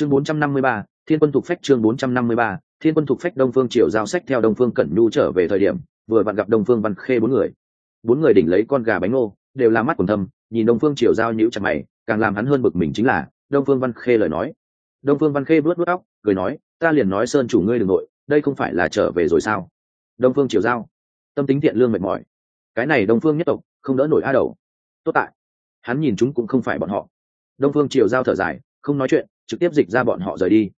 chương 453, thiên quân thuộc phách chương 453, thiên quân thuộc phách đông phương triều giao sách theo đông phương cẩn nhu trở về thời điểm vừa vặn gặp đông phương văn khê bốn người. Bốn người đỉnh lấy con gà bánh ngô đều là mắt quần thâm nhìn đông phương triều giao nhíu chặt mày càng làm hắn hơn bực mình chính là đông phương văn khê lời nói. Đông phương văn khê bước bước óc cười nói ta liền nói sơn chủ ngươi đ ừ n g nội đây không phải là trở về rồi sao? Đông phương triều giao tâm tính thiện lương mệt mỏi. Cái này đông phương nhất tộc không đỡ nổi a đầu. Tốt tại hắn nhìn chúng cũng không phải bọn họ. Đông phương triều giao thở dài không nói chuyện trực tiếp dịch ra bọn họ rời đi.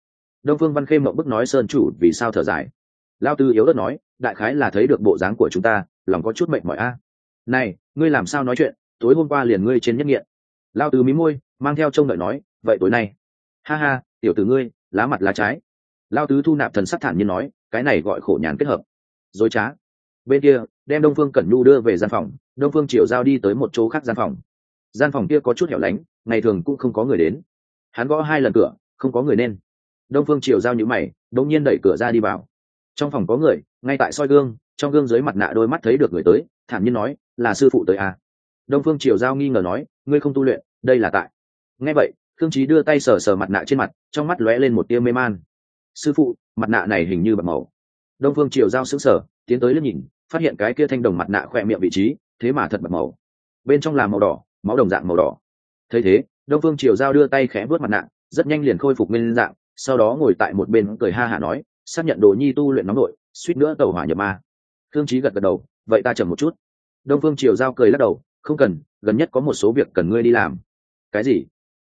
Đông phương văn khê mộng bức nói sơn chủ vì sao thở dài. Lao tư yếu đất nói, đại khái là thấy được bộ dáng của chúng ta, lòng có chút mệt mỏi a. Này, ngươi làm sao nói chuyện, tối hôm qua liền ngươi trên nhất nghiện. Lao tư mí môi, mang theo trông đợi nói, vậy tối nay. Ha ha, tiểu tử ngươi, lá mặt lá trái. Lao tứ thu nạp thần sắc thản nhiên nói, cái này gọi khổ nhàn kết hợp. Dối trá. Bên kia, đem đông phương cẩn nhu đưa về gian phòng, đông phương triều giao đi tới một chỗ khác gian phòng. Gian phòng kia có chút hẻo lánh, ngày thường cũng không có người đến hắn gõ hai lần cửa, không có người nên. Đông phương triều giao nhữ mày đông nhiên đẩy cửa ra đi vào. Trong phòng có người, ngay tại soi gương, trong gương dưới mặt nạ đôi mắt thấy được người tới, thản nhiên nói, là sư phụ tới à. đông phương triều giao nghi ngờ nói, ngươi không tu luyện, đây là tại. Nghe vậy thương trí đưa tay sờ sờ mặt nạ trên mặt, trong mắt lóe lên một tia mê man. Sư phụ, mặt nạ này hình như bạc màu. Đông phương triều giao sững sờ, tiến tới liếc nhìn, phát hiện cái kia thanh đồng mặt nạ khỏe miệng vị trí, thế mà thật bạc màu. Bên trong là màu đỏ, máu đồng dạng màu đỏ. Thấy thế đông phương triều giao đưa tay khẽ vớt mặt nạ, rất nhanh liền khôi phục nguyên dạng, sau đó ngồi tại một bên cười ha hả nói, xác nhận đồ nhi tu luyện nóng nội, suýt nữa tàu hỏa nhập ma. Thương trí gật gật đầu, vậy ta chậm một chút. Đông phương triều giao cười lắc đầu, không cần, gần nhất có một số việc cần ngươi đi làm. Cái gì?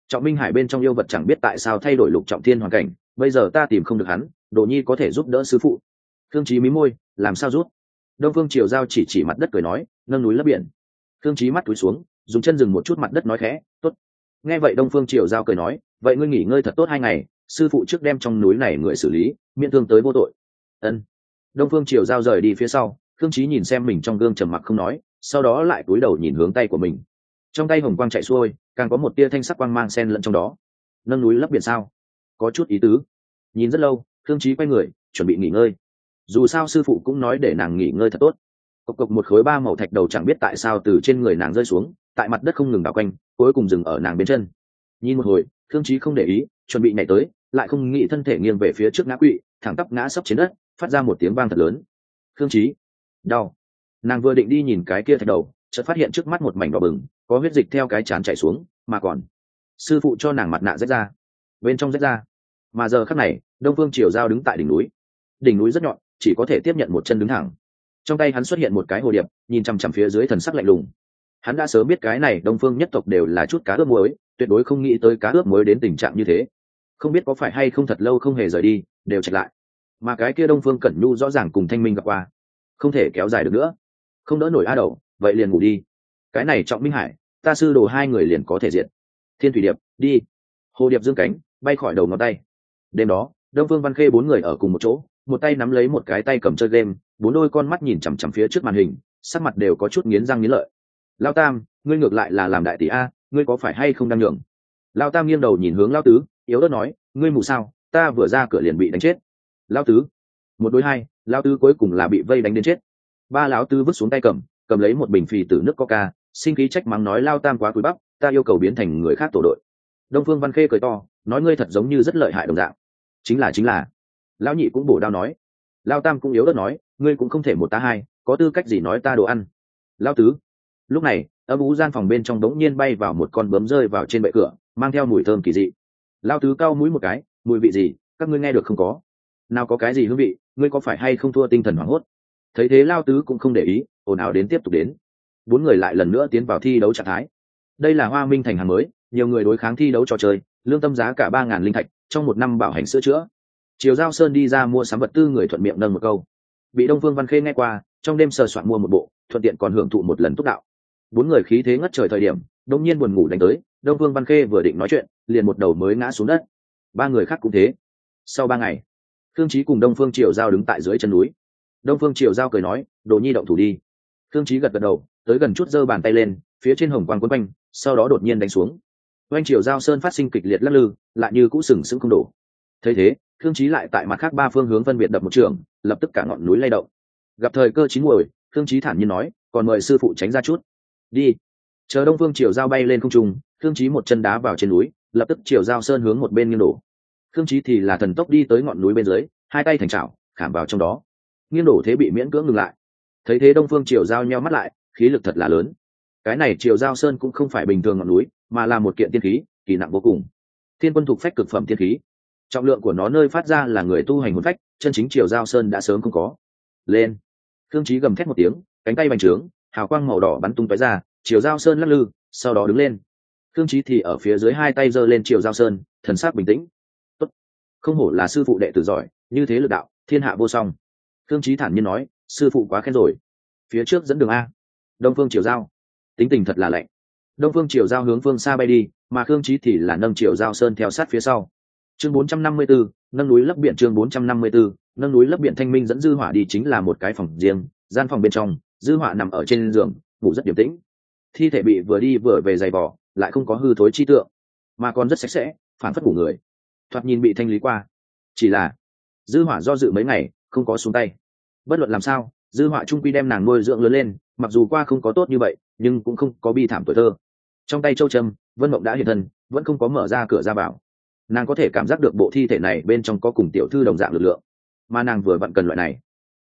Trọng minh hải bên trong yêu vật chẳng biết tại sao thay đổi lục trọng thiên hoàn cảnh, bây giờ ta tìm không được hắn, đồ nhi có thể giúp đỡ sư phụ. Thương trí mí môi, làm sao rút đông phương triều giao chỉ chỉ mặt đất cười nói, nâng núi lấp biển. Thương trí mắt túi xuống, dùng chân dừng một chút mặt đất nói khẽ, tốt nghe vậy đông phương triều giao cười nói, vậy ngươi nghỉ ngơi thật tốt hai ngày, sư phụ trước đem trong núi này người xử lý, miễn thương tới vô tội. Ân. Đông phương triều giao rời đi phía sau thương trí nhìn xem mình trong gương trầm mặc không nói, sau đó lại cúi đầu nhìn hướng tay của mình. Trong tay hồng quang chạy xuôi, càng có một tia thanh sắc quang mang sen lẫn trong đó. Nâng núi lấp biển sao? Có chút ý tứ. Nhìn rất lâu thương trí quay người, chuẩn bị nghỉ ngơi. Dù sao sư phụ cũng nói để nàng nghỉ ngơi thật tốt. Cộc cộc một khối ba màu thạch đầu chẳng biết tại sao từ trên người nàng rơi xuống, tại mặt đất không ngừng đảo quanh cuối cùng dừng ở nàng bên chân. Nhìn một hồi thương trí không để ý, chuẩn bị nhảy tới, lại không nghĩ thân thể nghiêng về phía trước ngã quỵ, thẳng tắp ngã sấp trên đất, phát ra một tiếng vang thật lớn. Thương trí đau. Nàng vừa định đi nhìn cái kia thạch đầu, chợt phát hiện trước mắt một mảnh đỏ bừng, có huyết dịch theo cái chán chảy xuống, mà còn sư phụ cho nàng mặt nạ rách ra. Bên trong rách ra. Mà giờ khắc này, đông phương triều giao đứng tại đỉnh núi. Đỉnh núi rất nhọn, chỉ có thể tiếp nhận một chân đứng thẳng. Trong tay hắn xuất hiện một cái hồ điệp, nhìn chằm chằm phía dưới thần sắc lạnh lùng hắn đã sớm biết cái này đông phương nhất tộc đều là chút cá ướp muối, tuyệt đối không nghĩ tới cá ướp muối đến tình trạng như thế. Không biết có phải hay không thật lâu không hề rời đi, đều chạy lại. Mà cái kia đông phương cẩn nhu rõ ràng cùng thanh minh gặp qua, không thể kéo dài được nữa. Không đỡ nổi a đầu, vậy liền ngủ đi. Cái này trọng minh hải, ta sư đồ hai người liền có thể diện. Thiên thủy điệp, đi. Hồ điệp dương cánh, bay khỏi đầu ngón tay. Đêm đó, đông phương văn khê bốn người ở cùng một chỗ, một tay nắm lấy một cái tay cầm chơi game, bốn đôi con mắt nhìn chằm chằm phía trước màn hình, sắc mặt đều có chút nghiến răng nghiến lợi lao tam, ngươi ngược lại là làm đại tỷ a, ngươi có phải hay không đang nhường lao tam nghiêng đầu nhìn hướng lao tứ, yếu ớt nói, ngươi mù sao, ta vừa ra cửa liền bị đánh chết. Lao tứ, một đôi hai, lao tứ cuối cùng là bị vây đánh đến chết. Ba lão tứ vứt xuống tay cầm cầm lấy một bình phì từ nước coca, sinh khí trách mắng nói, lao tam quá cúi bắp, ta yêu cầu biến thành người khác tổ đội. Đông phương văn khê cười to, nói, ngươi thật giống như rất lợi hại đồng dạng. Chính là chính là. Lão nhị cũng bổ đao nói. Lao tam cũng yếu đất nói, ngươi cũng không thể một ta hai, có tư cách gì nói ta đồ ăn? Lao tứ lúc này, âm ú gian phòng bên trong đống nhiên bay vào một con bướm rơi vào trên bệ cửa, mang theo mùi thơm kỳ dị. Lao tứ cao mũi một cái, mùi vị gì? Các ngươi nghe được không có? Nào có cái gì hương vị? Ngươi có phải hay không thua tinh thần hoảng hốt? Thấy thế lao tứ cũng không để ý, ồn ào đến tiếp tục đến. Bốn người lại lần nữa tiến vào thi đấu trạng thái. Đây là hoa minh thành hàng mới, nhiều người đối kháng thi đấu trò chơi, lương tâm giá cả ba ngàn linh thạch, trong một năm bảo hành sửa chữa. Chiều giao sơn đi ra mua sắm vật tư người thuận miệng nâng một câu. Bị đông phương văn khê nghe qua, trong đêm sờ soạn mua một bộ, thuận tiện còn hưởng thụ một lần túc đạo bốn người khí thế ngất trời thời điểm đông nhiên buồn ngủ đánh tới, đông vương văn khê vừa định nói chuyện, liền một đầu mới ngã xuống đất. Ba người khác cũng thế. Sau ba ngày thương trí cùng đông phương triều giao đứng tại dưới chân núi. Đông phương triều giao cười nói, đồ nhi động thủ đi. Thương trí gật gật đầu, tới gần chút giơ bàn tay lên, phía trên hồng quang quấn quanh, sau đó đột nhiên đánh xuống. Oanh triều giao sơn phát sinh kịch liệt lắc lư, lại như cũ sừng sững không đổ. Thấy thế thương trí lại tại mặt khác ba phương hướng phân biệt đập một trường, lập tức cả ngọn núi lay động. Gặp thời cơ chín muồi thương trí thản nhiên nói, còn mời sư phụ tránh ra chút đi. Chờ đông phương triều giao bay lên không trung thương trí một chân đá vào trên núi, lập tức triều giao sơn hướng một bên nghiêng đổ. Khương trí thì là thần tốc đi tới ngọn núi bên dưới, hai tay thành trào khảm vào trong đó. Nghiêng đổ thế bị miễn cưỡng ngừng lại. Thấy thế đông phương triều giao nheo mắt lại, khí lực thật là lớn. Cái này triều giao sơn cũng không phải bình thường ngọn núi, mà là một kiện tiên khí, kỳ nặng vô cùng. Thiên quân thuộc phách cực phẩm tiên khí. Trọng lượng của nó nơi phát ra là người tu hành hồn phách, chân chính triều giao sơn đã sớm không có. Lên. Thương trí gầm thét một tiếng, cánh tay bành trướng hào quang màu đỏ bắn tung tói ra chiều giao sơn lắc lư sau đó đứng lên. Thương trí thì ở phía dưới hai tay giơ lên chiều giao sơn thần sắc bình tĩnh. Tốt. không hổ là sư phụ đệ tử giỏi như thế lực đạo thiên hạ vô song. Thương trí thản nhiên nói sư phụ quá khen rồi. Phía trước dẫn đường a. Đông phương triều giao. Tính tình thật là lạnh. Đông phương triều giao hướng phương xa bay đi mà khương trí thì là nâng triều giao sơn theo sát phía sau. Chương 454, nâng núi lấp biển chương 454, nâng núi lấp biển thanh minh dẫn dư hỏa đi chính là một cái phòng riêng gian phòng bên trong dư họa nằm ở trên giường, ngủ rất điềm tĩnh. Thi thể bị vừa đi vừa về giày vò, lại không có hư thối chi tượng, mà còn rất sạch sẽ, phản phất ngủ người. Thoạt nhìn bị thanh lý qua. Chỉ là, dư họa do dự mấy ngày, không có xuống tay. Bất luận làm sao, dư họa trung quy đem nàng nuôi dưỡng lớn lên, mặc dù qua không có tốt như vậy, nhưng cũng không có bi thảm tuổi thơ. Trong tay châu trâm vân mộng đã hiện thân, vẫn không có mở ra cửa ra vào. Nàng có thể cảm giác được bộ thi thể này bên trong có cùng tiểu thư đồng dạng lực lượng, mà nàng vừa vặn cần loại này.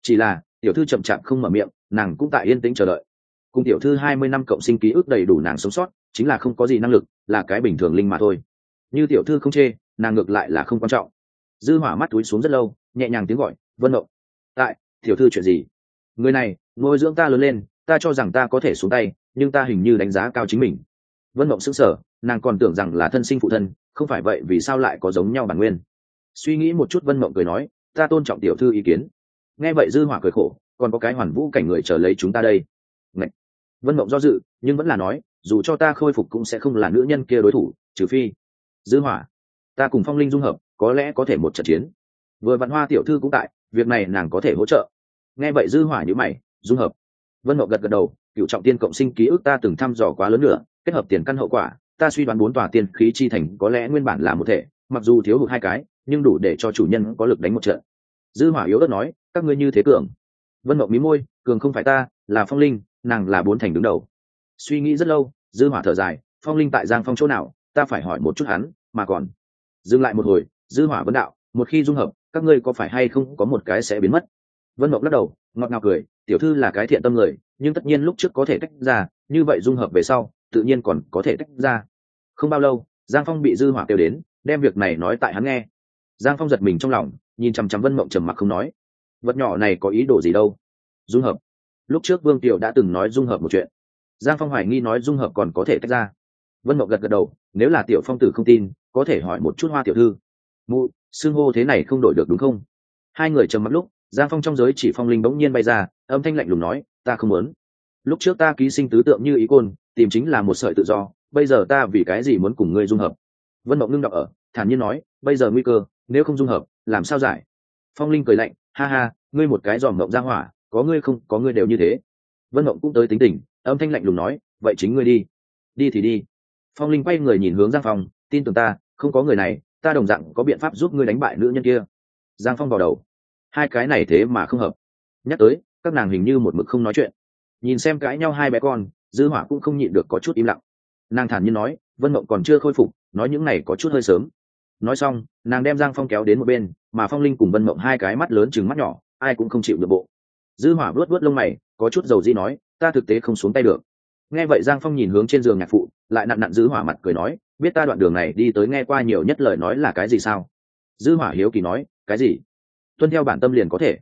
Chỉ là, tiểu thư chậm chạp không mở miệng nàng cũng tại yên tĩnh chờ đợi. Cùng tiểu thư hai mươi năm cộng sinh ký ức đầy đủ nàng sống sót, chính là không có gì năng lực, là cái bình thường linh mà thôi. Như tiểu thư không chê, nàng ngược lại là không quan trọng. Dư hỏa mắt túi xuống rất lâu, nhẹ nhàng tiếng gọi, vân mộng. Tại, tiểu thư chuyện gì? Người này, nuôi dưỡng ta lớn lên, ta cho rằng ta có thể xuống tay, nhưng ta hình như đánh giá cao chính mình. Vân mộng sững sờ, nàng còn tưởng rằng là thân sinh phụ thân, không phải vậy vì sao lại có giống nhau bản nguyên. Suy nghĩ một chút, vân mộng cười nói, ta tôn trọng tiểu thư ý kiến. Nghe vậy dư hỏa cười khổ còn có cái hoàn vũ cảnh người chờ lấy chúng ta đây. Ngậy. vân mộng do dự, nhưng vẫn là nói, dù cho ta khôi phục cũng sẽ không là nữ nhân kia đối thủ, trừ phi. Dư hỏa, ta cùng phong linh dung hợp, có lẽ có thể một trận chiến. Vừa văn hoa tiểu thư cũng tại, việc này nàng có thể hỗ trợ. Nghe vậy dư hỏa như mày, dung hợp. Vân mộng gật gật đầu, cựu trọng tiên cộng sinh ký ức ta từng thăm dò quá lớn nữa, kết hợp tiền căn hậu quả, ta suy đoán bốn tòa tiên khí chi thành có lẽ nguyên bản là một thể, mặc dù thiếu hụt hai cái, nhưng đủ để cho chủ nhân có lực đánh một trận. Dư hỏa yếu ớt nói, các ngươi như thế cường vân mộng mí môi, cường không phải ta, là phong linh, nàng là bốn thành đứng đầu. Suy nghĩ rất lâu, dư hỏa thở dài, phong linh tại giang phong chỗ nào? Ta phải hỏi một chút hắn, mà còn dừng lại một hồi, dư hỏa vấn đạo, một khi dung hợp, các ngươi có phải hay không có một cái sẽ biến mất? Vân mộng lắc đầu, ngọt ngào cười, tiểu thư là cái thiện tâm người, nhưng tất nhiên lúc trước có thể tách ra, như vậy dung hợp về sau, tự nhiên còn có thể tách ra. Không bao lâu, giang phong bị dư hỏa kêu đến, đem việc này nói tại hắn nghe. Giang phong giật mình trong lòng, nhìn chằm chằm vân mộng trầm mặc không nói vật nhỏ này có ý đồ gì đâu? Dung hợp. Lúc trước vương tiểu đã từng nói dung hợp một chuyện. Giang phong hoài nghi nói dung hợp còn có thể tách ra. Vân mậu gật gật đầu, nếu là tiểu phong tử không tin, có thể hỏi một chút hoa tiểu thư. Mụ, xưng hô thế này không đổi được đúng không? Hai người trầm mặc lúc, giang phong trong giới chỉ phong linh bỗng nhiên bay ra, âm thanh lạnh lùng nói, ta không muốn. Lúc trước ta ký sinh tứ tượng như ý côn, tìm chính là một sợi tự do, bây giờ ta vì cái gì muốn cùng ngươi dung hợp? Vân mộng ngưng đọc ở, thản nhiên nói, bây giờ nguy cơ, nếu không dung hợp, làm sao giải? Phong linh cười lạnh ha ha, ngươi một cái dòm mộng ra hỏa, có ngươi không, có ngươi đều như thế. Vân mộng cũng tới tính tình, âm thanh lạnh lùng nói, vậy chính ngươi đi. Đi thì đi. Phong linh quay người nhìn hướng giang phong, tin tưởng ta, không có người này, ta đồng dạng có biện pháp giúp ngươi đánh bại nữ nhân kia. Giang phong vào đầu. Hai cái này thế mà không hợp. Nhắc tới, các nàng hình như một mực không nói chuyện. Nhìn xem cãi nhau hai bé con, dư hỏa cũng không nhịn được có chút im lặng. Nàng thản nhiên nói, vân mộng còn chưa khôi phục, nói những này có chút hơi sớm. Nói xong, nàng đem giang phong kéo đến một bên mà phong linh cùng vân mộng hai cái mắt lớn chừng mắt nhỏ, ai cũng không chịu được bộ. Dư hỏa vớt vớt lông mày, có chút dầu di nói, ta thực tế không xuống tay được. Nghe vậy giang phong nhìn hướng trên giường nhạc phụ, lại nặn nặn dư hỏa mặt cười nói, biết ta đoạn đường này đi tới nghe qua nhiều nhất lời nói là cái gì sao? Dư hỏa hiếu kỳ nói, cái gì? Tuân theo bản tâm liền có thể.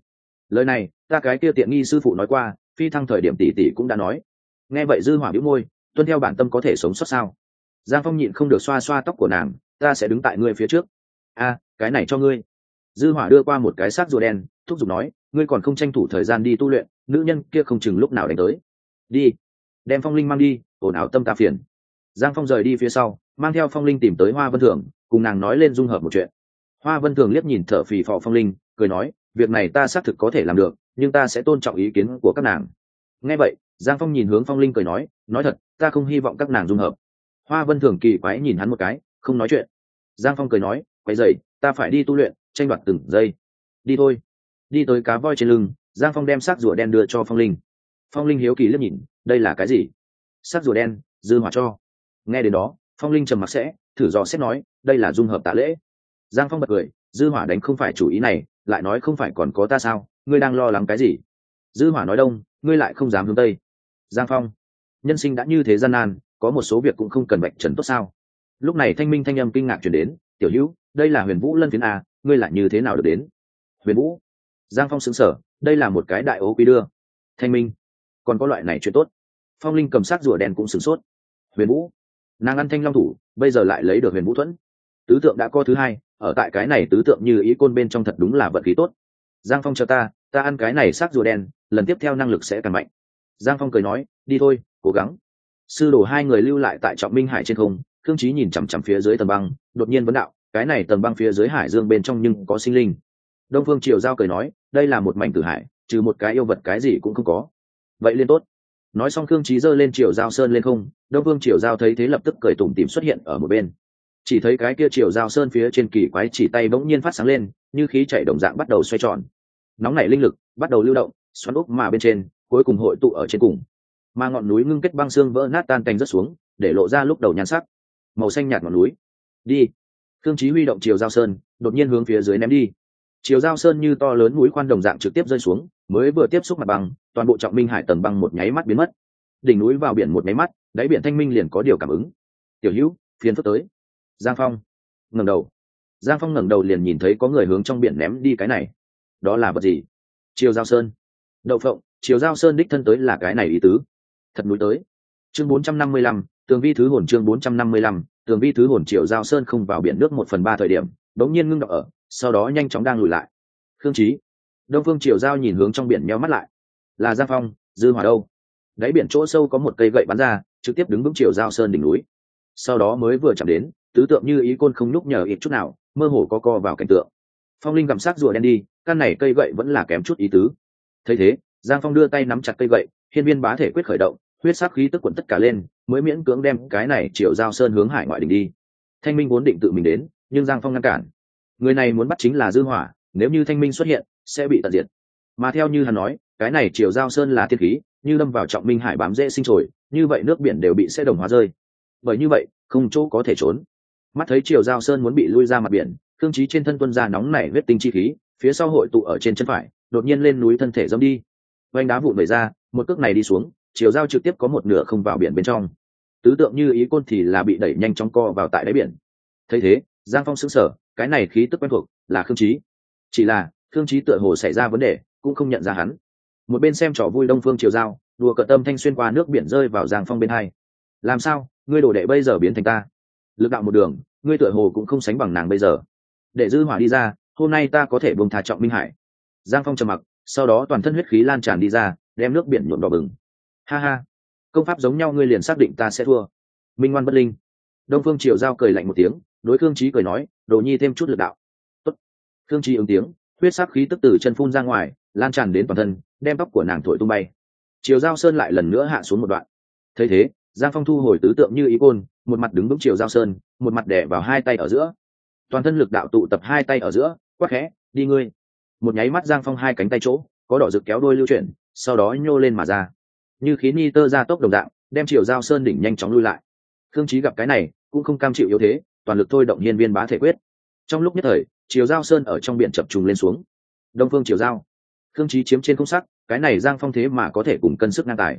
Lời này, ta cái kia tiện nghi sư phụ nói qua, phi thăng thời điểm tỷ tỷ cũng đã nói. Nghe vậy dư hỏa bĩu môi, tuân theo bản tâm có thể sống sót sao? Giang phong nhịn không được xoa xoa tóc của nàng, ta sẽ đứng tại ngươi phía trước. A, cái này cho ngươi dư hỏa đưa qua một cái xác rùa đen, thúc giục nói, ngươi còn không tranh thủ thời gian đi tu luyện, nữ nhân kia không chừng lúc nào đánh tới. Đi, đem phong linh mang đi, ồn ào tâm ta phiền. Giang phong rời đi phía sau, mang theo phong linh tìm tới hoa vân thường, cùng nàng nói lên dung hợp một chuyện. Hoa vân thường liếc nhìn thở phì phò phong linh, cười nói, việc này ta xác thực có thể làm được, nhưng ta sẽ tôn trọng ý kiến của các nàng. Nghe vậy, giang phong nhìn hướng phong linh cười nói nói thật, ta không hy vọng các nàng dung hợp. Hoa vân thường kỳ quái nhìn hắn một cái, không nói chuyện. Giang phong cười nói quay dậy ta phải đi tu luyện tranh đoạt từng giây. Đi thôi. Đi tới cá voi trên lưng, giang phong đem xác rùa đen đưa cho phong linh. Phong linh hiếu kỳ liếc nhìn, đây là cái gì? Xác rùa đen, dư hỏa cho. Nghe đến đó, phong linh trầm mặc sẽ, thử dò xét nói, đây là dung hợp tạ lễ. Giang phong bật cười, dư hỏa đánh không phải chủ ý này, lại nói không phải còn có ta sao, ngươi đang lo lắng cái gì? Dư hỏa nói đông, ngươi lại không dám hướng tây. Giang phong, nhân sinh đã như thế gian nan, có một số việc cũng không cần bạch trần tốt sao? Lúc này thanh minh thanh âm kinh ngạc chuyển đến, tiểu hữu, đây là huyền vũ lân phiến a ngươi lại như thế nào được đến? Huyền vũ, giang phong xứng sở đây là một cái đại ố quý đưa. Thanh minh, còn có loại này chuyện tốt. Phong linh cầm sát rùa đen cũng sửng sốt. Huyền vũ, nàng ăn thanh long thủ, bây giờ lại lấy được huyền vũ thuẫn. Tứ tượng đã có thứ hai, ở tại cái này tứ tượng như ý côn bên trong thật đúng là vật khí tốt. Giang phong cho ta ta ăn cái này sát rùa đen, lần tiếp theo năng lực sẽ càng mạnh. Giang phong cười nói, đi thôi, cố gắng. Sư đồ hai người lưu lại tại trọng minh hải trên không, khương trí nhìn chằm chằm phía dưới tầng băng, đột nhiên vấn đạo cái này tầng băng phía dưới hải dương bên trong nhưng có sinh linh. Đông phương triều giao cười nói, đây là một mảnh tử hải, trừ một cái yêu vật cái gì cũng không có. Vậy liên tốt. Nói xong khương trí giơ lên triều giao sơn lên không, đông phương triều giao thấy thế lập tức cười tủm tìm xuất hiện ở một bên. Chỉ thấy cái kia triều giao sơn phía trên kỳ quái chỉ tay bỗng nhiên phát sáng lên, như khí chạy đồng dạng bắt đầu xoay tròn. Nóng nảy linh lực bắt đầu lưu động, xoắn úp mà bên trên, cuối cùng hội tụ ở trên cùng. Mà ngọn núi ngưng kết băng xương vỡ nát tan cành rất xuống, để lộ ra lúc đầu nhan sắc. Màu xanh nhạt ngọn núi. Đi khương chí huy động chiều giao sơn đột nhiên hướng phía dưới ném đi. Chiều giao sơn như to lớn núi khoan đồng dạng trực tiếp rơi xuống mới vừa tiếp xúc mặt bằng, toàn bộ trọng minh hải tầng băng một nháy mắt biến mất. Đỉnh núi vào biển một nháy mắt đáy biển thanh minh liền có điều cảm ứng. Tiểu hữu phiền phức tới. Giang phong ngẩng đầu. Giang phong ngẩng đầu liền nhìn thấy có người hướng trong biển ném đi cái này. Đó là vật gì? Chiều giao sơn. Đậu phộng chiều giao sơn đích thân tới là cái này ý tứ. Thật núi tới. Chương 455, tường vi thứ hồn chương 455, tường vi thứ hồn triều giao sơn không vào biển nước một phần ba thời điểm, đống nhiên ngưng đọc ở, sau đó nhanh chóng đang lùi lại. Khương trí đông phương triều giao nhìn hướng trong biển meo mắt lại. Là giang phong, dư hỏa đâu? Đáy biển chỗ sâu có một cây gậy bắn ra, trực tiếp đứng vững chiều giao sơn đỉnh núi. Sau đó mới vừa chạm đến, tứ tượng như ý côn không lúc nhờ ít chút nào, mơ hồ co co vào cảnh tượng. Phong linh cảm sát rùa đen đi, căn này cây gậy vẫn là kém chút ý tứ. Thấy thế, giang phong đưa tay nắm chặt cây gậy, hiên viên bá thể quyết khởi động huyết sắc khí tức quẩn tất cả lên, mới miễn cưỡng đem cái này triệu giao sơn hướng hải ngoại đỉnh đi. Thanh minh vốn định tự mình đến, nhưng giang phong ngăn cản. Người này muốn bắt chính là dư hỏa, nếu như thanh minh xuất hiện, sẽ bị tận diệt. Mà theo như hắn nói, cái này triều giao sơn là thiên khí, như đâm vào trọng minh hải bám dễ sinh trồi, như vậy nước biển đều bị sẽ đồng hóa rơi. Bởi như vậy, không chỗ có thể trốn. Mắt thấy triều giao sơn muốn bị lui ra mặt biển thương trí trên thân tuân ra nóng nảy huyết tinh chi khí, phía sau hội tụ ở trên chân phải, đột nhiên lên núi thân thể dâm đi. Vanh đá vụn vẩy ra, một cước này đi xuống chiều giao trực tiếp có một nửa không vào biển bên trong. Tứ tượng như ý côn thì là bị đẩy nhanh trong co vào tại đáy biển. Thấy thế, giang phong xứng sở cái này khí tức quen thuộc, là khương trí chỉ là, khương trí tựa hồ xảy ra vấn đề, cũng không nhận ra hắn. Một bên xem trò vui đông phương chiều giao, đùa cợt tâm thanh xuyên qua nước biển rơi vào giang phong bên hai. Làm sao, ngươi đồ đệ bây giờ biến thành ta? Lực đạo một đường, ngươi tựa hồ cũng không sánh bằng nàng bây giờ. Để dư hỏa đi ra, hôm nay ta có thể buông thà trọng minh hải. Giang phong trầm mặc, sau đó toàn thân huyết khí lan tràn đi ra, đem nước biển nhuộm đỏ bừng ha ha. Công pháp giống nhau, ngươi liền xác định ta sẽ thua. Minh ngoan bất linh. Đông phương triều giao cười lạnh một tiếng, đối khương trí cười nói, đồ nhi thêm chút lực đạo. Tốt. khương trí ứng tiếng, huyết sắc khí tức từ chân phun ra ngoài, lan tràn đến toàn thân, đem tóc của nàng thổi tung bay. Triều giao sơn lại lần nữa hạ xuống một đoạn. Thấy thế, giang phong thu hồi tứ tượng như ý côn, một mặt đứng vững triều giao sơn, một mặt đẻ vào hai tay ở giữa. Toàn thân lực đạo tụ tập hai tay ở giữa, quắc khẽ, đi ngươi. Một nháy mắt giang phong hai cánh tay chỗ, có đỏ rực kéo đôi lưu chuyển, sau đó nhô lên mà ra như khí ni tơ ra tốc đồng dạng, đem triệu giao sơn đỉnh nhanh chóng lui lại. Khương trí gặp cái này, cũng không cam chịu yếu thế, toàn lực thôi động hiên viên bá thể quyết. Trong lúc nhất thời chiều giao sơn ở trong biển chập trùng lên xuống. Đông phương chiều giao. Khương trí chiếm trên không sắc, cái này giang phong thế mà có thể cùng cân sức ngang tài.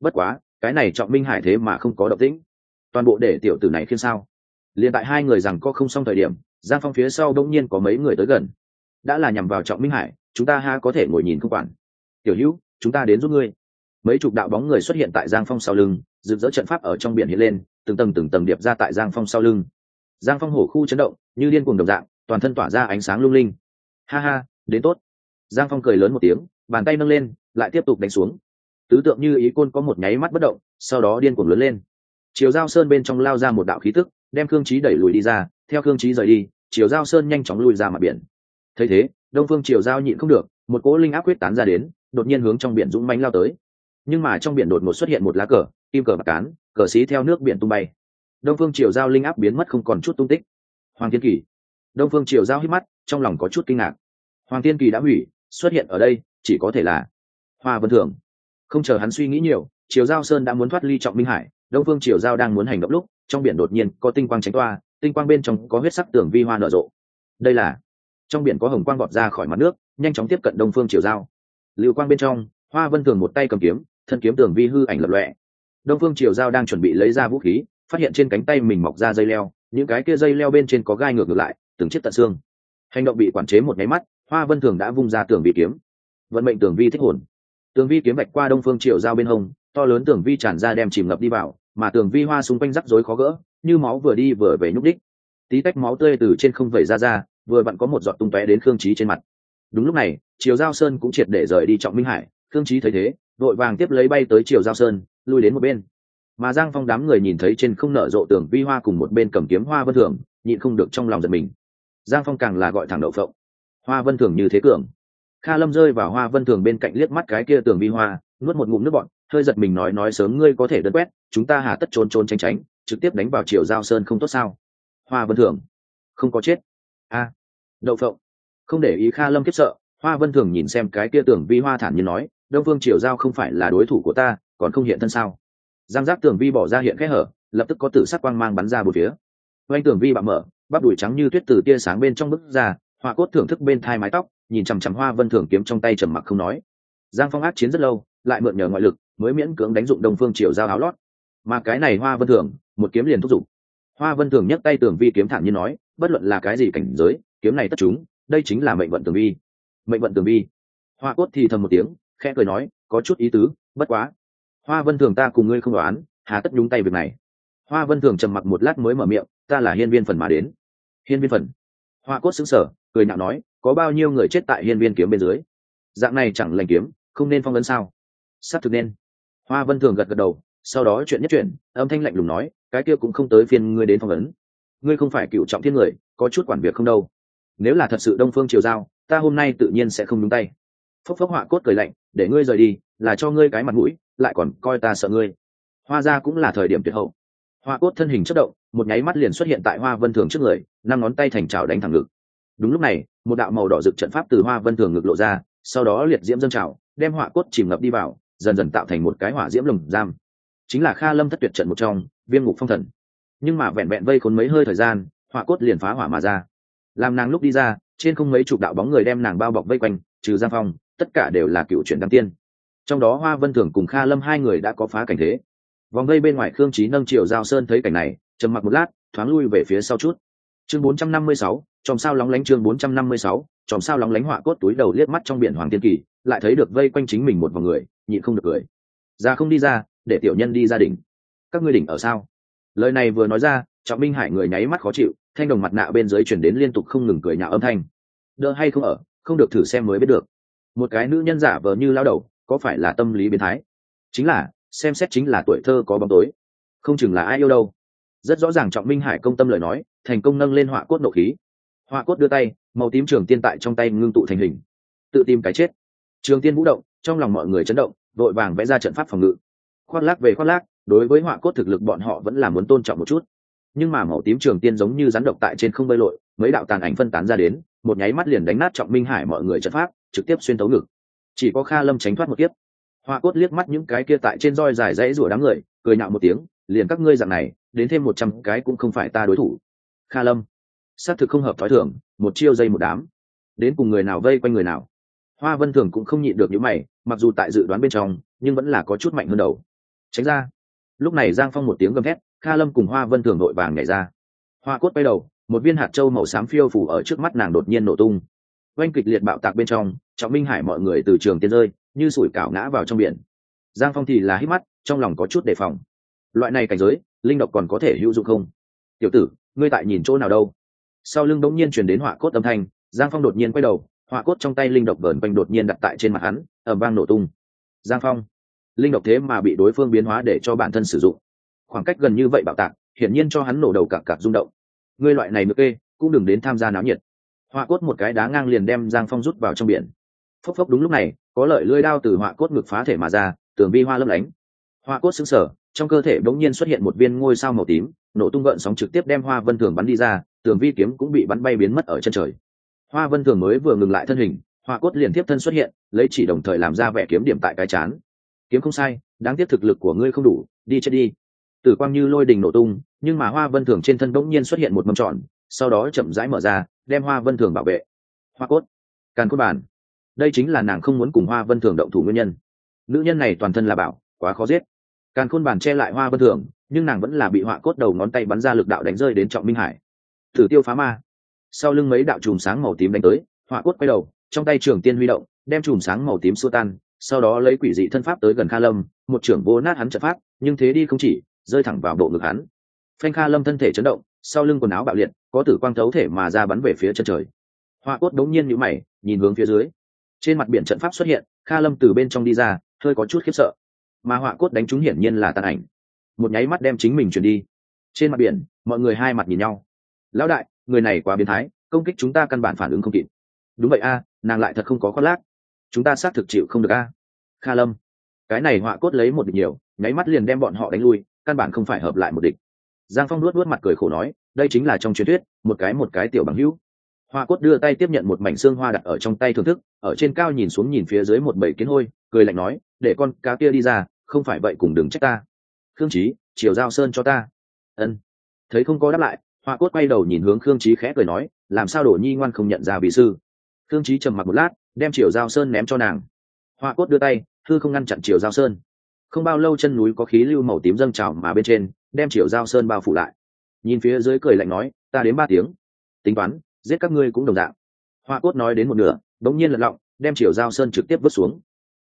Bất quá, cái này trọng minh hải thế mà không có động tĩnh. Toàn bộ để tiểu tử này khiên sao? Liền tại hai người rằng có không xong thời điểm, giang phong phía sau đông nhiên có mấy người tới gần. Đã là nhằm vào trọng minh hải, chúng ta ha có thể ngồi nhìn không quản. Tiểu hữu, chúng ta đến giúp ngươi mấy chục đạo bóng người xuất hiện tại giang phong sau lưng, rực rỡ trận pháp ở trong biển hiện lên, từng tầng từng tầng điệp ra tại giang phong sau lưng. Giang phong hổ khu chấn động, như điên cuồng đồng dạng, toàn thân tỏa ra ánh sáng lung linh. Ha ha, đến tốt. Giang phong cười lớn một tiếng, bàn tay nâng lên, lại tiếp tục đánh xuống. Tứ tượng như ý côn có một nháy mắt bất động, sau đó điên cuồng lớn lên. Chiều giao sơn bên trong lao ra một đạo khí tức, đem khương trí đẩy lùi đi ra, theo khương trí rời đi, chiều giao sơn nhanh chóng lùi ra mặt biển. Thấy thế, đông phương chiều giao nhịn không được, một cỗ linh áp quyết tán ra đến, đột nhiên hướng trong biển dũng mánh lao tới nhưng mà trong biển đột ngột xuất hiện một lá cờ, kim cờ bạc cán, cờ xí theo nước biển tung bay. Đông phương triều giao linh áp biến mất không còn chút tung tích. Hoàng thiên kỳ. Đông phương triều giao hít mắt, trong lòng có chút kinh ngạc. Hoàng thiên kỳ đã hủy, xuất hiện ở đây, chỉ có thể là hoa vân thường. Không chờ hắn suy nghĩ nhiều, triều giao sơn đã muốn thoát ly trọng minh hải, đông phương triều giao đang muốn hành động lúc, trong biển đột nhiên có tinh quang tránh toa, tinh quang bên trong có huyết sắc tưởng vi hoa nở rộ. Đây là trong biển có hồng quang vọt ra khỏi mặt nước, nhanh chóng tiếp cận đông phương triều giao. Lưu quang bên trong, hoa vân thường một tay cầm kiếm thân kiếm tường vi hư ảnh lập lọe đông phương triều giao đang chuẩn bị lấy ra vũ khí, phát hiện trên cánh tay mình mọc ra dây leo, những cái kia dây leo bên trên có gai ngược ngược lại, từng chiếc tận xương. Hành động bị quản chế một nháy mắt, hoa vân thường đã vung ra tường vi kiếm. Vận mệnh tường vi thích hồn. Tường vi kiếm bạch qua đông phương triều giao bên hông, to lớn tường vi tràn ra đem chìm ngập đi vào, mà tường vi hoa xung quanh rắc rối khó gỡ, như máu vừa đi vừa về nhúc đích tí tách máu tươi từ trên không vẩy ra ra, vừa vặn có một giọt tung tóe đến khương trí trên mặt. Đúng lúc này, triều giao sơn cũng triệt để rời đi trọng minh hải, khương trí thấy thế vội vàng tiếp lấy bay tới triều giao sơn, lui đến một bên. Mà giang phong đám người nhìn thấy trên không nở rộ tường vi hoa cùng một bên cầm kiếm hoa vân thường, nhịn không được trong lòng giật mình. Giang phong càng là gọi thẳng đậu phộng. Hoa vân thường như thế cường. Kha lâm rơi vào hoa vân thường bên cạnh liếc mắt cái kia tường vi hoa, nuốt một ngụm nước bọn hơi giật mình nói nói sớm ngươi có thể đơn quét, chúng ta hà tất trốn trốn tránh tránh, trực tiếp đánh vào triều giao sơn không tốt sao? Hoa vân thường. Không có chết. A, đậu phộng. Không để ý kha lâm kiếp sợ, hoa vân thường nhìn xem cái kia tưởng vi hoa thản nhiên nói đông phương triều giao không phải là đối thủ của ta, còn không hiện thân sao? Giang giác tường vi bỏ ra hiện khẽ hở, lập tức có tử sắc quang mang bắn ra một phía. Oanh tường vi bạo mở, bắp đùi trắng như tuyết từ tia sáng bên trong bức ra, hoa cốt thưởng thức bên thai mái tóc, nhìn chằm chằm hoa vân thường kiếm trong tay trầm mặc không nói. Giang phong ác chiến rất lâu, lại mượn nhờ ngoại lực, mới miễn cưỡng đánh dụng đông phương triều giao áo lót. Mà cái này hoa vân thường, một kiếm liền thúc giục. Hoa vân thường nhấc tay tường vi kiếm thản như nói, bất luận là cái gì cảnh giới, kiếm này tất chúng, đây chính là mệnh vận tường vi. Mệnh vận tường vi. Hoa cốt thì thầm một tiếng khẽ cười nói, có chút ý tứ, bất quá. Hoa vân thường ta cùng ngươi không đoán, hà tất nhúng tay việc này. Hoa vân thường trầm mặc một lát mới mở miệng, ta là hiên viên phần mà đến. Hiên viên phần? Hoa cốt xứng sở cười nhạo nói, có bao nhiêu người chết tại hiên viên kiếm bên dưới? Dạng này chẳng lành kiếm, không nên phong ấn sao? Sắp thực nên. Hoa vân thường gật gật đầu, sau đó chuyện nhất chuyện, âm thanh lạnh lùng nói, cái kia cũng không tới phiên ngươi đến phong ấn. ngươi không phải cựu trọng thiên người, có chút quản việc không đâu. Nếu là thật sự đông phương triều giao, ta hôm nay tự nhiên sẽ không đúng tay phốc phốc họa cốt cười lạnh, để ngươi rời đi, là cho ngươi cái mặt mũi, lại còn coi ta sợ ngươi. Hoa ra cũng là thời điểm tuyệt hậu. Hoa cốt thân hình chất động, một nháy mắt liền xuất hiện tại hoa vân thường trước người, năm ngón tay thành trào đánh thẳng ngực. Đúng lúc này, một đạo màu đỏ rực trận pháp từ hoa vân thường ngực lộ ra, sau đó liệt diễm dâng trào, đem họa cốt chìm ngập đi vào, dần dần tạo thành một cái hỏa diễm lồng giam. Chính là kha lâm thất tuyệt trận một trong, viêm ngục phong thần. Nhưng mà vẹn vẹn vây khốn mấy hơi thời gian, họa cốt liền phá hỏa mà ra. Làm nàng lúc đi ra, trên không mấy chục đạo bóng người đem nàng bao bọc vây quanh, trừ giang phong tất cả đều là cựu chuyển đăng tiên. Trong đó hoa vân thường cùng kha lâm hai người đã có phá cảnh thế. Vòng vây bên ngoài khương trí nâng triệu giao sơn thấy cảnh này, trầm mặc một lát, thoáng lui về phía sau chút. Chương bốn trăm năm mươi sáu, chòm sao lóng lánh chương bốn trăm năm mươi sáu, chòm sao lóng lánh họa cốt túi đầu liếc mắt trong biển hoàng tiên kỳ, lại thấy được vây quanh chính mình một vòng người, nhịn không được cười. Ra không đi ra, để tiểu nhân đi gia đình. Các ngươi đỉnh ở sao? Lời này vừa nói ra, trọng minh hải người nháy mắt khó chịu, thanh đồng mặt nạ bên dưới chuyển đến liên tục không ngừng cười nhạo âm thanh. Đỡ hay không ở, không được thử xem mới biết được một cái nữ nhân giả vờ như lao đầu, có phải là tâm lý biến thái? Chính là, xem xét chính là tuổi thơ có bóng tối. Không chừng là ai yêu đâu. Rất rõ ràng trọng minh hải công tâm lời nói, thành công nâng lên họa cốt nộ khí. Họa cốt đưa tay, màu tím trường tiên tại trong tay ngưng tụ thành hình. Tự tìm cái chết. Trường tiên vũ động, trong lòng mọi người chấn động, vội vàng vẽ ra trận pháp phòng ngự. Khoác lác về khoác lác, đối với họa cốt thực lực bọn họ vẫn là muốn tôn trọng một chút. Nhưng mà màu tím trường tiên giống như rắn độc tại trên không bơi lội, mấy đạo tàn ảnh phân tán ra đến một nháy mắt liền đánh nát trọng minh hải mọi người trận pháp, trực tiếp xuyên tấu ngực. Chỉ có kha lâm tránh thoát một kiếp. Hoa cốt liếc mắt những cái kia tại trên roi dài dãy rủa đám người, cười nhạo một tiếng, liền các ngươi dạng này, đến thêm một trăm cái cũng không phải ta đối thủ. Kha lâm, xác thực không hợp thói thường, một chiêu dây một đám. Đến cùng người nào vây quanh người nào? Hoa vân thường cũng không nhịn được những mày, mặc dù tại dự đoán bên trong, nhưng vẫn là có chút mạnh hơn đầu. Tránh ra. Lúc này giang phong một tiếng gầm thét, kha lâm cùng hoa vân thường nội vàng nhảy ra. Hoa cốt bay đầu một viên hạt trâu màu xám phiêu phủ ở trước mắt nàng đột nhiên nổ tung. Oanh kịch liệt bạo tạc bên trong, trọng minh hải mọi người từ trường tiên rơi, như sủi cảo ngã vào trong biển. Giang phong thì là hít mắt, trong lòng có chút đề phòng. Loại này cảnh giới, linh độc còn có thể hữu dụng không? Tiểu tử, ngươi tại nhìn chỗ nào đâu? Sau lưng đống nhiên chuyển đến họa cốt âm thanh, giang phong đột nhiên quay đầu họa cốt trong tay linh độc vờn quanh đột nhiên đặt tại trên mặt hắn ẩm vang nổ tung. Giang phong, linh độc thế mà bị đối phương biến hóa để cho bản thân sử dụng. Khoảng cách gần như vậy bạo tạc, hiển nhiên cho hắn nổ đầu cặp cặp rung động ngươi loại này nữa kê, cũng đừng đến tham gia náo nhiệt. Họa cốt một cái đá ngang liền đem giang phong rút vào trong biển. Phốc phốc đúng lúc này, có lợi lưỡi đao từ họa cốt ngực phá thể mà ra, tường vi hoa lấp lánh. Họa cốt xứng sở trong cơ thể bỗng nhiên xuất hiện một viên ngôi sao màu tím, nổ tung gợn sóng trực tiếp đem hoa vân thường bắn đi ra, tường vi kiếm cũng bị bắn bay biến mất ở chân trời. Hoa vân thường mới vừa ngừng lại thân hình họa cốt liền tiếp thân xuất hiện, lấy chỉ đồng thời làm ra vẻ kiếm điểm tại cái chán. Kiếm không sai, đáng tiếc thực lực của ngươi không đủ, đi chết đi. Tử quang như lôi đình nổ tung nhưng mà hoa vân thường trên thân bỗng nhiên xuất hiện một mâm tròn, sau đó chậm rãi mở ra, đem hoa vân thường bảo vệ. Hoa cốt. Càn cốt bản. Đây chính là nàng không muốn cùng hoa vân thường động thủ nguyên nhân. Nữ nhân này toàn thân là bảo, quá khó giết. Càn khôn bản che lại hoa vân thường, nhưng nàng vẫn là bị họa cốt đầu ngón tay bắn ra lực đạo đánh rơi đến trọng minh hải. Thử tiêu phá ma. Sau lưng mấy đạo chùm sáng màu tím đánh tới họa cốt quay đầu, trong tay trường tiên huy động, đem chùm sáng màu tím xua tan, sau đó lấy quỷ dị thân pháp tới gần kha lâm, một trưởng vô nát hắn trận pháp, nhưng thế đi không chỉ, rơi thẳng vào bộ ngực hắn phanh kha lâm thân thể chấn động, sau lưng quần áo bạo liệt, có tử quang thấu thể mà ra bắn về phía chân trời. Hoa cốt đống nhiên nhũ mày, nhìn hướng phía dưới. Trên mặt biển trận pháp xuất hiện, kha lâm từ bên trong đi ra, hơi có chút khiếp sợ. Mà họa cốt đánh trúng hiển nhiên là tàn ảnh. Một nháy mắt đem chính mình chuyển đi. Trên mặt biển, mọi người hai mặt nhìn nhau. Lão đại, người này quá biến thái, công kích chúng ta căn bản phản ứng không kịp. Đúng vậy a, nàng lại thật không có khoác lác. Chúng ta xác thực chịu không được a. Kha lâm. Cái này họa cốt lấy một địch nhiều, nháy mắt liền đem bọn họ đánh lui, căn bản không phải hợp lại một địch giang phong luốt luốt mặt cười khổ nói, đây chính là trong truyền thuyết, một cái một cái tiểu bằng hữu. Hoa cốt đưa tay tiếp nhận một mảnh xương hoa đặt ở trong tay thưởng thức, ở trên cao nhìn xuống nhìn phía dưới một bầy kiến hôi, cười lạnh nói, để con cá kia đi ra, không phải vậy cùng đừng trách ta. Khương trí chiều giao sơn cho ta. Ân. Thấy không có đáp lại, hoa cốt quay đầu nhìn hướng khương trí khẽ cười nói, làm sao đổ nhi ngoan không nhận ra vị sư? Khương trí trầm mặc một lát, đem chiều giao sơn ném cho nàng. Hoa cốt đưa tay thư không ngăn chặn chiều giao sơn không bao lâu chân núi có khí lưu màu tím dâng trào mà bên trên, đem triệu giao sơn bao phủ lại. Nhìn phía dưới cười lạnh nói, ta đến ba tiếng. Tính toán, giết các ngươi cũng đồng dạng. Hoa cốt nói đến một nửa, bỗng nhiên lật lọng, đem triệu giao sơn trực tiếp vứt xuống.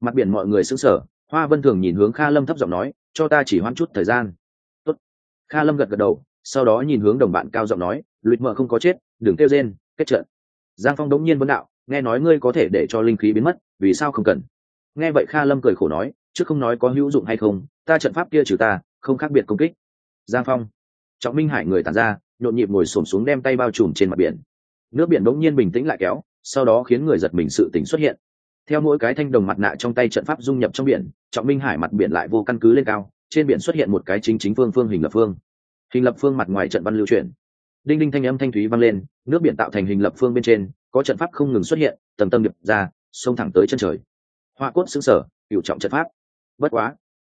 Mặt biển mọi người sững sờ, hoa vân thường nhìn hướng kha lâm thấp giọng nói, cho ta chỉ hoãn chút thời gian. Tốt. kha lâm gật gật đầu, sau đó nhìn hướng đồng bạn cao giọng nói, lụt mợ không có chết, đừng kêu rên, kết trận. Giang phong đống nhiên vấn đạo, nghe nói ngươi có thể để cho linh khí biến mất, vì sao không cần? Nghe vậy kha lâm cười khổ nói chứ không nói có hữu dụng hay không, ta trận pháp kia trừ ta, không khác biệt công kích. Giang phong. Trọng minh hải người tàn ra, nhộn nhịp ngồi xổm xuống đem tay bao trùm trên mặt biển. Nước biển đống nhiên bình tĩnh lại kéo, sau đó khiến người giật mình sự tỉnh xuất hiện. Theo mỗi cái thanh đồng mặt nạ trong tay trận pháp dung nhập trong biển, trọng minh hải mặt biển lại vô căn cứ lên cao, trên biển xuất hiện một cái chính chính phương phương hình lập phương. Hình lập phương mặt ngoài trận văn lưu chuyển. Đinh đinh thanh âm thanh thúy vang lên, nước biển tạo thành hình lập phương bên trên, có trận pháp không ngừng xuất hiện, tầng tâm điệp ra, xông thẳng tới chân trời. Hoa cốt xứng sở cựu trọng trận pháp bất quá.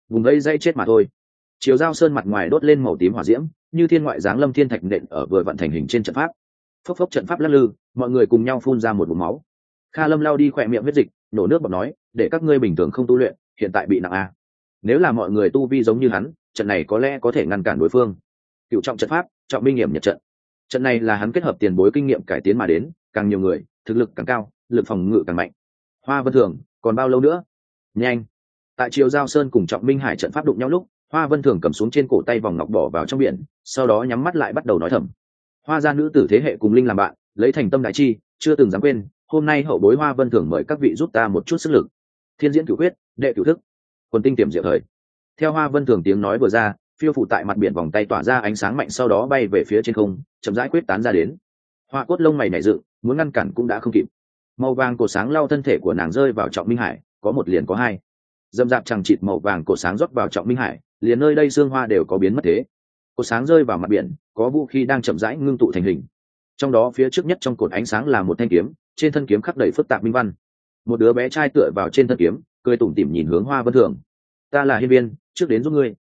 Vùng gây dây chết mà thôi. Chiều giao sơn mặt ngoài đốt lên màu tím hỏa diễm, như thiên ngoại giáng lâm thiên thạch nện ở vừa vận thành hình trên trận pháp. Phốc phốc trận pháp lắc lư, mọi người cùng nhau phun ra một vùng máu. Kha lâm lao đi khỏe miệng huyết dịch, nổ nước bọt nói, để các ngươi bình thường không tu luyện, hiện tại bị nặng a nếu là mọi người tu vi giống như hắn, trận này có lẽ có thể ngăn cản đối phương. Cựu trọng trận pháp, trọng minh nghiệm nhật trận. Trận này là hắn kết hợp tiền bối kinh nghiệm cải tiến mà đến, càng nhiều người, thực lực càng cao, lực phòng ngự càng mạnh. Hoa vân thường, còn bao lâu nữa? Nhanh tại triều giao sơn cùng trọng minh hải trận pháp đụng nhau lúc, hoa vân thường cầm xuống trên cổ tay vòng ngọc bỏ vào trong biển, sau đó nhắm mắt lại bắt đầu nói thầm. Hoa gia nữ tử thế hệ cùng linh làm bạn, lấy thành tâm đại chi, chưa từng dám quên, hôm nay hậu bối hoa vân thường mời các vị giúp ta một chút sức lực. Thiên diễn cửu quyết, đệ cửu thức quân tinh tiềm diệu thời. Theo hoa vân thường tiếng nói vừa ra, phiêu phụ tại mặt biển vòng tay tỏa ra ánh sáng mạnh sau đó bay về phía trên không, chậm rãi quyết tán ra đến. Hoa cốt lông mày nảy dựng, muốn ngăn cản cũng đã không kịp. Màu vàng cổ sáng lau thân thể của nàng rơi vào trọng minh hải, có một liền có hai dầm dạp chẳng chịt màu vàng cổ sáng rót vào trọng minh hải, liền nơi đây xương hoa đều có biến mất thế. Cổ sáng rơi vào mặt biển, có vũ khí đang chậm rãi ngưng tụ thành hình. Trong đó phía trước nhất trong cột ánh sáng là một thanh kiếm, trên thân kiếm khắc đầy phức tạp minh văn. Một đứa bé trai tựa vào trên thân kiếm, cười tủm tỉm nhìn hướng hoa vân thường. Ta là hiên viên, trước đến giúp ngươi.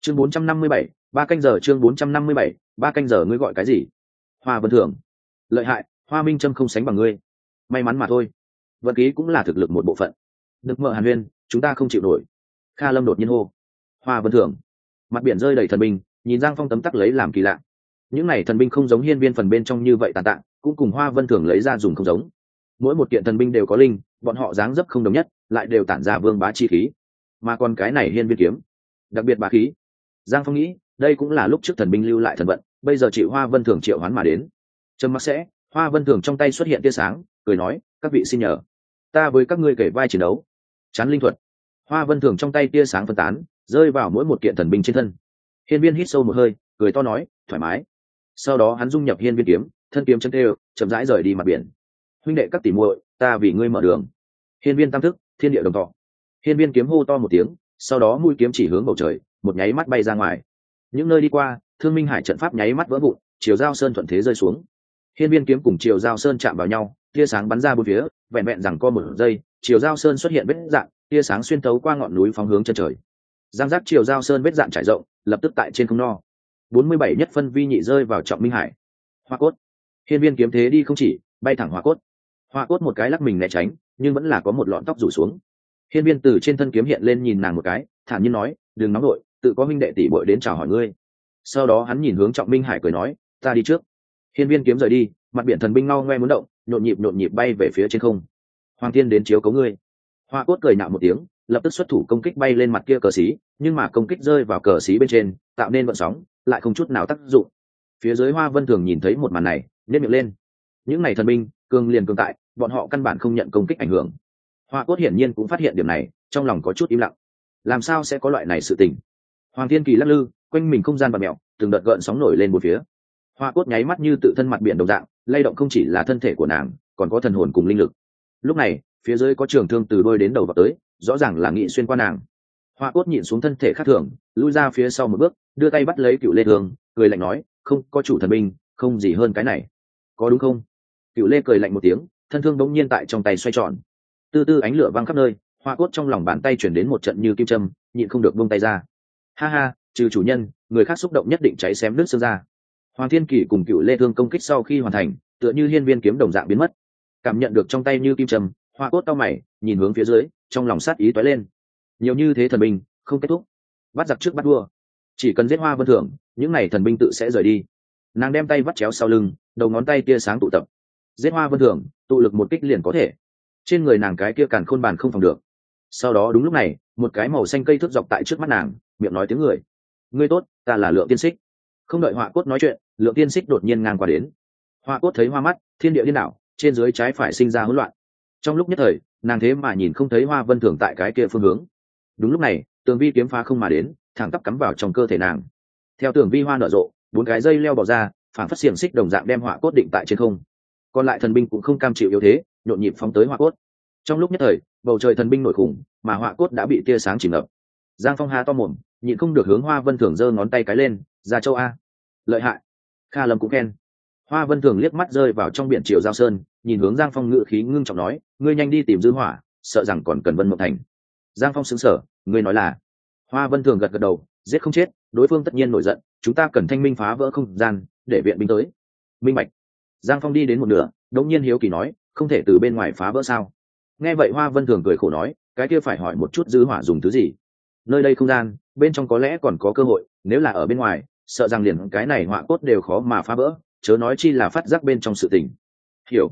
Chương bốn trăm năm mươi bảy, ba canh giờ chương bốn trăm năm mươi bảy, ba canh giờ ngươi gọi cái gì? Hoa vân thường. Lợi hại, hoa minh trâm không sánh bằng ngươi. May mắn mà thôi. Vật ký cũng là thực lực một bộ phận. Được mợ hàn huyên chúng ta không chịu nổi. Kha lâm đột nhiên hô. Hoa vân thường. Mặt biển rơi đầy thần binh, nhìn giang phong tấm tắc lấy làm kỳ lạ. Những n à y thần binh không giống hiên viên phần bên trong như vậy tàn tạ, cũng cùng hoa vân thường lấy ra dùng không giống. Mỗi một kiện thần binh đều có linh, bọn họ dáng dấp không đồng nhất, lại đều tản ra vương bá chi khí. Mà còn cái này hiên viên kiếm, đặc biệt bá khí. Giang phong nghĩ, đây cũng là lúc trước thần binh lưu lại thần vận, bây giờ chị hoa vân thường triệu hoán mà đến. Trầm mắc sẽ, hoa vân thường trong tay xuất hiện tia sáng, cười nói, các vị xin nhờ. Ta với các ngươi kể vai chiến đấu chán linh thuật. Hoa vân thường trong tay tia sáng phân tán, rơi vào mỗi một kiện thần binh trên thân. Hiên viên hít sâu một hơi, cười to nói, thoải mái. Sau đó hắn dung nhập hiên viên kiếm, thân kiếm chân tê, chậm rãi rời đi mặt biển. Huynh đệ các tỷ muội, ta vì ngươi mở đường. Hiên viên tam thức, thiên địa đồng thọ hiên viên kiếm hô to một tiếng, sau đó mũi kiếm chỉ hướng bầu trời, một nháy mắt bay ra ngoài. Những nơi đi qua, thương minh hải trận pháp nháy mắt vỡ vụn, chiều giao sơn thuận thế rơi xuống. Hiên viên kiếm cùng chiều giao sơn chạm vào nhau, tia sáng bắn ra bốn phía, vẹn vẹn rằng co một giây chiều giao sơn xuất hiện vết dạng tia sáng xuyên tấu qua ngọn núi phóng hướng chân trời. Giang giác chiều giao sơn vết dạng trải rộng, lập tức tại trên không no. Bốn mươi bảy nhất phân vi nhị rơi vào trọng minh hải. Hoa cốt. Hiên viên kiếm thế đi không chỉ, bay thẳng hoa cốt. Hoa cốt một cái lắc mình né tránh, nhưng vẫn là có một lọn tóc rủ xuống. Hiên viên từ trên thân kiếm hiện lên nhìn nàng một cái, thản nhiên nói, đừng nóng đội tự có minh đệ tỷ bội đến chào hỏi ngươi. Sau đó hắn nhìn hướng trọng minh hải cười nói, ta đi trước. Hiên viên kiếm rời đi, mặt biển thần binh ngao ngoe muốn động, nhộn nhịp nhộn nhịp bay về phía trên không hoàng thiên đến chiếu cấu ngươi. Hoa cốt cười nạo một tiếng, lập tức xuất thủ công kích bay lên mặt kia cờ xí, nhưng mà công kích rơi vào cờ xí bên trên, tạo nên vận sóng, lại không chút nào tác dụng. Phía dưới hoa vân thường nhìn thấy một màn này nếp miệng lên. Những này thần binh, cường liền cường tại, bọn họ căn bản không nhận công kích ảnh hưởng. Hoa cốt hiển nhiên cũng phát hiện điểm này, trong lòng có chút im lặng. Làm sao sẽ có loại này sự tình? Hoàng thiên kỳ lắc lư, quanh mình không gian và mẹo từng đợt gợn sóng nổi lên một phía. Hoa cốt nháy mắt như tự thân mặt biển đồng dạng, lay động không chỉ là thân thể của nàng, còn có thần hồn cùng linh lực lúc này, phía dưới có trường thương từ đôi đến đầu vào tới, rõ ràng là nghị xuyên qua nàng. Hoa cốt nhìn xuống thân thể khác thường, lui ra phía sau một bước, đưa tay bắt lấy cựu lê thương cười lạnh nói, không, có chủ thần binh, không gì hơn cái này. Có đúng không? Cựu lê cười lạnh một tiếng, thân thương bỗng nhiên tại trong tay xoay tròn. Tư tư ánh lửa văng khắp nơi, hoa cốt trong lòng bàn tay chuyển đến một trận như kim châm, nhịn không được buông tay ra. Ha ha, trừ chủ nhân, người khác xúc động nhất định cháy xém nước xương ra. Hoàng thiên kỷ cùng cựu lê thương công kích sau khi hoàn thành, tựa như hiên viên kiếm đồng dạng biến mất cảm nhận được trong tay như kim trầm, hoa cốt tao mày nhìn hướng phía dưới trong lòng sát ý toái lên. Nhiều như thế thần binh không kết thúc. Bắt giặc trước bắt đua chỉ cần giết hoa vân thưởng những n à y thần binh tự sẽ rời đi. Nàng đem tay vắt chéo sau lưng đầu ngón tay tia sáng tụ tập. Giết hoa vân thưởng tụ lực một kích liền có thể. Trên người nàng cái kia càn khôn bàn không phòng được. Sau đó đúng lúc này một cái màu xanh cây thước dọc tại trước mắt nàng miệng nói tiếng người. Ngươi tốt ta là lượng tiên xích. Không đợi họa cốt nói chuyện lượng tiên xích đột nhiên ngang qua đến. Họa cốt thấy hoa mắt thiên địa điên đảo trên dưới trái phải sinh ra hỗn loạn. Trong lúc nhất thời, nàng thế mà nhìn không thấy hoa vân thường tại cái kia phương hướng. Đúng lúc này, tường vi kiếm phá không mà đến, thẳng tắp cắm vào trong cơ thể nàng. Theo tường vi hoa nở rộ, bốn cái dây leo bỏ ra phản phát xiềng xích đồng dạng đem họa cốt định tại trên không. Còn lại thần binh cũng không cam chịu yếu thế, nhộn nhịp phóng tới họa cốt. Trong lúc nhất thời, bầu trời thần binh nổi khủng, mà họa cốt đã bị tia sáng chìm ngập. Giang phong hà to mồm, nhịn không được hướng hoa vân thường giơ ngón tay cái lên, ra châu a. Lợi hại. Kha lâm cũng khen hoa vân thường liếc mắt rơi vào trong biển triều giao sơn, nhìn hướng giang phong ngự khí ngưng trọng nói, ngươi nhanh đi tìm dư hỏa, sợ rằng còn cần vân mộng thành. Giang phong xứng sở ngươi nói là? Hoa vân thường gật gật đầu, giết không chết, đối phương tất nhiên nổi giận, chúng ta cần thanh minh phá vỡ không gian, để viện binh tới. Minh bạch. Giang phong đi đến một nửa đống nhiên hiếu kỳ nói, không thể từ bên ngoài phá vỡ sao? Nghe vậy hoa vân thường cười khổ nói, cái kia phải hỏi một chút dư hỏa dùng thứ gì? Nơi đây không gian, bên trong có lẽ còn có cơ hội, nếu là ở bên ngoài, sợ rằng liền cái này họa cốt đều khó mà phá vỡ chớ nói chi là phát giác bên trong sự tình. Hiểu.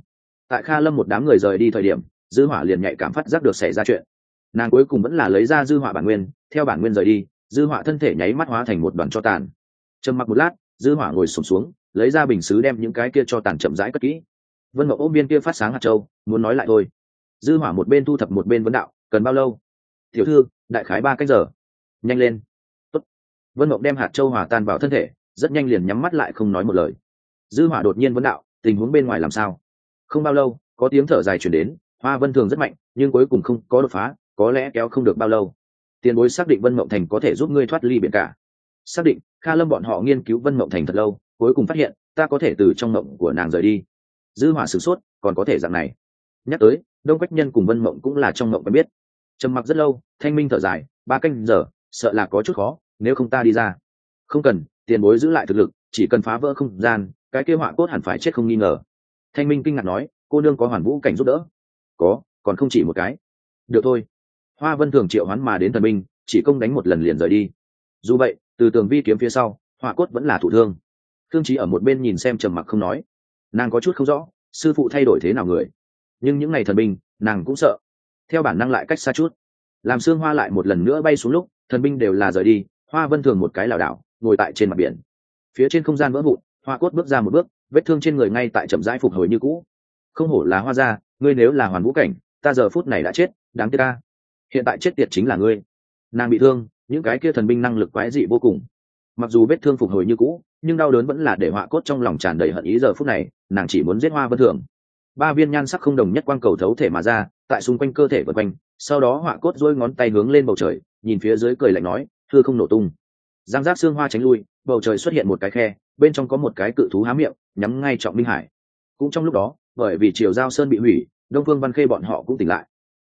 Tại kha lâm một đám người rời đi thời điểm dư hỏa liền nhạy cảm phát giác được xảy ra chuyện. Nàng cuối cùng vẫn là lấy ra dư hỏa bản nguyên theo bản nguyên rời đi dư hỏa thân thể nháy mắt hóa thành một đoàn cho tàn. Trầm mặc một lát dư hỏa ngồi sụp xuống, xuống lấy ra bình sứ đem những cái kia cho tàn chậm rãi cất kỹ. Vân ngọc ôm viên kia phát sáng hạt châu muốn nói lại thôi. Dư hỏa một bên thu thập một bên vấn đạo cần bao lâu? Tiểu thư đại khái ba cách giờ. Nhanh lên. Tốt. vân ngọc đem hạt châu hòa tan vào thân thể rất nhanh liền nhắm mắt lại không nói một lời dư hỏa đột nhiên vấn đạo, tình huống bên ngoài làm sao? Không bao lâu, có tiếng thở dài chuyển đến, hoa vân thường rất mạnh, nhưng cuối cùng không có đột phá, có lẽ kéo không được bao lâu. Tiền bối xác định vân mộng thành có thể giúp ngươi thoát ly biển cả. Xác định, kha lâm bọn họ nghiên cứu vân mộng thành thật lâu, cuối cùng phát hiện, ta có thể từ trong mộng của nàng rời đi. Dư hỏa sửng sốt, còn có thể dạng này. Nhắc tới, đông quách nhân cùng vân mộng cũng là trong mộng quen biết. Trầm mặc rất lâu, thanh minh thở dài, ba canh giờ, sợ là có chút khó, nếu không ta đi ra. Không cần, tiền bối giữ lại thực lực, chỉ cần phá vỡ không gian cái kia họa cốt hẳn phải chết không nghi ngờ. Thanh minh kinh ngạc nói, cô nương có hoàn vũ cảnh giúp đỡ? Có, còn không chỉ một cái. Được thôi. Hoa vân thường triệu hoán mà đến thần minh, chỉ công đánh một lần liền rời đi. Dù vậy, từ tường vi kiếm phía sau, họa cốt vẫn là thủ thương. Thương trí ở một bên nhìn xem trầm mặc không nói. Nàng có chút không rõ, sư phụ thay đổi thế nào người. Nhưng những ngày thần binh nàng cũng sợ. Theo bản năng lại cách xa chút. Làm xương hoa lại một lần nữa bay xuống lúc, thần binh đều là rời đi, hoa vân thường một cái lảo đảo, ngồi tại trên mặt biển. Phía trên không gian vỡ vụn hoa cốt bước ra một bước, vết thương trên người ngay tại chậm rãi phục hồi như cũ. Không hổ là hoa gia, ngươi nếu là hoàn vũ cảnh, ta giờ phút này đã chết, đáng tiếc ta. Hiện tại chết tiệt chính là ngươi. Nàng bị thương, những cái kia thần binh năng lực quái dị vô cùng. Mặc dù vết thương phục hồi như cũ, nhưng đau đớn vẫn là để họa cốt trong lòng tràn đầy hận ý giờ phút này, nàng chỉ muốn giết hoa vân thường. Ba viên nhan sắc không đồng nhất quang cầu thấu thể mà ra, tại xung quanh cơ thể vân quanh, sau đó họa cốt dôi ngón tay hướng lên bầu trời, nhìn phía dưới cười lạnh nói, thưa không nổ tung. Giang giác xương hoa tránh lui, bầu trời xuất hiện một cái khe bên trong có một cái cự thú há miệng nhắm ngay trọng minh hải. Cũng trong lúc đó bởi vì triều giao sơn bị hủy đông phương văn khê bọn họ cũng tỉnh lại.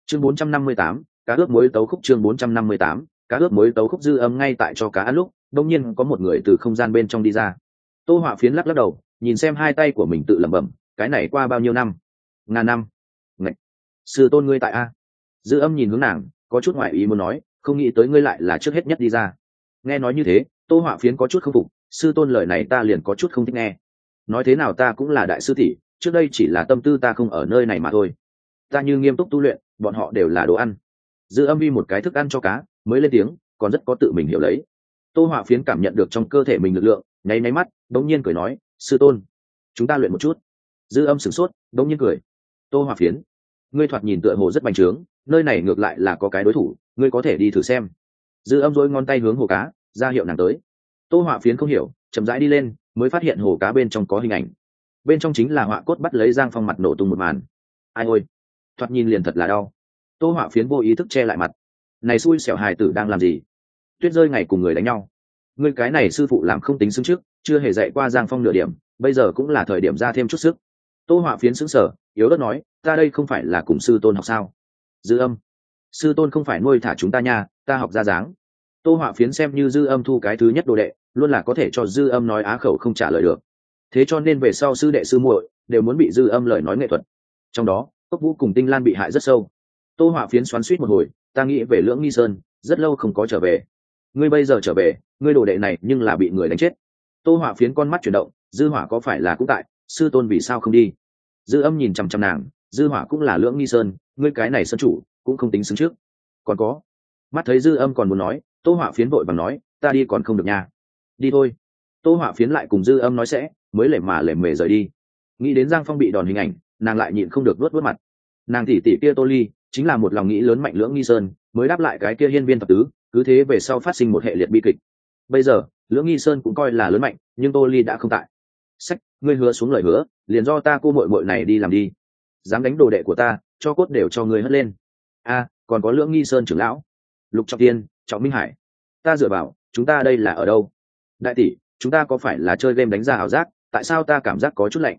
Chương 458, cá ướp muối tấu khúc chương 458, cá ướp muối tấu khúc dư âm ngay tại cho cá ăn lúc đông nhiên có một người từ không gian bên trong đi ra. Tô họa phiến lắc lắc đầu nhìn xem hai tay của mình tự lẩm bẩm cái này qua bao nhiêu năm? Ngàn năm. Ngạch. sư tôn ngươi tại a. Dư âm nhìn hướng nàng có chút ngoại ý muốn nói không nghĩ tới ngươi lại là trước hết nhất đi ra. Nghe nói như thế tô họa phiến có chút không phục sư tôn lời này ta liền có chút không thích nghe. Nói thế nào ta cũng là đại sư tỷ, trước đây chỉ là tâm tư ta không ở nơi này mà thôi. Ta như nghiêm túc tu luyện, bọn họ đều là đồ ăn. Dư âm vi một cái thức ăn cho cá, mới lên tiếng, còn rất có tự mình hiểu lấy. Tô họa phiến cảm nhận được trong cơ thể mình lực lượng, nháy nháy mắt, đống nhiên cười nói, sư tôn, chúng ta luyện một chút. Dư âm sửng sốt, đống nhiên cười. Tô họa phiến, ngươi thoạt nhìn tựa hồ rất bành trướng, nơi này ngược lại là có cái đối thủ, ngươi có thể đi thử xem. Dư âm dối ngón tay hướng hồ cá, ra hiệu nàng tới tô họa phiến không hiểu, chậm rãi đi lên, mới phát hiện hồ cá bên trong có hình ảnh. Bên trong chính là họa cốt bắt lấy giang phong mặt nổ tung một màn. Ai ôi! Thoạt nhìn liền thật là đau. Tô họa phiến vô ý thức che lại mặt. Này xui xẻo hài tử đang làm gì? Tuyết rơi ngày cùng người đánh nhau. Người cái này sư phụ làm không tính xứng trước, chưa hề dạy qua giang phong nửa điểm, bây giờ cũng là thời điểm ra thêm chút sức. Tô họa phiến xứng sở yếu đất nói, ta đây không phải là cùng sư tôn học sao? Dư âm. Sư tôn không phải nuôi thả chúng ta nha, ta học ra dáng tô họa phiến xem như dư âm thu cái thứ nhất đồ đệ, luôn là có thể cho dư âm nói á khẩu không trả lời được. Thế cho nên về sau sư đệ sư muội đều muốn bị dư âm lời nói nghệ thuật. Trong đó cốc vũ cùng tinh lan bị hại rất sâu. Tô họa phiến xoắn suýt một hồi, ta nghĩ về lưỡng nghi sơn, rất lâu không có trở về. Ngươi bây giờ trở về, ngươi đồ đệ này nhưng là bị người đánh chết. Tô họa phiến con mắt chuyển động, dư hỏa có phải là cũng tại, sư tôn vì sao không đi? Dư âm nhìn chằm chằm nàng, dư hỏa cũng là lưỡng nghi sơn, ngươi cái này sân chủ, cũng không tính xứng trước. Còn có, mắt thấy dư âm còn muốn nói tô họa phiến vội bằng nói, ta đi còn không được nha. Đi thôi. Tô họa phiến lại cùng dư âm nói sẽ, mới lề mà lề mề rời đi. Nghĩ đến giang phong bị đòn hình ảnh, nàng lại nhịn không được vớt vớt mặt. Nàng tỉ tỉ kia tô ly, chính là một lòng nghĩ lớn mạnh lưỡng nghi sơn, mới đáp lại cái kia hiên viên tập tứ, cứ thế về sau phát sinh một hệ liệt bi kịch. Bây giờ, lưỡng nghi sơn cũng coi là lớn mạnh, nhưng tô ly đã không tại. Sách, ngươi hứa xuống lời hứa, liền do ta cô mội mội này đi làm đi. Dám đánh đồ đệ của ta, cho cốt đều cho ngươi hất lên. A, còn có lưỡng nghi sơn trưởng lão. Lục trọng tiên trọng minh hải, ta dựa vào, chúng ta đây là ở đâu? Đại tỷ, chúng ta có phải là chơi game đánh ra ảo giác, tại sao ta cảm giác có chút lạnh?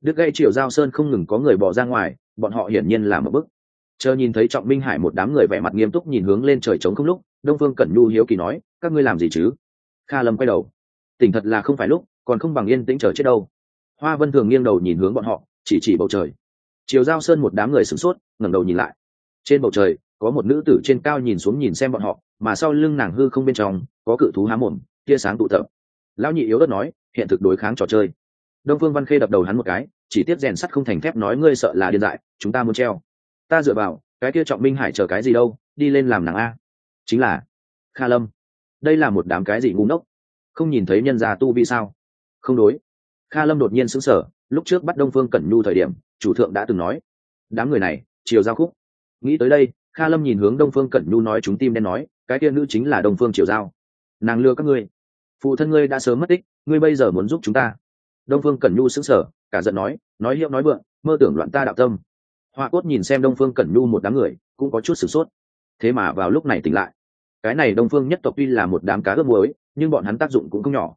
Đức gây triều giao sơn không ngừng có người bỏ ra ngoài, bọn họ hiển nhiên là một bức. Chờ nhìn thấy trọng minh hải một đám người vẻ mặt nghiêm túc nhìn hướng lên trời trống không lúc, đông phương cẩn nhu hiếu kỳ nói, các ngươi làm gì chứ? Kha lâm quay đầu. Tỉnh thật là không phải lúc, còn không bằng yên tĩnh chờ chết đâu. Hoa vân thường nghiêng đầu nhìn hướng bọn họ, chỉ chỉ bầu trời. Chiều giao sơn một đám người sửng sốt, ngẩng đầu nhìn lại. Trên bầu trời có một nữ tử trên cao nhìn xuống nhìn xem bọn họ, mà sau lưng nàng hư không bên trong, có cự thú há mồm, tia sáng tụ tập. Lão nhị yếu đất nói, hiện thực đối kháng trò chơi. Đông phương văn khê đập đầu hắn một cái, chỉ tiếp rèn sắt không thành thép nói ngươi sợ là điên dại, chúng ta muốn treo. Ta dựa vào, cái kia trọng minh hải chờ cái gì đâu, đi lên làm nàng a. Chính là kha lâm. Đây là một đám cái gì ngu ngốc? Không nhìn thấy nhân gia tu vi sao? Không đối. Kha lâm đột nhiên sững sờ, lúc trước bắt đông phương cẩn nhu thời điểm, chủ thượng đã từng nói, đám người này, chiều giao khúc. Nghĩ tới đây kha lâm nhìn hướng đông phương cẩn nhu nói chúng tim đen nói, cái kia nữ chính là đông phương triều giao. Nàng lừa các ngươi. Phụ thân ngươi đã sớm mất tích, ngươi bây giờ muốn giúp chúng ta. Đông phương cẩn nhu sững sờ, cả giận nói nói hiệu nói vượng, mơ tưởng loạn ta đạo tâm. Hoa cốt nhìn xem đông phương cẩn nhu một đám người, cũng có chút sửng sốt. Thế mà vào lúc này tỉnh lại. Cái này đông phương nhất tộc tuy là một đám cá ướp muối, nhưng bọn hắn tác dụng cũng không nhỏ.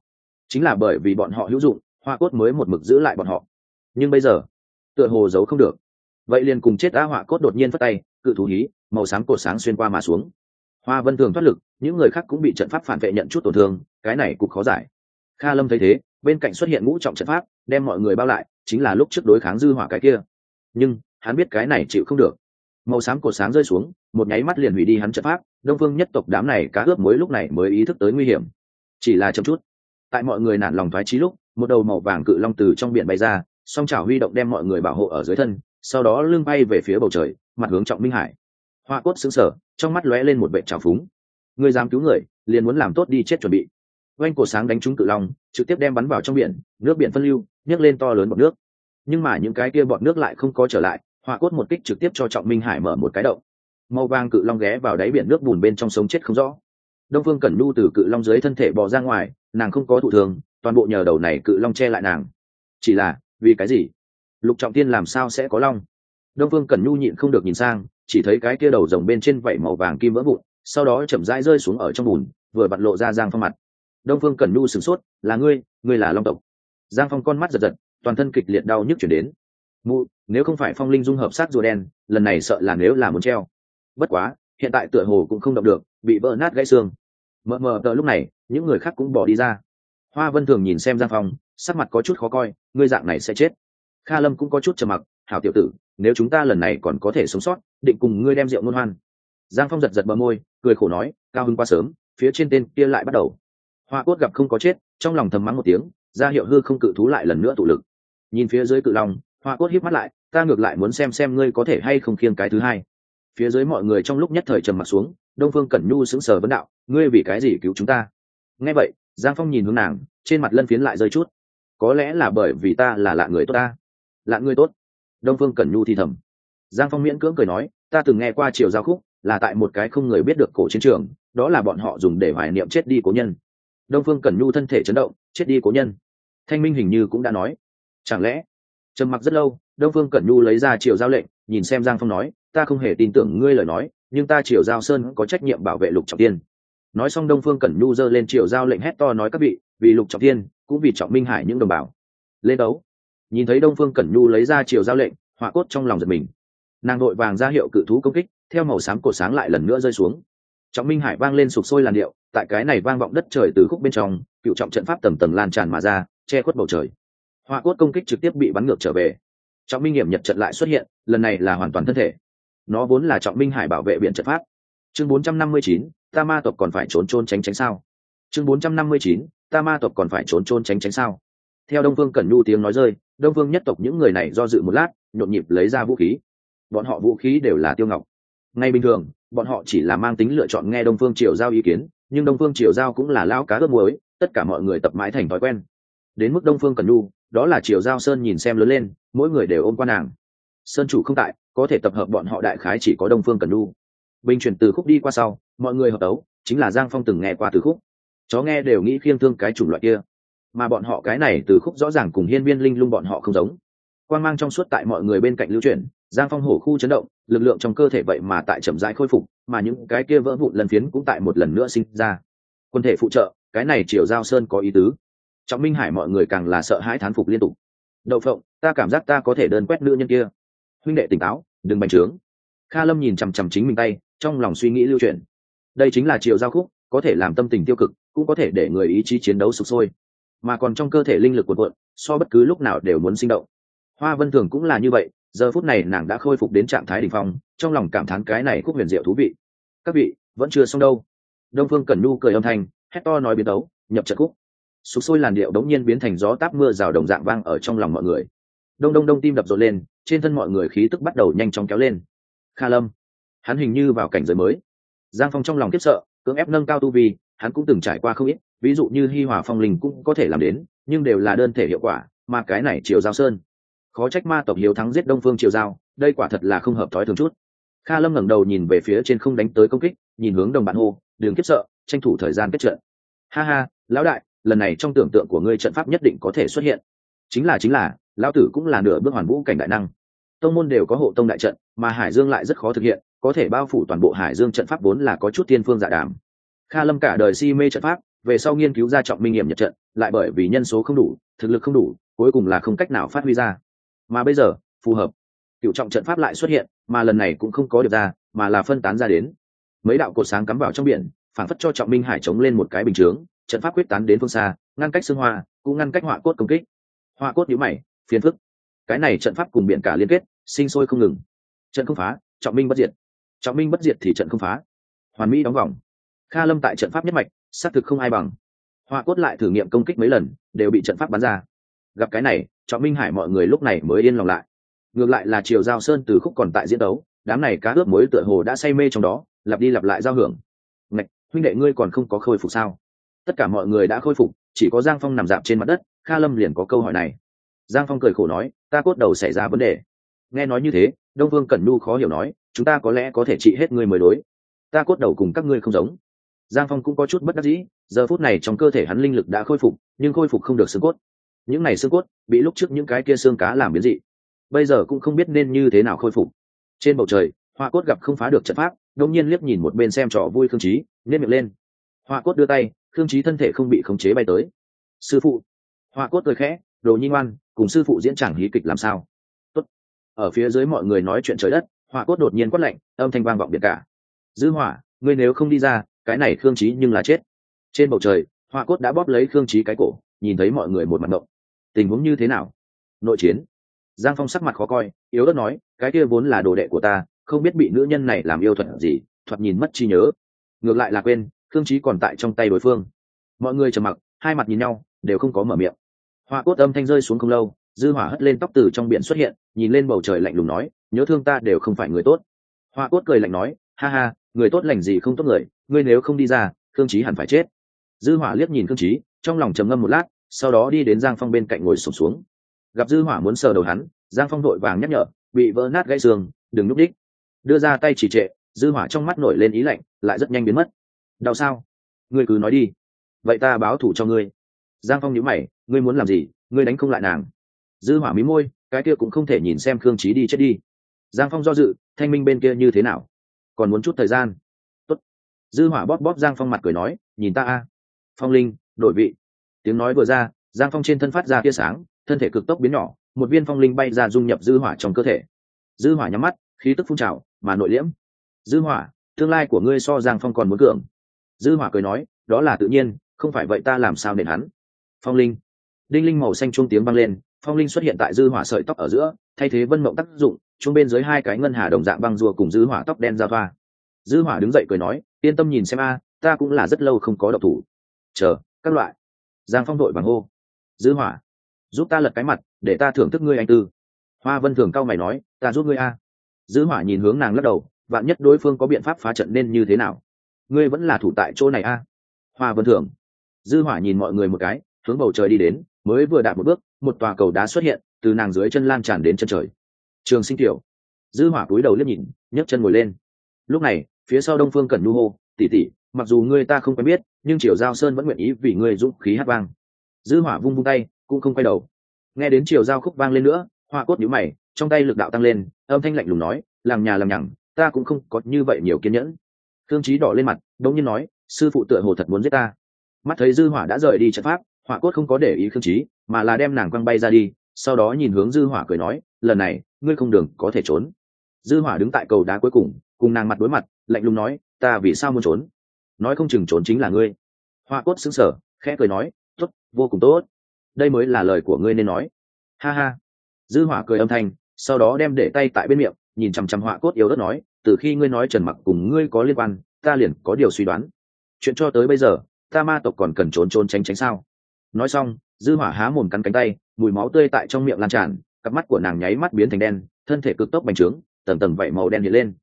Chính là bởi vì bọn họ hữu dụng, hoa cốt mới một mực giữ lại bọn họ. Nhưng bây giờ, tựa hồ giấu không được. Vậy liền cùng chết A họa cốt đột nhiên phất tay, cự thú hí màu sáng cột sáng xuyên qua mà xuống. Hoa vân thường thoát lực, những người khác cũng bị trận pháp phản vệ nhận chút tổn thương, cái này cục khó giải. Kha lâm thấy thế, bên cạnh xuất hiện ngũ trọng trận pháp, đem mọi người bao lại, chính là lúc trước đối kháng dư hỏa cái kia. Nhưng, hắn biết cái này chịu không được. Màu xám cột sáng rơi xuống, một nháy mắt liền hủy đi hắn trận pháp, đông phương nhất tộc đám này cá ướp mới lúc này mới ý thức tới nguy hiểm. Chỉ là chậm chút. Tại mọi người nản lòng thoái trí lúc, một đầu màu vàng cự long từ trong biển bay ra, song chảo huy động đem mọi người bảo hộ ở dưới thân, sau đó lưng bay về phía bầu trời, mặt hướng trọng minh hải hoa cốt xứng sở trong mắt lóe lên một vệ trào phúng. Người dám cứu người, liền muốn làm tốt đi chết chuẩn bị. Oanh cổ sáng đánh trúng cự long, trực tiếp đem bắn vào trong biển, nước biển phân lưu, nhấc lên to lớn bọt nước. Nhưng mà những cái kia bọt nước lại không có trở lại, hoa cốt một kích trực tiếp cho trọng minh hải mở một cái động. Màu vàng cự long ghé vào đáy biển nước bùn bên trong sống chết không rõ. Đông phương cẩn nhu từ cự long dưới thân thể bò ra ngoài, nàng không có thụ thường toàn bộ nhờ đầu này cự long che lại nàng. Chỉ là, vì cái gì? Lục trọng tiên làm sao sẽ có long? Đông phương cẩn nhu nhịn không được nhìn sang chỉ thấy cái kia đầu rồng bên trên vảy màu vàng kim vỡ vụn, sau đó chậm rãi rơi xuống ở trong bùn, vừa bật lộ ra giang phong mặt. Đông phương cẩn nhu sửng sốt, là ngươi ngươi là long tộc? Giang phong con mắt giật giật, toàn thân kịch liệt đau nhức chuyển đến. Mụ, nếu không phải phong linh dung hợp sát rùa đen, lần này sợ là nếu là muốn treo. Bất quá, hiện tại tựa hồ cũng không động được, bị vỡ nát gãy xương. Mờ mờ tờ lúc này, những người khác cũng bỏ đi ra. Hoa vân thường nhìn xem giang phong, sắc mặt có chút khó coi, ngươi dạng này sẽ chết. Kha lâm cũng có chút trầm mặc hảo tiểu tử, nếu chúng ta lần này còn có thể sống sót, định cùng ngươi đem rượu ngôn hoan. Giang phong giật giật bờ môi, cười khổ nói, cao hưng qua sớm, phía trên tên kia lại bắt đầu. Hoa cốt gặp không có chết, trong lòng thầm mắng một tiếng, ra hiệu hư không cự thú lại lần nữa tụ lực. Nhìn phía dưới cự long, hoa cốt híp mắt lại, ta ngược lại muốn xem xem ngươi có thể hay không khiêng cái thứ hai. Phía dưới mọi người trong lúc nhất thời trầm mặt xuống, đông phương cẩn nhu sững sờ vấn đạo, ngươi vì cái gì cứu chúng ta? Nghe vậy, giang phong nhìn hướng nàng, trên mặt lân phiến lại rơi chút. Có lẽ là bởi vì ta là lạ người tốt ta. Lạ người tốt? Đông phương cẩn nhu thi thầm. Giang phong miễn cưỡng cười nói, ta từng nghe qua triều giao khúc, là tại một cái không người biết được cổ chiến trường, đó là bọn họ dùng để hoài niệm chết đi cố nhân. Đông phương cẩn nhu thân thể chấn động, chết đi cố nhân? Thanh minh hình như cũng đã nói. Chẳng lẽ? Trầm mặc rất lâu, đông phương cẩn nhu lấy ra triều giao lệnh, nhìn xem giang phong nói, ta không hề tin tưởng ngươi lời nói, nhưng ta triều giao sơn có trách nhiệm bảo vệ lục trọng tiên nói xong đông phương cẩn nhu giơ lên triều giao lệnh hét to nói các vị, vì lục trọng tiên cũng vì trọng minh hải những đồng bào. Lên đấu nhìn thấy đông phương cẩn nhu lấy ra triều giao lệnh họa cốt trong lòng giật mình. Nàng đội vàng ra hiệu cự thú công kích theo màu xám cổ sáng lại lần nữa rơi xuống. Trọng minh hải vang lên sụp sôi làn điệu tại cái này vang vọng đất trời từ khúc bên trong cựu trọng trận pháp tầng tầng lan tràn mà ra che khuất bầu trời. Họa cốt công kích trực tiếp bị bắn ngược trở về. Trọng minh hiểm nhật trận lại xuất hiện lần này là hoàn toàn thân thể. Nó vốn là trọng minh hải bảo vệ biện trận pháp. Chương 459, ta ma tộc còn phải trốn trôn tránh tránh sao? Chương 459, ta ma tộc còn phải trốn trôn tránh tránh sao? Theo đông Phương cẩn nhu tiếng nói rơi đông vương nhất tộc những người này do dự một lát, nhộn nhịp lấy ra vũ khí. Bọn họ vũ khí đều là tiêu ngọc. Ngay bình thường, bọn họ chỉ là mang tính lựa chọn nghe đông phương triều giao ý kiến, nhưng đông phương triều giao cũng là lao cá ướp muối, tất cả mọi người tập mãi thành thói quen. Đến mức đông phương cần nhu, đó là triều giao sơn nhìn xem lớn lên, mỗi người đều ôm quan nàng. Sơn chủ không tại, có thể tập hợp bọn họ đại khái chỉ có đông phương cần nhu. Bình chuyển từ khúc đi qua sau, mọi người hợp tấu chính là giang phong từng nghe qua từ khúc. Chó nghe đều nghĩ khiêng thương cái chủng loại kia mà bọn họ cái này từ khúc rõ ràng cùng hiên viên linh lung bọn họ không giống. Quan mang trong suốt tại mọi người bên cạnh lưu chuyển, giang phong hổ khu chấn động, lực lượng trong cơ thể vậy mà tại chậm rãi khôi phục, mà những cái kia vỡ vụn lần phiến cũng tại một lần nữa sinh ra. Quân thể phụ trợ, cái này triều giao sơn có ý tứ. Trọng minh hải mọi người càng là sợ hãi thán phục liên tục. Đậu phộng, ta cảm giác ta có thể đơn quét nữ nhân kia. Huynh đệ tỉnh táo, đừng bành trướng. Kha lâm nhìn chằm chằm chính mình tay, trong lòng suy nghĩ lưu truyền đây chính là triều giao khúc, có thể làm tâm tình tiêu cực, cũng có thể để người ý chí chiến đấu sụp sôi mà còn trong cơ thể linh lực cuộn cuộn, so bất cứ lúc nào đều muốn sinh động. Hoa vân thường cũng là như vậy, giờ phút này nàng đã khôi phục đến trạng thái đ ỉ n h phong, trong lòng cảm thán cái này khúc huyền diệu thú vị. Các vị, vẫn chưa xong đâu. Đông phương cẩn nhu cười âm thanh, hét to nói biến tấu, nhập trận khúc. Sụp sôi làn điệu đống nhiên biến thành gió táp mưa rào đồng dạng vang ở trong lòng mọi người. Đông đông đông tim đập rộn lên, trên thân mọi người khí tức bắt đầu nhanh chóng kéo lên. Kha lâm, hắn hình như vào cảnh giới mới. Giang phong trong lòng kiếp sợ, cưỡng ép nâng cao tu vi, hắn cũng từng trải qua không ít ví dụ như hi hòa phong linh cũng có thể làm đến, nhưng đều là đơn thể hiệu quả, mà cái này triều giao sơn. Khó trách ma tộc hiếu thắng giết đông phương triều giao, đây quả thật là không hợp thói thường chút. Kha lâm ngẩng đầu nhìn về phía trên không đánh tới công kích, nhìn hướng đồng bạn hô, đường kiếp sợ, tranh thủ thời gian kết trận. Ha ha, lão đại, lần này trong tưởng tượng của ngươi trận pháp nhất định có thể xuất hiện. Chính là chính là, lão tử cũng là nửa bước hoàn vũ cảnh đại năng. Tông môn đều có hộ tông đại trận, mà hải dương lại rất khó thực hiện, có thể bao phủ toàn bộ hải dương trận pháp vốn là có chút tiên phương dạ đàm. Kha lâm cả đời si mê trận pháp về sau nghiên cứu ra trọng minh nghiệm nhật trận, lại bởi vì nhân số không đủ, thực lực không đủ, cuối cùng là không cách nào phát huy ra. Mà bây giờ, phù hợp. Cựu trọng trận pháp lại xuất hiện, mà lần này cũng không có được ra, mà là phân tán ra đến. Mấy đạo cột sáng cắm vào trong biển, phản phất cho trọng minh hải chống lên một cái bình chướng, trận pháp quyết tán đến phương xa, ngăn cách xương hoa, cũng ngăn cách họa cốt công kích. Họa cốt nhữ mày, phiền phức. Cái này trận pháp cùng biển cả liên kết, sinh sôi không ngừng. Trận không phá, trọng minh bất diệt. Trọng minh bất diệt thì trận không phá. Hoàn mỹ đóng vòng. Kha lâm tại trận pháp nhất mạch xác thực không ai bằng. Họa cốt lại thử nghiệm công kích mấy lần, đều bị trận pháp bắn ra. Gặp cái này, trọng minh hải mọi người lúc này mới yên lòng lại. Ngược lại là triều giao sơn từ khúc còn tại diễn đấu, đám này cá ướp mối tựa hồ đã say mê trong đó, lặp đi lặp lại giao hưởng. Ngạch, huynh đệ ngươi còn không có khôi phục sao? Tất cả mọi người đã khôi phục, chỉ có giang phong nằm dạp trên mặt đất, kha lâm liền có câu hỏi này. Giang phong cười khổ nói, ta cốt đầu xảy ra vấn đề. Nghe nói như thế, đông vương cẩn nhu khó hiểu nói, chúng ta có lẽ có thể trị hết ngươi mới đối. Ta cốt đầu cùng các ngươi không giống giang phong cũng có chút bất đắc dĩ, giờ phút này trong cơ thể hắn linh lực đã khôi phục, nhưng khôi phục không được xương cốt. Những này xương cốt bị lúc trước những cái kia xương cá làm biến dị, bây giờ cũng không biết nên như thế nào khôi phục. Trên bầu trời, hoa cốt gặp không phá được trận pháp đông nhiên liếc nhìn một bên xem trò vui khương trí nên miệng lên. Hoa cốt đưa tay, khương trí thân thể không bị khống chế bay tới. Sư phụ. Hoa cốt cười khẽ, đồ nhi ngoan, cùng sư phụ diễn chẳng hí kịch làm sao? Tốt. ở phía dưới mọi người nói chuyện trời đất, hoa cốt đột nhiên quát lạnh, âm thanh vang vọng biệt cả. Dư hỏa, ngươi nếu không đi ra cái này khương trí nhưng là chết. Trên bầu trời, hoa cốt đã bóp lấy khương trí cái cổ, nhìn thấy mọi người một mặt ngộng. Tình huống như thế nào? Nội chiến. Giang phong sắc mặt khó coi, yếu đất nói, cái kia vốn là đồ đệ của ta, không biết bị nữ nhân này làm yêu thuật gì thuật nhìn mất trí nhớ. Ngược lại là quên thương trí còn tại trong tay đối phương. Mọi người trầm mặc, hai mặt nhìn nhau, đều không có mở miệng. Hoa cốt âm thanh rơi xuống không lâu, dư hỏa hất lên tóc từ trong biển xuất hiện, nhìn lên bầu trời lạnh lùng nói, nhớ thương ta đều không phải người tốt. Hoa cốt cười lạnh nói ha ha người tốt lành gì không tốt người ngươi nếu không đi ra thương chí hẳn phải chết. Dư hỏa liếc nhìn thương chí, trong lòng trầm ngâm một lát sau đó đi đến giang phong bên cạnh ngồi sụp xuống, xuống gặp dư hỏa muốn sờ đầu hắn giang phong đội vàng nhắc nhở bị vỡ nát gãy xương đừng núp đích. Đưa ra tay chỉ trệ dư hỏa trong mắt nổi lên ý lạnh lại rất nhanh biến mất. Đau sao? Ngươi cứ nói đi. Vậy ta báo thủ cho ngươi. Giang phong nhíu mày ngươi muốn làm gì ngươi đánh không lại nàng. Dư hỏa mí môi cái kia cũng không thể nhìn xem khương trí đi chết đi. Giang phong do dự thanh minh bên kia như thế nào? Còn muốn chút thời gian. Tốt. dư hỏa bóp bóp giang phong mặt cười nói, nhìn ta a. Phong linh, đổi vị. Tiếng nói vừa ra, giang phong trên thân phát ra tia sáng, thân thể cực tốc biến nhỏ, một viên phong linh bay ra dung nhập dư hỏa trong cơ thể. Dư hỏa nhắm mắt, khí tức phun trào, mà nội liễm. Dư hỏa, tương lai của ngươi so giang phong còn muốn cường. Dư hỏa cười nói, đó là tự nhiên, không phải vậy ta làm sao nền hắn. Phong linh. Đinh linh màu xanh trung tiếng vang lên, phong linh xuất hiện tại dư hỏa sợi tóc ở giữa thay thế vân mộng tác dụng chung bên dưới hai cái ngân hà đồng dạng băng rùa cùng dư hỏa tóc đen ra thoa. Dư hỏa đứng dậy cười nói, yên tâm nhìn xem a, ta cũng là rất lâu không có độc thủ. Chờ, các loại. Giang phong đội bằng hô. Dư hỏa, giúp ta lật cái mặt, để ta thưởng thức ngươi anh tư. Hoa vân thường cao mày nói, ta giúp ngươi a. Dư hỏa nhìn hướng nàng lắc đầu, vạn nhất đối phương có biện pháp phá trận nên như thế nào? Ngươi vẫn là thủ tại chỗ này a. Hoa vân thường. Dư hỏa nhìn mọi người một cái, hướng bầu trời đi đến, mới vừa đạt một bước, một tòa cầu đá xuất hiện từ nàng dưới chân lan tràn đến chân trời. Trường sinh tiểu, dư hỏa cúi đầu liếc nhìn, nhấc chân ngồi lên. Lúc này, phía sau đông phương cẩn nu hô, tỷ tỷ, mặc dù ngươi ta không quen biết, nhưng triều giao sơn vẫn nguyện ý vì ngươi dũng khí hát vang. Dư hỏa vung vung tay, cũng không quay đầu. Nghe đến triều giao khúc vang lên nữa hoa cốt nhíu mày, trong tay lực đạo tăng lên, âm thanh lạnh lùng nói làm nhà làm nhằng, ta cũng không có như vậy nhiều kiên nhẫn. Thương trí đỏ lên mặt, đống nhiên nói, sư phụ tựa hồ thật muốn giết ta. Mắt thấy dư hỏa đã rời đi trận pháp hỏa cốt không có để ý khương trí mà là đem nàng quăng bay ra đi sau đó nhìn hướng dư hỏa cười nói, lần này, ngươi không đường có thể trốn. Dư hỏa đứng tại cầu đá cuối cùng cùng nàng mặt đối mặt, lạnh lùng nói, ta vì sao muốn trốn? Nói không chừng trốn chính là ngươi. Hoa cốt sững sờ, khẽ cười nói, tốt, vô cùng tốt. Đây mới là lời của ngươi nên nói. Ha ha. Dư hỏa cười âm thanh, sau đó đem để tay tại bên miệng, nhìn chằm chằm họa cốt yếu đất nói, từ khi ngươi nói trần mặc cùng ngươi có liên quan, ta liền có điều suy đoán. Chuyện cho tới bây giờ, ta ma tộc còn cần trốn trốn tránh tránh sao? Nói xong dư hỏa há mồm cắn cánh tay mùi máu tươi tại trong miệng lan tràn cặp mắt của nàng nháy mắt biến thành đen thân thể cực tốc bành trướng tầng tầng vảy màu đen hiện lên.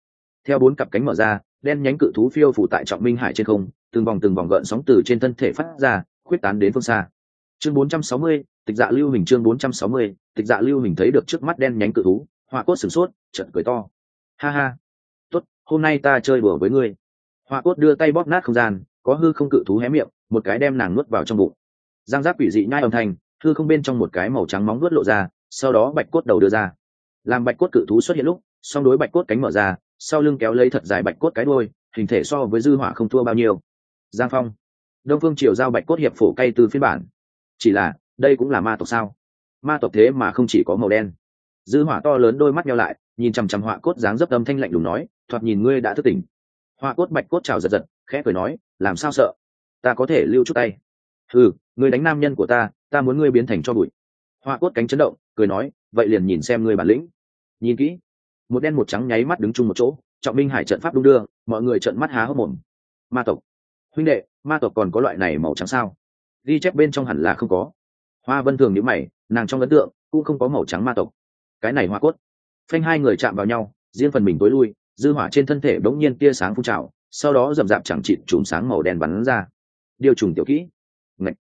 Theo bốn cặp cánh mở ra đen nhánh cự thú phiêu phủ tại trọng minh hải trên không từng vòng từng vòng gợn sóng từ trên thân thể phát ra khuyết tán đến phương xa. Chương 460, tịch dạ lưu hình chương 460, tịch dạ lưu hình thấy được trước mắt đen nhánh cự thú họa cốt sửng sốt chợt cười to. Ha ha. Tốt hôm nay ta chơi đùa với ngươi. Họa cốt đưa tay bóp nát không gian có hư không cự thú hé miệng một cái đem nàng nuốt vào trong bụng giang giáp quỷ dị nhai âm thanh, thư không bên trong một cái màu trắng móng vuốt lộ ra, sau đó bạch cốt đầu đưa ra. Làm bạch cốt cự thú xuất hiện lúc, song đối bạch cốt cánh mở ra, sau lưng kéo lấy thật dài bạch cốt cái đôi hình thể so với dư hỏa không thua bao nhiêu. Giang phong. Đông phương triều giao bạch cốt hiệp phổ cay từ phiên bản. Chỉ là, đây cũng là ma tộc sao? Ma tộc thế mà không chỉ có màu đen. Dư hỏa to lớn đôi mắt nhau lại, nhìn chằm chằm họa cốt dáng dấp âm thanh lạnh lùng nói, thoạt nhìn ngươi đã thức tỉnh. Họa cốt bạch cốt chào giật giật, khẽ cười nói, làm sao sợ? Ta có thể lưu chút tay. Ừ ngươi đánh nam nhân của ta ta muốn ngươi biến thành cho bụi. Hoa cốt cánh chấn động, cười nói, vậy liền nhìn xem ngươi bản lĩnh. Nhìn kỹ. Một đen một trắng nháy mắt đứng chung một chỗ, trọng minh hải trận pháp đung đưa, mọi người trận mắt há hốc mồm. Ma tộc. Huynh đệ, ma tộc còn có loại này màu trắng sao? Ghi chép bên trong hẳn là không có. Hoa vân thường nhữ mày, nàng trong ấn tượng cũng không có màu trắng ma tộc. Cái này hoa cốt. Phanh hai người chạm vào nhau, riêng phần mình tối lui, dư hỏa trên thân thể đống nhiên tia sáng phun trào, sau đó rầm rạp chẳng chịt chùm sáng màu đen bắn ra. Điều trùng tiểu kỹ. Ngậy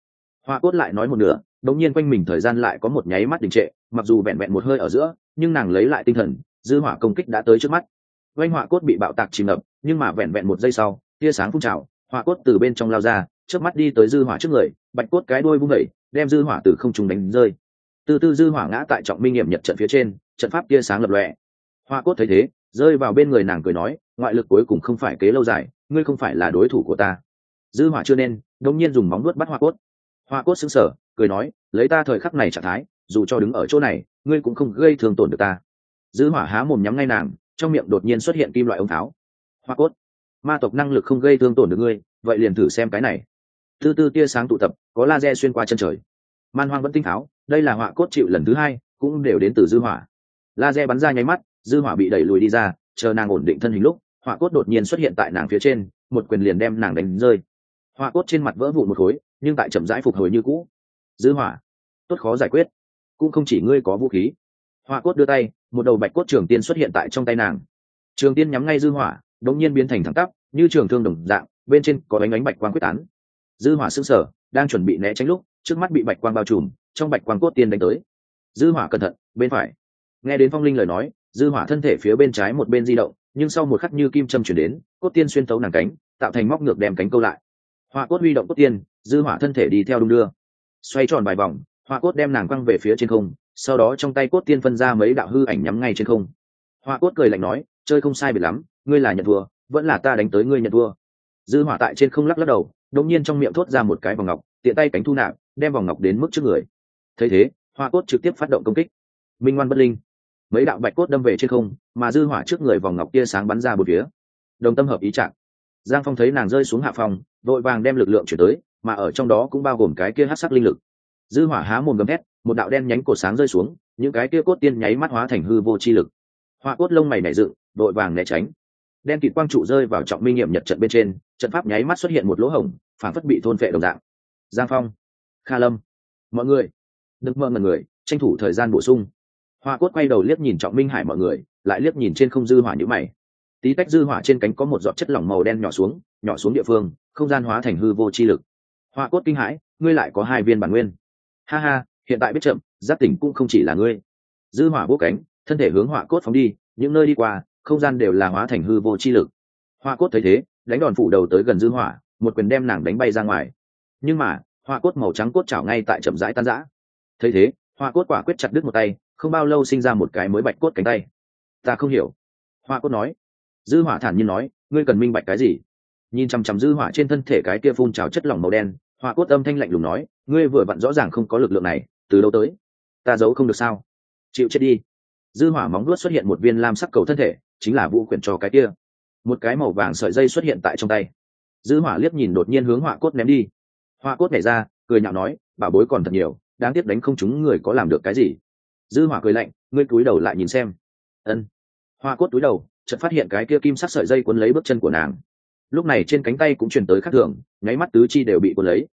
hoa cốt lại nói một nửa đống nhiên quanh mình thời gian lại có một nháy mắt đình trệ, mặc dù vẹn vẹn một hơi ở giữa, nhưng nàng lấy lại tinh thần, dư hỏa công kích đã tới trước mắt. Oanh hỏa cốt bị bạo tạc chìm ngập, nhưng mà vẹn vẹn một giây sau, tia sáng phun trào hỏa cốt từ bên trong lao ra trước mắt đi tới dư hỏa trước người, bạch cốt cái đuôi vung vẩy đem dư hỏa từ không trung đánh rơi. Từ từ dư hỏa ngã tại trọng minh nghiệm nhật trận phía trên, trận pháp tia sáng lập lòe. Hỏa cốt thấy thế, rơi vào bên người nàng cười nói, ngoại lực cuối cùng không phải kế lâu dài, ngươi không phải là đối thủ của ta. Dư hỏa chưa nên đống nhiên dùng móng vuốt bắt hỏa cốt. Hoa cốt sững sờ, cười nói, lấy ta thời khắc này trạng thái, dù cho đứng ở chỗ này, ngươi cũng không gây thương tổn được ta. Dư hỏa há mồm nhắm ngay nàng, trong miệng đột nhiên xuất hiện kim loại ống tháo. Hoa cốt, ma tộc năng lực không gây thương tổn được ngươi, vậy liền thử xem cái này. Tư tư tia sáng tụ tập, có laser xuyên qua chân trời. Man hoang vẫn tinh tháo, đây là họa cốt chịu lần thứ hai, cũng đều đến từ dư hỏa. Laser bắn ra nháy mắt, dư hỏa bị đẩy lùi đi ra, chờ nàng ổn định thân hình lúc họa cốt đột nhiên xuất hiện tại nàng phía trên, một quyền liền đem nàng đánh rơi. Họa cốt trên mặt vỡ vụn một khối nhưng tại chậm rãi phục hồi như cũ. Dư hỏa, tốt khó giải quyết. Cũng không chỉ ngươi có vũ khí. Hoa cốt đưa tay, một đầu bạch cốt trường tiên xuất hiện tại trong tay nàng. Trường tiên nhắm ngay dư hỏa, đống nhiên biến thành thẳng tắp, như trường thương đồng dạng, bên trên có ánh ánh bạch quang quyết tán. Dư hỏa sững sờ, đang chuẩn bị né tránh lúc, trước mắt bị bạch quang bao trùm, trong bạch quang cốt tiên đánh tới. Dư hỏa cẩn thận, bên phải. Nghe đến phong linh lời nói, dư hỏa thân thể phía bên trái một bên di động, nhưng sau một khắc như kim châm chuyển đến, cốt tiên xuyên tấu nàng cánh, tạo thành móc ngược đem cánh câu lại hỏa cốt huy động cốt tiên, dư hỏa thân thể đi theo đung đưa. Xoay tròn vài vòng hỏa cốt đem nàng quăng về phía trên không, sau đó trong tay cốt tiên phân ra mấy đạo hư ảnh nhắm ngay trên không. Hỏa cốt cười lạnh nói, chơi không sai biệt lắm, ngươi là nhận thua, vẫn là ta đánh tới ngươi nhận thua. Dư hỏa tại trên không lắc lắc đầu đống nhiên trong miệng thốt ra một cái vòng ngọc, tiện tay cánh thu nạp, đem vòng ngọc đến mức trước người. Thấy thế, hoa cốt trực tiếp phát động công kích. Minh ngoan bất linh. Mấy đạo bạch cốt đâm về trên không, mà dư hỏa trước người vòng ngọc kia sáng bắn ra một phía. Đồng tâm hợp ý trạng. Giang phong thấy nàng rơi xuống hạ phòng đội vàng đem lực lượng chuyển tới, mà ở trong đó cũng bao gồm cái kia hát sắc linh lực. Dư hỏa há mồm gầm hét một đạo đen nhánh cột sáng rơi xuống, những cái kia cốt tiên nháy mắt hóa thành hư vô chi lực. Hoa cốt lông mày nảy dựng, đội vàng né tránh. Đen kịt quang trụ rơi vào trọng minh nghiệm nhật trận bên trên, trận pháp nháy mắt xuất hiện một lỗ hổng phản phất bị thôn phệ đồng dạng. Giang phong, kha lâm, mọi người, đừng mơ ngần người, tranh thủ thời gian bổ sung. Hoa cốt quay đầu liếc nhìn trọng minh hải mọi người, lại liếc nhìn trên không dư hỏa nhữ mày tí tách dư hỏa trên cánh có một giọt chất lỏng màu đen nhỏ xuống nhỏ xuống địa phương, không gian hóa thành hư vô chi lực. Hoa cốt kinh hãi, ngươi lại có hai viên bản nguyên. Ha ha, hiện tại biết chậm, giáp tỉnh cũng không chỉ là ngươi. Dư hỏa vô cánh, thân thể hướng hỏa cốt phóng đi, những nơi đi qua, không gian đều là hóa thành hư vô chi lực. Hoa cốt thấy thế, đánh đòn phủ đầu tới gần dư hỏa, một quyền đem nàng đánh bay ra ngoài. Nhưng mà, hoa cốt màu trắng cốt chảo ngay tại chậm rãi tan rã. Thấy thế, hoa cốt quả quyết chặt đứt một tay, không bao lâu sinh ra một cái mới bạch cốt cánh tay. Ta không hiểu. Hoa cốt nói dư hỏa thản nhiên nói, ngươi cần minh bạch cái gì? Nhìn chằm chằm dư hỏa trên thân thể cái kia phun trào chất lỏng màu đen, hỏa cốt âm thanh lạnh lùng nói, ngươi vừa vặn rõ ràng không có lực lượng này, từ đâu tới? Ta giấu không được sao? Chịu chết đi. Dư hỏa móng vuốt xuất hiện một viên lam sắc cầu thân thể, chính là vũ quyển cho cái kia. Một cái màu vàng sợi dây xuất hiện tại trong tay. Dư hỏa liếc nhìn đột nhiên hướng hỏa cốt ném đi. Hỏa cốt nhảy ra, cười nhạo nói, bảo bối còn thật nhiều, đáng tiếc đánh không chúng người có làm được cái gì? Dư hỏa cười lạnh, ngươi cúi đầu lại nhìn xem. Ân. Hỏa cốt cúi đầu chợt phát hiện cái kia kim sắc sợi dây cuốn lấy bước chân của nàng. Lúc này trên cánh tay cũng truyền tới khắc thường, nháy mắt tứ chi đều bị cuốn lấy.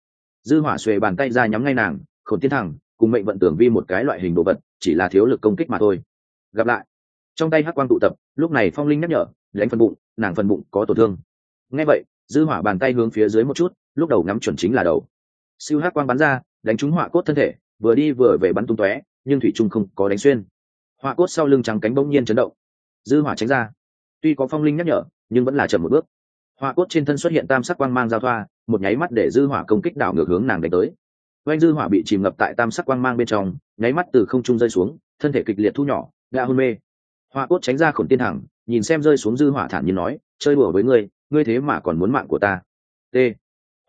Dư hỏa xuề bàn tay ra nhắm ngay nàng, khổn tiên thẳng, cùng mệnh vận tưởng vi một cái loại hình đồ vật, chỉ là thiếu lực công kích mà thôi. Gặp lại. Trong tay hắc quang tụ tập, lúc này phong linh nhắc nhở đánh phần bụng, nàng phần bụng có tổn thương. Ngay vậy, dư hỏa bàn tay hướng phía dưới một chút, lúc đầu ngắm chuẩn chính là đầu. Siêu hắc quang bắn ra, đánh trúng hỏa cốt thân thể, vừa đi vừa về bắn tung tóe, nhưng thủy trung không có đánh xuyên. Hỏa cốt sau lưng trắng cánh bỗng nhiên chấn động. Dư hỏa tránh ra tuy có phong linh nhắc nhở, nhưng vẫn là chậm một bước. Hỏa cốt trên thân xuất hiện tam sắc quang mang giao thoa, một nháy mắt để dư hỏa công kích đảo ngược hướng nàng đánh tới. Oanh dư hỏa bị chìm ngập tại tam sắc quang mang bên trong, nháy mắt từ không trung rơi xuống, thân thể kịch liệt thu nhỏ, đã hôn mê. Hoa cốt tránh ra khổn tiên thẳng nhìn xem rơi xuống dư hỏa thản nhiên nói, chơi đùa với ngươi ngươi thế mà còn muốn mạng của ta. T.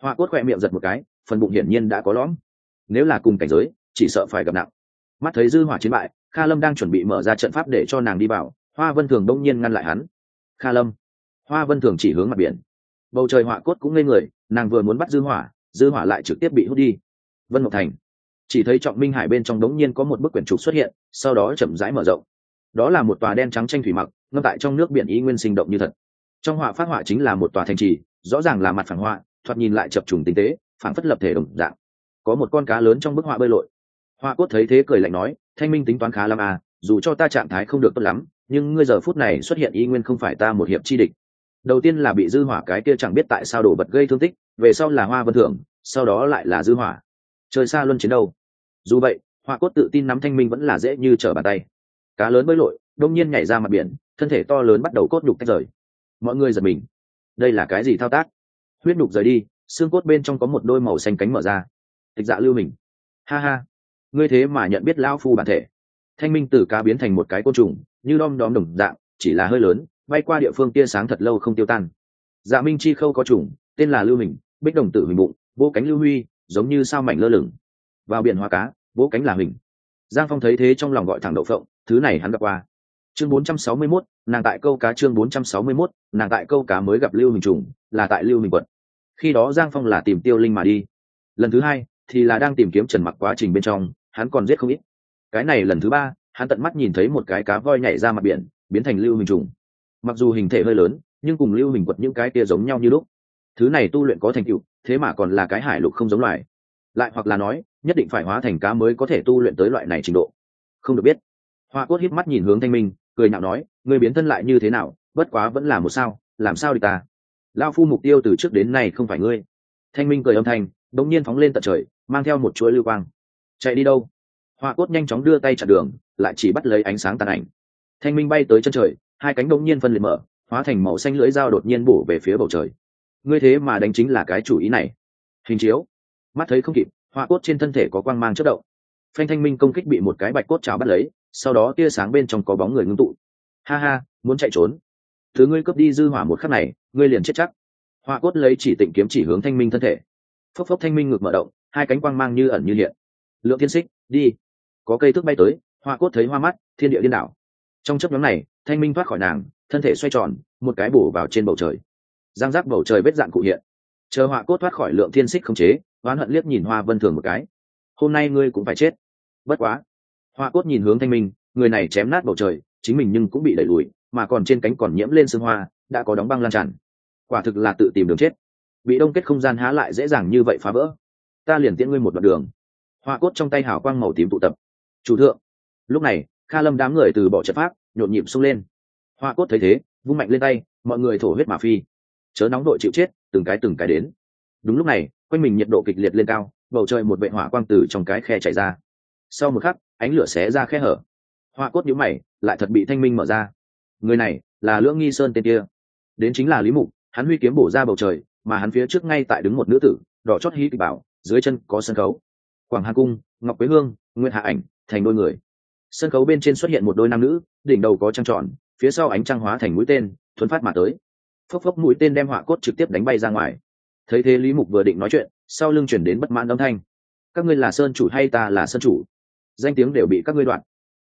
Hoa cốt khỏe miệng giật một cái, phần bụng hiển nhiên đã có lõm. Nếu là cùng cảnh giới, chỉ sợ phải gặp nặng. Mắt thấy dư hỏa chiến bại, kha lâm đang chuẩn bị mở ra trận pháp để cho nàng đi vào, hoa vân thường đông nhiên ngăn lại hắn kha lâm. Hoa vân thường chỉ hướng mặt biển. Bầu trời họa cốt cũng ngây người, nàng vừa muốn bắt dư hỏa dư hỏa lại trực tiếp bị hút đi. Vân mộc thành. Chỉ thấy trọng minh hải bên trong đống nhiên có một bức quyển trục xuất hiện, sau đó chậm rãi mở rộng. Đó là một tòa đen trắng tranh thủy mặc, ngâm tại trong nước biển ý nguyên sinh động như thật. Trong họa phát họa chính là một tòa thành trì, rõ ràng là mặt phản họa, thoạt nhìn lại chập trùng tinh tế phản phất lập thể đồng dạng. Có một con cá lớn trong bức họa bơi lội. Họa cốt thấy thế cười lạnh nói, thanh minh tính toán khá lắm à dù cho ta trạng thái không được tốt lắm nhưng ngươi giờ phút này xuất hiện y nguyên không phải ta một hiệp chi địch. Đầu tiên là bị dư hỏa cái kia chẳng biết tại sao đổ bật gây thương tích, về sau là hoa vân thưởng, sau đó lại là dư hỏa. Trời xa luân chiến đâu. Dù vậy hỏa cốt tự tin nắm thanh minh vẫn là dễ như trở bàn tay. Cá lớn bơi lội, đông nhiên nhảy ra mặt biển, thân thể to lớn bắt đầu cốt nhục tách rời. Mọi người giật mình. Đây là cái gì thao tác? Huyết nhục rời đi, xương cốt bên trong có một đôi màu xanh cánh mở ra. Tịch dạ lưu mình. Ha ha. Ngươi thế mà nhận biết lão phu bản thể. Thanh minh từ cá biến thành một cái côn trùng như đom đóm đồng dạng chỉ là hơi lớn bay qua địa phương tia sáng thật lâu không tiêu tan. Dạ minh chi khâu có trùng tên là lưu hình bích đồng tử hình bụng vô cánh lưu huy giống như sao mảnh lơ lửng. Vào biển hoa cá vỗ cánh là hình. Giang phong thấy thế trong lòng gọi thẳng đậu phộng thứ này hắn gặp qua. Chương 461, nàng tại câu cá chương 461, nàng tại câu cá mới gặp lưu hình trùng là tại lưu hình quận. Khi đó giang phong là tìm tiêu linh mà đi. Lần thứ hai thì là đang tìm kiếm trần mặc quá trình bên trong hắn còn giết không ít. Cái này lần thứ ba hắn tận mắt nhìn thấy một cái cá voi nhảy ra mặt biển, biến thành lưu hình trùng. Mặc dù hình thể hơi lớn, nhưng cùng lưu hình quật những cái kia giống nhau như lúc. Thứ này tu luyện có thành tựu, thế mà còn là cái hải lục không giống loài. Lại hoặc là nói, nhất định phải hóa thành cá mới có thể tu luyện tới loại này trình độ. Không được biết. Hoa cốt hít mắt nhìn hướng thanh minh, cười nhạo nói người biến thân lại như thế nào, bất quá vẫn là một sao, làm sao đi ta? Lao phu mục tiêu từ trước đến nay không phải ngươi. Thanh minh cười âm thanh, đống nhiên phóng lên tận trời, mang theo một chuỗi lưu quang. Chạy đi đâu? Hoa cốt nhanh chóng đưa tay chặn đường, lại chỉ bắt lấy ánh sáng tàn ảnh. Thanh minh bay tới chân trời, hai cánh đống nhiên phân liệt mở, hóa thành màu xanh lưỡi dao đột nhiên bổ về phía bầu trời. Ngươi thế mà đánh chính là cái chủ ý này. Hình chiếu. Mắt thấy không kịp, hoa cốt trên thân thể có quang mang chất động. Phanh thanh minh công kích bị một cái bạch cốt trào bắt lấy, sau đó tia sáng bên trong có bóng người ngưng tụ. Ha ha, muốn chạy trốn. Thứ ngươi cướp đi dư hỏa một khắc này, ngươi liền chết chắc. Hoa cốt lấy chỉ tịnh kiếm chỉ hướng thanh minh thân thể. Phốc phốc thanh minh ngược mở động, hai cánh quang mang như ẩn như hiện. Lượng thiên xích, đi có cây thước bay tới, hoa cốt thấy hoa mắt, thiên địa điên đảo. Trong chấp nhóm này, thanh minh thoát khỏi nàng, thân thể xoay tròn, một cái bổ vào trên bầu trời. Giang giác bầu trời vết dạn cụ hiện. Chờ Hoa cốt thoát khỏi lượng thiên xích không chế, oán hận liếc nhìn hoa vân thường một cái. Hôm nay ngươi cũng phải chết. Bất quá. Hoa cốt nhìn hướng thanh minh, người này chém nát bầu trời, chính mình nhưng cũng bị đẩy lùi, mà còn trên cánh còn nhiễm lên sương hoa, đã có đóng băng lan tràn. Quả thực là tự tìm đường chết. Bị đông kết không gian há lại dễ dàng như vậy phá vỡ. Ta liền tiễn ngươi một đoạn đường. Hoa cốt trong tay hào quang màu tím tụ tập chủ thượng. Lúc này, kha lâm đám người từ bỏ trận pháp, nhộn nhịp xông lên. Hoa cốt thấy thế, vung mạnh lên tay, mọi người thổ huyết mà phi. Chớ nóng đội chịu chết, từng cái từng cái đến. Đúng lúc này, quanh mình nhiệt độ kịch liệt lên cao, bầu trời một vệ hỏa quang từ trong cái khe chảy ra. Sau một khắc, ánh lửa xé ra khe hở. Hoa cốt nhũ mày, lại thật bị thanh minh mở ra. Người này là lưỡng nghi sơn tên kia. Đến chính là lý mục, hắn huy kiếm bổ ra bầu trời, mà hắn phía trước ngay tại đứng một nữ tử, đỏ chót hí kịch bảo, dưới chân có sân khấu. Quảng hà cung, ngọc quế hương nguyện hạ ảnh, thành đôi người. Sân khấu bên trên xuất hiện một đôi nam nữ, đỉnh đầu có trăng tròn, phía sau ánh trăng hóa thành mũi tên, thuấn phát mà tới. Phốc phốc mũi tên đem họa cốt trực tiếp đánh bay ra ngoài. Thấy thế lý mục vừa định nói chuyện, sau lưng chuyển đến bất mãn âm thanh. Các ngươi là sơn chủ hay ta là sơn chủ? Danh tiếng đều bị các ngươi đoạn.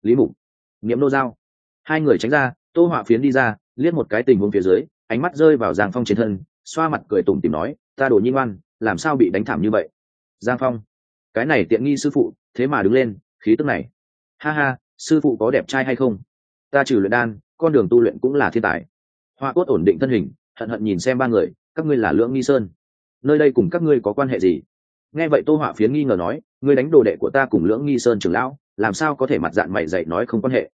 Lý mục nghiệm nô giao. Hai người tránh ra, tô họa phiến đi ra, liếc một cái tình huống phía dưới, ánh mắt rơi vào giang phong trên thân, xoa mặt cười tủm tìm nói, ta đổ nhi ngoan, làm sao bị đánh thảm như vậy? Giang phong cái này tiện nghi sư phụ, thế mà đứng lên, khí tức này. Ha ha, sư phụ có đẹp trai hay không? Ta trừ luyện đan, con đường tu luyện cũng là thiên tài. Hoa cốt ổn định thân hình, hận hận nhìn xem ba người, các ngươi là lưỡng nghi sơn. Nơi đây cùng các ngươi có quan hệ gì? Nghe vậy tô họa phiến nghi ngờ nói, ngươi đánh đồ đệ của ta cùng lưỡng nghi sơn trưởng lão, làm sao có thể mặt dạng mày dạy nói không quan hệ?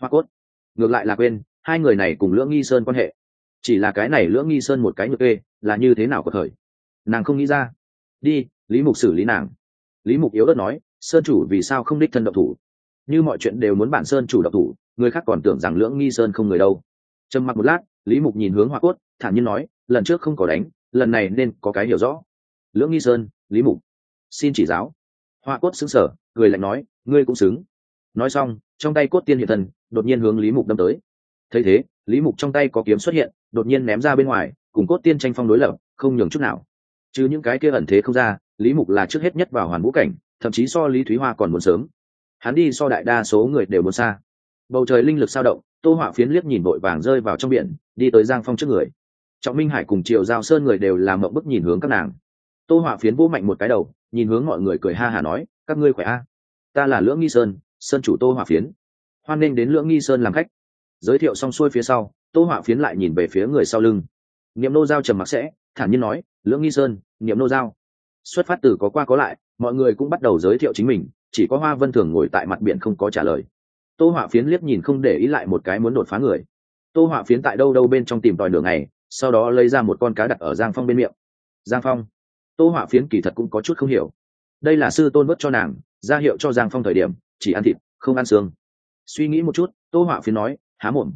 Hoa cốt, ngược lại là quên, hai người này cùng lưỡng nghi sơn quan hệ. Chỉ là cái này lưỡng nghi sơn một cái nhược kê, là như thế nào có thời? Nàng không nghĩ ra. Đi, lý mục xử lý nàng lý mục yếu đất nói sơn chủ vì sao không đích thân độc thủ? Như mọi chuyện đều muốn bản sơn chủ độc thủ người khác còn tưởng rằng lưỡng nghi sơn không người đâu. Trầm mặc một lát lý mục nhìn hướng hoa cốt thản nhiên nói lần trước không có đánh lần này nên có cái hiểu rõ. Lưỡng nghi sơn lý mục xin chỉ giáo. Hoa cốt xứng sở người lạnh nói ngươi cũng xứng. Nói xong trong tay cốt tiên hiện thần, đột nhiên hướng lý mục đâm tới. Thấy thế lý mục trong tay có kiếm xuất hiện đột nhiên ném ra bên ngoài cùng cốt tiên tranh phong đối lập không nhường chút nào chứ những cái kia ẩn thế không ra, lý mục là trước hết nhất vào hoàn vũ cảnh, thậm chí so lý thúy hoa còn muốn sớm. Hắn đi so đại đa số người đều muốn xa. Bầu trời linh lực sao động, tô họa phiến liếc nhìn vội vàng rơi vào trong biển, đi tới giang phong trước người. Trọng minh hải cùng triệu giao sơn người đều làm mộng bức nhìn hướng các nàng. Tô họa phiến vô mạnh một cái đầu, nhìn hướng mọi người cười ha hả nói, các ngươi khỏe a? Ta là lưỡng nghi sơn sơn chủ tô họa phiến. Hoan nghênh đến lưỡng nghi sơn làm khách. Giới thiệu xong xuôi phía sau, tô họa phiến lại nhìn về phía người sau lưng. Niệm nô giao trầm mặc sẽ, thản nhiên nói lưỡng nghi sơn, niệm nô giao. Xuất phát từ có qua có lại, mọi người cũng bắt đầu giới thiệu chính mình, chỉ có hoa vân thường ngồi tại mặt biển không có trả lời. Tô họa phiến liếc nhìn không để ý lại một cái muốn đột phá người. Tô họa phiến tại đâu đâu bên trong tìm tòi đường này sau đó lấy ra một con cá đặt ở giang phong bên miệng. Giang phong. Tô họa phiến kỳ thật cũng có chút không hiểu. Đây là sư tôn bớt cho nàng, ra hiệu cho giang phong thời điểm, chỉ ăn thịt, không ăn xương. Suy nghĩ một chút, tô họa phiến nói, há mồm.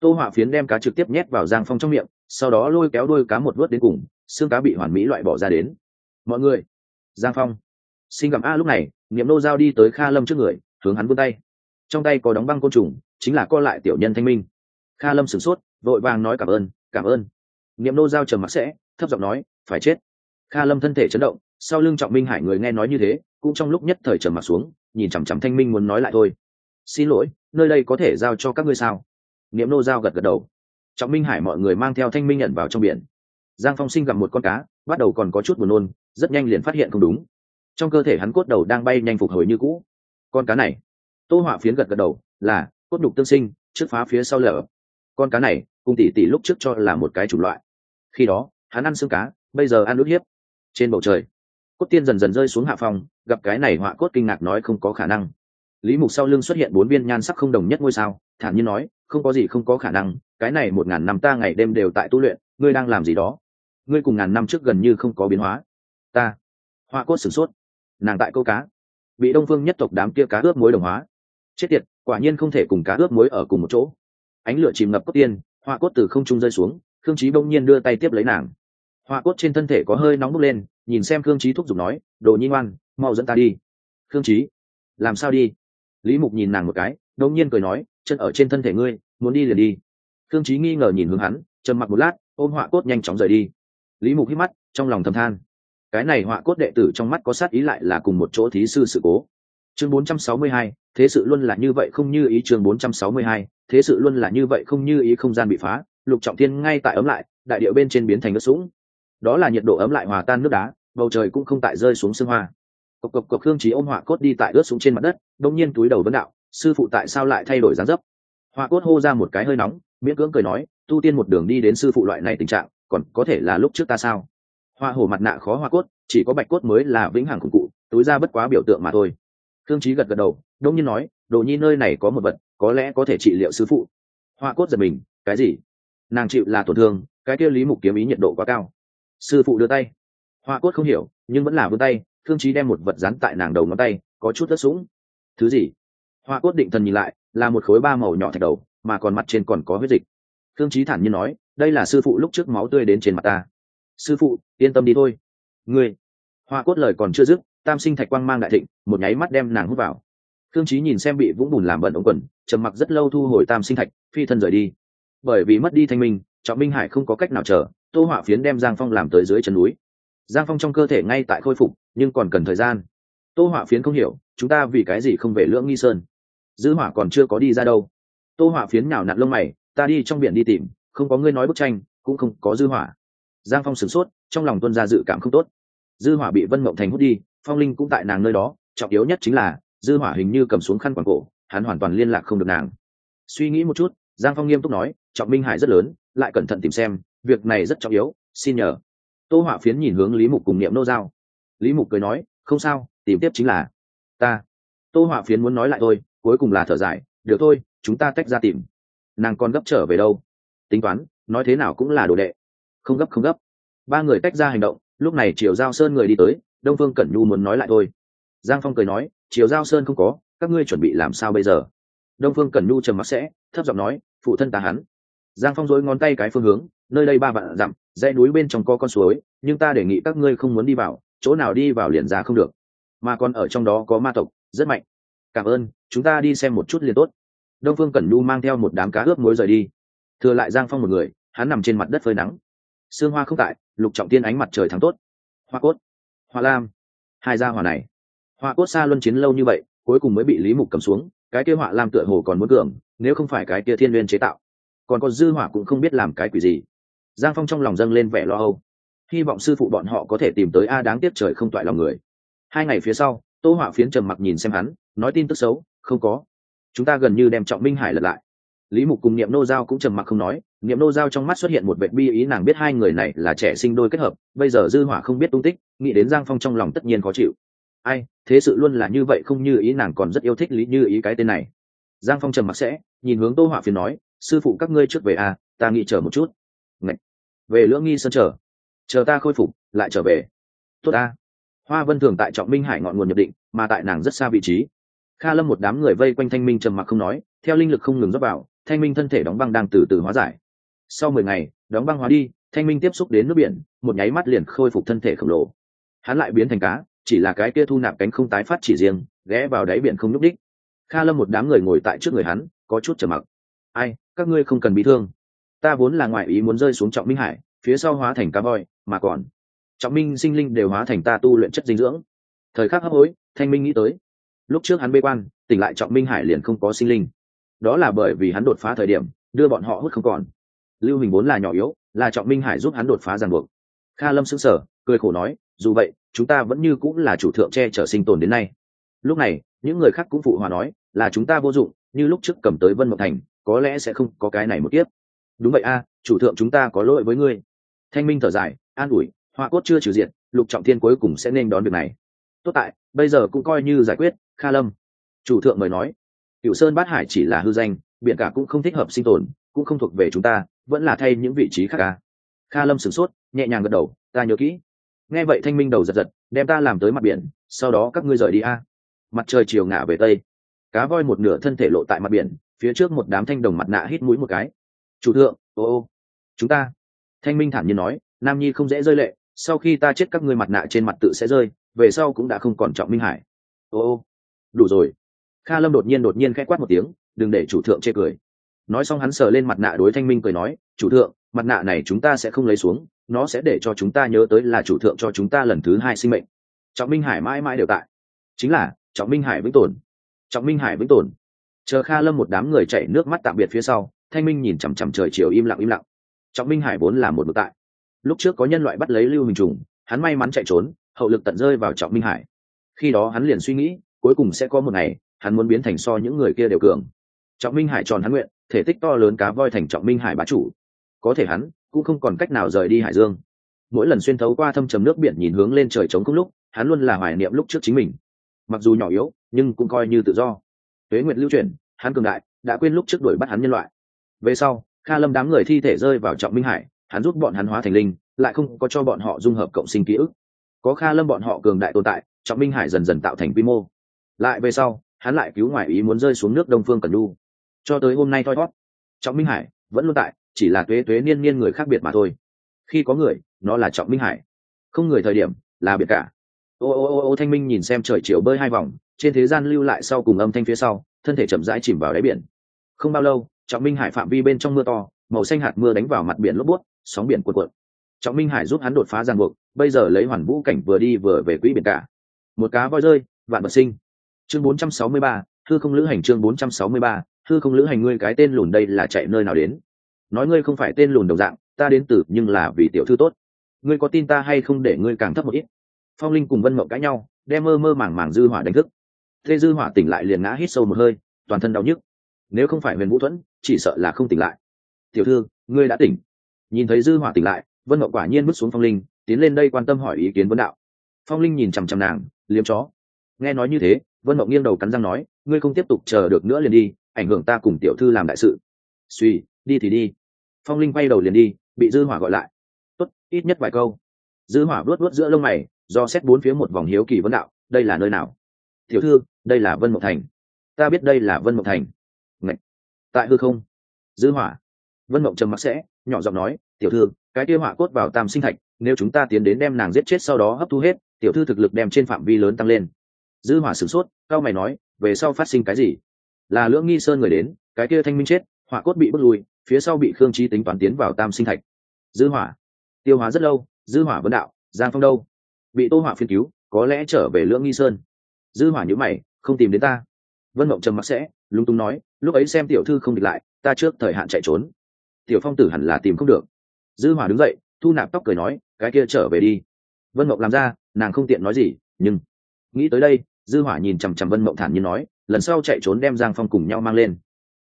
Tô họa phiến đem cá trực tiếp nhét vào giang phong trong miệng, sau đó lôi kéo đôi cá một vớt đến cùng xương cá bị hoàn mỹ loại bỏ ra đến. Mọi người, giang phong, xin gặp a lúc này, niệm nô giao đi tới kha lâm trước người, hướng hắn vươn tay. Trong tay có đóng băng côn trùng, chính là co lại tiểu nhân thanh minh. Kha lâm sửng sốt, vội vàng nói cảm ơn cảm ơn. Niệm nô giao trầm mặc sẽ, thấp giọng nói, phải chết. Kha lâm thân thể chấn động, sau lưng trọng minh hải người nghe nói như thế, cũng trong lúc nhất thời trầm mặc xuống, nhìn chằm chằm thanh minh muốn nói lại thôi. Xin lỗi, nơi đây có thể giao cho các ngươi sao? Niệm nô giao gật gật đầu. Trọng minh hải mọi người mang theo thanh minh nhận vào trong biển giang phong sinh gặp một con cá, bắt đầu còn có chút buồn nôn, rất nhanh liền phát hiện không đúng. Trong cơ thể hắn cốt đầu đang bay nhanh phục hồi như cũ. Con cá này, tô họa phiến gật gật đầu, là, cốt đục tương sinh, trước phá phía sau lở. Con cá này, cùng tỷ tỷ lúc trước cho là một cái chủng loại. Khi đó, hắn ăn xương cá, bây giờ ăn ướt hiếp. Trên bầu trời, cốt tiên dần dần rơi xuống hạ phòng, gặp cái này họa cốt kinh ngạc nói không có khả năng. Lý mục sau lưng xuất hiện bốn viên nhan sắc không đồng nhất ngôi sao, thản nhiên nói, không có gì không có khả năng, cái này một ngàn năm ta ngày đêm đều tại tu luyện, ngươi đang làm gì đó? Ngươi cùng ngàn năm trước gần như không có biến hóa. Ta, hoa cốt sửng sốt. Nàng tại câu cá. Bị đông phương nhất tộc đám kia cá ướp muối đồng hóa. Chết tiệt, quả nhiên không thể cùng cá ướp muối ở cùng một chỗ. Ánh lửa chìm ngập cốt tiên, hoa cốt từ không trung rơi xuống, khương trí bỗng nhiên đưa tay tiếp lấy nàng. Hoa cốt trên thân thể có hơi nóng bốc lên, nhìn xem khương trí thúc giục nói, đồ nhi ngoan, mau dẫn ta đi. Khương trí làm sao đi? Lý mục nhìn nàng một cái đông nhiên cười nói, chân ở trên thân thể ngươi, muốn đi liền đi. Khương trí nghi ngờ nhìn hướng hắn, trầm mặc một lát, ôm họa cốt nhanh chóng rời đi lý mục hít mắt trong lòng thầm than. Cái này họa cốt đệ tử trong mắt có sát ý lại là cùng một chỗ thí sư sự cố. Chương 462, thế sự luôn là như vậy không như ý chương 462, thế sự luôn là như vậy không như ý không gian bị phá lục trọng thiên ngay tại ấm lại đại điệu bên trên biến thành nước sũng. Đó là nhiệt độ ấm lại hòa tan nước đá bầu trời cũng không tại rơi xuống sương hoa. Cộc cộc cộc khương trí ôm họa cốt đi tại ướt xuống trên mặt đất đông nhiên túi đầu vấn đạo sư phụ tại sao lại thay đổi dáng dấp? Họa cốt hô ra một cái hơi nóng miễn cưỡng cười nói tu tiên một đường đi đến sư phụ loại này tình trạng còn có thể là lúc trước ta sao? Hoa hổ mặt nạ khó hoa cốt, chỉ có bạch cốt mới là vĩnh hằng khủng cụ, túi ra bất quá biểu tượng mà thôi. Thương trí gật gật đầu, đông nhiên nói, đồ nhi nơi này có một vật, có lẽ có thể trị liệu sư phụ. Hoa cốt giật mình, cái gì? Nàng chịu là tổn thương, cái kia lý mục kiếm ý nhiệt độ quá cao. Sư phụ đưa tay. Hoa cốt không hiểu, nhưng vẫn là vươn tay thương trí đem một vật dán tại nàng đầu ngón tay, có chút thất sũng. Thứ gì? Hoa cốt định thần nhìn lại, là một khối ba màu nhỏ thạch đầu, mà còn mặt trên còn có huyết dịch. Thương trí thản nhiên nói đây là sư phụ lúc trước máu tươi đến trên mặt ta. Sư phụ, yên tâm đi thôi. Ngươi, hoa cốt lời còn chưa dứt, tam sinh thạch quang mang đại thịnh, một nháy mắt đem nàng hút vào. Thương trí nhìn xem bị vũng bùn làm bẩn ống quần, trầm mặc rất lâu thu hồi tam sinh thạch, phi thân rời đi. Bởi vì mất đi thanh minh, trọng minh hải không có cách nào chờ, tô hỏa phiến đem giang phong làm tới dưới chân núi. Giang phong trong cơ thể ngay tại khôi phục, nhưng còn cần thời gian. Tô hỏa phiến không hiểu, chúng ta vì cái gì không về lưỡng nghi sơn? Dư hỏa còn chưa có đi ra đâu. Tô hỏa phiến nhào nặn lông mày, ta đi trong biển đi tìm không có ngươi nói bức tranh, cũng không có dư hỏa. Giang phong sửng sốt, trong lòng tuân ra dự cảm không tốt. Dư hỏa bị vân mộng thành hút đi, phong linh cũng tại nàng nơi đó, trọng yếu nhất chính là, dư hỏa hình như cầm xuống khăn quàng cổ, hắn hoàn toàn liên lạc không được nàng. Suy nghĩ một chút, giang phong nghiêm túc nói, trọng minh hải rất lớn, lại cẩn thận tìm xem, việc này rất trọng yếu, xin nhờ. Tô hỏa phiến nhìn hướng lý mục cùng niệm nô giao. Lý mục cười nói, không sao, tìm tiếp chính là ta. Tô hỏa phiến muốn nói lại thôi, cuối cùng là thở dài, được thôi, chúng ta tách ra tìm. Nàng còn gấp trở về đâu? Tính toán, nói thế nào cũng là đồ đệ. Không gấp không gấp. Ba người tách ra hành động, lúc này triều giao sơn người đi tới, đông phương cẩn nhu muốn nói lại thôi. Giang phong cười nói, triều giao sơn không có, các ngươi chuẩn bị làm sao bây giờ? Đông phương cẩn nhu trầm mặc sẽ, thấp giọng nói, phụ thân ta hắn. Giang phong dối ngón tay cái phương hướng, nơi đây ba vạn dặm, dãy núi bên trong có con suối, nhưng ta đề nghị các ngươi không muốn đi vào, chỗ nào đi vào liền ra không được. Mà còn ở trong đó có ma tộc, rất mạnh. Cảm ơn, chúng ta đi xem một chút liền tốt. Đông phương cẩn nhu mang theo một đám cá ướp muối rời đi thừa lại giang phong một người, hắn nằm trên mặt đất phơi nắng. Sương hoa không tại, lục trọng tiên ánh mặt trời thắng tốt. Hoa cốt, hoa lam. Hai gia hỏa này. Hoa cốt xa luân chiến lâu như vậy, cuối cùng mới bị lý mục cầm xuống, cái kia họa lam tựa hồ còn muốn cường, nếu không phải cái kia thiên liên chế tạo. Còn có dư hỏa cũng không biết làm cái quỷ gì. Giang phong trong lòng dâng lên vẻ lo âu. Hy vọng sư phụ bọn họ có thể tìm tới a đáng tiếc trời không toại lòng người. Hai ngày phía sau, tô họa phiến trầm mặc nhìn xem hắn, nói tin tức xấu, không có. Chúng ta gần như đem trọng minh hải lật lại lý mục cùng niệm nô giao cũng trầm mặc không nói, niệm nô giao trong mắt xuất hiện một vệ bi ý nàng biết hai người này là trẻ sinh đôi kết hợp, bây giờ dư hỏa không biết tung tích, nghĩ đến giang phong trong lòng tất nhiên khó chịu. Ai, thế sự luôn là như vậy không như ý nàng còn rất yêu thích lý như ý cái tên này. Giang phong trầm mặc sẽ, nhìn hướng tô hỏa phiền nói, sư phụ các ngươi trước về à ta nghĩ chờ một chút. Ngậy. về lưỡng nghi sơn chờ. Chờ ta khôi phục, lại trở về. Tốt ta. Hoa vân thường tại trọng minh hải ngọn nguồn nhập định, mà tại nàng rất xa vị trí. Kha lâm một đám người vây quanh thanh minh trầm mặc không nói, theo linh lực không ngừng dốc vào thanh minh thân thể đóng băng đang từ từ hóa giải. Sau mười ngày, đóng băng hóa đi, thanh minh tiếp xúc đến nước biển, một nháy mắt liền khôi phục thân thể khổng lồ. Hắn lại biến thành cá, chỉ là cái kia thu nạp cánh không tái phát chỉ riêng, ghé vào đáy biển không nhúc đích kha lâm một đám người ngồi tại trước người hắn, có chút trầm mặc. Ai, các ngươi không cần bị thương. Ta vốn là ngoại ý muốn rơi xuống trọng minh hải, phía sau hóa thành cá voi, mà còn trọng minh sinh linh đều hóa thành ta tu luyện chất dinh dưỡng. Thời khắc hấp hối, thanh minh nghĩ tới. Lúc trước hắn bê quan, tỉnh lại trọng minh hải liền không có sinh linh đó là bởi vì hắn đột phá thời điểm, đưa bọn họ hút không còn. Lưu hình vốn là nhỏ yếu, là trọng minh hải giúp hắn đột phá ràng buộc. Kha lâm xứng sở cười khổ nói, dù vậy, chúng ta vẫn như cũng là chủ thượng che chở sinh tồn đến nay. Lúc này, những người khác cũng phụ hòa nói, là chúng ta vô dụng, như lúc trước cầm tới vân mộng thành, có lẽ sẽ không có cái này một tiếp đúng vậy a, chủ thượng chúng ta có lỗi với ngươi. Thanh minh thở dài, an ủi, hoa cốt chưa trừ diện, lục trọng thiên cuối cùng sẽ nên đón việc này. Tốt tại, bây giờ cũng coi như giải quyết, kha lâm. Chủ thượng mời nói cựu sơn bát hải chỉ là hư danh, biển cả cũng không thích hợp sinh tồn, cũng không thuộc về chúng ta, vẫn là thay những vị trí khác ca kha lâm sửng sốt, nhẹ nhàng gật đầu, ta nhớ kỹ. Nghe vậy thanh minh đầu giật giật, đem ta làm tới mặt biển, sau đó các ngươi rời đi a. Mặt trời chiều ngả về tây, cá voi một nửa thân thể lộ tại mặt biển, phía trước một đám thanh đồng mặt nạ hít mũi một cái. Chủ thượng, ô ô, chúng ta. Thanh minh thản nhiên nói, nam nhi không dễ rơi lệ, sau khi ta chết các ngươi mặt nạ trên mặt tự sẽ rơi, về sau cũng đã không còn trọng minh hải. Ô ô, đủ rồi kha lâm đột nhiên đột nhiên k h ẽ quát một tiếng, đừng để chủ thượng chê cười. Nói xong hắn sờ lên mặt nạ đối thanh minh cười nói, chủ thượng, mặt nạ này chúng ta sẽ không lấy xuống, nó sẽ để cho chúng ta nhớ tới là chủ thượng cho chúng ta lần thứ hai sinh mệnh. Trọng minh hải mãi mãi đều tại. Chính là, trọng minh hải vĩnh tồn. Trọng minh hải vĩnh tồn. Chờ kha lâm một đám người chạy nước mắt tạm biệt phía sau, thanh minh nhìn chằm chằm trời chiều im lặng im lặng. Trọng minh hải vốn là một vực tại. Lúc trước có nhân loại bắt lấy lưu hình trùng, hắn may mắn chạy trốn, hậu lực tận rơi vào trọng minh hải. Khi đó hắn liền suy nghĩ, cuối cùng sẽ có một ngày hắn muốn biến thành so những người kia đều cường. Trọng minh hải tròn hắn nguyện, thể tích to lớn cá voi thành trọng minh hải bá chủ. Có thể hắn cũng không còn cách nào rời đi hải dương. Mỗi lần xuyên thấu qua thâm trầm nước biển nhìn hướng lên trời trống không lúc, hắn luôn là hoài niệm lúc trước chính mình. Mặc dù nhỏ yếu, nhưng cũng coi như tự do. Tuế nguyệt lưu truyền hắn cường đại, đã quên lúc trước đuổi bắt hắn nhân loại. Về sau, kha lâm đám người thi thể rơi vào trọng minh hải, hắn giúp bọn hắn hóa thành linh, lại không có cho bọn họ dung hợp cộng sinh ký ức. Có kha lâm bọn họ cường đại tồn tại, trọng minh hải dần dần tạo thành quy mô. Lại về sau hắn lại cứu ngoại ý muốn rơi xuống nước đông phương cần đu. Cho tới hôm nay thoi thót trọng minh hải vẫn luôn tại, chỉ là tuế tuế niên niên người khác biệt mà thôi. Khi có người, nó là trọng minh hải. Không người thời điểm, là biệt cả. Ô ô ô ô, thanh minh nhìn xem trời chiều bơi hai vòng, trên thế gian lưu lại sau cùng âm thanh phía sau, thân thể chậm rãi chìm vào đáy biển. Không bao lâu, trọng minh hải phạm vi bên trong mưa to, màu xanh hạt mưa đánh vào mặt biển lốp bút, sóng biển cuộn cuộn. Trọng minh hải giúp hắn đột phá giang buộc, bây giờ lấy hoàn vũ cảnh vừa đi vừa về quỹ biển cả. Một cá voi rơi, vạn vật sinh chương 463, thư không lữ hành chương 463, thư không lữ hành ngươi cái tên lùn đây là chạy nơi nào đến? Nói ngươi không phải tên lùn đồng dạng ta đến từ nhưng là vì tiểu thư tốt. Ngươi có tin ta hay không để ngươi càng thấp một ít? Phong linh cùng vân mộng cãi nhau đem mơ mơ màng màng dư hỏa đánh thức. Thế dư hỏa tỉnh lại liền ngã hít sâu một hơi toàn thân đau nhức. Nếu không phải huyền vũ thuẫn chỉ sợ là không tỉnh lại. Tiểu thư ngươi đã tỉnh. Nhìn thấy dư hỏa tỉnh lại vân mộng quả nhiên bước xuống phong linh tiến lên đây quan tâm hỏi ý kiến vấn đạo. Phong linh nhìn chằm chằm nàng liếm chó. Nghe nói như thế vân mộng nghiêng đầu cắn răng nói, ngươi không tiếp tục chờ được nữa liền đi, ảnh hưởng ta cùng tiểu thư làm đại sự. Suy, đi thì đi. Phong linh quay đầu liền đi, bị dư hỏa gọi lại. Tốt, ít nhất vài câu. Dư hỏa vuốt vuốt giữa lông mày, do xét bốn phía một vòng hiếu kỳ vấn đạo, đây là nơi nào? Tiểu thư, đây là vân mộng thành. Ta biết đây là vân mộng thành. Ngậy! tại hư không? Dư hỏa. Vân mộng trầm mặc sẽ, nhỏ giọng nói, tiểu thư, cái kia hỏa cốt vào tam sinh thạch, nếu chúng ta tiến đến đem nàng giết chết sau đó hấp thu hết, tiểu thư thực lực đem trên phạm vi lớn tăng lên dư hỏa sửng sốt, cao mày nói, về sau phát sinh cái gì? Là lưỡng nghi sơn người đến, cái kia thanh minh chết, hỏa cốt bị bước lui, phía sau bị khương trí tính toán tiến vào tam sinh thạch. Dư hỏa? Tiêu hóa rất lâu, dư hỏa vấn đạo, giang phong đâu? Bị tô hỏa phiên cứu, có lẽ trở về lưỡng nghi sơn. Dư hỏa nhíu mày, không tìm đến ta. Vân mộng trầm mặc sẽ, lúng túng nói, lúc ấy xem tiểu thư không địch lại, ta trước thời hạn chạy trốn. Tiểu phong tử hẳn là tìm không được. Dư hỏa đứng dậy, thu nạp tóc cười nói, cái kia trở về đi. Vân mộng làm ra, nàng không tiện nói gì, nhưng nghĩ tới đây dư hỏa nhìn chằm chằm vân mộng thản nhiên nói, lần sau chạy trốn đem giang phong cùng nhau mang lên.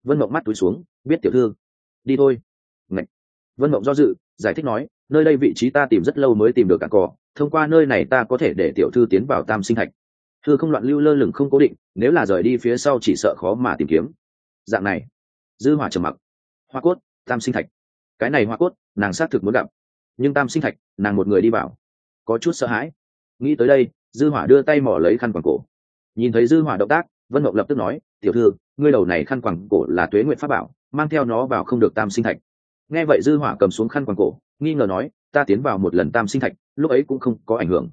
Vân mộng mắt túi xuống, biết tiểu thư. Đi thôi. Ngậy. vân mộng do dự, giải thích nói, nơi đây vị trí ta tìm rất lâu mới tìm được cả cỏ, thông qua nơi này ta có thể để tiểu thư tiến vào tam sinh thạch. Thư không loạn lưu lơ lửng không cố định, nếu là rời đi phía sau chỉ sợ khó mà tìm kiếm. Dạng này. Dư hỏa trầm mặc. Hoa cốt, tam sinh thạch. Cái này hoa cốt, nàng xác thực muốn gặp. Nhưng tam sinh thạch, nàng một người đi vào. Có chút sợ hãi nghĩ tới đây, dư hỏa đưa tay mỏ lấy khăn quàng cổ. Nhìn thấy dư hỏa động tác, vân mộng lập tức nói, tiểu thư, ngươi đầu này khăn quàng cổ là tuế nguyện pháp bảo, mang theo nó vào không được tam sinh thạch. Nghe vậy dư hỏa cầm xuống khăn quàng cổ, nghi ngờ nói, ta tiến vào một lần tam sinh thạch, lúc ấy cũng không có ảnh hưởng.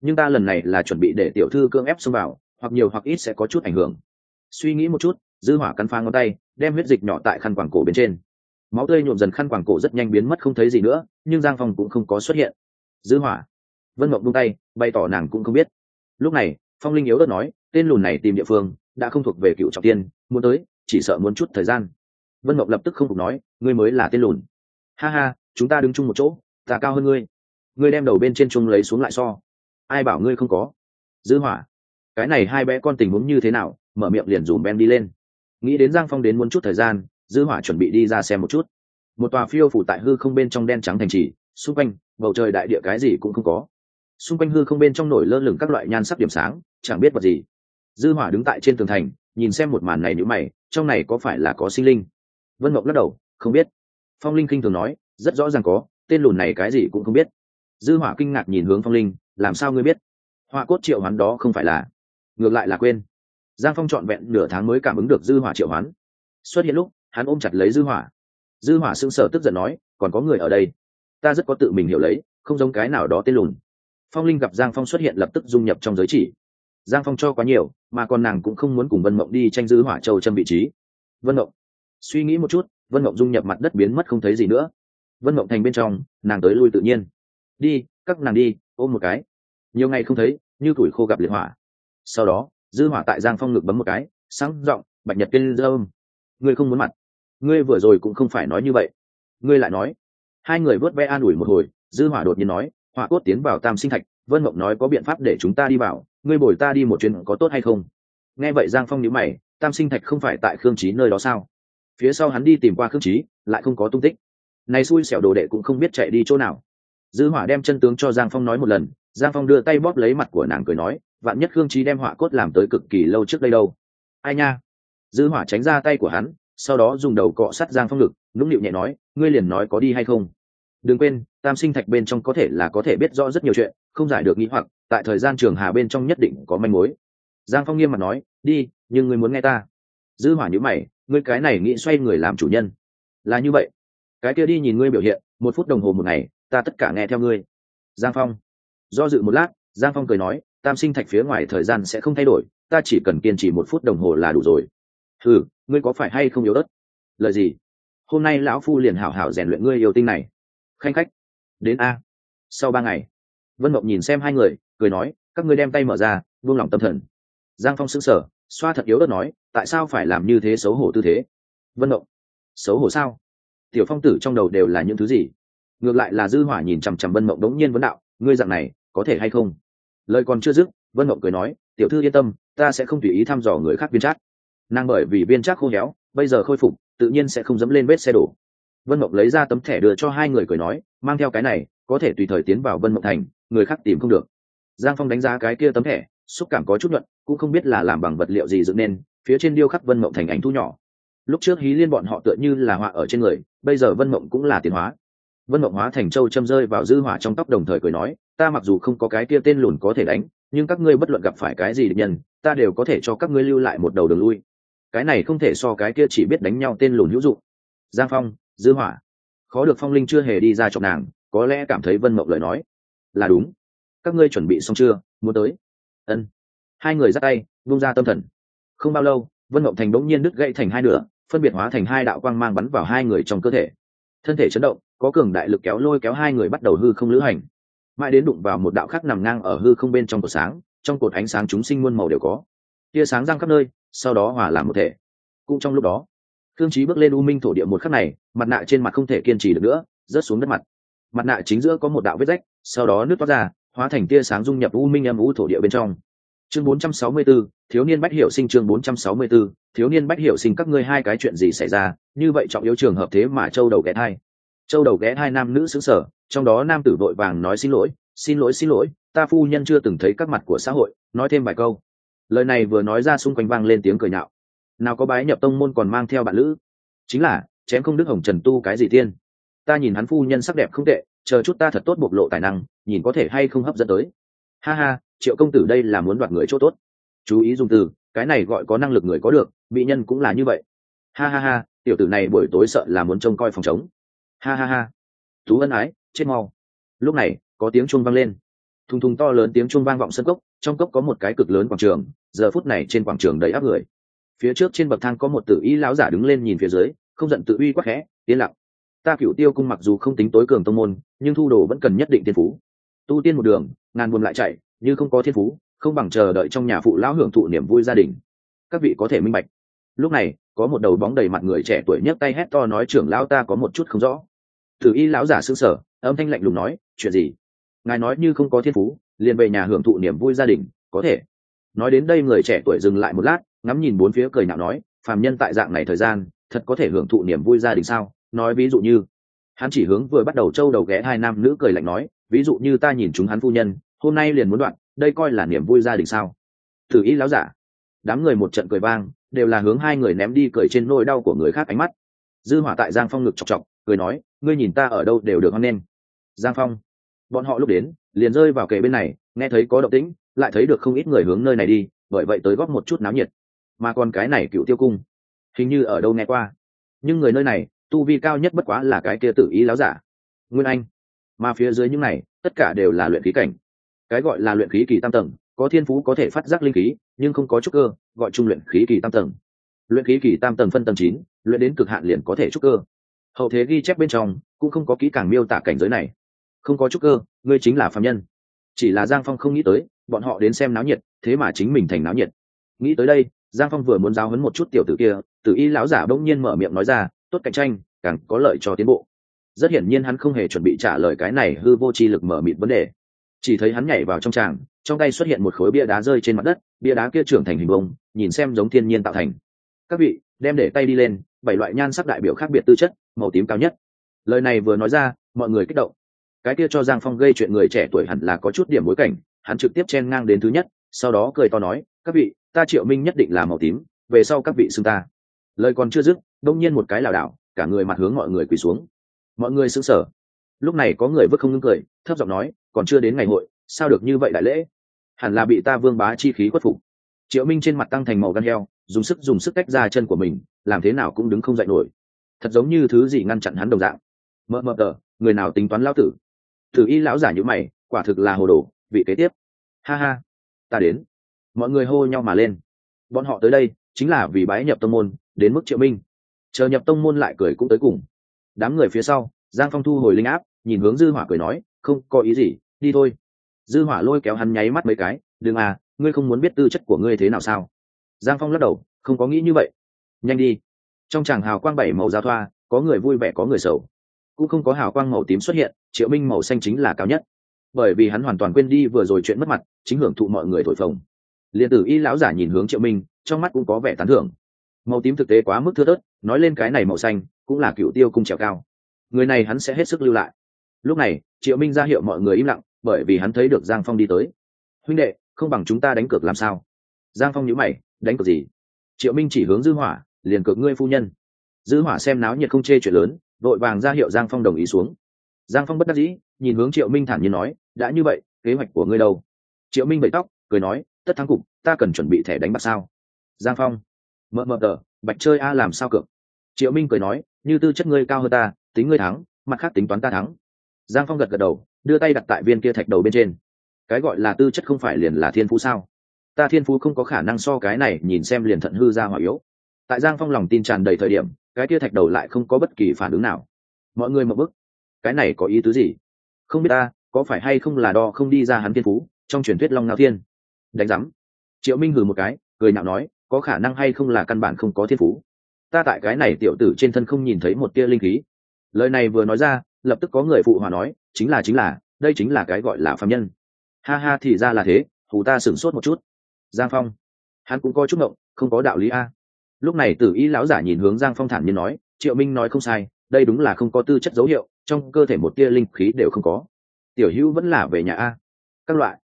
Nhưng ta lần này là chuẩn bị để tiểu thư cưỡng ép xông vào, hoặc nhiều hoặc ít sẽ có chút ảnh hưởng. Suy nghĩ một chút, dư hỏa cắn phá ngón tay, đem huyết dịch nhỏ tại khăn quàng cổ bên trên. Máu tươi nhuộm dần khăn quàng cổ rất nhanh biến mất không thấy gì nữa, nhưng giang phong cũng không có xuất hiện. Dư hỏa vân mộng buông tay, bày tỏ nàng cũng không biết. Lúc này, phong linh yếu đất nói, tên lùn này tìm địa phương, đã không thuộc về cựu trọng tiên, muốn tới, chỉ sợ muốn chút thời gian. Vân mộng lập tức không phục nói, ngươi mới là tên lùn. Ha ha, chúng ta đứng chung một chỗ, ta cao hơn ngươi. Ngươi đem đầu bên trên chung lấy xuống lại so. Ai bảo ngươi không có? Dư hỏa. Cái này hai bé con tình huống như thế nào, mở miệng liền dùm ben đi lên. Nghĩ đến giang phong đến muốn chút thời gian, dư hỏa chuẩn bị đi ra xem một chút. Một tòa phiêu phủ tại hư không bên trong đen trắng thành trì, xung quanh, bầu trời đại địa cái gì cũng không có xung quanh hư không bên trong nổi lơ lửng các loại nhan sắc điểm sáng, chẳng biết vật gì. Dư hỏa đứng tại trên tường thành, nhìn xem một màn này nhíu mày, trong này có phải là có sinh linh? Vân ngọc lắc đầu, không biết. Phong linh kinh thường nói, rất rõ ràng có, tên lùn này cái gì cũng không biết. Dư hỏa kinh ngạc nhìn hướng phong linh, làm sao ngươi biết? Hỏa cốt triệu hoán đó không phải là, ngược lại là quên. Giang phong trọn vẹn nửa tháng mới cảm ứng được dư hỏa triệu hoán. Xuất hiện lúc, hắn ôm chặt lấy dư hỏa. Dư hỏa sững sờ tức giận nói, còn có người ở đây. Ta rất có tự mình hiểu lấy, không giống cái nào đó tên lùn phong linh gặp giang phong xuất hiện lập tức dung nhập trong giới chỉ. Giang phong cho quá nhiều, mà còn nàng cũng không muốn cùng vân mộng đi tranh dư hỏa châu châm vị trí. Vân mộng, suy nghĩ một chút, vân mộng dung nhập mặt đất biến mất không thấy gì nữa. Vân mộng thành bên trong, nàng tới lui tự nhiên. Đi, các nàng đi, ôm một cái. Nhiều ngày không thấy, như tuổi khô gặp liệt hỏa. Sau đó, dư hỏa tại giang phong ngực bấm một cái, sáng giọng, bạch nhật kiên dơm ngươi không muốn mặt. Ngươi vừa rồi cũng không phải nói như vậy. Ngươi lại nói. Hai người vớt ve an ủi một hồi, dư hỏa đột nhiên nói hỏa cốt tiến vào tam sinh thạch, vân mộng nói có biện pháp để chúng ta đi vào, ngươi bồi ta đi một chuyến có tốt hay không? Nghe vậy giang phong nhíu mày, tam sinh thạch không phải tại khương trí nơi đó sao? Phía sau hắn đi tìm qua khương trí lại không có tung tích. Này xui xẻo đồ đệ cũng không biết chạy đi chỗ nào. Dư hỏa đem chân tướng cho giang phong nói một lần, giang phong đưa tay bóp lấy mặt của nàng cười nói, vạn nhất khương trí đem họa cốt làm tới cực kỳ lâu trước đây đâu. Ai nha? Dư hỏa tránh ra tay của hắn, sau đó dùng đầu cọ sắt giang phong ngực, nũng nịu nhẹ nói, ngươi liền nói có đi hay không? Đừng quên tam sinh thạch bên trong có thể là có thể biết rõ rất nhiều chuyện, không giải được nghĩ hoặc, tại thời gian trường hà bên trong nhất định có manh mối. Giang phong nghiêm mặt nói, đi, nhưng ngươi muốn nghe ta. Dư hỏa nhíu mày, ngươi cái này nghĩ xoay người làm chủ nhân. Là như vậy. Cái kia đi nhìn ngươi biểu hiện, một phút đồng hồ một ngày, ta tất cả nghe theo ngươi. Giang phong. Do dự một lát, giang phong cười nói, tam sinh thạch phía ngoài thời gian sẽ không thay đổi, ta chỉ cần kiên trì một phút đồng hồ là đủ rồi. Ừ ngươi có phải hay không yếu đất lời gì? Hôm nay lão phu liền hảo hảo rèn luyện ngươi yêu tinh này. Khanh khách đến a. Sau ba ngày, vân mộng nhìn xem hai người, cười nói, các ngươi đem tay mở ra, buông lỏng tâm thần. Giang phong sững sờ, xoa thật yếu đất nói, tại sao phải làm như thế xấu hổ tư thế? Vân mộng, xấu hổ sao? Tiểu phong tử trong đầu đều là những thứ gì? Ngược lại là dư hỏa nhìn chằm chằm vân mộng đống nhiên vấn đạo, ngươi dạng này, có thể hay không? Lời còn chưa dứt, vân mộng cười nói, tiểu thư yên tâm, ta sẽ không tùy ý thăm dò người khác viên trác. Nàng bởi vì viên trác khô héo, bây giờ khôi phục, tự nhiên sẽ không dẫm lên vết xe đổ. Vân mộng lấy ra tấm thẻ đưa cho hai người cười nói mang theo cái này, có thể tùy thời tiến vào vân mộng thành, người khác tìm không được. Giang phong đánh giá cái kia tấm thẻ, xúc cảm có chút nhuận cũng không biết là làm bằng vật liệu gì dựng nên, phía trên điêu khắc vân mộng thành ảnh thu nhỏ. Lúc trước hí liên bọn họ tựa như là họa ở trên người, bây giờ vân mộng cũng là tiến hóa. Vân mộng hóa thành châu châm rơi vào dư hỏa trong tóc đồng thời cười nói, ta mặc dù không có cái kia tên lùn có thể đánh, nhưng các ngươi bất luận gặp phải cái gì địch nhân, ta đều có thể cho các ngươi lưu lại một đầu đường lui. Cái này không thể so cái kia chỉ biết đánh nhau tên lùn hữu dụng. Giang phong, dư hỏa khó được phong linh chưa hề đi ra chọc nàng, có lẽ cảm thấy vân mộng lời nói. Là đúng. Các ngươi chuẩn bị xong chưa? Muốn tới. Ân. Hai người dắt tay vung ra tâm thần. Không bao lâu, vân mộng thành đống nhiên đứt gãy thành hai nửa, phân biệt hóa thành hai đạo quang mang bắn vào hai người trong cơ thể. Thân thể chấn động, có cường đại lực kéo lôi kéo hai người bắt đầu hư không lữ hành. Mãi đến đụng vào một đạo khác nằm ngang ở hư không bên trong cột sáng, trong cột ánh sáng chúng sinh muôn màu đều có. Tia sáng răng khắp nơi, sau đó hòa làm một thể. Cũng trong lúc đó khương trí bước lên u minh thổ địa một khắc này mặt nạ trên mặt không thể kiên trì được nữa rớt xuống đất mặt. Mặt nạ chính giữa có một đạo vết rách sau đó nước toát ra hóa thành tia sáng dung nhập u minh âm u thổ địa bên trong. Chương 464, thiếu niên bách hiểu sinh chương 464, thiếu niên bách hiểu sinh các ngươi hai cái chuyện gì xảy ra? Như vậy trọng yếu trường hợp thế mà châu đầu ghé thai. Châu đầu ghé hai nam nữ xứng sở trong đó nam tử vội vàng nói xin lỗi xin lỗi xin lỗi ta phu nhân chưa từng thấy các mặt của xã hội nói thêm vài câu. Lời này vừa nói ra xung quanh vang lên tiếng cười nhạo nào có bái nhập tông môn còn mang theo bạn lữ. Chính là, chém không đức hồng trần tu cái gì tiên? Ta nhìn hắn phu nhân sắc đẹp không tệ, chờ chút ta thật tốt bộc lộ tài năng, nhìn có thể hay không hấp dẫn tới. Ha ha, triệu công tử đây là muốn đoạt người chỗ tốt. Chú ý dùng từ, cái này gọi có năng lực người có được, bị nhân cũng là như vậy. Ha ha ha, tiểu tử này buổi tối sợ là muốn trông coi phòng chống ha ha ha. Tú ân ái, chết mau. Lúc này, có tiếng chuông vang lên. Thùng thùng to lớn tiếng chuông vang vọng sân cốc, trong cốc có một cái cực lớn quảng trường, giờ phút này trên quảng trường đầy áp người phía trước trên bậc thang có một tử y lão giả đứng lên nhìn phía dưới, không giận tự uy quắc khẽ, yên lặng. Ta cựu tiêu cung mặc dù không tính tối cường tông môn, nhưng thu đồ vẫn cần nhất định thiên phú. Tu tiên một đường, ngàn buồn lại chạy, như không có thiên phú, không bằng chờ đợi trong nhà phụ lão hưởng thụ niềm vui gia đình. Các vị có thể minh bạch. Lúc này, có một đầu bóng đầy mặt người trẻ tuổi nhấc tay hét to nói, trưởng lão ta có một chút không rõ. Tử y lão giả sững sờ, âm thanh lạnh lùng nói, chuyện gì? Ngài nói như không có thiên phú, liền về nhà hưởng thụ niềm vui gia đình, có thể. Nói đến đây người trẻ tuổi dừng lại một lát ngắm nhìn bốn phía cười nhạo nói, phàm nhân tại dạng này thời gian, thật có thể hưởng thụ niềm vui gia đình sao? Nói ví dụ như, hắn chỉ hướng vừa bắt đầu trâu đầu ghé hai nam nữ cười lạnh nói, ví dụ như ta nhìn chúng hắn phu nhân, hôm nay liền muốn đoạn, đây coi là niềm vui gia đình sao? Thử ý láo giả, đám người một trận cười vang, đều là hướng hai người ném đi cười trên nỗi đau của người khác ánh mắt. Dư hỏa tại giang phong ngực chọc chọc, cười nói, ngươi nhìn ta ở đâu đều được hoan nên giang phong, bọn họ lúc đến, liền rơi vào kề bên này, nghe thấy có động tĩnh, lại thấy được không ít người hướng nơi này đi, bởi vậy tới góp một chút náo nhiệt mà còn cái này cựu tiêu cung. Hình như ở đâu nghe qua. Nhưng người nơi này, tu vi cao nhất bất quá là cái kia tự ý láo giả. Nguyên anh. Mà phía dưới những này, tất cả đều là luyện khí cảnh. Cái gọi là luyện khí kỳ tam tầng, có thiên phú có thể phát giác linh khí, nhưng không có trúc cơ, gọi chung luyện khí kỳ tam tầng. Luyện khí kỳ tam tầng phân tầng chín, luyện đến cực hạn liền có thể trúc cơ. Hậu thế ghi chép bên trong, cũng không có kỹ càng miêu tả cảnh giới này. Không có trúc cơ, ngươi chính là phạm nhân. Chỉ là giang phong không nghĩ tới, bọn họ đến xem náo nhiệt, thế mà chính mình thành náo nhiệt. Nghĩ tới đây giang phong vừa muốn giáo hấn một chút tiểu tử kia, tử y lão giả bỗng nhiên mở miệng nói ra, tốt cạnh tranh, càng có lợi cho tiến bộ. Rất hiển nhiên hắn không hề chuẩn bị trả lời cái này hư vô tri lực mở mịt vấn đề. Chỉ thấy hắn nhảy vào trong tràng, trong tay xuất hiện một khối bia đá rơi trên mặt đất, bia đá kia trưởng thành hình bông nhìn xem giống thiên nhiên tạo thành. Các vị, đem để tay đi lên, bảy loại nhan sắc đại biểu khác biệt tư chất, màu tím cao nhất. Lời này vừa nói ra, mọi người kích động. Cái kia cho giang phong gây chuyện người trẻ tuổi hẳn là có chút điểm bối cảnh, hắn trực tiếp chen ngang đến thứ nhất, sau đó cười to nói, các vị ta triệu minh nhất định là màu tím, về sau các vị xưng ta. Lời còn chưa dứt đông nhiên một cái lảo đảo, cả người mặt hướng mọi người quỳ xuống. Mọi người xứng sở lúc này có người vứt không ngưng cười, thấp giọng nói, còn chưa đến ngày hội, sao được như vậy đại lễ? Hẳn là bị ta vương bá chi khí khuất phục. Triệu minh trên mặt tăng thành màu gan heo, dùng sức dùng sức tách ra chân của mình, làm thế nào cũng đứng không dậy nổi. Thật giống như thứ gì ngăn chặn hắn đồng dạng. Mờ mờ tờ, người nào tính toán lão tử? Thử y lão giả như mày, quả thực là hồ đồ, vị kế tiếp. Ha ha, ta đến mọi người hô nhau mà lên. Bọn họ tới đây chính là vì bái nhập tông môn, đến mức triệu minh. Chờ nhập tông môn lại cười cũng tới cùng. Đám người phía sau, giang phong thu hồi linh áp, nhìn hướng dư hỏa cười nói, không, có ý gì, đi thôi. Dư hỏa lôi kéo hắn nháy mắt mấy cái, đừng à ngươi không muốn biết tư chất của ngươi thế nào sao? Giang phong lắc đầu, không có nghĩ như vậy. Nhanh đi. Trong tràng hào quang bảy màu giao thoa, có người vui vẻ có người sầu. Cũng không có hào quang màu tím xuất hiện, triệu minh màu xanh chính là cao nhất. Bởi vì hắn hoàn toàn quên đi vừa rồi chuyện mất mặt, chính hưởng thụ mọi người thổi phồng liền tử y lão giả nhìn hướng triệu minh, trong mắt cũng có vẻ tán thưởng. Màu tím thực tế quá mức thưa thớt, nói lên cái này màu xanh, cũng là cựu tiêu cung trèo cao. Người này hắn sẽ hết sức lưu lại. Lúc này, triệu minh ra hiệu mọi người im lặng, bởi vì hắn thấy được giang phong đi tới. Huynh đệ, không bằng chúng ta đánh cược làm sao? Giang phong nhíu mày, đánh cược gì? Triệu minh chỉ hướng dư hỏa, liền cược ngươi phu nhân. Dư hỏa xem náo nhiệt không chê chuyện lớn, vội vàng ra hiệu giang phong đồng ý xuống. Giang phong bất đắc dĩ, nhìn hướng triệu minh thản nhiên nói, đã như vậy, kế hoạch của ngươi đâu? Triệu minh bậy tóc, cười nói tất thắng cục, ta cần chuẩn bị thẻ đánh bạc sao? Giang phong, mợ mợ tờ, bạch chơi a làm sao cược? Triệu minh cười nói, như tư chất ngươi cao hơn ta, tính ngươi thắng, mặt khác tính toán ta thắng. Giang phong gật gật đầu, đưa tay đặt tại viên kia thạch đầu bên trên. Cái gọi là tư chất không phải liền là thiên phú sao? Ta thiên phú không có khả năng so cái này, nhìn xem liền thận hư ra hỏa yếu. Tại giang phong lòng tin tràn đầy thời điểm, cái kia thạch đầu lại không có bất kỳ phản ứng nào. Mọi người mập bức. Cái này có ý tứ gì? Không biết ta, có phải hay không là đo không đi ra hắn thiên phú, trong truyền thuyết long ngao thiên? Đánh giám. Triệu minh hừ một cái, cười nhạo nói, có khả năng hay không là căn bản không có thiên phú. Ta tại cái này tiểu tử trên thân không nhìn thấy một tia linh khí. Lời này vừa nói ra, lập tức có người phụ hòa nói, chính là chính là, đây chính là cái gọi là phạm nhân. Ha ha, thì ra là thế, hù ta sửng sốt một chút. Giang phong. Hắn cũng có chút ngộng, không có đạo lý a. Lúc này tử y lão giả nhìn hướng giang phong thản nhiên nói, triệu minh nói không sai, đây đúng là không có tư chất dấu hiệu, trong cơ thể một tia linh khí đều không có. Tiểu hữu vẫn là về nhà a. Các loại.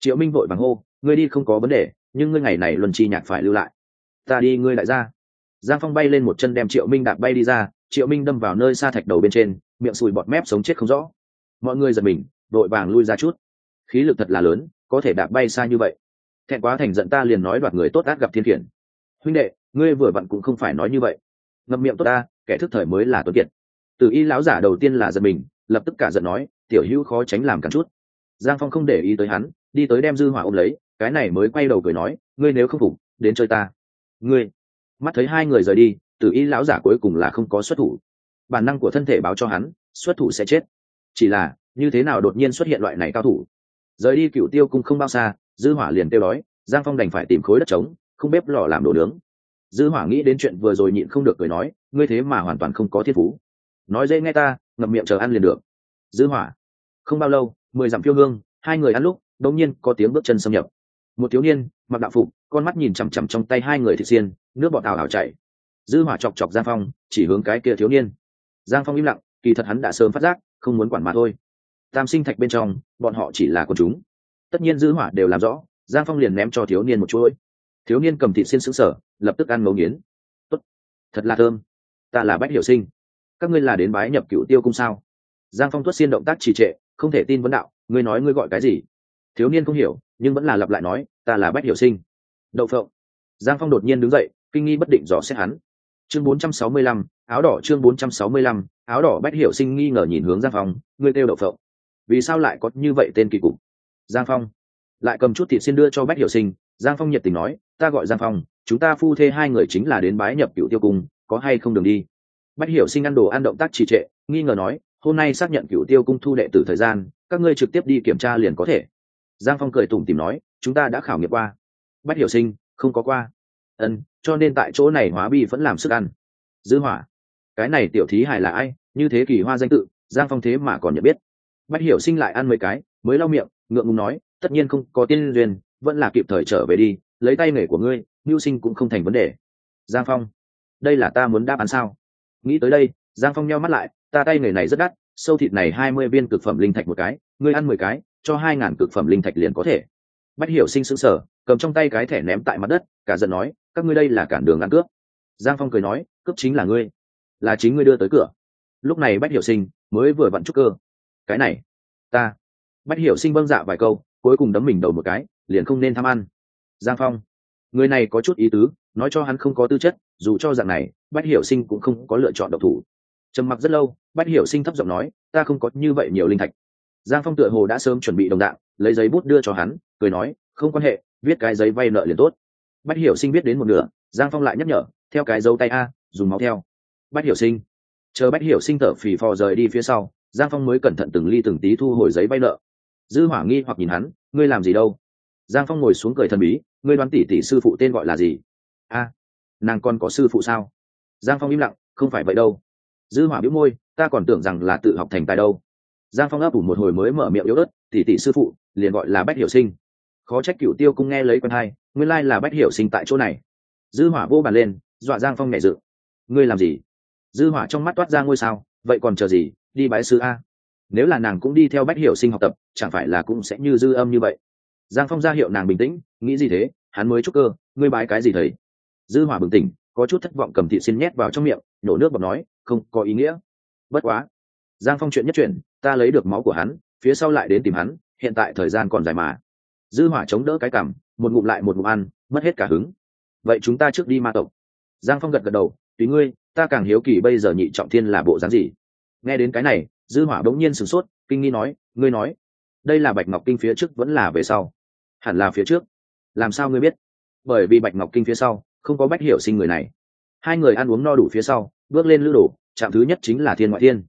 Triệu minh vội bằng hô ngươi đi không có vấn đề, nhưng ngươi ngày này luân chi nhạc phải lưu lại. Ta đi, ngươi lại ra. Giang phong bay lên một chân đem triệu minh đạp bay đi ra, triệu minh đâm vào nơi xa thạch đầu bên trên, miệng sùi bọt mép sống chết không rõ. Mọi người giật mình, đội vàng lui ra chút. Khí lực thật là lớn, có thể đạp bay xa như vậy. Thẹn quá thành giận ta liền nói đoạt người tốt ác gặp thiên khiển. Huynh đệ, ngươi vừa vặn cũng không phải nói như vậy. Ngậm miệng tốt ta, kẻ thức thời mới là tuấn kiệt. Từ y lão giả đầu tiên là giật mình, lập tức cả giận nói, tiểu hữu khó tránh làm cắn chút. Giang phong không để ý tới hắn, đi tới đem dư hỏa ôm lấy cái này mới quay đầu cười nói, ngươi nếu không phục, đến chơi ta. Ngươi? Mắt thấy hai người rời đi, tử y lão giả cuối cùng là không có xuất thủ. Bản năng của thân thể báo cho hắn, xuất thủ sẽ chết. Chỉ là, như thế nào đột nhiên xuất hiện loại này cao thủ? Rời đi cựu tiêu cung không bao xa, dư hỏa liền tiêu đói, giang phong đành phải tìm khối đất trống, không bếp lò làm đồ nướng. Dư hỏa nghĩ đến chuyện vừa rồi nhịn không được cười nói, ngươi thế mà hoàn toàn không có thiên phú. Nói dễ nghe ta, ngậm miệng chờ ăn liền được. Dư hỏa, không bao lâu, mười dặm phiêu hương, hai người ăn lúc, đột nhiên có tiếng bước chân xâm nhập một thiếu niên, mặc đạo phục, con mắt nhìn chằm chằm trong tay hai người thị xiên, nước bọt ảo ảo chảy. Dư hỏa chọc chọc giang phong, chỉ hướng cái kia thiếu niên. Giang phong im lặng, kỳ thật hắn đã sớm phát giác, không muốn quản mà thôi. Tam sinh thạch bên trong, bọn họ chỉ là con chúng. Tất nhiên dư hỏa đều làm rõ, giang phong liền ném cho thiếu niên một chuỗi. Thiếu niên cầm thịt xiên sững sờ, lập tức ăn ngấu nghiến. Tốt, thật là thơm. Ta là bách hiểu sinh. Các ngươi là đến bái nhập cựu tiêu cung sao? Giang phong tuất xiên động tác trì trệ, không thể tin vấn đạo, ngươi nói ngươi gọi cái gì? Thiếu niên không hiểu nhưng vẫn là lặp lại nói ta là bách hiểu sinh. Đậu phộng. Giang phong đột nhiên đứng dậy kinh nghi bất định dò xét hắn. Chương 465, áo đỏ chương 465, áo đỏ bách hiểu sinh nghi ngờ nhìn hướng giang phong ngươi kêu đậu phộng? Vì sao lại có như vậy tên kỳ cục? Giang phong lại cầm chút thịt xin đưa cho bách hiểu sinh. Giang phong nhiệt tình nói ta gọi giang phong chúng ta phu thê hai người chính là đến bái nhập cựu tiêu cung có hay không đường đi? Bách hiểu sinh ăn đồ ăn động tác trì trệ nghi ngờ nói hôm nay xác nhận cựu tiêu cung thu đệ tử thời gian các ngươi trực tiếp đi kiểm tra liền có thể giang phong cười tủm tìm nói, chúng ta đã khảo nghiệm qua. Bách hiểu sinh, không có qua. Ân cho nên tại chỗ này hóa bi vẫn làm sức ăn. Dư hỏa, cái này tiểu thí hài là ai? Như thế kỳ hoa danh tự, giang phong thế mà còn nhận biết. Bách hiểu sinh lại ăn mấy cái, mới lau miệng, ngượng ngùng nói, tất nhiên không có tiên duyên, vẫn là kịp thời trở về đi, lấy tay nghề của ngươi, mưu sinh cũng không thành vấn đề. Giang phong, đây là ta muốn đáp án sao? Nghĩ tới đây. Giang phong nheo mắt lại, ta tay nghề này rất đắt, sâu thịt này hai mươi viên cực phẩm linh thạch một cái, ngươi ăn mười cái cho hai ngàn cực phẩm linh thạch liền có thể. Bách hiểu sinh sững sờ, cầm trong tay cái thẻ ném tại mặt đất, cả giận nói, các ngươi đây là cản đường ăn cướp. Giang phong cười nói, cướp chính là ngươi, là chính ngươi đưa tới cửa. Lúc này bách hiểu sinh mới vừa vặn trúc cơ. Cái này, ta. Bách hiểu sinh vâng dạ vài câu, cuối cùng đấm mình đầu một cái, liền không nên tham ăn. Giang phong, người này có chút ý tứ, nói cho hắn không có tư chất, dù cho dạng này, bách hiểu sinh cũng không có lựa chọn độc thủ. Trầm mặc rất lâu, bách hiểu sinh thấp giọng nói, ta không có như vậy nhiều linh thạch giang phong tựa hồ đã sớm chuẩn bị đồng đạo lấy giấy bút đưa cho hắn, cười nói, không quan hệ, viết cái giấy vay nợ liền tốt. Bách hiểu sinh viết đến một nửa, giang phong lại nhắc nhở, theo cái dấu tay a, dùng máu theo. Bách hiểu sinh, chờ bách hiểu sinh thở phì phò rời đi phía sau, giang phong mới cẩn thận từng ly từng tí thu hồi giấy vay nợ. Dư hỏa nghi hoặc nhìn hắn, ngươi làm gì đâu? Giang phong ngồi xuống cười thần bí, ngươi đoán tỷ tỷ sư phụ tên gọi là gì? A, nàng còn có sư phụ sao? Giang phong im lặng, không phải vậy đâu. Dư hỏa biếu môi, ta còn tưởng rằng là tự học thành tài đâu giang phong ấp ủ một hồi mới mở miệng yếu ớt, tỷ tỷ sư phụ, liền gọi là bách hiểu sinh. Khó trách cựu tiêu cung nghe lấy quân hai, nguyên lai là bách hiểu sinh tại chỗ này. Dư hỏa vô bàn lên, dọa giang phong nhẹ dự ngươi làm gì? Dư hỏa trong mắt toát ra ngôi sao, vậy còn chờ gì? Đi bái sư a. Nếu là nàng cũng đi theo bách hiểu sinh học tập, chẳng phải là cũng sẽ như dư âm như vậy? Giang phong ra hiệu nàng bình tĩnh, nghĩ gì thế? Hắn mới chúc cơ, ngươi bái cái gì thấy dư hỏa bừng tỉnh, có chút thất vọng cầm thị xin nhét vào trong miệng, nổ nước bọt nói, không có ý nghĩa. Bất quá. Giang phong chuyện nhất chuyện ta lấy được máu của hắn, phía sau lại đến tìm hắn, hiện tại thời gian còn dài mà. Dư hỏa chống đỡ cái cằm, một ngụm lại một ngụm ăn, mất hết cả hứng. Vậy chúng ta trước đi ma tộc. Giang phong gật gật đầu, tùy ngươi, ta càng hiếu kỳ bây giờ nhị trọng thiên là bộ dáng gì. Nghe đến cái này, dư hỏa đống nhiên sửng sốt, kinh nghi nói, ngươi nói, đây là bạch ngọc kinh phía trước vẫn là về sau? Hẳn là phía trước. Làm sao ngươi biết? Bởi vì bạch ngọc kinh phía sau, không có bách hiểu sinh người này. Hai người ăn uống no đủ phía sau, bước lên lữ đổ trạm thứ nhất chính là thiên ngoại thiên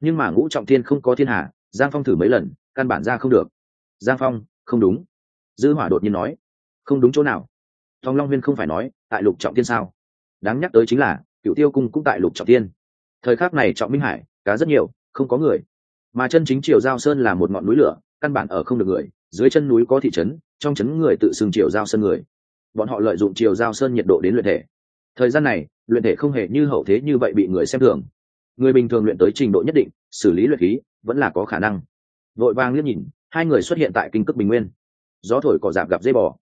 nhưng mà ngũ trọng thiên không có thiên hạ, giang phong thử mấy lần, căn bản ra không được. Giang phong, không đúng. Dư hỏa đột nhiên nói, không đúng chỗ nào. Thong long huyên không phải nói, tại lục trọng thiên sao? Đáng nhắc tới chính là cựu tiêu cung cũng tại lục trọng thiên. Thời khắc này trọng minh hải, cá rất nhiều, không có người. Mà chân chính triều giao sơn là một ngọn núi lửa, căn bản ở không được người. Dưới chân núi có thị trấn, trong trấn người tự xưng triều giao sơn người. Bọn họ lợi dụng triều giao sơn nhiệt độ đến luyện thể. Thời gian này, luyện thể không hề như hậu thế như vậy bị người xem thường người bình thường luyện tới trình độ nhất định, xử lý luyện khí vẫn là có khả năng. Vội vàng liếc nhìn, hai người xuất hiện tại kinh cước bình nguyên. Gió thổi cỏ dạp gặp dây bò.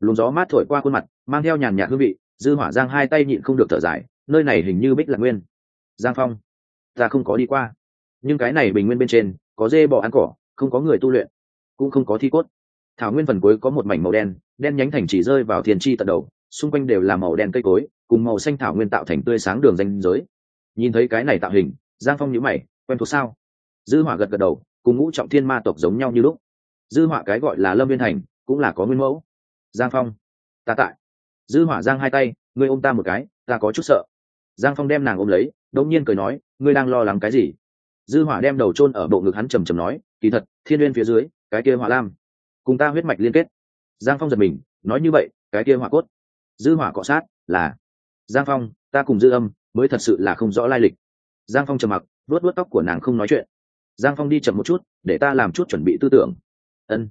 Luồng gió mát thổi qua khuôn mặt, mang theo nhàn nhạt hương vị, dư hỏa giang hai tay nhịn không được thở dài, nơi này hình như bích lạc nguyên. Giang phong, ta không có đi qua. Nhưng cái này bình nguyên bên trên, có dê bò ăn cỏ, không có người tu luyện, cũng không có thi cốt. Thảo nguyên phần cuối có một mảnh màu đen đen nhánh thành chỉ rơi vào thiên chi tận đầu, xung quanh đều là màu đen cây cối, cùng màu xanh thảo nguyên tạo thành tươi sáng đường danh giới nhìn thấy cái này tạo hình, giang phong nhữ mày, quen thuộc sao? Dư hỏa gật gật đầu, cùng ngũ trọng thiên ma tộc giống nhau như lúc. Dư hỏa cái gọi là lâm viên thành, cũng là có nguyên mẫu. Giang phong, ta tại. Dư hỏa giang hai tay, ngươi ôm ta một cái, ta có chút sợ. Giang phong đem nàng ôm lấy đống nhiên cười nói, ngươi đang lo lắng cái gì? Dư hỏa đem đầu chôn ở bộ ngực hắn trầm trầm nói, kỳ thật, thiên nguyên phía dưới, cái kia hỏa lam, cùng ta huyết mạch liên kết. Giang phong giật mình, nói như vậy, cái kia hỏa cốt. Dư hỏa cọ sát, là. Giang phong, ta cùng dư âm mới thật sự là không rõ lai lịch. Giang phong trầm mặc, vuốt vuốt tóc của nàng không nói chuyện. Giang phong đi chậm một chút, để ta làm chút chuẩn bị tư tưởng. Ân.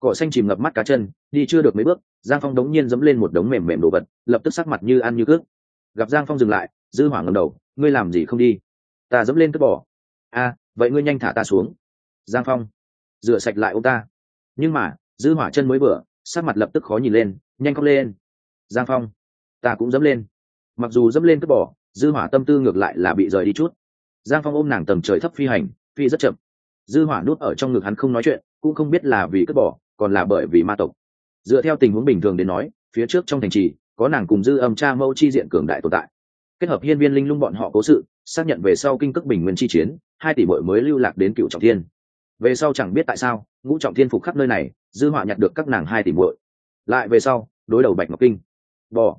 Cỏ xanh chìm ngập mắt cá chân, đi chưa được mấy bước, giang phong đống nhiên dẫm lên một đống mềm mềm đồ vật, lập tức sắc mặt như ăn như cước gặp giang phong dừng lại, dư hỏa ngầm đầu, ngươi làm gì không đi? Ta dẫm lên cất bỏ. A, vậy ngươi nhanh thả ta xuống. Giang phong, rửa sạch lại ông ta. Nhưng mà, dư hỏa chân mới vừa, sắc mặt lập tức khó nhìn lên, nhanh khóc lên. Giang phong, ta cũng dẫm lên. Mặc dù dẫm lên cất bỏ dư hỏa tâm tư ngược lại là bị rời đi chút. Giang phong ôm nàng tầm trời thấp phi hành, phi rất chậm. Dư hỏa nuốt ở trong ngực hắn không nói chuyện, cũng không biết là vì cất bỏ, còn là bởi vì ma tộc. Dựa theo tình huống bình thường đến nói, phía trước trong thành trì, có nàng cùng dư âm cha mâu chi diện cường đại tồn tại. Kết hợp hiên viên linh lung bọn họ cố sự, xác nhận về sau kinh cước bình nguyên chi chiến, hai tỷ bội mới lưu lạc đến cựu trọng thiên. Về sau chẳng biết tại sao, ngũ trọng thiên phục khắp nơi này, dư họa nhặt được các nàng hai tỷ bội lại về sau, đối đầu bạch ngọc kinh. Bò.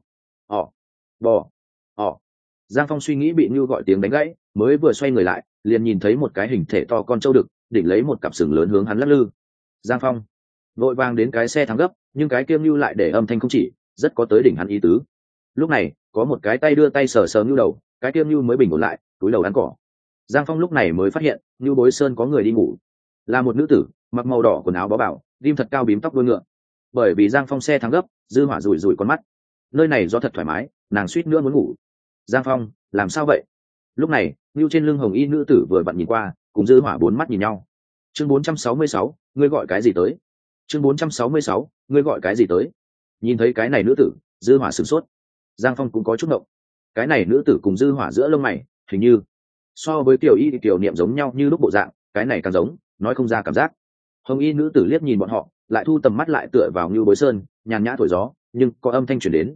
Họ. Bò. Họ giang phong suy nghĩ bị như gọi tiếng đánh gãy, mới vừa xoay người lại, liền nhìn thấy một cái hình thể to con trâu đực, đỉnh lấy một cặp sừng lớn hướng hắn lắc lư. Giang phong, vội vàng đến cái xe thắng gấp, nhưng cái kiêm như lại để âm thanh không chỉ, rất có tới đỉnh hắn ý tứ. Lúc này, có một cái tay đưa tay sờ sờ như đầu, cái kiêm như mới bình ổn lại, túi đầu ăn cỏ. Giang phong lúc này mới phát hiện như bối sơn có người đi ngủ. Là một nữ tử, mặc màu đỏ quần áo bó bảo, rim thật cao bím tóc đuôi ngựa. Bởi vì giang phong xe thắng gấp, dư hỏa rủi rủi con mắt. Nơi này do thật thoải mái, nàng suýt nữa muốn ngủ giang phong làm sao vậy? Lúc này ngưu trên lưng hồng y nữ tử vừa vặn nhìn qua cùng dư hỏa bốn mắt nhìn nhau. Chương 466, ngươi gọi cái gì tới? Chương 466, ngươi gọi cái gì tới? Nhìn thấy cái này nữ tử dư hỏa sửng sốt. Giang phong cũng có chút động cái này nữ tử cùng dư hỏa giữa lông mày hình như so với tiểu y thì tiểu niệm giống nhau như lúc bộ dạng cái này càng giống nói không ra cảm giác. Hồng y nữ tử liếc nhìn bọn họ lại thu tầm mắt lại tựa vào như bối sơn nhàn nhã thổi gió nhưng có âm thanh truyền đến.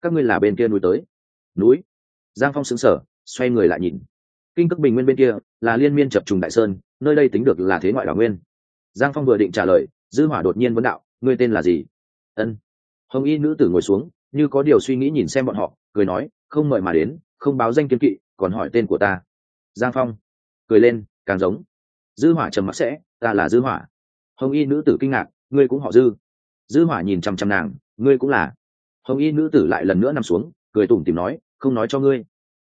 Các ngươi là bên kia núi tới. Núi? Giang phong xứng sở xoay người lại nhìn. Kinh cước bình nguyên bên kia là liên miên chập trùng đại sơn, nơi đây tính được là thế ngoại đảo nguyên. Giang phong vừa định trả lời, dư hỏa đột nhiên vấn đạo, ngươi tên là gì? Ân. Hồng y nữ tử ngồi xuống, như có điều suy nghĩ nhìn xem bọn họ, cười nói, không mời mà đến, không báo danh kiếm kỵ, còn hỏi tên của ta. Giang phong cười lên, càng giống. Dư hỏa trầm mặc sẽ, ta là dư hỏa. Hồng y nữ tử kinh ngạc, ngươi cũng họ dư? Dư hỏa nhìn chăm chăm nàng, ngươi cũng là. Hồng y nữ tử lại lần nữa nằm xuống, cười tủm tìm nói không nói cho ngươi.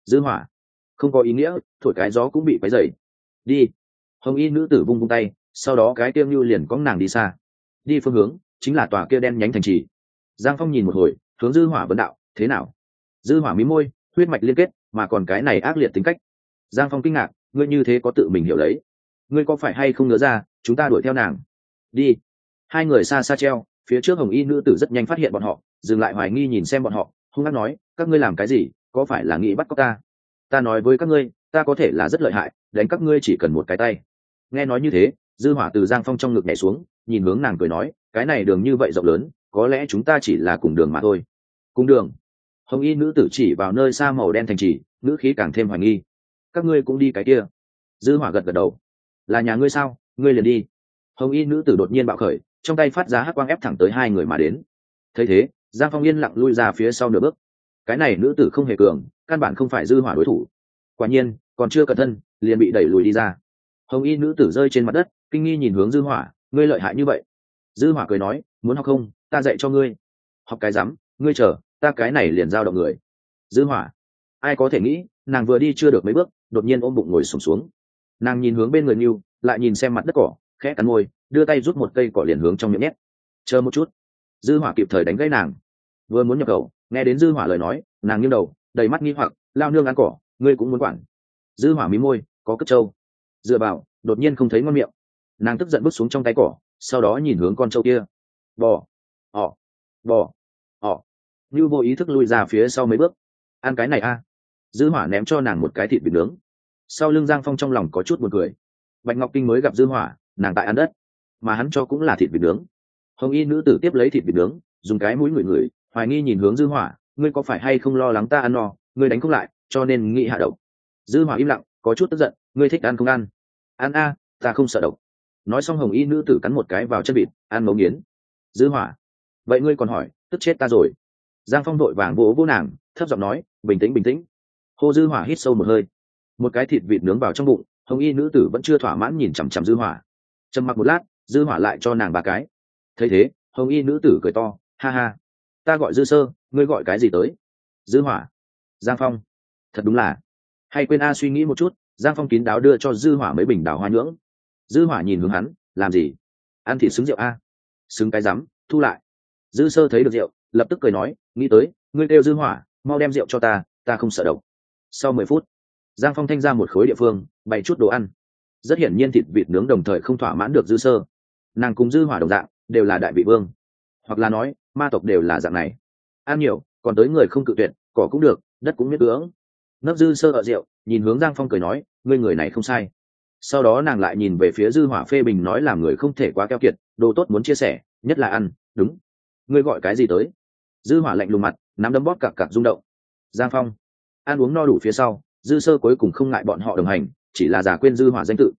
Dư hỏa. Không có ý nghĩa, thổi cái gió cũng bị quấy dậy đi. Hồng y nữ tử vung vung tay, sau đó cái tiêu như liền có nàng đi xa. Đi phương hướng, chính là tòa kia đen nhánh thành trì. Giang phong nhìn một hồi, hướng dư hỏa vấn đạo, thế nào? Dư hỏa mí môi, huyết mạch liên kết, mà còn cái này ác liệt tính cách. Giang phong kinh ngạc, ngươi như thế có tự mình hiểu lấy. Ngươi có phải hay không nhớ ra, chúng ta đuổi theo nàng? Đi. Hai người xa xa treo, phía trước hồng y nữ tử rất nhanh phát hiện bọn họ, dừng lại hoài nghi nhìn xem bọn họ, hung hăng nói, các ngươi làm cái gì? Có phải là nghĩ bắt cóc ta? Ta nói với các ngươi, ta có thể là rất lợi hại, đánh các ngươi chỉ cần một cái tay. Nghe nói như thế, dư hỏa từ giang phong trong ngực nhảy xuống, nhìn hướng nàng cười nói, cái này đường như vậy rộng lớn, có lẽ chúng ta chỉ là cùng đường mà thôi. Cùng đường. Hồng y nữ tử chỉ vào nơi xa màu đen thành trì nữ khí càng thêm hoài nghi. Các ngươi cũng đi cái kia. Dư hỏa gật gật đầu. Là nhà ngươi sao? Ngươi liền đi. Hồng y nữ tử đột nhiên bạo khởi, trong tay phát ra hắc quang ép thẳng tới hai người mà đến. Thấy thế, giang phong yên lặng lui ra phía sau nửa bước cái này nữ tử không hề cường căn bản không phải dư hỏa đối thủ. Quả nhiên còn chưa cẩn thân liền bị đẩy lùi đi ra. Hồng y nữ tử rơi trên mặt đất kinh nghi nhìn hướng dư hỏa ngươi lợi hại như vậy. Dư hỏa cười nói muốn học không ta dạy cho ngươi. Học cái rắm ngươi chờ ta cái này liền giao động người. Dư hỏa ai có thể nghĩ nàng vừa đi chưa được mấy bước đột nhiên ôm bụng ngồi sụp xuống, xuống nàng nhìn hướng bên người Niu, lại nhìn xem mặt đất cỏ khẽ cắn môi đưa tay rút một cây cỏ liền hướng trong miệng nhét. Chờ một chút. Dư hỏa kịp thời đánh gãy nàng. Vừa muốn nhập khẩu nghe đến dư hỏa lời nói, nàng nghiêng đầu, đầy mắt nghi hoặc, lao nương ăn cỏ, ngươi cũng muốn quản. Dư hỏa mí môi, có cất trâu. Dựa vào, đột nhiên không thấy ngon miệng. Nàng tức giận bước xuống trong tay cỏ, sau đó nhìn hướng con trâu kia. Bò ỏ bò ỏ như vô ý thức lui ra phía sau mấy bước. Ăn cái này a. Dư hỏa ném cho nàng một cái thịt vịt nướng. Sau lưng giang phong trong lòng có chút buồn cười. Bạch ngọc kinh mới gặp dư hỏa, nàng tại ăn đất. Mà hắn cho cũng là thịt vịt nướng. Hồng y nữ tử tiếp lấy thịt vịt nướng, dùng cái mũi ngửi ngửi hoài nghi nhìn hướng dư hỏa, ngươi có phải hay không lo lắng ta ăn no, ngươi đánh không lại, cho nên nghĩ hạ độc. Dư hỏa im lặng, có chút tức giận, ngươi thích ăn không ăn. Ăn a, ta không sợ độc. Nói xong hồng y nữ tử cắn một cái vào chân vịt, ăn ngấu nghiến. Dư hỏa, vậy ngươi còn hỏi, tức chết ta rồi. Giang phong đội vàng vỗ vỗ nàng, thấp giọng nói, bình tĩnh bình tĩnh. Hồ dư hỏa hít sâu một hơi. Một cái thịt vịt nướng vào trong bụng, hồng y nữ tử vẫn chưa thỏa mãn nhìn chằm chằm dư hỏa. Trầm mặc một lát, dư hỏa lại cho nàng ba cái. Thấy thế, hồng y nữ tử cười to, ha ha ta gọi dư sơ, ngươi gọi cái gì tới? Dư hỏa. Giang phong. Thật đúng là. Hay quên a suy nghĩ một chút, giang phong kín đáo đưa cho dư hỏa mấy bình đào hoa nhưỡng. Dư hỏa nhìn hướng hắn, làm gì? Ăn thịt xứng rượu a. Xứng cái rắm, thu lại. Dư sơ thấy được rượu, lập tức cười nói, nghĩ tới, ngươi kêu dư hỏa, mau đem rượu cho ta ta không sợ độc. Sau mười phút, giang phong thanh ra một khối địa phương, bày chút đồ ăn. Rất hiển nhiên thịt vịt nướng đồng thời không thỏa mãn được dư sơ. Nàng cùng dư hỏa đồng dạng, đều là đại vị vương. Hoặc là nói ma tộc đều là dạng này. Ăn nhiều, còn tới người không cự tuyệt, cỏ cũng được, đất cũng miết ưỡng Nấp dư sơ ở rượu, nhìn hướng giang phong cười nói, ngươi người này không sai. Sau đó nàng lại nhìn về phía dư hỏa phê bình nói làm người không thể quá keo kiệt, đồ tốt muốn chia sẻ, nhất là ăn, đúng. Ngươi gọi cái gì tới? Dư hỏa lạnh lùng mặt, nắm đấm bóp cặp cặp rung động. Giang phong. Ăn uống no đủ phía sau, dư sơ cuối cùng không ngại bọn họ đồng hành, chỉ là giả quên dư hỏa danh tự.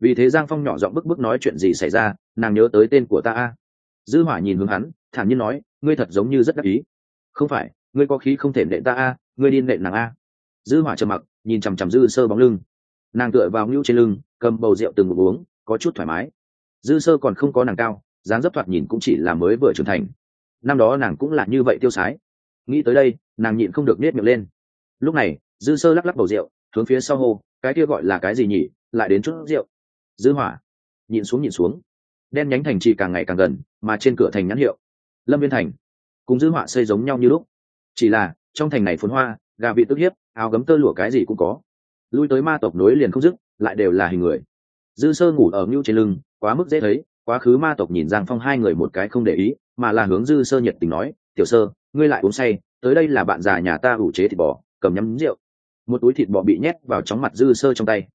Vì thế giang phong nhỏ giọng bức bức nói chuyện gì xảy ra, nàng nhớ tới tên của ta a dư hỏa nhìn hướng hắn, thản nhiên nói, ngươi thật giống như rất đắc ý. Không phải, ngươi có khí không thể nện ta a, ngươi đi nện nàng a. Dư hỏa trầm mặc, nhìn chằm chằm dư sơ bóng lưng. Nàng tựa vào ngưu trên lưng, cầm bầu rượu từng ngụm uống, có chút thoải mái. Dư sơ còn không có nàng cao, dáng dấp thoạt nhìn cũng chỉ là mới vừa trưởng thành. Năm đó nàng cũng là như vậy tiêu sái. Nghĩ tới đây, nàng nhịn không được nết miệng lên. Lúc này, dư sơ lắc lắc bầu rượu, hướng phía sau hô, cái kia gọi là cái gì nhỉ? Lại đến chút rượu. Dư hỏa, nhịn xuống nhịn xuống đen nhánh thành trì càng ngày càng gần, mà trên cửa thành nhãn hiệu, lâm viên thành. Cùng dư họa xây giống nhau như lúc. Chỉ là, trong thành này phốn hoa, gà vị tức hiếp, áo gấm tơ lụa cái gì cũng có. Lui tới ma tộc nối liền không dứt, lại đều là hình người. Dư sơ ngủ ở ngưu trên lưng, quá mức dễ thấy, quá khứ ma tộc nhìn giang phong hai người một cái không để ý, mà là hướng dư sơ nhiệt tình nói, tiểu sơ, ngươi lại uống say, tới đây là bạn già nhà ta ủ chế thịt bò, cầm nhắm rượu. Một túi thịt bò bị nhét vào chóng mặt dư sơ trong tay.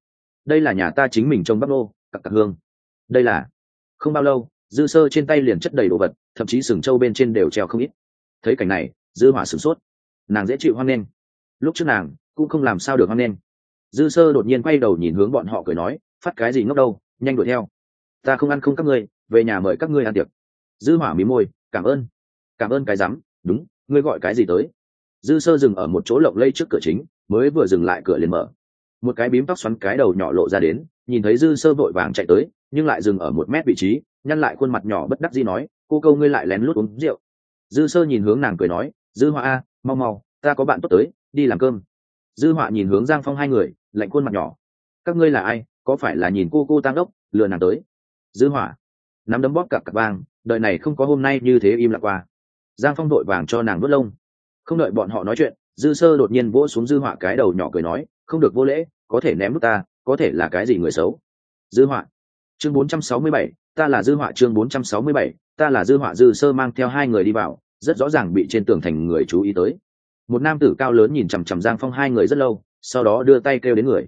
Đây là nhà ta chính mình trong bắp nô, cặp cặp hương. Đây là không bao lâu, dư sơ trên tay liền chất đầy đồ vật, thậm chí sừng trâu bên trên đều treo không ít. Thấy cảnh này, dư hỏa sửng sốt. Nàng dễ chịu hoang nghênh. Lúc trước nàng cũng không làm sao được hoang nghênh. Dư sơ đột nhiên quay đầu nhìn hướng bọn họ cười nói, phát cái gì ngốc đâu, nhanh đuổi theo. Ta không ăn không các ngươi, về nhà mời các ngươi ăn tiệc. Dư hỏa mí môi, cảm ơn cảm ơn cái rắm, đúng, ngươi gọi cái gì tới? Dư sơ dừng ở một chỗ lộng lây trước cửa chính, mới vừa dừng lại cửa liền mở. Một cái bím tóc xoắn cái đầu nhỏ lộ ra đến nhìn thấy dư sơ vội vàng chạy tới, nhưng lại dừng ở một mét vị trí, nhăn lại khuôn mặt nhỏ bất đắc dĩ nói, cô câu ngươi lại lén lút uống rượu. Dư sơ nhìn hướng nàng cười nói, dư họa a, mau mau, ta có bạn tốt tới, đi làm cơm. Dư họa nhìn hướng giang phong hai người, lạnh khuôn mặt nhỏ. Các ngươi là ai, có phải là nhìn cô cô tăng đốc, lừa nàng tới? Dư họa nắm đấm bóp cặp cặp vang đợi này không có hôm nay như thế im lặng qua. Giang phong đội vàng cho nàng vớt lông. Không đợi bọn họ nói chuyện, dư sơ đột nhiên vỗ xuống dư họa cái đầu nhỏ cười nói, không được vô lễ, có thể ném nước ta có thể là cái gì người xấu? Dư họa. Chương 467, ta là dư họa chương 467, ta là dư họa dư sơ mang theo hai người đi vào rất rõ ràng bị trên tường thành người chú ý tới. Một nam tử cao lớn nhìn chằm chằm giang phong hai người rất lâu sau đó đưa tay kêu đến người.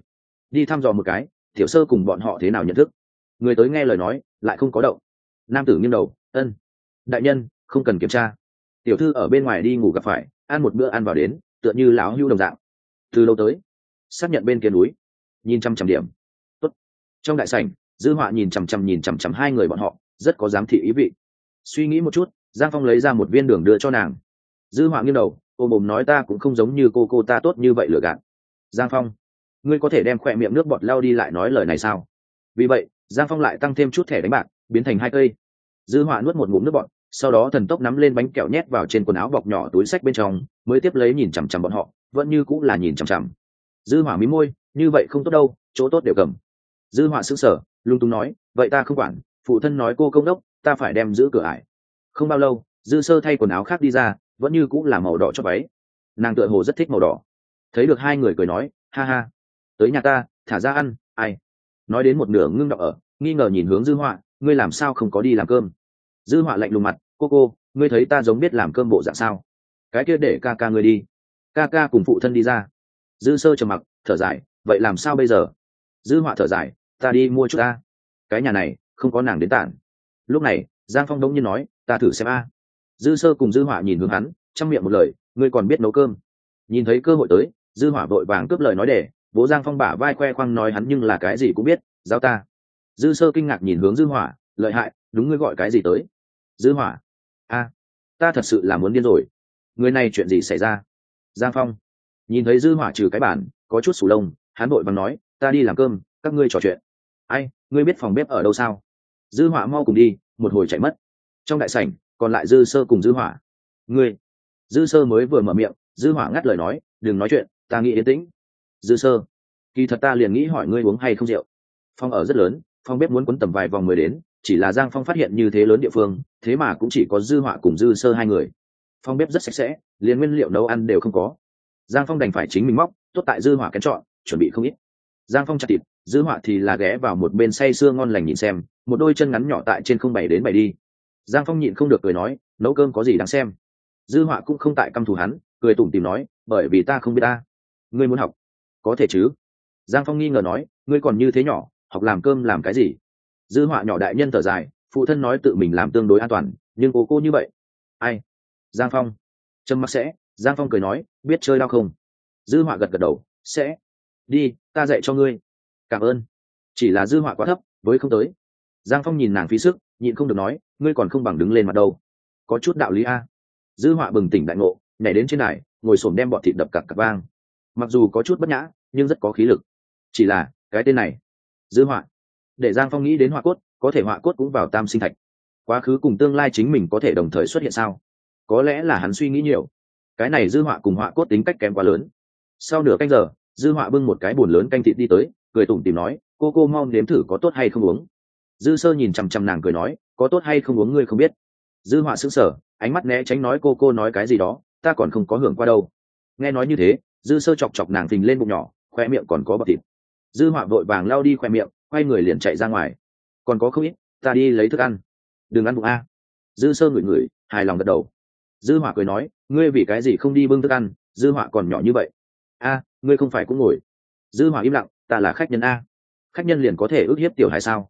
Đi thăm dò một cái tiểu sơ cùng bọn họ thế nào nhận thức? Người tới nghe lời nói lại không có động. Nam tử nghiêng đầu ân đại nhân không cần kiểm tra. Tiểu thư ở bên ngoài đi ngủ gặp phải ăn một bữa ăn vào đến tựa như láo hưu đồng dạng. Từ lâu tới xác nhận bên kia núi nhìn chăm chăm điểm. Tốt. trong đại sảnh, dư họa nhìn chằm chằm nhìn chằm chằm hai người bọn họ, rất có giám thị ý vị. Suy nghĩ một chút, giang phong lấy ra một viên đường đưa cho nàng. Dư họa nghiêng đầu, ôm mồm nói ta cũng không giống như cô cô ta tốt như vậy lừa gạt. Giang phong, ngươi có thể đem khỏe miệng nước bọt lao đi lại nói lời này sao? Vì vậy, giang phong lại tăng thêm chút thẻ đánh bạc, biến thành hai cây. Dư họa nuốt một ngụm nước bọt, sau đó thần tốc nắm lên bánh kẹo nhét vào trên quần áo bọc nhỏ túi sách bên trong, mới tiếp lấy nhìn chằm chằm bọn họ, vẫn như cũng là nhìn chằm chằm. Dư hỏa mí môi như vậy không tốt đâu chỗ tốt đều cầm. Dư họa sững sở, lung tung nói vậy ta không quản phụ thân nói cô công đốc ta phải đem giữ cửa ải. Không bao lâu dư sơ thay quần áo khác đi ra vẫn như cũng là màu đỏ cho váy. Nàng tựa hồ rất thích màu đỏ. Thấy được hai người cười nói ha ha tới nhà ta thả ra ăn ai? Nói đến một nửa ngưng đọc ở nghi ngờ nhìn hướng dư họa ngươi làm sao không có đi làm cơm? Dư họa lạnh lùng mặt cô cô ngươi thấy ta giống biết làm cơm bộ dạng sao? Cái kia để ca ca ngươi đi. Ca ca cùng phụ thân đi ra. Dư sơ trầm mặc thở dài vậy làm sao bây giờ? Dư họa thở dài, ta đi mua chút ta cái nhà này, không có nàng đến tản. Lúc này, giang phong đông nhiên nói, ta thử xem a. Dư sơ cùng dư họa nhìn hướng hắn chăm miệng một lời, ngươi còn biết nấu cơm? Nhìn thấy cơ hội tới, dư hỏa vội vàng cướp lời nói để bố giang phong bả vai khoe khoang nói hắn nhưng là cái gì cũng biết, giao ta. Dư sơ kinh ngạc nhìn hướng dư hỏa lợi hại, đúng ngươi gọi cái gì tới? Dư hỏa a, ta thật sự là muốn điên rồi. Người này chuyện gì xảy ra? Giang phong nhìn thấy dư hỏa trừ cái bản có chút sủ lông hắn vội vàng nói, ta đi làm cơm, các ngươi trò chuyện. Ai, ngươi biết phòng bếp ở đâu sao? Dư hỏa mau cùng đi, một hồi chạy mất. Trong đại sảnh, còn lại dư sơ cùng dư hỏa ngươi. Dư sơ mới vừa mở miệng, dư hỏa ngắt lời nói, đừng nói chuyện, ta nghĩ yên tĩnh. Dư sơ, kỳ thật ta liền nghĩ hỏi ngươi uống hay không rượu. Phòng ở rất lớn, phòng bếp muốn quấn tầm vài vòng mới đến, chỉ là giang phong phát hiện như thế lớn địa phương, thế mà cũng chỉ có dư họa cùng dư sơ hai người. Phong bếp rất sạch sẽ, liền nguyên liệu nấu ăn đều không có. Giang phong đành phải chính mình móc, tốt tại dư họa kén chọn chuẩn bị không ít. Giang phong chặt thịt dư họa thì là ghé vào một bên say sưa ngon lành nhìn xem, một đôi chân ngắn nhỏ tại trên không bảy đến bảy đi. Giang phong nhịn không được cười nói, nấu cơm có gì đáng xem? Dư họa cũng không tại căm thù hắn, cười tủm tìm nói, bởi vì ta không biết ta. Ngươi muốn học? Có thể chứ. Giang phong nghi ngờ nói, ngươi còn như thế nhỏ, học làm cơm làm cái gì? Dư họa nhỏ đại nhân thở dài, phụ thân nói tự mình làm tương đối an toàn, nhưng cô cô như vậy. Ai? Giang phong. Trâm mắc sẽ. Giang phong cười nói, biết chơi đau không? Dư họa gật gật đầu, sẽ đi, ta dạy cho ngươi. Cảm ơn. Chỉ là dư họa quá thấp, với không tới. Giang phong nhìn nàng phí sức, nhịn không được nói, ngươi còn không bằng đứng lên mặt đâu. Có chút đạo lý a. Dư họa bừng tỉnh đại ngộ, nhảy đến trên đài, ngồi s ổ m đem bọn thịt đập cặp cặp vang. Mặc dù có chút bất nhã, nhưng rất có khí lực. Chỉ là, cái tên này, dư họa. Để giang phong nghĩ đến họa cốt, có thể họa cốt cũng vào tam sinh thạch. Quá khứ cùng tương lai chính mình có thể đồng thời xuất hiện sao? Có lẽ là hắn suy nghĩ nhiều. Cái này dư họa cùng họa cốt tính cách kém quá lớn. Sau nửa canh giờ dư họa bưng một cái bồn lớn canh thịt đi tới, cười tủm tìm nói, cô cô mau nếm thử có tốt hay không uống. Dư sơ nhìn chằm chằm nàng cười nói, có tốt hay không uống ngươi không biết. Dư họa sững sờ, ánh mắt né tránh nói, cô cô nói cái gì đó, ta còn không có hưởng qua đâu. Nghe nói như thế, dư sơ chọc chọc nàng thình lên bụng nhỏ, khoe miệng còn có bọt thịt. Dư họa vội vàng lao đi khoe miệng, quay người liền chạy ra ngoài. Còn có không ít, ta đi lấy thức ăn. Đừng ăn bụng a. Dư sơ ngửi ngửi, hài lòng gật đầu. Dư họa cười nói, ngươi vì cái gì không đi bưng thức ăn, dư họa còn nhỏ như vậy a, ngươi không phải cũng ngồi. Dư hỏa im lặng, ta là khách nhân a. Khách nhân liền có thể ước hiếp tiểu hài sao?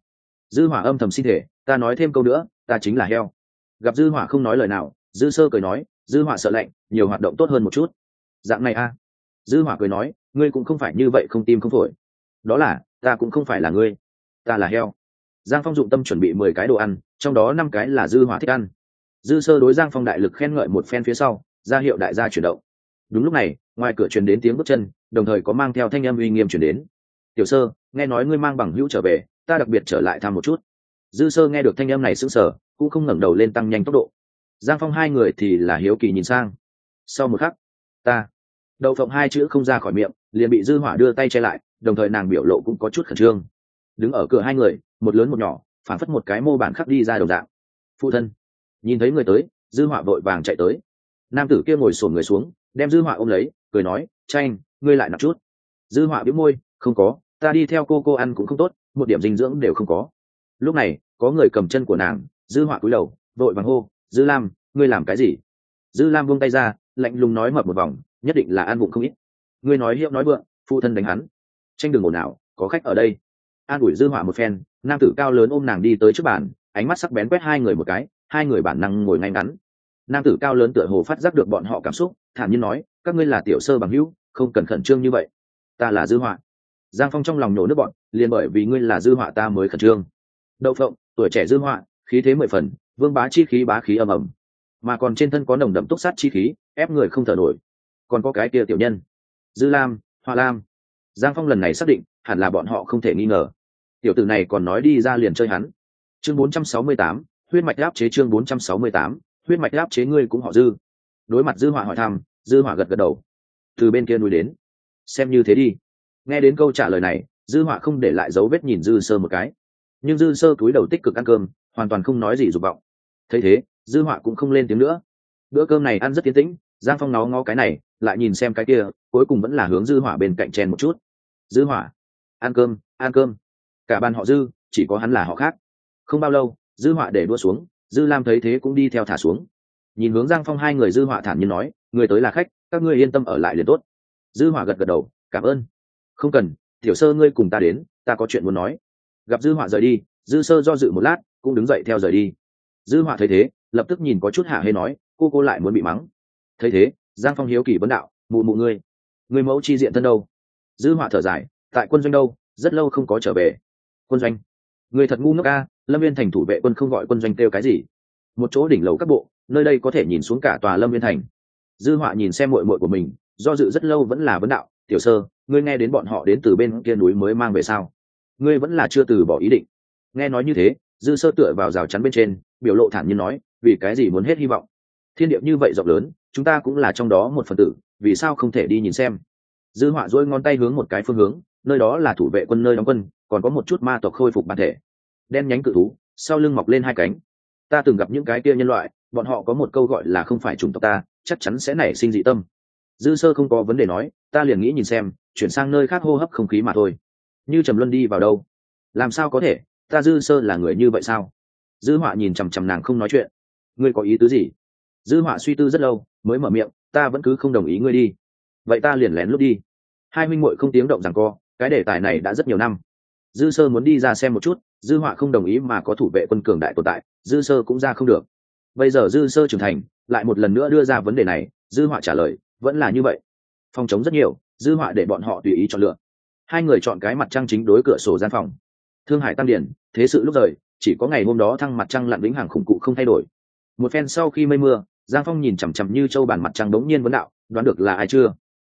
Dư hỏa âm thầm xin thể, ta nói thêm câu nữa, ta chính là heo. Gặp dư hỏa không nói lời nào, dư sơ cười nói, dư hỏa sợ lạnh, nhiều hoạt động tốt hơn một chút. Dạng này a. Dư hỏa cười nói, ngươi cũng không phải như vậy không tim không phổi. Đó là, ta cũng không phải là ngươi. Ta là heo. Giang phong dụng tâm chuẩn bị mười cái đồ ăn, trong đó năm cái là dư hỏa thích ăn. Dư sơ đối giang phong đại lực khen ngợi một phen phía sau, ra hiệu đại gia chuyển động đúng lúc này, ngoài cửa truyền đến tiếng bước chân, đồng thời có mang theo thanh âm uy nghiêm chuyển đến. Tiểu sơ, nghe nói ngươi mang bằng hữu trở về, ta đặc biệt trở lại thăm một chút. Dư sơ nghe được thanh âm này sững sờ, cũng không ngẩng đầu lên tăng nhanh tốc độ. Giang phong hai người thì là hiếu kỳ nhìn sang. Sau một khắc, ta. Đậu phộng hai chữ không ra khỏi miệng, liền bị dư hỏa đưa tay che lại, đồng thời nàng biểu lộ cũng có chút khẩn trương. Đứng ở cửa hai người, một lớn một nhỏ, phản phất một cái mô bản khắc đi ra đồng dạng. Phụ thân. Nhìn thấy người tới, dư hỏa vội vàng chạy tới. Nam tử kia ngồi sổn người xuống đem dư họa ôm lấy, cười nói tranh ngươi lại nặng chút. Dư họa biếu môi, không có, ta đi theo cô cô ăn cũng không tốt, một điểm dinh dưỡng đều không có. Lúc này, có người cầm chân của nàng, dư họa cúi đầu, vội vàng hô, dư lam, ngươi làm cái gì? Dư lam vung tay ra, lạnh lùng nói mập một vòng, nhất định là an bụng không ít. Ngươi nói hiệu nói vượng, phụ thân đánh hắn. Tranh đường ồn ào, có khách ở đây. An ủi dư họa một phen, nam tử cao lớn ôm nàng đi tới trước bàn, ánh mắt sắc bén quét hai người một cái, hai người bản năng ngồi ngay ngắn. Nam tử cao lớn tựa hồ phát giác được bọn họ cảm xúc thản nhiên nói các ngươi là tiểu sơ bằng hữu không cần khẩn trương như vậy. Ta là dư họa. Giang phong trong lòng nhổ nước bọn liền bởi vì ngươi là dư họa ta mới khẩn trương. Đậu phộng tuổi trẻ dư họa khí thế mười phần vương bá chi khí bá khí ầm ầm. Mà còn trên thân có nồng đậm túc sát chi khí ép người không thở nổi. Còn có cái kia tiểu nhân dư lam hoa lam. Giang phong lần này xác định hẳn là bọn họ không thể nghi ngờ. Tiểu tử này còn nói đi ra liền chơi hắn. Chương 468, huyết mạch áp chế chương 468, huyết mạch áp chế ngươi cũng họ dư đối mặt dư họa hỏi thăm, dư họa gật gật đầu. Từ bên kia nuôi đến. Xem như thế đi. Nghe đến câu trả lời này, dư họa không để lại dấu vết nhìn dư sơ một cái. Nhưng dư sơ cúi đầu tích cực ăn cơm, hoàn toàn không nói gì dục vọng. Thấy thế, dư họa cũng không lên tiếng nữa. Bữa cơm này ăn rất tiến tĩnh, giang phong nó ngó cái này, lại nhìn xem cái kia, cuối cùng vẫn là hướng dư hỏa bên cạnh chen một chút. Dư hỏa ăn cơm ăn cơm. Cả bàn họ dư, chỉ có hắn là họ khác. Không bao lâu, dư hỏa để đua xuống, dư lam thấy thế cũng đi theo thả xuống nhìn hướng giang phong hai người dư họa thản nhiên nói, người tới là khách, các ngươi yên tâm ở lại liền tốt. Dư họa gật gật đầu, cảm ơn. Không cần, tiểu sơ ngươi cùng ta đến, ta có chuyện muốn nói. Gặp dư họa rời đi, dư sơ do dự một lát, cũng đứng dậy theo rời đi. Dư họa thấy thế, lập tức nhìn có chút hạ hê nói, cô cô lại muốn bị mắng. Thấy thế, giang phong hiếu kỳ vấn đạo, mụ mụ ngươi người mẫu chi diện thân đâu? Dư họa thở dài, tại quân doanh đâu, rất lâu không có trở về. Quân doanh? Người thật ngu ngốc ca lâm viên thành thủ vệ quân không gọi quân doanh kêu cái gì? Một chỗ đỉnh lầu các bộ, nơi đây có thể nhìn xuống cả tòa lâm viên thành. Dư họa nhìn xem mội mội của mình, do dự rất lâu vẫn là vấn đạo, tiểu sơ, ngươi nghe đến bọn họ đến từ bên kia núi mới mang về sao? Ngươi vẫn là chưa từ bỏ ý định. Nghe nói như thế, dư sơ tựa vào rào chắn bên trên, biểu lộ thản nhiên nói, vì cái gì muốn hết hy vọng? Thiên điệp như vậy rộng lớn, chúng ta cũng là trong đó một phần tử, vì sao không thể đi nhìn xem? Dư họa dỗi ngón tay hướng một cái phương hướng, nơi đó là thủ vệ quân nơi đóng quân, còn có một chút ma tộc khôi phục bản thể. Đen nhánh cự thú, sau lưng mọc lên hai cánh ta từng gặp những cái kia nhân loại, bọn họ có một câu gọi là không phải chủng tộc ta, chắc chắn sẽ nảy sinh dị tâm. Dư sơ không có vấn đề nói, ta liền nghĩ nhìn xem, chuyển sang nơi khác hô hấp không khí mà thôi. Như trầm luân đi vào đâu? Làm sao có thể? Ta dư sơ là người như vậy sao? Dư họa nhìn chằm chằm nàng không nói chuyện. Ngươi có ý tứ gì? Dư họa suy tư rất lâu, mới mở miệng, ta vẫn cứ không đồng ý ngươi đi. Vậy ta liền lén lút đi. Hai minh muội không tiếng động rằng co, cái đề tài này đã rất nhiều năm. Dư sơ muốn đi ra xem một chút dư họa không đồng ý mà có thủ vệ quân cường đại tồn tại, dư sơ cũng ra không được. Bây giờ dư sơ trưởng thành, lại một lần nữa đưa ra vấn đề này, dư họa trả lời, vẫn là như vậy. Phòng chống rất nhiều, dư họa để bọn họ tùy ý chọn lựa. Hai người chọn cái mặt trăng chính đối cửa sổ gian phòng. Thương hải tăng điển thế sự lúc rời, chỉ có ngày hôm đó thăng mặt trăng lặn vĩnh hàng khủng cụ không thay đổi. Một phen sau khi mây mưa, giang phong nhìn chằm chằm như châu bản mặt trăng đống nhiên vấn đạo, đoán được là ai chưa?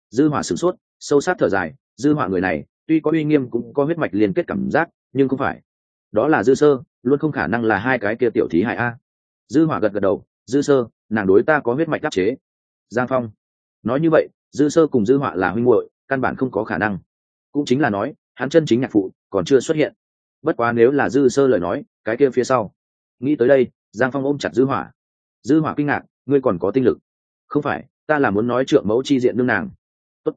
Dư hỏa sửng sốt, sâu sát thở dài, dư hỏa người này, tuy có uy nghiêm cũng có huyết mạch liên kết cảm giác, nhưng không phải đó là dư sơ, luôn không khả năng là hai cái kia tiểu thí hại a. Dư hỏa gật gật đầu, dư sơ, nàng đối ta có huyết mạch đắc chế. Giang phong. Nói như vậy, dư sơ cùng dư họa là huynh muội, căn bản không có khả năng. Cũng chính là nói, hắn chân chính nhạc phụ, còn chưa xuất hiện. Bất quá nếu là dư sơ lời nói, cái kia phía sau. Nghĩ tới đây, giang phong ôm chặt dư hỏa dư hỏa kinh ngạc, ngươi còn có tinh lực. Không phải, ta là muốn nói trượng mẫu chi diện nương nàng. Tốt.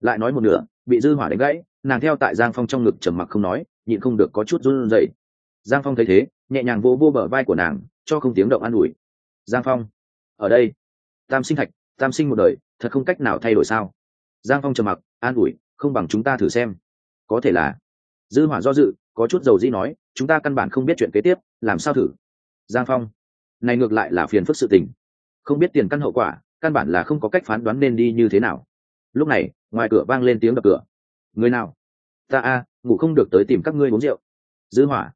lại nói một nửa, bị dư hỏa đánh gãy, nàng theo tại giang phong trong ngực trầm mặc không nói nhịn không được có chút run rẩy. Giang phong thấy thế, nhẹ nhàng vô vô bờ vai của nàng, cho không tiếng động an ủi. Giang phong, ở đây. Tam sinh thạch, tam sinh một đời, thật không cách nào thay đổi sao? Giang phong trầm mặc, an ủi, không bằng chúng ta thử xem. Có thể là. Dư hỏa do dự, có chút dầu dĩ nói, chúng ta căn bản không biết chuyện kế tiếp, làm sao thử? Giang phong, này ngược lại là phiền phức sự tình. Không biết tiền căn hậu quả, căn bản là không có cách phán đoán nên đi như thế nào. Lúc này, ngoài cửa vang lên tiếng đập cửa. Người nào? Ta a ngủ không được tới tìm các ngươi uống rượu. Dư hỏa.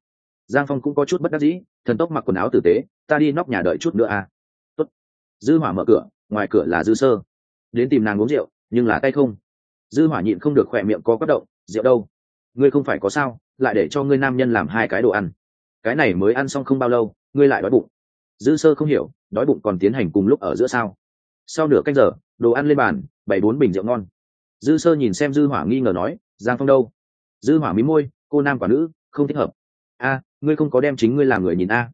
Giang phong cũng có chút bất đắc dĩ, thần tốc mặc quần áo tử tế, ta đi nóc nhà đợi chút nữa à? Tốt. dư hỏa mở cửa, ngoài cửa là dư sơ. Đến tìm nàng uống rượu, nhưng là tay không. Dư hỏa nhịn không được khỏe miệng có cất động, rượu đâu? Ngươi không phải có sao, lại để cho ngươi nam nhân làm hai cái đồ ăn. Cái này mới ăn xong không bao lâu, ngươi lại đói bụng. Dư sơ không hiểu, đói bụng còn tiến hành cùng lúc ở giữa sao. Sau nửa canh giờ, đồ ăn lên bàn bảy bốn bình rượu ngon. Dư sơ nhìn xem dư hỏa nghi ngờ nói, giang phong đâu? Dư hỏa mí môi, cô nam quả nữ, không thích hợp. A, ngươi không có đem chính ngươi làm người nhìn a.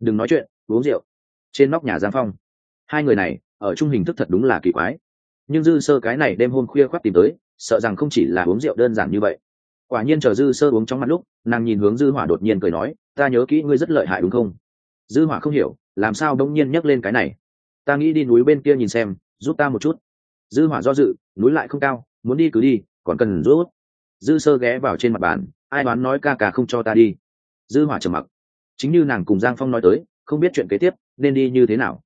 Đừng nói chuyện, uống rượu. Trên nóc nhà giang phong. Hai người này, ở chung hình thức thật đúng là kỳ quái. Nhưng dư sơ cái này đêm hôm khuya khoác tìm tới, sợ rằng không chỉ là uống rượu đơn giản như vậy. Quả nhiên chờ dư sơ uống trong mặt lúc, nàng nhìn hướng dư hỏa đột nhiên cười nói, ta nhớ kỹ ngươi rất lợi hại đúng không? Dư hỏa không hiểu, làm sao đông nhiên nhắc lên cái này. Ta nghĩ đi núi bên kia nhìn xem, giúp ta một chút. Dư hỏa do dự, núi lại không cao, muốn đi cứ đi, còn cần rút dư sơ ghé vào trên mặt bàn, ai đoán nói ca ca không cho ta đi. Dư hỏa trầm mặc. Chính như nàng cùng giang phong nói tới, không biết chuyện kế tiếp nên đi như thế nào.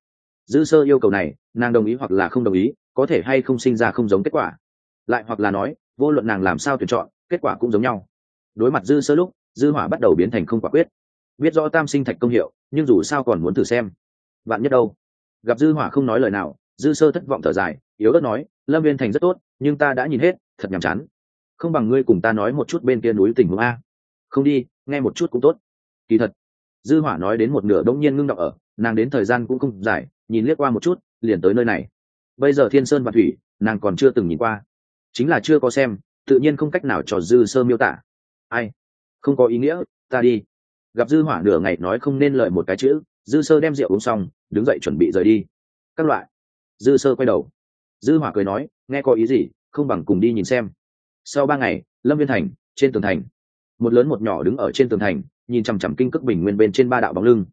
Dư sơ yêu cầu này, nàng đồng ý hoặc là không đồng ý, có thể hay không sinh ra không giống kết quả. Lại hoặc là nói, vô luận nàng làm sao tuyển chọn, kết quả cũng giống nhau. Đối mặt dư sơ lúc, dư hỏa bắt đầu biến thành không quả quyết. Biết rõ tam sinh thạch công hiệu, nhưng dù sao còn muốn thử xem. Bạn nhất đâu? Gặp dư hỏa không nói lời nào, dư sơ thất vọng thở dài, yếu ớt nói, lâm viên thành rất tốt, nhưng ta đã nhìn hết, thật nhàm chán không bằng ngươi cùng ta nói một chút bên kia núi tình huống a. Không đi, nghe một chút cũng tốt. Kỳ thật, dư hỏa nói đến một nửa đống nhiên ngưng đọc ở, nàng đến thời gian cũng không dài, nhìn liếc qua một chút, liền tới nơi này. Bây giờ thiên sơn và thủy, nàng còn chưa từng nhìn qua. Chính là chưa có xem, tự nhiên không cách nào cho dư sơ miêu tả. Ai? Không có ý nghĩa, ta đi. Gặp dư hỏa nửa ngày nói không nên lời một cái chữ, dư sơ đem rượu uống xong, đứng dậy chuẩn bị rời đi. Các loại. Dư sơ quay đầu. Dư hỏa cười nói, nghe có ý gì, không bằng cùng đi nhìn xem sau ba ngày, lâm viên thành, trên tường thành. Một lớn một nhỏ đứng ở trên tường thành, nhìn chằm chằm kinh cước bình nguyên bên trên ba đạo bóng lưng.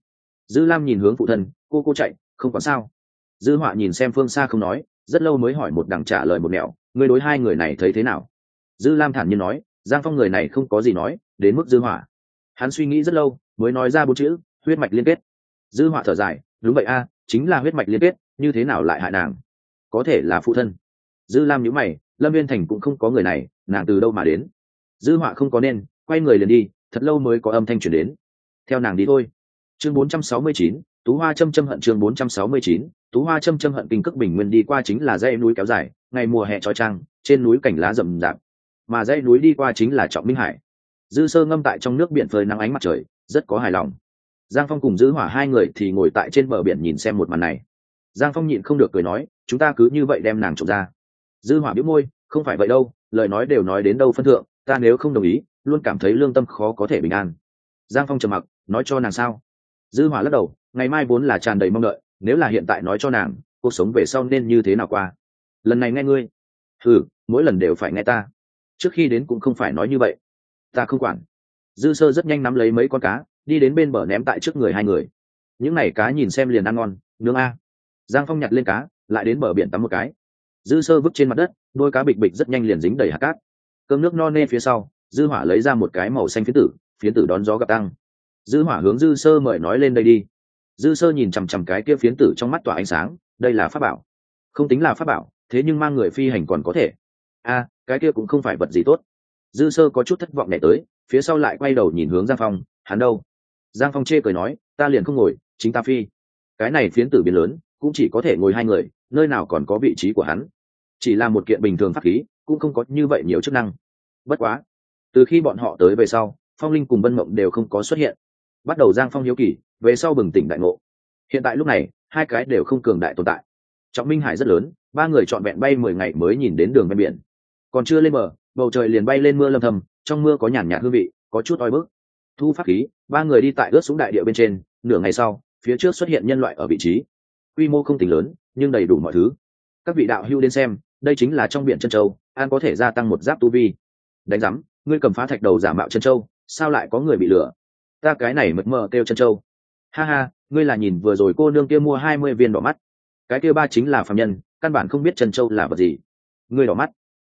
Dư lam nhìn hướng phụ thân, cô cô chạy, không có sao? Dư họa nhìn xem phương xa không nói, rất lâu mới hỏi một đằng trả lời một nẻo người đối hai người này thấy thế nào? Dư lam thản nhiên nói, giang phong người này không có gì nói, đến mức dư họa. Hắn suy nghĩ rất lâu, mới nói ra bốn chữ, huyết mạch liên kết. Dư họa thở dài, đúng vậy a, chính là huyết mạch liên kết, như thế nào lại hại nàng? Có thể là phụ thân. Dư lam nhữ mày lâm viên thành cũng không có người này nàng từ đâu mà đến? Dư họa không có nên quay người liền đi thật lâu mới có âm thanh chuyển đến. Theo nàng đi thôi. Chương 469, tú hoa châm châm hận chương 469, tú hoa châm châm hận kinh cước bình nguyên đi qua chính là dãy núi kéo dài ngày mùa hè trói trăng trên núi cảnh lá rậm rạp. Mà dãy núi đi qua chính là trọng minh hải. Dư sơ ngâm tại trong nước biển phơi nắng ánh mặt trời rất có hài lòng. Giang phong cùng dư hỏa hai người thì ngồi tại trên bờ biển nhìn xem một màn này. Giang phong nhịn không được cười nói chúng ta cứ như vậy đem nàng trộm ra dư hỏa bĩu môi, không phải vậy đâu, lời nói đều nói đến đâu phân thượng, ta nếu không đồng ý, luôn cảm thấy lương tâm khó có thể bình an. Giang phong trầm mặc, nói cho nàng sao? Dư hỏa lắc đầu, ngày mai vốn là tràn đầy mong đợi, nếu là hiện tại nói cho nàng, cuộc sống về sau nên như thế nào qua? Lần này nghe ngươi. Ừ mỗi lần đều phải nghe ta. Trước khi đến cũng không phải nói như vậy. Ta không quản. Dư sơ rất nhanh nắm lấy mấy con cá, đi đến bên bờ ném tại trước người hai người. Những n à y cá nhìn xem liền ăn ngon, nướng a. Giang phong nhặt lên cá, lại đến bờ biển tắm một cái dư sơ vứt trên mặt đất, đôi cá bịch bịch rất nhanh liền dính đầy hạt cát. Cơm nước no nê phía sau, dư hỏa lấy ra một cái màu xanh phiến tử phiến tử đón gió gặp tăng. Dư hỏa hướng dư sơ mời nói lên đây đi. Dư sơ nhìn chằm chằm cái kia phiến tử trong mắt tỏa ánh sáng, đây là pháp bảo. Không tính là pháp bảo, thế nhưng mang người phi hành còn có thể. A cái kia cũng không phải vật gì tốt. Dư sơ có chút thất vọng nhảy tới, phía sau lại quay đầu nhìn hướng giang phong, hắn đâu? Giang phong chê cười nói, ta liền không ngồi, chính ta phi. Cái này phiến tử biến lớn, cũng chỉ có thể ngồi hai người, nơi nào còn có vị trí của hắn chỉ là một kiện bình thường pháp khí, cũng không có như vậy nhiều chức năng. Bất quá, từ khi bọn họ tới về sau, phong linh cùng vân mộng đều không có xuất hiện. Bắt đầu giang phong hiếu kỳ, về sau bừng tỉnh đại ngộ. Hiện tại lúc này, hai cái đều không cường đại tồn tại. Trọng minh hải rất lớn, ba người trọn vẹn bay mười ngày mới nhìn đến đường ven biển. Còn chưa lên bờ, bầu trời liền bay lên mưa lâm thầm, trong mưa có nhàn nhạt hương vị, có chút oi bức. Thu pháp khí, ba người đi tại ướt xuống đại địa bên trên, nửa ngày sau, phía trước xuất hiện nhân loại ở vị trí. Quy mô không tính lớn, nhưng đầy đủ mọi thứ. Các vị đạo hưu đến xem đây chính là trong biển chân châu, an có thể gia tăng một giáp tu vi. Đánh giám, ngươi cầm phá thạch đầu giả mạo chân châu, sao lại có người bị lừa? Ta cái này mật mờ kêu chân châu. Ha ha, ngươi là nhìn vừa rồi cô nương kia mua hai mươi viên đỏ mắt. Cái kia ba chính là phạm nhân, căn bản không biết chân châu là vật gì. Ngươi đỏ mắt.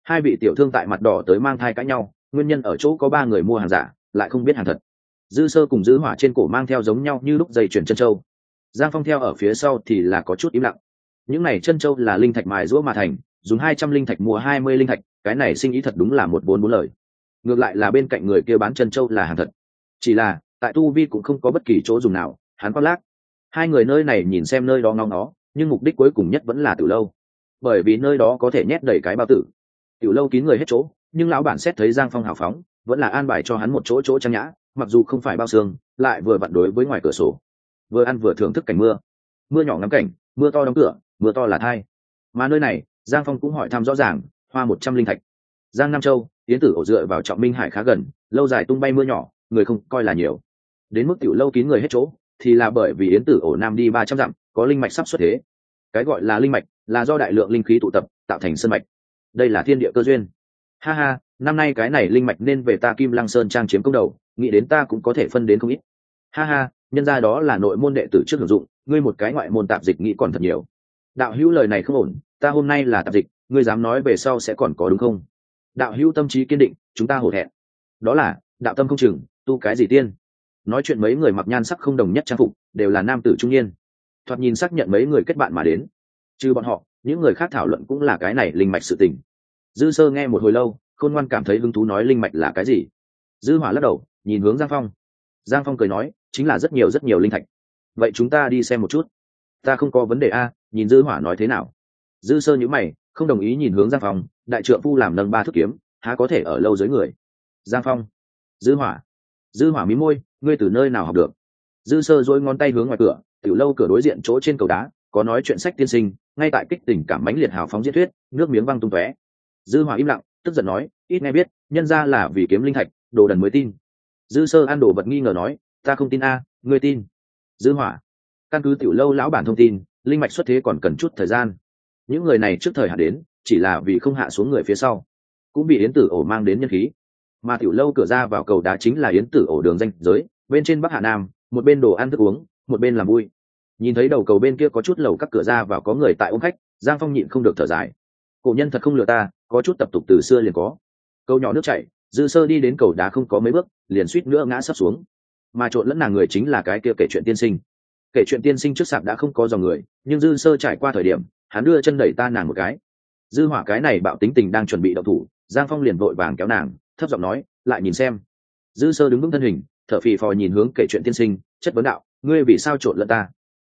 Hai vị tiểu thương tại mặt đỏ tới mang thai cãi nhau, nguyên nhân ở chỗ có ba người mua hàng giả, lại không biết hàng thật. Dư sơ cùng giữ hỏa trên cổ mang theo giống nhau như lúc dây chuyển chân châu. Giang phong theo ở phía sau thì là có chút im lặng. Những này chân châu là linh thạch mài rũa mà thành dùng hai trăm linh thạch mua hai mươi linh thạch, cái này sinh ý thật đúng là một vốn bốn lời. Ngược lại là bên cạnh người kia bán chân châu là hàng thật. Chỉ là, tại tu vi cũng không có bất kỳ chỗ dùng nào, hắn khoác lác. Hai người nơi này nhìn xem nơi đó ngóng nó nhưng mục đích cuối cùng nhất vẫn là từ lâu. Bởi vì nơi đó có thể nhét đầy cái bao tử. Tiểu lâu kín người hết chỗ, nhưng lão bản xét thấy giang phong hào phóng, vẫn là an bài cho hắn một chỗ chỗ trang nhã, mặc dù không phải bao xương, lại vừa vặn đối với ngoài cửa sổ. Vừa ăn vừa thưởng thức cảnh mưa. Mưa nhỏ ngắm cảnh, mưa to đóng cửa, mưa to là thai. Mà nơi này giang phong cũng hỏi thăm rõ ràng, hoa một trăm linh thạch. Giang nam châu tiến tử ổ dựa vào trọng minh hải khá gần, lâu dài tung bay mưa nhỏ, người không coi là nhiều. Đến mức tiểu lâu kín người hết chỗ, thì là bởi vì yến tử ổ nam đi ba trăm dặm, có linh mạch sắp xuất thế. Cái gọi là linh mạch, là do đại lượng linh khí tụ tập, tạo thành sân mạch. Đây là thiên địa cơ duyên. Ha ha, năm nay cái này linh mạch nên về ta kim lăng sơn trang chiếm công đầu, nghĩ đến ta cũng có thể phân đến không ít. Ha ha, nhân ra đó là nội môn đệ tử trước sử dụng, ngươi một cái ngoại môn tạp dịch nghĩ còn thật nhiều. Đạo hữu lời này không ổn ta hôm nay là tạp dịch, ngươi dám nói về sau sẽ còn có đúng không? Đạo hữu tâm trí kiên định, chúng ta hổ thẹn. Đó là, đạo tâm không chừng, tu cái gì tiên? Nói chuyện mấy người mặc nhan sắc không đồng nhất trang phục, đều là nam tử trung niên. Thoạt nhìn xác nhận mấy người kết bạn mà đến. Trừ bọn họ, những người khác thảo luận cũng là cái này linh mạch sự tình. Dư sơ nghe một hồi lâu, khôn ngoan cảm thấy hứng thú nói linh mạch là cái gì? Dư hỏa lắc đầu, nhìn hướng giang phong. Giang phong cười nói, chính là rất nhiều rất nhiều linh thạch. Vậy chúng ta đi xem một chút. Ta không có vấn đề a, nhìn dư hỏa nói thế nào dư sơ nhíu mày, không đồng ý nhìn hướng giang phong, đại trượng phu làm nâng ba thước kiếm, há có thể ở lâu dưới người. Giang phong, dư hỏa dư hỏa mí môi, ngươi từ nơi nào học được? Dư sơ dối ngón tay hướng ngoài cửa, tiểu lâu cửa đối diện chỗ trên cầu đá, có nói chuyện sách tiên sinh, ngay tại kích tình cảm mãnh liệt hào phóng diễn thuyết, nước miếng văng tung tóe. Dư hỏa im lặng, tức giận nói, ít nghe biết, nhân ra là vì kiếm linh thạch, đồ đần mới tin. Dư sơ ăn đồ vật nghi ngờ nói, ta không tin a, ngươi tin. Dư hỏa, căn cứ tiểu lâu lão bản thông tin, linh mạch xuất thế còn cần chút thời gian những người này trước thời hạn đến, chỉ là vì không hạ xuống người phía sau. Cũng bị yến tử ổ mang đến nhân khí. Mà tiểu lâu cửa ra vào cầu đá chính là yến tử ổ đường danh giới, bên trên bắc hạ nam, một bên đồ ăn thức uống, một bên làm vui. Nhìn thấy đầu cầu bên kia có chút lầu các cửa ra vào có người tại ôm khách, giang phong nhịn không được thở dài. Cổ nhân thật không lừa ta, có chút tập tục từ xưa liền có. Câu nhỏ nước chảy, dư sơ đi đến cầu đá không có mấy bước, liền suýt nữa ngã sắp xuống. Mà trộn lẫn nàng người chính là cái kia kể chuyện tiên sinh. Kể chuyện tiên sinh trước sạp đã không có dòng người, nhưng dư sơ trải qua thời điểm hắn đưa chân đẩy ta nàng một cái. Dư hỏa cái này bạo tính tình đang chuẩn bị động thủ, giang phong liền vội vàng kéo nàng, thấp giọng nói, lại nhìn xem. Dư sơ đứng vững thân hình, thở phì phò nhìn hướng kể chuyện tiên sinh, chất vấn đạo, ngươi vì sao trộn lẫn ta?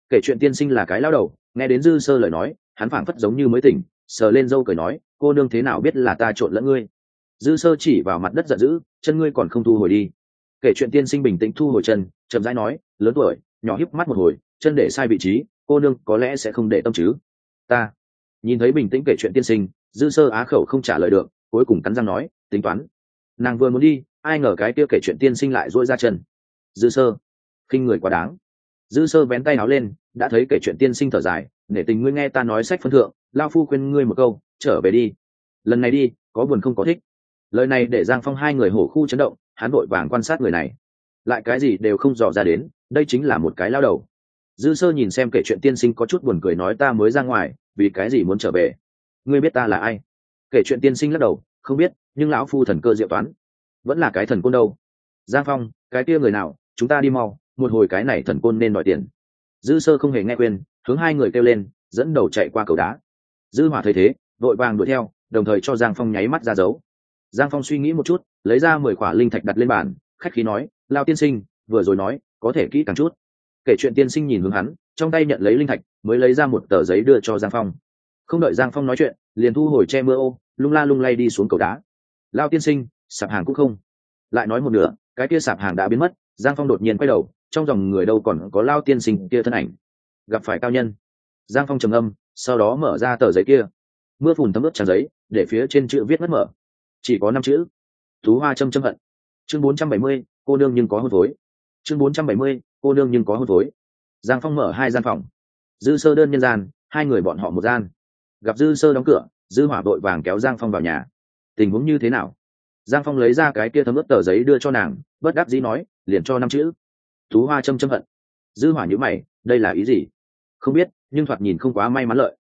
Kể chuyện tiên sinh là cái lao đầu, nghe đến dư sơ lời nói, hắn phảng phất giống như mới tỉnh, sờ lên dâu cười nói, cô nương thế nào biết là ta trộn lẫn ngươi? Dư sơ chỉ vào mặt đất giận dữ, chân ngươi còn không thu hồi đi. Kể chuyện tiên sinh bình tĩnh thu hồi chân, chậm rãi nói, lớn tuổi, nhỏ híp mắt một hồi, chân để sai vị trí, cô nương có lẽ sẽ không để tâm chứ ta. Nhìn thấy bình tĩnh kể chuyện tiên sinh, dư sơ á khẩu không trả lời được, cuối cùng cắn răng nói, tính toán. Nàng vừa muốn đi, ai ngờ cái kia kể chuyện tiên sinh lại dỗi ra chân. Dư sơ, khinh người quá đáng. Dư sơ vén tay áo lên, đã thấy kể chuyện tiên sinh thở dài, nể tình ngươi nghe ta nói sách phân thượng, lao phu khuyên ngươi một câu, trở về đi. Lần này đi, có buồn không có thích. Lời này để giang phong hai người hổ khu chấn động, hắn vội vàng quan sát người này. Lại cái gì đều không dò ra đến, đây chính là một cái lao đầu dư sơ nhìn xem kể chuyện tiên sinh có chút buồn cười nói ta mới ra ngoài, vì cái gì muốn trở về? Ngươi biết ta là ai? Kể chuyện tiên sinh lắc đầu, không biết, nhưng lão phu thần cơ diệu toán. Vẫn là cái thần côn đâu? Giang phong, cái kia người nào? Chúng ta đi mau, một hồi cái này thần côn nên đòi tiền. Dư sơ không hề nghe khuyên, hướng hai người kêu lên, dẫn đầu chạy qua cầu đá. Dư hỏa thấy thế, vội vàng đuổi theo, đồng thời cho giang phong nháy mắt ra dấu. Giang phong suy nghĩ một chút, lấy ra mười quả linh thạch đặt lên bàn, khách khí nói lao tiên sinh, vừa rồi nói, có thể kỹ càng chút kể chuyện tiên sinh nhìn hướng hắn, trong tay nhận lấy linh thạch, mới lấy ra một tờ giấy đưa cho giang phong. Không đợi giang phong nói chuyện, liền thu hồi che mưa ô, lung la lung lay đi xuống cầu đá. Lao tiên sinh, sạp hàng cũng không. Lại nói một nửa, cái kia sạp hàng đã biến mất, giang phong đột nhiên quay đầu, trong dòng người đâu còn có lao tiên sinh kia thân ảnh. Gặp phải cao nhân. Giang phong trầm âm sau đó mở ra tờ giấy kia. Mưa phùn thấm ướt tràn giấy, để phía trên chữ viết mất mở. Chỉ có năm chữ. Tú hoa châm châm hận. Chương bốn trăm bảy mươi, cô nương nhưng có hôn phối. Chương bốn trăm bảy mươi cô nương nhưng có hôn phối. Giang phong mở hai gian phòng. Dư sơ đơn nhân gian, hai người bọn họ một gian. Gặp dư sơ đóng cửa, dư hỏa vội vàng kéo giang phong vào nhà. Tình huống như thế nào? Giang phong lấy ra cái kia thấm ướt tờ giấy đưa cho nàng, bất đắc dĩ nói, liền cho năm chữ. Thú hoa châm châm hận. Dư hỏa nhữ mày, đây là ý gì? Không biết, nhưng thoạt nhìn không quá may mắn lợi.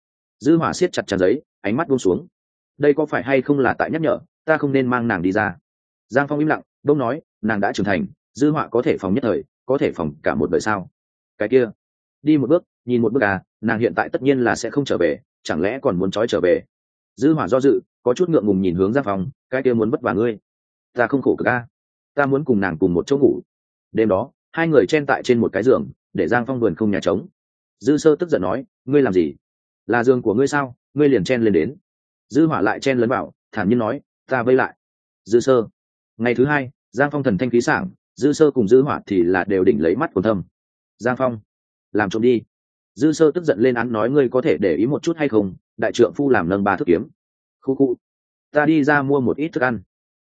Dư hỏa siết chặt tràn giấy, ánh mắt buông xuống. Đây có phải hay không là tại nhắc nhở, ta không nên mang nàng đi ra. Giang phong im lặng đông nói, nàng đã trưởng thành, dư họa có thể phòng nhất thời có thể phòng cả một đời sao? Cái kia, đi một bước, nhìn một bước à nàng hiện tại tất nhiên là sẽ không trở về, chẳng lẽ còn muốn trói trở về? Dư hỏa do dự, có chút ngượng ngùng nhìn hướng ra phòng cái kia muốn vất vả ngươi. Ta không khổ cực a. Ta muốn cùng nàng cùng một chỗ ngủ. Đêm đó, hai người chen tại trên một cái giường, để giang phong vườn không nhà trống. Dư sơ tức giận nói, ngươi làm gì? Là giường của ngươi sao? Ngươi liền chen lên đến. Dư hỏa lại chen lấn vào thản nhiên nói, ta vây lại. Dư sơ. Ngày thứ hai, giang phong thần thanh khí sảng dư sơ cùng dư hỏa thì là đều đỉnh lấy mắt của thâm. Giang phong, làm trộm đi. Dư sơ tức giận lên án nói ngươi có thể để ý một chút hay không? Đại trượng phu làm nâng ba thức kiếm. Khu khu, ta đi ra mua một ít thức ăn.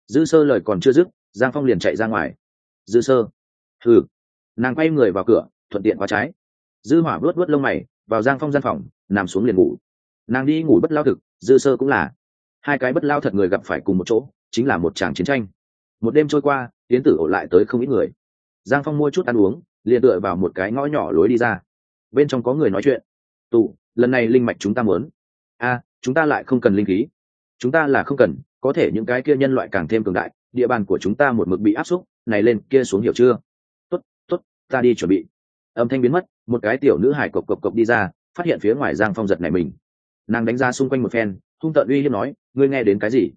Dư sơ lời còn chưa dứt, giang phong liền chạy ra ngoài. Dư sơ thử nàng quay người vào cửa, thuận tiện qua trái. Dư hỏa vớt vớt lông mày, vào giang phong gian phòng, nằm xuống liền ngủ. Nàng đi ngủ bất lao thực, dư sơ cũng là. Hai cái bất lao thật người gặp phải cùng một chỗ, chính là một tràng chiến tranh. Một đêm trôi qua tiến tử ổ lại tới không ít người. Giang phong mua chút ăn uống, liền tựa vào một cái ngõ nhỏ lối đi ra. Bên trong có người nói chuyện. Tụ, lần này linh mạch chúng ta muốn. A, chúng ta lại không cần linh khí. Chúng ta là không cần, có thể những cái kia nhân loại càng thêm cường đại, địa bàn của chúng ta một mực bị áp xúc, này lên, kia xuống hiểu chưa? Tốt tốt, ta đi chuẩn bị. Âm thanh biến mất, một cái tiểu nữ hải cộc cộc cộc đi ra, phát hiện phía ngoài giang phong giật này mình. Nàng đánh ra xung quanh một phen, hung tợn uy hiếp nói, ngươi nghe đến cái gì?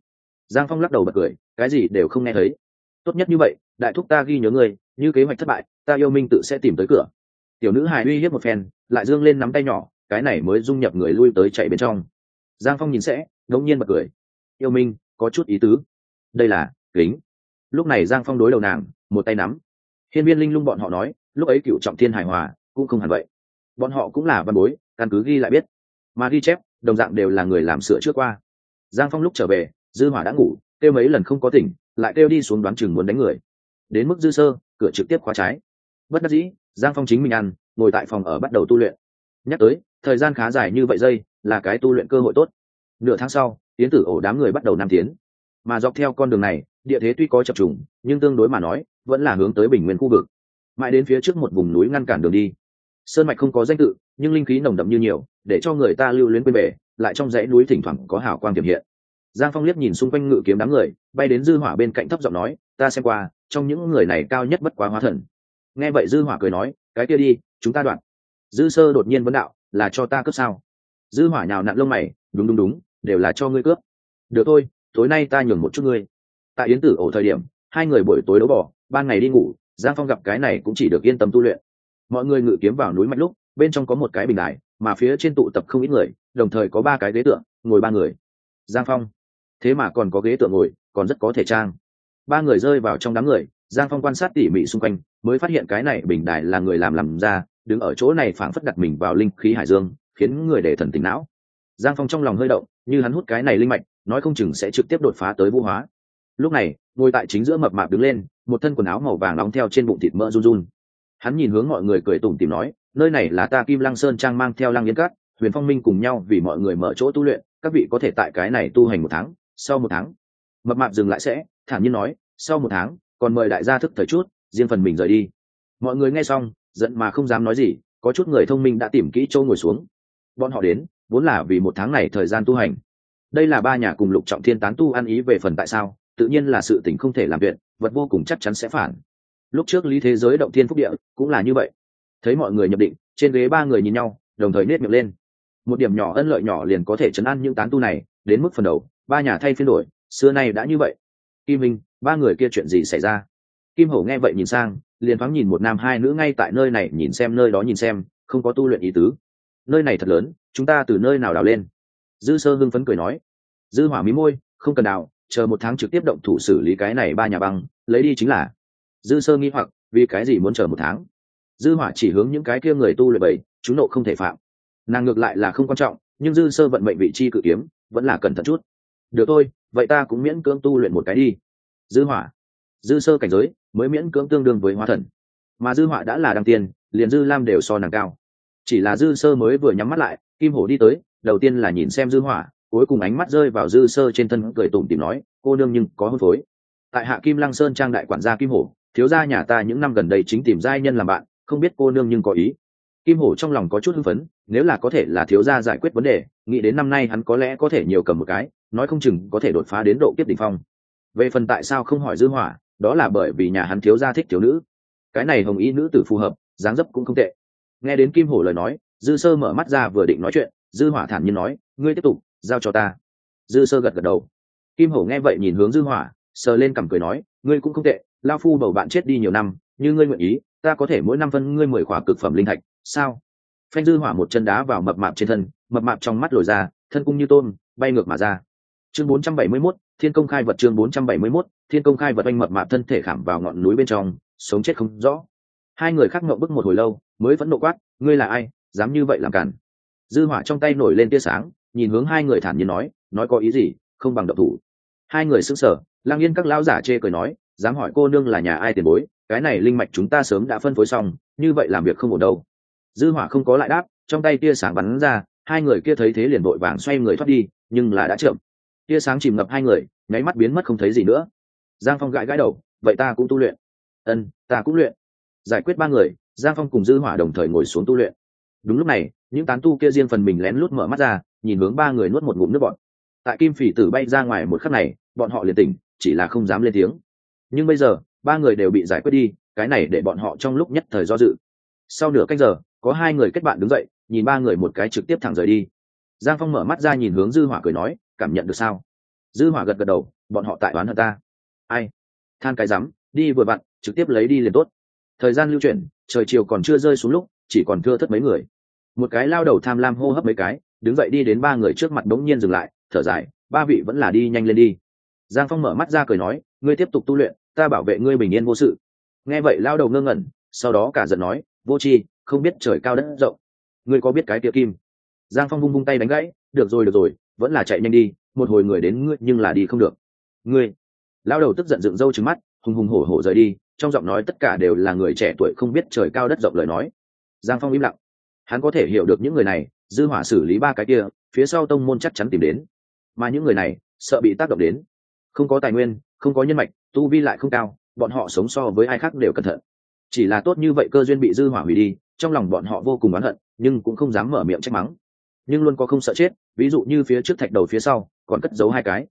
Giang phong lắc đầu bật cười, cái gì đều không nghe thấy tốt nhất như vậy, đại thúc ta ghi nhớ ngươi, như kế hoạch thất bại, ta yêu minh tự sẽ tìm tới cửa. Tiểu nữ hài uy hiếp một phen, lại dương lên nắm tay nhỏ, cái này mới dung nhập người lui tới chạy bên trong. Giang phong nhìn sẽ ngẫu nhiên bật cười. Yêu minh, có chút ý tứ. Đây là, kính. Lúc này giang phong đối đầu nàng, một tay nắm. Hiên viên linh lung bọn họ nói, lúc ấy cựu trọng thiên hài hòa, cũng không hẳn vậy. Bọn họ cũng là văn bối, căn cứ ghi lại biết. Mà ghi chép, đồng dạng đều là người làm sửa trước qua. Giang phong lúc trở về, dư hỏa đã ngủ, kêu mấy lần không có tỉnh lại kêu đi xuống đoán chừng muốn đánh người. Đến mức dư sơ, cửa trực tiếp khóa trái. Bất đắc dĩ, giang phong chính mình ăn, ngồi tại phòng ở bắt đầu tu luyện. Nhắc tới, thời gian khá dài như vậy giây là cái tu luyện cơ hội tốt. Nửa tháng sau, tiến tử ổ đám người bắt đầu nam tiến. Mà dọc theo con đường này, địa thế tuy có chập trùng, nhưng tương đối mà nói, vẫn là hướng tới bình nguyên khu vực. Mãi đến phía trước một vùng núi ngăn cản đường đi. Sơn mạch không có danh tự, nhưng linh khí nồng đậm như nhiều, để cho người ta lưu luyến quên bể, lại trong dãy núi thỉnh thoảng có hào quang tiềm hiện giang phong liếc nhìn xung quanh ngự kiếm đám người, bay đến dư hỏa bên cạnh thấp giọng nói, ta xem qua, trong những người này cao nhất bất quá hóa thần. Nghe vậy dư hỏa cười nói, cái kia đi, chúng ta đoạn. Dư sơ đột nhiên vấn đạo, là cho ta cướp sao? Dư hỏa nhào nặn lông mày, đúng đúng đúng, đều là cho ngươi cướp. Được thôi, tối nay ta nhường một chút ngươi. Tại yến tử ổ thời điểm, hai người buổi tối đấu bỏ ban ngày đi ngủ, giang phong gặp cái này cũng chỉ được yên tâm tu luyện. Mọi người ngự kiếm vào núi mạch lúc, bên trong có một cái bình đài, mà phía trên tụ tập không ít người, đồng thời có ba cái ghế tượng ngồi ba người. Giang phong thế mà còn có ghế tượng ngồi, còn rất có thể trang. Ba người rơi vào trong đám người, giang phong quan sát tỉ mỉ xung quanh, mới phát hiện cái này bình đài là người làm làm ra, đứng ở chỗ này phảng phất đặt mình vào linh khí hải dương, khiến người để thần tỉnh não. Giang phong trong lòng hơi động, như hắn hút cái này linh mạch, nói không chừng sẽ trực tiếp đột phá tới vũ hóa. Lúc này, ngồi tại chính giữa mập mạp đứng lên, một thân quần áo màu vàng nóng theo trên bụng thịt mỡ run run. Hắn nhìn hướng mọi người cười tủm tìm nói, nơi này là ta kim lăng sơn trang mang theo lăng yên cát huyền phong minh cùng nhau vì mọi người mở chỗ tu luyện, các vị có thể tại cái này tu hành một tháng sau một tháng. Mập mạp dừng lại sẽ, thản nhiên nói, sau một tháng, còn mời đại gia thức thời chút, riêng phần mình rời đi. Mọi người nghe xong, giận mà không dám nói gì, có chút người thông minh đã tìm kỹ châu ngồi xuống. Bọn họ đến, vốn là vì một tháng này thời gian tu hành. Đây là ba nhà cùng lục trọng thiên tán tu ăn ý về phần tại sao, tự nhiên là sự tình không thể làm viện vật vô cùng chắc chắn sẽ phản. Lúc trước lý thế giới động thiên phúc địa cũng là như vậy. Thấy mọi người nhập định, trên ghế ba người nhìn nhau, đồng thời nết miệng lên. Một điểm nhỏ ân lợi nhỏ liền có thể chấn an những tán tu này, đến mức phần đầu ba nhà thay phiên đổi, xưa nay đã như vậy. Kim minh ba người kia chuyện gì xảy ra? Kim hổ nghe vậy nhìn sang, liền thoáng nhìn một nam hai nữ ngay tại nơi này nhìn xem nơi đó nhìn xem, không có tu luyện ý tứ. Nơi này thật lớn, chúng ta từ nơi nào đào lên? Dư sơ hưng phấn cười nói. Dư hỏa mí môi, không cần đào, chờ một tháng trực tiếp động thủ xử lý cái này ba nhà băng, lấy đi chính là. Dư sơ nghi hoặc, vì cái gì muốn chờ một tháng? Dư hỏa chỉ hướng những cái kia người tu luyện bảy chúng nộ không thể phạm. Nàng ngược lại là không quan trọng, nhưng dư sơ vận mệnh vị chi cự kiếm, vẫn là cẩn thận chút được thôi, vậy ta cũng miễn cưỡng tu luyện một cái đi. Dư hỏa. Dư sơ cảnh giới mới miễn cưỡng tương đương với hóa thần. Mà dư hỏa đã là đăng tiên, liền dư lam đều so nàng cao. Chỉ là dư sơ mới vừa nhắm mắt lại, kim hổ đi tới, đầu tiên là nhìn xem dư hỏa, cuối cùng ánh mắt rơi vào dư sơ trên thân, cười tủm tỉm nói, cô nương nhưng có hôn phối. Tại hạ kim lăng sơn trang đại quản gia kim hổ, thiếu gia nhà ta những năm gần đây chính tìm giai nhân làm bạn, không biết cô nương nhưng có ý. Kim hổ trong lòng có chút hưng phấn, nếu là có thể là thiếu gia giải quyết vấn đề, nghĩ đến năm nay hắn có lẽ có thể nhiều cầm một cái nói không chừng có thể đột phá đến độ kiếp đỉnh phong. Về phần tại sao không hỏi dư hỏa, đó là bởi vì nhà hắn thiếu gia thích thiếu nữ. Cái này hồng y nữ tử phù hợp, dáng dấp cũng không tệ. Nghe đến kim hổ lời nói, dư sơ mở mắt ra vừa định nói chuyện, dư hỏa thản nhiên nói, ngươi tiếp tục, giao cho ta. Dư sơ gật gật đầu. Kim hổ nghe vậy nhìn hướng dư hỏa, sờ lên cằm cười nói, ngươi cũng không tệ lão phu bầu bạn chết đi nhiều năm, như ngươi nguyện ý, ta có thể mỗi năm phân ngươi mười khỏa cực phẩm linh thạch, sao? Phanh dư hỏa một chân đá vào mập mạp trên thân, mập mạp trong mắt lồi ra, thân cung như tôm, bay ngược mà ra chương 471, thiên công khai vật chương 471, thiên công khai vật anh mập mạp thân thể khảm vào ngọn núi bên trong sống chết không rõ. Hai người khác ngậm bức một hồi lâu mới vẫn nộ quát ngươi là ai? Dám như vậy làm cản? Dư hỏa trong tay nổi lên tia sáng nhìn hướng hai người thản nhiên nói nói có ý gì? Không bằng động thủ. Hai người sững sờ lang yên các lão giả chê cười nói dám hỏi cô nương là nhà ai tiền bối? Cái này linh mạch chúng ta sớm đã phân phối xong như vậy làm việc không ổn đâu. Dư hỏa không có lại đáp trong tay tia sáng bắn ra hai người kia thấy thế liền vội vàng xoay người thoát đi nhưng là đã chậm tia sáng chìm ngập hai người, nháy mắt biến mất không thấy gì nữa. Giang phong gãi gãi đầu, vậy ta cũng tu luyện. Ân ta cũng luyện. Giải quyết ba người, giang phong cùng dư hỏa đồng thời ngồi xuống tu luyện. Đúng lúc này, những tán tu kia riêng phần mình lén lút mở mắt ra, nhìn hướng ba người nuốt một ngụm nước bọn tại kim phỉ tử bay ra ngoài một khắc này, bọn họ liền tỉnh, chỉ là không dám lên tiếng. Nhưng bây giờ, ba người đều bị giải quyết đi, cái này để bọn họ trong lúc nhất thời do dự. Sau nửa cách giờ, có hai người kết bạn đứng dậy, nhìn ba người một cái trực tiếp thẳng rời đi. Giang phong mở mắt ra nhìn hướng dư hỏa cười nói cảm nhận được sao? Dư hỏa gật gật đầu, bọn họ tại đoán hơn ta. Ai? Than cái rắm, đi vừa vặn, trực tiếp lấy đi liền tốt. Thời gian lưu chuyển, trời chiều còn chưa rơi xuống lúc, chỉ còn thưa thất mấy người. Một cái lao đầu tham lam hô hấp mấy cái, đứng dậy đi đến ba người trước mặt đống nhiên dừng lại, thở dài, ba vị vẫn là đi nhanh lên đi. Giang phong mở mắt ra cười nói, ngươi tiếp tục tu luyện, ta bảo vệ ngươi bình yên vô sự. Nghe vậy lao đầu ngơ ngẩn, sau đó cả giận nói, vô tri, không biết trời cao đất rộng. Ngươi có biết cái tiệ kim? Giang phong vung vung tay đánh gãy, được rồi được rồi vẫn là chạy nhanh đi, một hồi người đến ngươi nhưng là đi không được. Ngươi lao đầu tức giận dựng râu trứng mắt, hùng hùng hổ hổ rời đi, trong giọng nói tất cả đều là người trẻ tuổi không biết trời cao đất rộng lời nói. Giang phong im lặng. Hắn có thể hiểu được những người này, dư hỏa xử lý ba cái kia, phía sau tông môn chắc chắn tìm đến. Mà những người này, sợ bị tác động đến. Không có tài nguyên, không có nhân mạch, tu vi lại không cao, bọn họ sống so với ai khác đều cẩn thận. Chỉ là tốt như vậy cơ duyên bị dư hỏa hủy đi, trong lòng bọn họ vô cùng oán hận, nhưng cũng không dám mở miệng trách mắng nhưng luôn có không sợ chết, ví dụ như phía trước thạch đầu phía sau, còn cất giấu hai cái.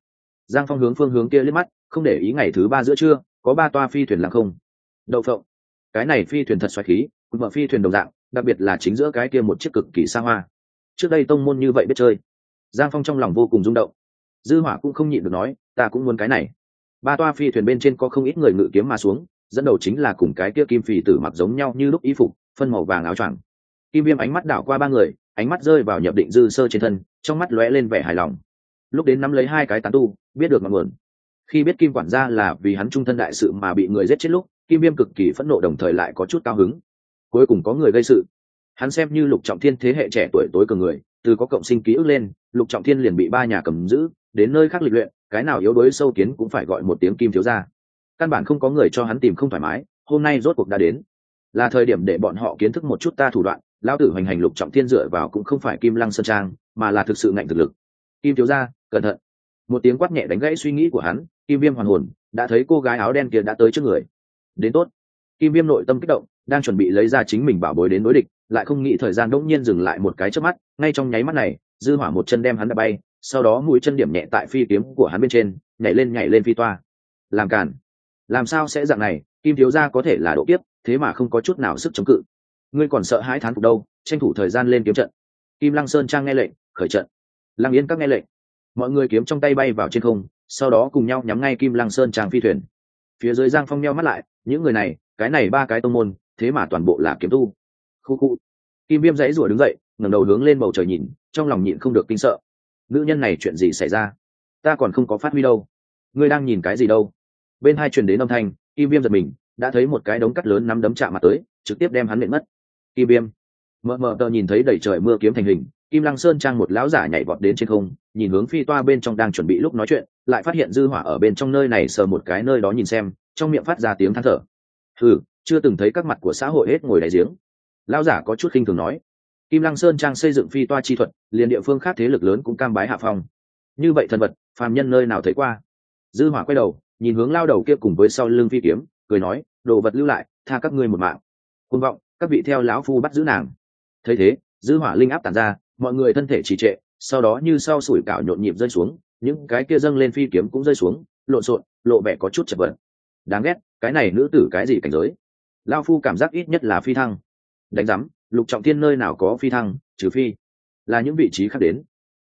Giang phong hướng phương hướng kia liếc mắt, không để ý ngày thứ ba giữa trưa, có ba toa phi thuyền lặng không. Đậu phộng. Cái này phi thuyền thật xoáy khí, cũng mở phi thuyền đồng dạng, đặc biệt là chính giữa cái kia một chiếc cực kỳ xa hoa. Trước đây tông môn như vậy biết chơi. Giang phong trong lòng vô cùng rung động. Dư hỏa cũng không nhịn được nói, ta cũng muốn cái này. Ba toa phi thuyền bên trên có không ít người ngự kiếm mà xuống, dẫn đầu chính là cùng cái kia kim phì tử mặc giống nhau như lúc y phục, phân màu vàng áo choàng. Kim viêm ánh mắt đảo qua ba người ánh mắt rơi vào nhập định dư sơ trên thân, trong mắt lóe lên vẻ hài lòng. Lúc đến nắm lấy hai cái tán tu, biết được ngọn nguồn. Khi biết kim quản gia là vì hắn trung thân đại sự mà bị người giết chết lúc, kim viêm cực kỳ phẫn nộ đồng thời lại có chút cao hứng. Cuối cùng có người gây sự. Hắn xem như lục trọng thiên thế hệ trẻ tuổi tối cường người, từ có cộng sinh ký ức lên, lục trọng thiên liền bị ba nhà cầm giữ, đến nơi khác lịch luyện, cái nào yếu đuối sâu kiến cũng phải gọi một tiếng kim thiếu ra căn bản không có người cho hắn tìm không thoải mái, hôm nay rốt cuộc đã đến là thời điểm để bọn họ kiến thức một chút ta thủ đoạn, lão tử hoành hành lục trọng thiên dựa vào cũng không phải kim lăng sơn trang, mà là thực sự ngạnh thực lực. Kim thiếu gia, cẩn thận. Một tiếng quát nhẹ đánh gãy suy nghĩ của hắn, kim viêm hoàn hồn, đã thấy cô gái áo đen kia đã tới trước người. Đến tốt. Kim viêm nội tâm kích động, đang chuẩn bị lấy ra chính mình bảo bối đến đối địch, lại không nghĩ thời gian đỗng nhiên dừng lại một cái trước mắt, ngay trong nháy mắt này, dư hỏa một chân đem hắn đã bay, sau đó mũi chân điểm nhẹ tại phi kiếm của hắn bên trên, nhảy lên nhảy lên phi toa. Làm cản làm sao sẽ dạng này, kim thiếu gia có thể là độ kiếp thế mà không có chút nào sức chống cự. Ngươi còn sợ hãi thán phục đâu, tranh thủ thời gian lên kiếm trận. Kim lăng sơn trang nghe lệnh, khởi trận. Lăng yên các nghe lệnh. Mọi người kiếm trong tay bay vào trên không, sau đó cùng nhau nhắm ngay kim lăng sơn trang phi thuyền. Phía dưới giang phong nheo mắt lại, những người này, cái này ba cái tông môn, thế mà toàn bộ là kiếm tu. Khu khu. Kim viêm dãy rủa đứng dậy, ngẩng đầu hướng lên bầu trời nhìn, trong lòng nhịn không được kinh sợ. Nữ nhân này chuyện gì xảy ra? Ta còn không có phát huy đâu. Ngươi đang nhìn cái gì đâu? Bên hai truyền đến âm thanh, kim viêm giật mình đã thấy một cái đống cắt lớn nắm đấm chạm mặt tới, trực tiếp đem hắn miệng mất. Kim Biêm mờ mờ tờ nhìn thấy đầy trời mưa kiếm thành hình, kim lăng sơn trang một lão giả nhảy vọt đến trên không, nhìn hướng phi toa bên trong đang chuẩn bị lúc nói chuyện, lại phát hiện dư hỏa ở bên trong nơi này sờ một cái nơi đó nhìn xem, trong miệng phát ra tiếng than thở. Ừ chưa từng thấy các mặt của xã hội hết ngồi đại giếng. Lão giả có chút khinh thường nói. Kim lăng sơn trang xây dựng phi toa chi thuật, liền địa phương khác thế lực lớn cũng cam bái hạ phong. Như vậy thần vật phàm nhân nơi nào thấy qua? Dư hỏa quay đầu, nhìn hướng lao đầu kia cùng với sau lưng phi kiếm cười nói, đồ vật lưu lại, tha các ngươi một mạng. Côn vọng, các vị theo lão phu bắt giữ nàng. Thấy thế, dư hỏa linh áp tản ra, mọi người thân thể trì trệ, sau đó như sau sủi cảo nhộn nhịp rơi xuống, những cái kia dâng lên phi kiếm cũng rơi xuống, lộn xộn, lộ vẻ có chút chật vật. Đáng ghét, cái này nữ tử cái gì cảnh giới? Lao phu cảm giác ít nhất là phi thăng. Đánh giám, lục trọng thiên nơi nào có phi thăng, trừ phi là những vị trí khác đến.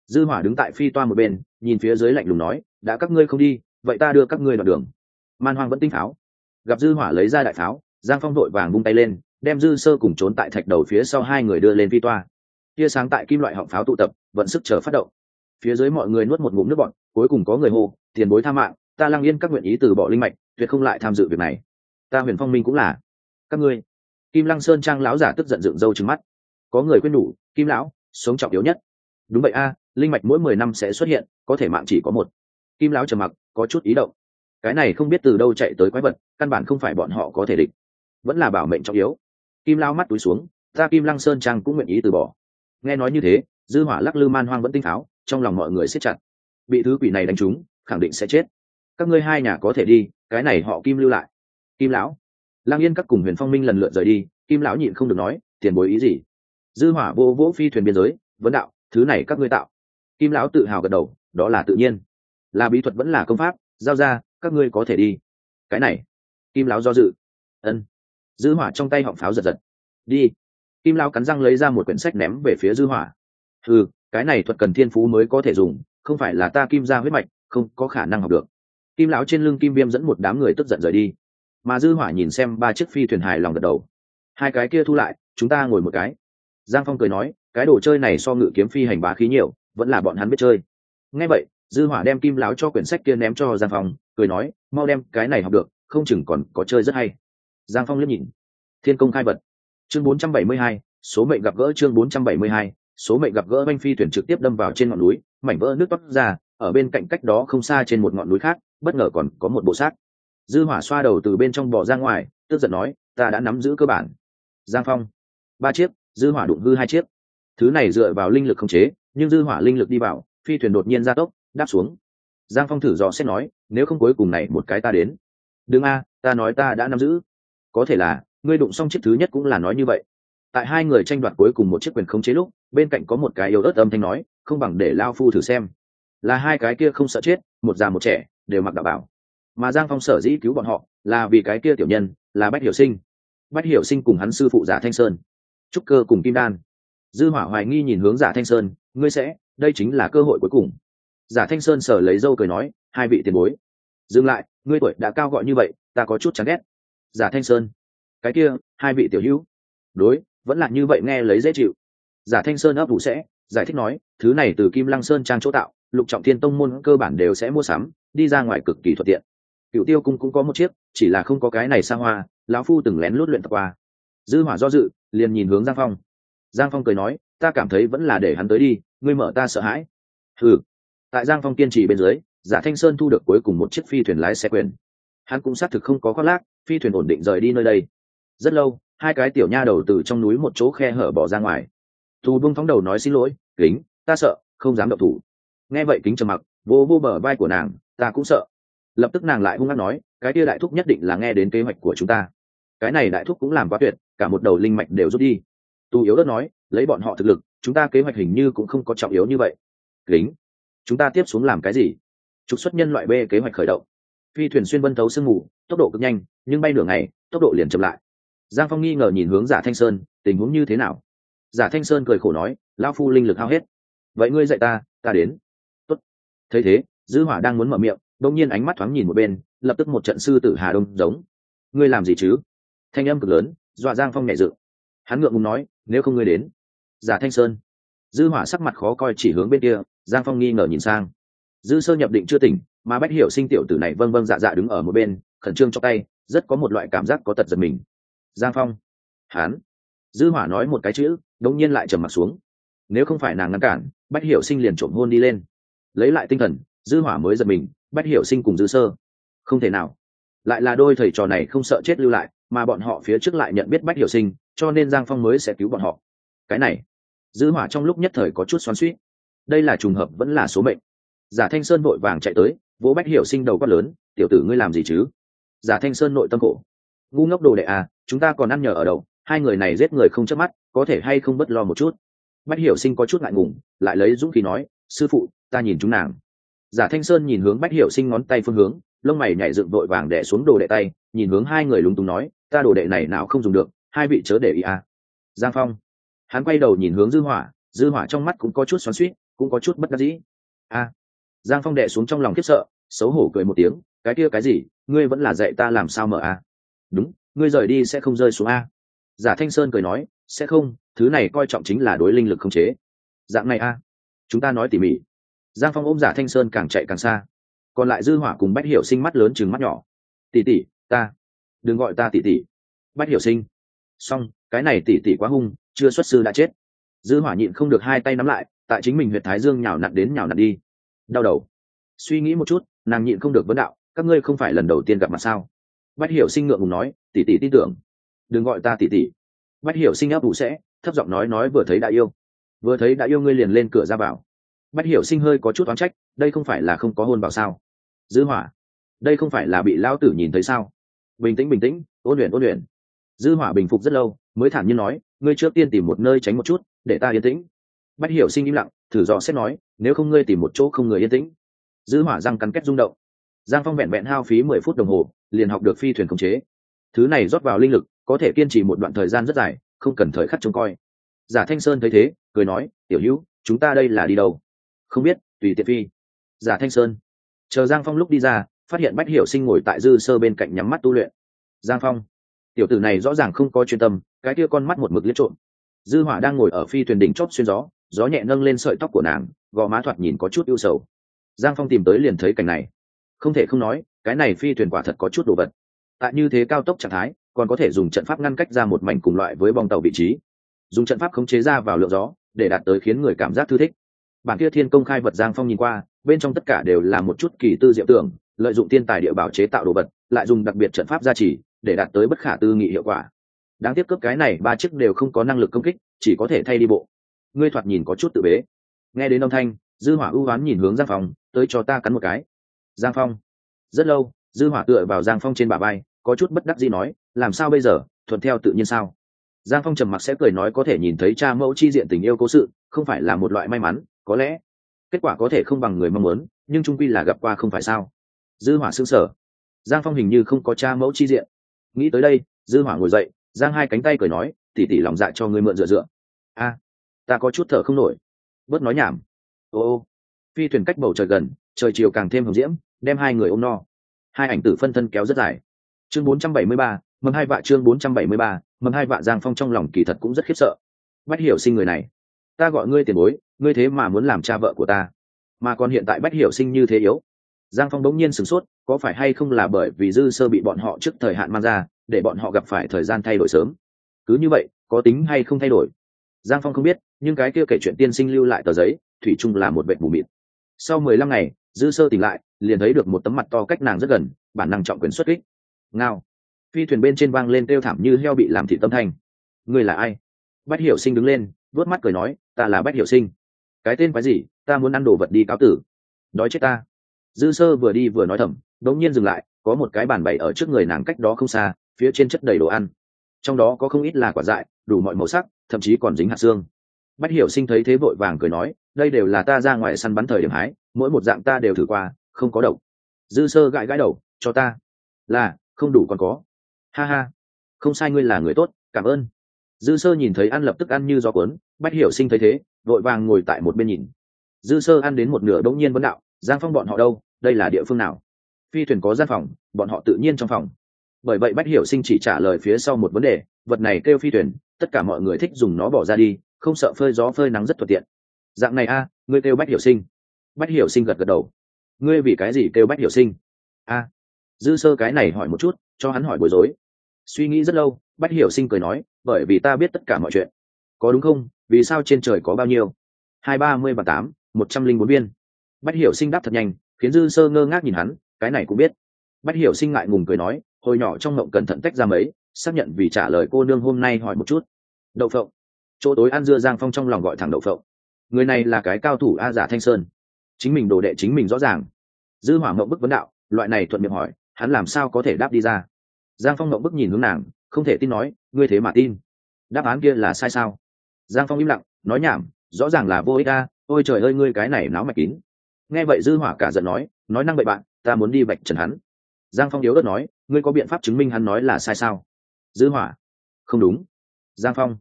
Dư hỏa đứng tại phi toa một bên, nhìn phía dưới lạnh lùng nói, đã các ngươi không đi, vậy ta đưa các ngươi đoạn đường. Man hoang vẫn tinh pháo gặp dư hỏa lấy ra đại pháo giang phong đội vàng bung tay lên đem dư sơ cùng trốn tại thạch đầu phía sau hai người đưa lên phi toa. Tia sáng tại kim loại họng pháo tụ tập vận sức chờ phát động. Phía dưới mọi người nuốt một ngụm nước bọt cuối cùng có người hô tiền bối tha mạng ta lăng yên các nguyện ý từ bỏ linh mạch tuyệt không lại tham dự việc này. Ta huyền phong minh cũng là. Các ngươi. Kim lăng sơn trang lão giả tức giận dựng râu trừng mắt. Có người quên đủ, kim lão sống trọng yếu nhất. Đúng vậy a linh mạch mỗi mười năm sẽ xuất hiện có thể mạng chỉ có một. Kim lão trầm mặc có chút ý động cái này không biết từ đâu chạy tới quái vật căn bản không phải bọn họ có thể địch. Vẫn là bảo mệnh trọng yếu. Kim lão mắt túi xuống ta kim lăng sơn trang cũng nguyện ý từ bỏ. Nghe nói như thế dư hỏa lắc lư man hoang vẫn tinh tháo, trong lòng mọi người siết chặt. Bị thứ quỷ này đánh trúng khẳng định sẽ chết. Các ngươi hai nhà có thể đi cái này họ kim lưu lại. Kim lão. Lang yên các cùng huyền phong minh lần lượt rời đi kim lão nhịn không được nói tiền bối ý gì? Dư hỏa vô vỗ phi thuyền biên giới vấn đạo thứ này các ngươi tạo. Kim lão tự hào gật đầu đó là tự nhiên. Là bí thuật vẫn là công pháp giao ra các ngươi có thể đi. Cái này, kim lão do dự. Ân. Dư hỏa trong tay họng pháo giật giật. Đi. Kim lão cắn răng lấy ra một quyển sách ném về phía dư hỏa. Ừ cái này thuật cần thiên phú mới có thể dùng, không phải là ta kim ra huyết mạch, không có khả năng học được. Kim lão trên lưng kim viêm dẫn một đám người tức giận rời đi. Mà dư hỏa nhìn xem ba chiếc phi thuyền hài lòng gật đầu. Hai cái kia thu lại, chúng ta ngồi một cái. Giang phong cười nói, cái đồ chơi này so ngự kiếm phi hành bá khí nhiều, vẫn là bọn hắn biết chơi. Nghe vậy, dư hỏa đem kim láo cho quyển sách kia ném cho giang phong cười nói mau đem cái này học được không chừng còn có chơi rất hay. Giang phong liếc nhìn. Thiên công khai vật chương 472, số mệnh gặp gỡ chương 472, số mệnh gặp gỡ banh phi thuyền trực tiếp đâm vào trên ngọn núi mảnh vỡ nước toát ra ở bên cạnh cách đó không xa trên một ngọn núi khác bất ngờ còn có một bộ xác. Dư hỏa xoa đầu từ bên trong bò ra ngoài tức giận nói ta đã nắm giữ cơ bản. Giang phong. Ba chiếc dư hỏa đụng hư hai chiếc. Thứ này dựa vào linh lực khống chế nhưng dư hỏa linh lực đi vào phi thuyền đột nhiên ra tốc đáp xuống giang phong thử dò xét nói, nếu không cuối cùng này một cái ta đến. Đương a, ta nói ta đã nắm giữ. Có thể là, ngươi đụng xong chiếc thứ nhất cũng là nói như vậy. Tại hai người tranh đoạt cuối cùng một chiếc quyền không chế lúc, bên cạnh có một cái yếu ớt âm thanh nói, không bằng để lao phu thử xem. Là hai cái kia không sợ chết, một già một trẻ, đều mặc đạo bảo. Mà giang phong sở dĩ cứu bọn họ, là vì cái kia tiểu nhân, là bách hiểu sinh. Bách hiểu sinh cùng hắn sư phụ giả thanh sơn. Trúc cơ cùng kim đan. Dư hỏa hoài nghi nhìn hướng giả thanh sơn, ngươi sẽ, đây chính là cơ hội cuối cùng giả thanh sơn sở lấy dâu cười nói, hai vị tiền bối, dừng lại, ngươi tuổi đã cao gọi như vậy, ta có chút chán ghét. Giả thanh sơn, cái kia, hai vị tiểu hữu, đối, vẫn là như vậy nghe lấy dễ chịu. Giả thanh sơn ấp ủ sẽ, giải thích nói, thứ này từ kim lăng sơn trang chỗ tạo, lục trọng thiên tông môn cơ bản đều sẽ mua sắm, đi ra ngoài cực kỳ thuận tiện. Cựu tiêu cung cũng có một chiếc, chỉ là không có cái này xa hoa, lão phu từng lén lút luyện tập qua. Dư hỏa do dự, liền nhìn hướng giang phong. Giang phong cười nói, ta cảm thấy vẫn là để hắn tới đi, ngươi mở ta sợ hãi. Ừ tại giang phong kiên trì bên dưới, giả thanh sơn thu được cuối cùng một chiếc phi thuyền lái xe quyền. Hắn cũng xác thực không có khoác lác, phi thuyền ổn định rời đi nơi đây. Rất lâu, hai cái tiểu nha đầu từ trong núi một chỗ khe hở bỏ ra ngoài. Thù bung phóng đầu nói xin lỗi, kính, ta sợ, không dám động thủ. Nghe vậy kính trầm mặc, vô vô bờ vai của nàng, ta cũng sợ. Lập tức nàng lại hung hăng nói, cái kia đại thúc nhất định là nghe đến kế hoạch của chúng ta. Cái này đại thúc cũng làm quá tuyệt, cả một đầu linh mạch đều rút đi. Tu yếu đất nói, lấy bọn họ thực lực, chúng ta kế hoạch hình như cũng không có trọng yếu như vậy. Kính chúng ta tiếp xuống làm cái gì? Trục xuất nhân loại b kế hoạch khởi động. Phi thuyền xuyên vân thấu sương mù, tốc độ cực nhanh, nhưng bay nửa ngày, tốc độ liền chậm lại. Giang phong nghi ngờ nhìn hướng giả thanh sơn, tình huống như thế nào? Giả thanh sơn cười khổ nói lao phu linh lực hao hết. Vậy ngươi dạy ta ta đến. Tốt. thấy thế, dư hỏa đang muốn mở miệng đông nhiên ánh mắt thoáng nhìn một bên, lập tức một trận sư tử hà đông giống. Ngươi làm gì chứ? Thanh âm cực lớn, dọa giang phong nhẹ dự. Hắn ngượng ngùng nói, nếu không ngươi đến. Giả thanh sơn. Dư hỏa sắc mặt khó coi chỉ hướng bên kia giang phong nghi ngờ nhìn sang. Dư sơ nhập định chưa tỉnh, mà bách hiểu sinh tiểu tử này vâng vâng dạ dạ đứng ở một bên, khẩn trương cho tay, rất có một loại cảm giác có tật giật mình. Giang phong. Hán. Dư hỏa nói một cái chữ, đống nhiên lại trầm mặt xuống. Nếu không phải nàng ngăn cản, bách hiểu sinh liền trộm hôn đi lên. Lấy lại tinh thần, dư hỏa mới giật mình, bách hiểu sinh cùng dư sơ. Không thể nào. Lại là đôi thầy trò này không sợ chết lưu lại, mà bọn họ phía trước lại nhận biết bách hiểu sinh, cho nên giang phong mới sẽ cứu bọn họ. Cái này. Dư hỏa trong lúc nhất thời có chút xoắn xuýt đây là trùng hợp vẫn là số mệnh. Giả thanh sơn vội vàng chạy tới, vỗ bách hiểu sinh đầu quát lớn, tiểu tử ngươi làm gì chứ? Giả thanh sơn nội tâm khổ. Ngu ngốc đồ đệ à chúng ta còn ăn nhờ ở đâu, hai người này giết người không chớp mắt, có thể hay không bất lo một chút? Bách hiểu sinh có chút ngại ngùng, lại lấy dũng khí nói, sư phụ, ta nhìn chúng nàng. Giả thanh sơn nhìn hướng bách hiểu sinh ngón tay phương hướng, lông mày nhảy dựng vội vàng đẻ xuống đồ đệ tay, nhìn hướng hai người lúng túng nói, ta đồ đệ này nào không dùng được, hai vị chớ để ý à. giang phong. Hắn quay đầu nhìn hướng dư hỏa dư hỏa trong mắt cũng có chút xoắn suýt cũng có chút bất đắc dĩ. A à. giang phong đệ xuống trong lòng khiếp sợ, xấu hổ cười một tiếng, cái kia cái gì? Ngươi vẫn là dạy ta làm sao mở a? Đúng, ngươi rời đi sẽ không rơi xuống a. Giả thanh sơn cười nói, sẽ không, thứ này coi trọng chính là đối linh lực không chế. Dạng này a, chúng ta nói tỉ mỉ. Giang phong ôm giả thanh sơn càng chạy càng xa. Còn lại dư hỏa cùng bách hiểu sinh mắt lớn chừng mắt nhỏ. Tỷ tỷ, ta, đừng gọi ta tỷ tỷ. Bách hiểu sinh, xong, cái này tỷ tỷ quá hung, chưa xuất sư đã chết. Dư hỏa nhịn không được hai tay nắm lại tại chính mình huyện thái dương nhào nặn đến nhào nặn đi. Đau đầu. Suy nghĩ một chút, nàng nhịn không được vấn đạo, các ngươi không phải lần đầu tiên gặp mặt sao? Bách hiểu sinh ngượng ngùng nói, tỷ tỷ tin tưởng. Đừng gọi ta tỷ tỷ. Bách hiểu sinh ấp ủ sẽ, thấp giọng nói nói vừa thấy đã yêu. Vừa thấy đã yêu ngươi liền lên cửa ra vào. Bách hiểu sinh hơi có chút oán trách, đây không phải là không có hôn vào sao? Dư hỏa. Đây không phải là bị lão tử nhìn thấy sao? Bình tĩnh bình tĩnh, ôn luyện ôn luyện. Dư hỏa bình phục rất lâu, mới thản nhiên nói, ngươi trước tiên tìm một nơi tránh một chút, để ta yên tĩnh bách hiểu sinh im lặng, thử dò xét nói, nếu không ngươi tìm một chỗ không người yên tĩnh. Dư hỏa răng cắn kết rung động. Giang phong vẹn vẹn hao phí mười phút đồng hồ, liền học được phi thuyền khống chế. Thứ này rót vào linh lực, có thể kiên trì một đoạn thời gian rất dài, không cần thời khắc trông coi. Giả thanh sơn thấy thế, cười nói, tiểu hữu, chúng ta đây là đi đâu? Không biết, tùy tiện phi. Giả thanh sơn. Chờ giang phong lúc đi ra, phát hiện bách hiểu sinh ngồi tại dư sơ bên cạnh nhắm mắt tu luyện. Giang phong. Tiểu tử này rõ ràng không có chuyên tâm, cái kia con mắt một mực liếc trộm. Dư hỏa đang ngồi ở phi thuyền đỉnh chóp xuyên gió gió nhẹ nâng lên sợi tóc của nàng, gò má thoạt nhìn có chút ưu sầu. Giang phong tìm tới liền thấy cảnh này. Không thể không nói, cái này phi thuyền quả thật có chút đồ vật. Tại như thế cao tốc trạng thái, còn có thể dùng trận pháp ngăn cách ra một mảnh cùng loại với bong tàu vị trí. Dùng trận pháp khống chế ra vào lượng gió, để đạt tới khiến người cảm giác thư thích. Bản kia thiên công khai vật giang phong nhìn qua, bên trong tất cả đều là một chút kỳ tư diệu tưởng, lợi dụng thiên tài địa bảo chế tạo đồ vật, lại dùng đặc biệt trận pháp gia trì, để đạt tới bất khả tư nghị hiệu quả. Đáng tiếc cướp cái này ba chiếc đều không có năng lực công kích, chỉ có thể thay đi bộ ngươi thoạt nhìn có chút tự bế. Nghe đến âm thanh, dư hỏa ưu oán nhìn hướng giang phong, tới cho ta cắn một cái. Giang phong. Rất lâu, dư hỏa tựa vào giang phong trên bả vai, có chút bất đắc dĩ nói, làm sao bây giờ? Thuận theo tự nhiên sao? Giang phong trầm mặc sẽ cười nói có thể nhìn thấy cha mẫu chi diện tình yêu cố sự, không phải là một loại may mắn, có lẽ kết quả có thể không bằng người mong muốn, nhưng trung quy là gặp qua không phải sao. Dư hỏa sững sờ. Giang phong hình như không có cha mẫu chi diện. Nghĩ tới đây, dư hỏa ngồi dậy, giang hai cánh tay cười nói, tỉ tỉ lòng dạ cho ngươi mượn dựa dựa. A ta có chút thở không nổi. Bớt nói nhảm. Ô ô. Phi thuyền cách bầu trời gần trời chiều càng thêm hồng diễm đem hai người ôm no. Hai ảnh tử phân thân kéo rất dài. Chương 473, mầm hai vạ chương 473, mầm hai vạ giang phong trong lòng kỳ thật cũng rất khiếp sợ. Bách hiểu sinh người này ta gọi ngươi tiền bối ngươi thế mà muốn làm cha vợ của ta. Mà còn hiện tại bách hiểu sinh như thế yếu. Giang phong bỗng nhiên sửng sốt có phải hay không là bởi vì dư sơ bị bọn họ trước thời hạn mang ra để bọn họ gặp phải thời gian thay đổi sớm? Cứ như vậy có tính hay không thay đổi? Giang phong không biết, nhưng cái kia kể chuyện tiên sinh lưu lại tờ giấy, thủy chung là một vệ mù mịt. Sau mười lăm ngày, dư sơ tỉnh lại, liền thấy được một tấm mặt to cách nàng rất gần, bản năng trọng quyền xuất kích. Ngao. Phi thuyền bên trên vang lên kêu thảm như heo bị làm thị tâm thanh. Ngươi là ai? Bách hiểu sinh đứng lên vớt mắt cười nói, ta là bách hiểu sinh. Cái tên quái gì? Ta muốn ăn đồ vật đi cáo tử. Đói chết ta. Dư sơ vừa đi vừa nói thầm, đống nhiên dừng lại, có một cái bàn bày ở trước người nàng cách đó không xa, phía trên chất đầy đồ ăn. Trong đó có không ít là quả dại đủ mọi màu sắc, thậm chí còn dính hạt xương. Bách hiểu sinh thấy thế vội vàng cười nói, đây đều là ta ra ngoài săn bắn thời điểm hái, mỗi một dạng ta đều thử qua, không có độc. Dư sơ gãi gãi đầu, cho ta. Là, không đủ còn có. Ha ha, không sai ngươi là người tốt, cảm ơn. Dư sơ nhìn thấy ăn lập tức ăn như gió cuốn, bách hiểu sinh thấy thế, vội vàng ngồi tại một bên nhìn. Dư sơ ăn đến một nửa đống nhiên vấn đạo, giang phong bọn họ đâu, đây là địa phương nào? Phi thuyền có gian phòng, bọn họ tự nhiên trong phòng. Bởi vậy bách hiểu sinh chỉ trả lời phía sau một vấn đề, vật này kêu phi thuyền tất cả mọi người thích dùng nó bỏ ra đi, không sợ phơi gió phơi nắng rất thuận tiện. Dạng này a, ngươi kêu bách hiểu sinh. Bách hiểu sinh gật gật đầu. Ngươi vì cái gì kêu bách hiểu sinh? A. Dư sơ cái này hỏi một chút, cho hắn hỏi bối rối. Suy nghĩ rất lâu, bách hiểu sinh cười nói, bởi vì ta biết tất cả mọi chuyện. Có đúng không? Vì sao trên trời có bao nhiêu? Hai ba mươi và tám, một trăm linh bốn viên. Bách hiểu sinh đáp thật nhanh, khiến dư sơ ngơ ngác nhìn hắn, cái này cũng biết. Bách hiểu sinh ngại ngùng cười nói hồi nhỏ trong ngộng cẩn thận tách ra mấy, xác nhận vì trả lời cô nương hôm nay hỏi một chút. Đậu phộng. Chỗ tối ăn dưa giang phong trong lòng gọi thẳng đậu phộng. Người này là cái cao thủ a giả thanh sơn. Chính mình đồ đệ chính mình rõ ràng. Dư hỏa mộng bức vấn đạo, loại này thuận miệng hỏi, hắn làm sao có thể đáp đi ra? Giang phong mộng bức nhìn hướng nàng, không thể tin nói, ngươi thế mà tin. Đáp án kia là sai sao? Giang phong im lặng, nói nhảm, rõ ràng là vô ích a, ôi trời ơi, ngươi cái này náo mạch kín. Nghe vậy dư hỏa cả giận nói nói năng bậy bạn, ta muốn đi vạch trần hắn giang phong yếu đất nói, ngươi có biện pháp chứng minh hắn nói là sai sao? Dư hỏa. Không đúng. Giang phong.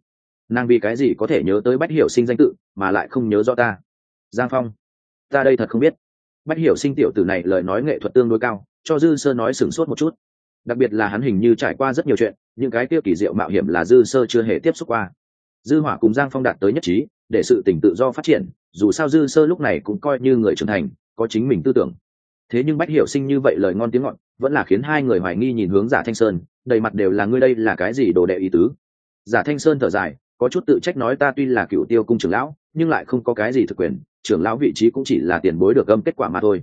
Nàng vì cái gì có thể nhớ tới bách hiểu sinh danh tự, mà lại không nhớ rõ ta? Giang phong. Ta đây thật không biết. Bách hiểu sinh tiểu tử này lời nói nghệ thuật tương đối cao, cho dư sơ nói sửng sốt một chút. Đặc biệt là hắn hình như trải qua rất nhiều chuyện, những cái tiêu kỳ diệu mạo hiểm là dư sơ chưa hề tiếp xúc qua. Dư hỏa cùng giang phong đạt tới nhất trí, để sự tỉnh tự do phát triển, dù sao dư sơ lúc này cũng coi như người trưởng thành, có chính mình tư tưởng thế nhưng bách hiểu sinh như vậy lời ngon tiếng ngọt, vẫn là khiến hai người hoài nghi nhìn hướng giả thanh sơn, đầy mặt đều là ngươi đây là cái gì đồ đệ ý tứ. Giả thanh sơn thở dài, có chút tự trách nói ta tuy là cựu tiêu cung trưởng lão, nhưng lại không có cái gì thực quyền, trưởng lão vị trí cũng chỉ là tiền bối được gâm kết quả mà thôi.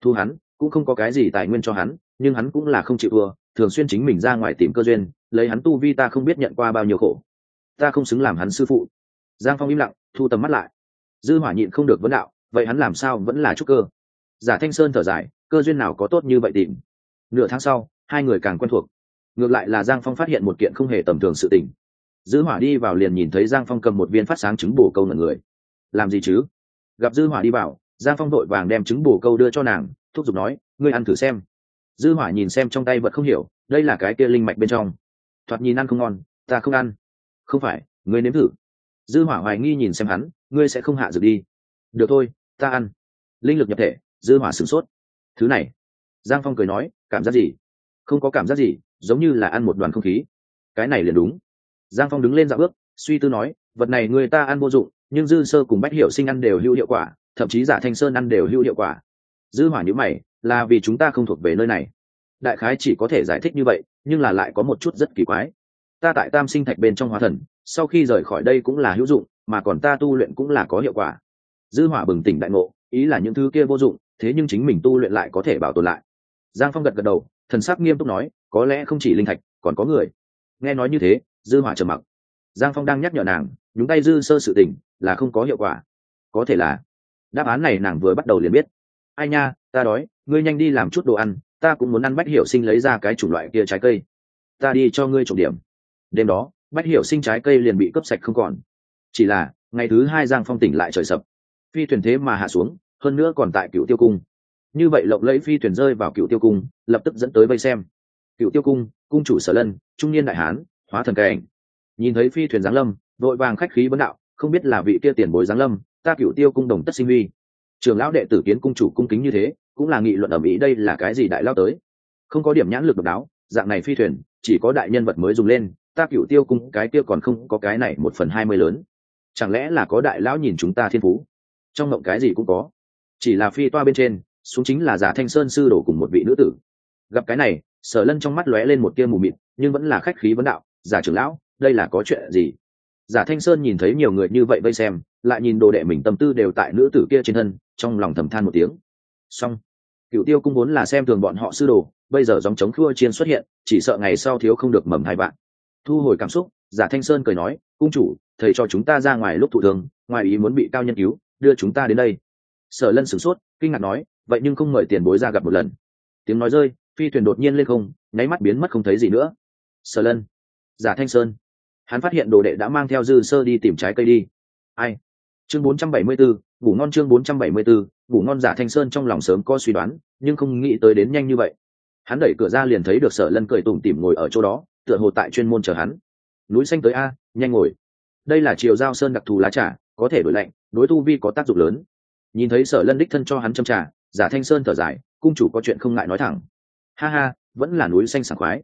Thu hắn, cũng không có cái gì tài nguyên cho hắn, nhưng hắn cũng là không chịu thua, thường xuyên chính mình ra ngoài tìm cơ duyên, lấy hắn tu vi ta không biết nhận qua bao nhiêu khổ. Ta không xứng làm hắn sư phụ. Giang phong im lặng, thu tầm mắt lại. Dư hỏa nhịn không được vấn đạo, vậy hắn làm sao vẫn là trúc cơ? Giả thanh sơn thở dài, cơ duyên nào có tốt như vậy tìm? Nửa tháng sau, hai người càng quen thuộc. Ngược lại là giang phong phát hiện một kiện không hề tầm thường sự tình. Dư hỏa đi vào liền nhìn thấy giang phong cầm một viên phát sáng trứng bổ câu ngẩn người. Làm gì chứ? Gặp dư hỏa đi vào, giang phong đội vàng đem trứng bổ câu đưa cho nàng, thúc giục nói, ngươi ăn thử xem. Dư hỏa nhìn xem trong tay vật không hiểu, đây là cái kia linh mạch bên trong. Thoạt nhìn ăn không ngon, ta không ăn. Không phải, ngươi nếm thử. Dư hỏa hoài nghi nhìn xem hắn, ngươi sẽ không hạ dược đi. Được thôi, ta ăn. Linh lực nhập thể dư hỏa sửng sốt. Thứ này, giang phong cười nói, cảm giác gì? Không có cảm giác gì, giống như là ăn một đoàn không khí. Cái này liền đúng. Giang phong đứng lên dạo bước, suy tư nói, vật này người ta ăn vô dụng, nhưng dư sơ cùng bách hiểu sinh ăn đều hữu hiệu quả, thậm chí giả thanh sơn ăn đều hữu hiệu quả. Dư hỏa nhữ mày, là vì chúng ta không thuộc về nơi này. Đại khái chỉ có thể giải thích như vậy, nhưng là lại có một chút rất kỳ quái. Ta tại tam sinh thạch bên trong hóa thần, sau khi rời khỏi đây cũng là hữu dụng, mà còn ta tu luyện cũng là có hiệu quả. Dư hỏa bừng tỉnh đại ngộ, ý là những thứ kia vô dụng thế nhưng chính mình tu luyện lại có thể bảo tồn lại. Giang phong gật gật đầu, thần sắc nghiêm túc nói, có lẽ không chỉ linh thạch, còn có người. Nghe nói như thế, dư hỏa trầm mặc. Giang phong đang nhắc nhở nàng, nhúng tay dư sơ sự tình, là không có hiệu quả. Có thể là, đáp án này nàng vừa bắt đầu liền biết. Ai nha, ta đói, ngươi nhanh đi làm chút đồ ăn, ta cũng muốn ăn bách hiểu sinh lấy ra cái chủng loại kia trái cây. Ta đi cho ngươi trộm điểm. Đêm đó, bách hiểu sinh trái cây liền bị cướp sạch không còn. Chỉ là, ngày thứ hai giang phong tỉnh lại trời sập. Phi thuyền thế mà hạ xuống hơn nữa còn tại cựu tiêu cung. Như vậy lộng lẫy phi thuyền rơi vào cựu tiêu cung, lập tức dẫn tới vây xem. Cựu tiêu cung cung chủ sở lân, trung niên đại hán, hóa thần cảnh. Nhìn thấy phi thuyền giáng lâm vội vàng khách khí vấn đạo, không biết là vị kia tiền bối giáng lâm, ta cựu tiêu cung đồng tất sinh huy trường lão đệ tử kiến cung chủ cung kính như thế, cũng là nghị luận ở mỹ đây là cái gì đại lao tới. Không có điểm nhãn lực độc đáo, dạng này phi thuyền, chỉ có đại nhân vật mới dùng lên, ta cựu tiêu cung cái kia còn không có cái này một phần hai mươi lớn. Chẳng lẽ là có đại lão nhìn chúng ta thiên phú? Trong mộng cái gì cũng có chỉ là phi toa bên trên, xuống chính là giả thanh sơn sư đổ cùng một vị nữ tử. Gặp cái này, sở lân trong mắt lóe lên một tia mù mịt, nhưng vẫn là khách khí vấn đạo, giả trưởng lão, đây là có chuyện gì? Giả thanh sơn nhìn thấy nhiều người như vậy vây xem, lại nhìn đồ đệ mình tâm tư đều tại nữ tử kia trên thân, trong lòng thầm than một tiếng. Xong cựu tiêu cũng vốn là xem thường bọn họ sư đồ, bây giờ dòng chống khua chiên xuất hiện, chỉ sợ ngày sau thiếu không được mầm hai bạn thu hồi cảm xúc, giả thanh sơn cười nói, cung chủ, thầy cho chúng ta ra ngoài lúc thụ thường, ngoài ý muốn bị cao nhân cứu, đưa chúng ta đến đây sở lân sửng sốt kinh ngạc nói vậy nhưng không mời tiền bối ra gặp một lần. Tiếng nói rơi phi thuyền đột nhiên lên không nháy mắt biến mất không thấy gì nữa. Sở lân giả thanh sơn. Hắn phát hiện đồ đệ đã mang theo dư sơ đi tìm trái cây đi. Ai? Chương 474, ngủ ngon chương 474, ngủ ngon giả thanh sơn trong lòng sớm có suy đoán nhưng không nghĩ tới đến nhanh như vậy. Hắn đẩy cửa ra liền thấy được sở lân cười tủm tỉm ngồi ở chỗ đó tựa hồ tại chuyên môn chờ hắn. Núi xanh tới a nhanh ngồi. Đây là chiều giao sơn đặc thù lá trà có thể đổi lạnh đối tu vi có tác dụng lớn nhìn thấy sở lân đích thân cho hắn châm trả giả thanh sơn thở dài, cung chủ có chuyện không ngại nói thẳng. Ha ha, vẫn là núi xanh sảng khoái.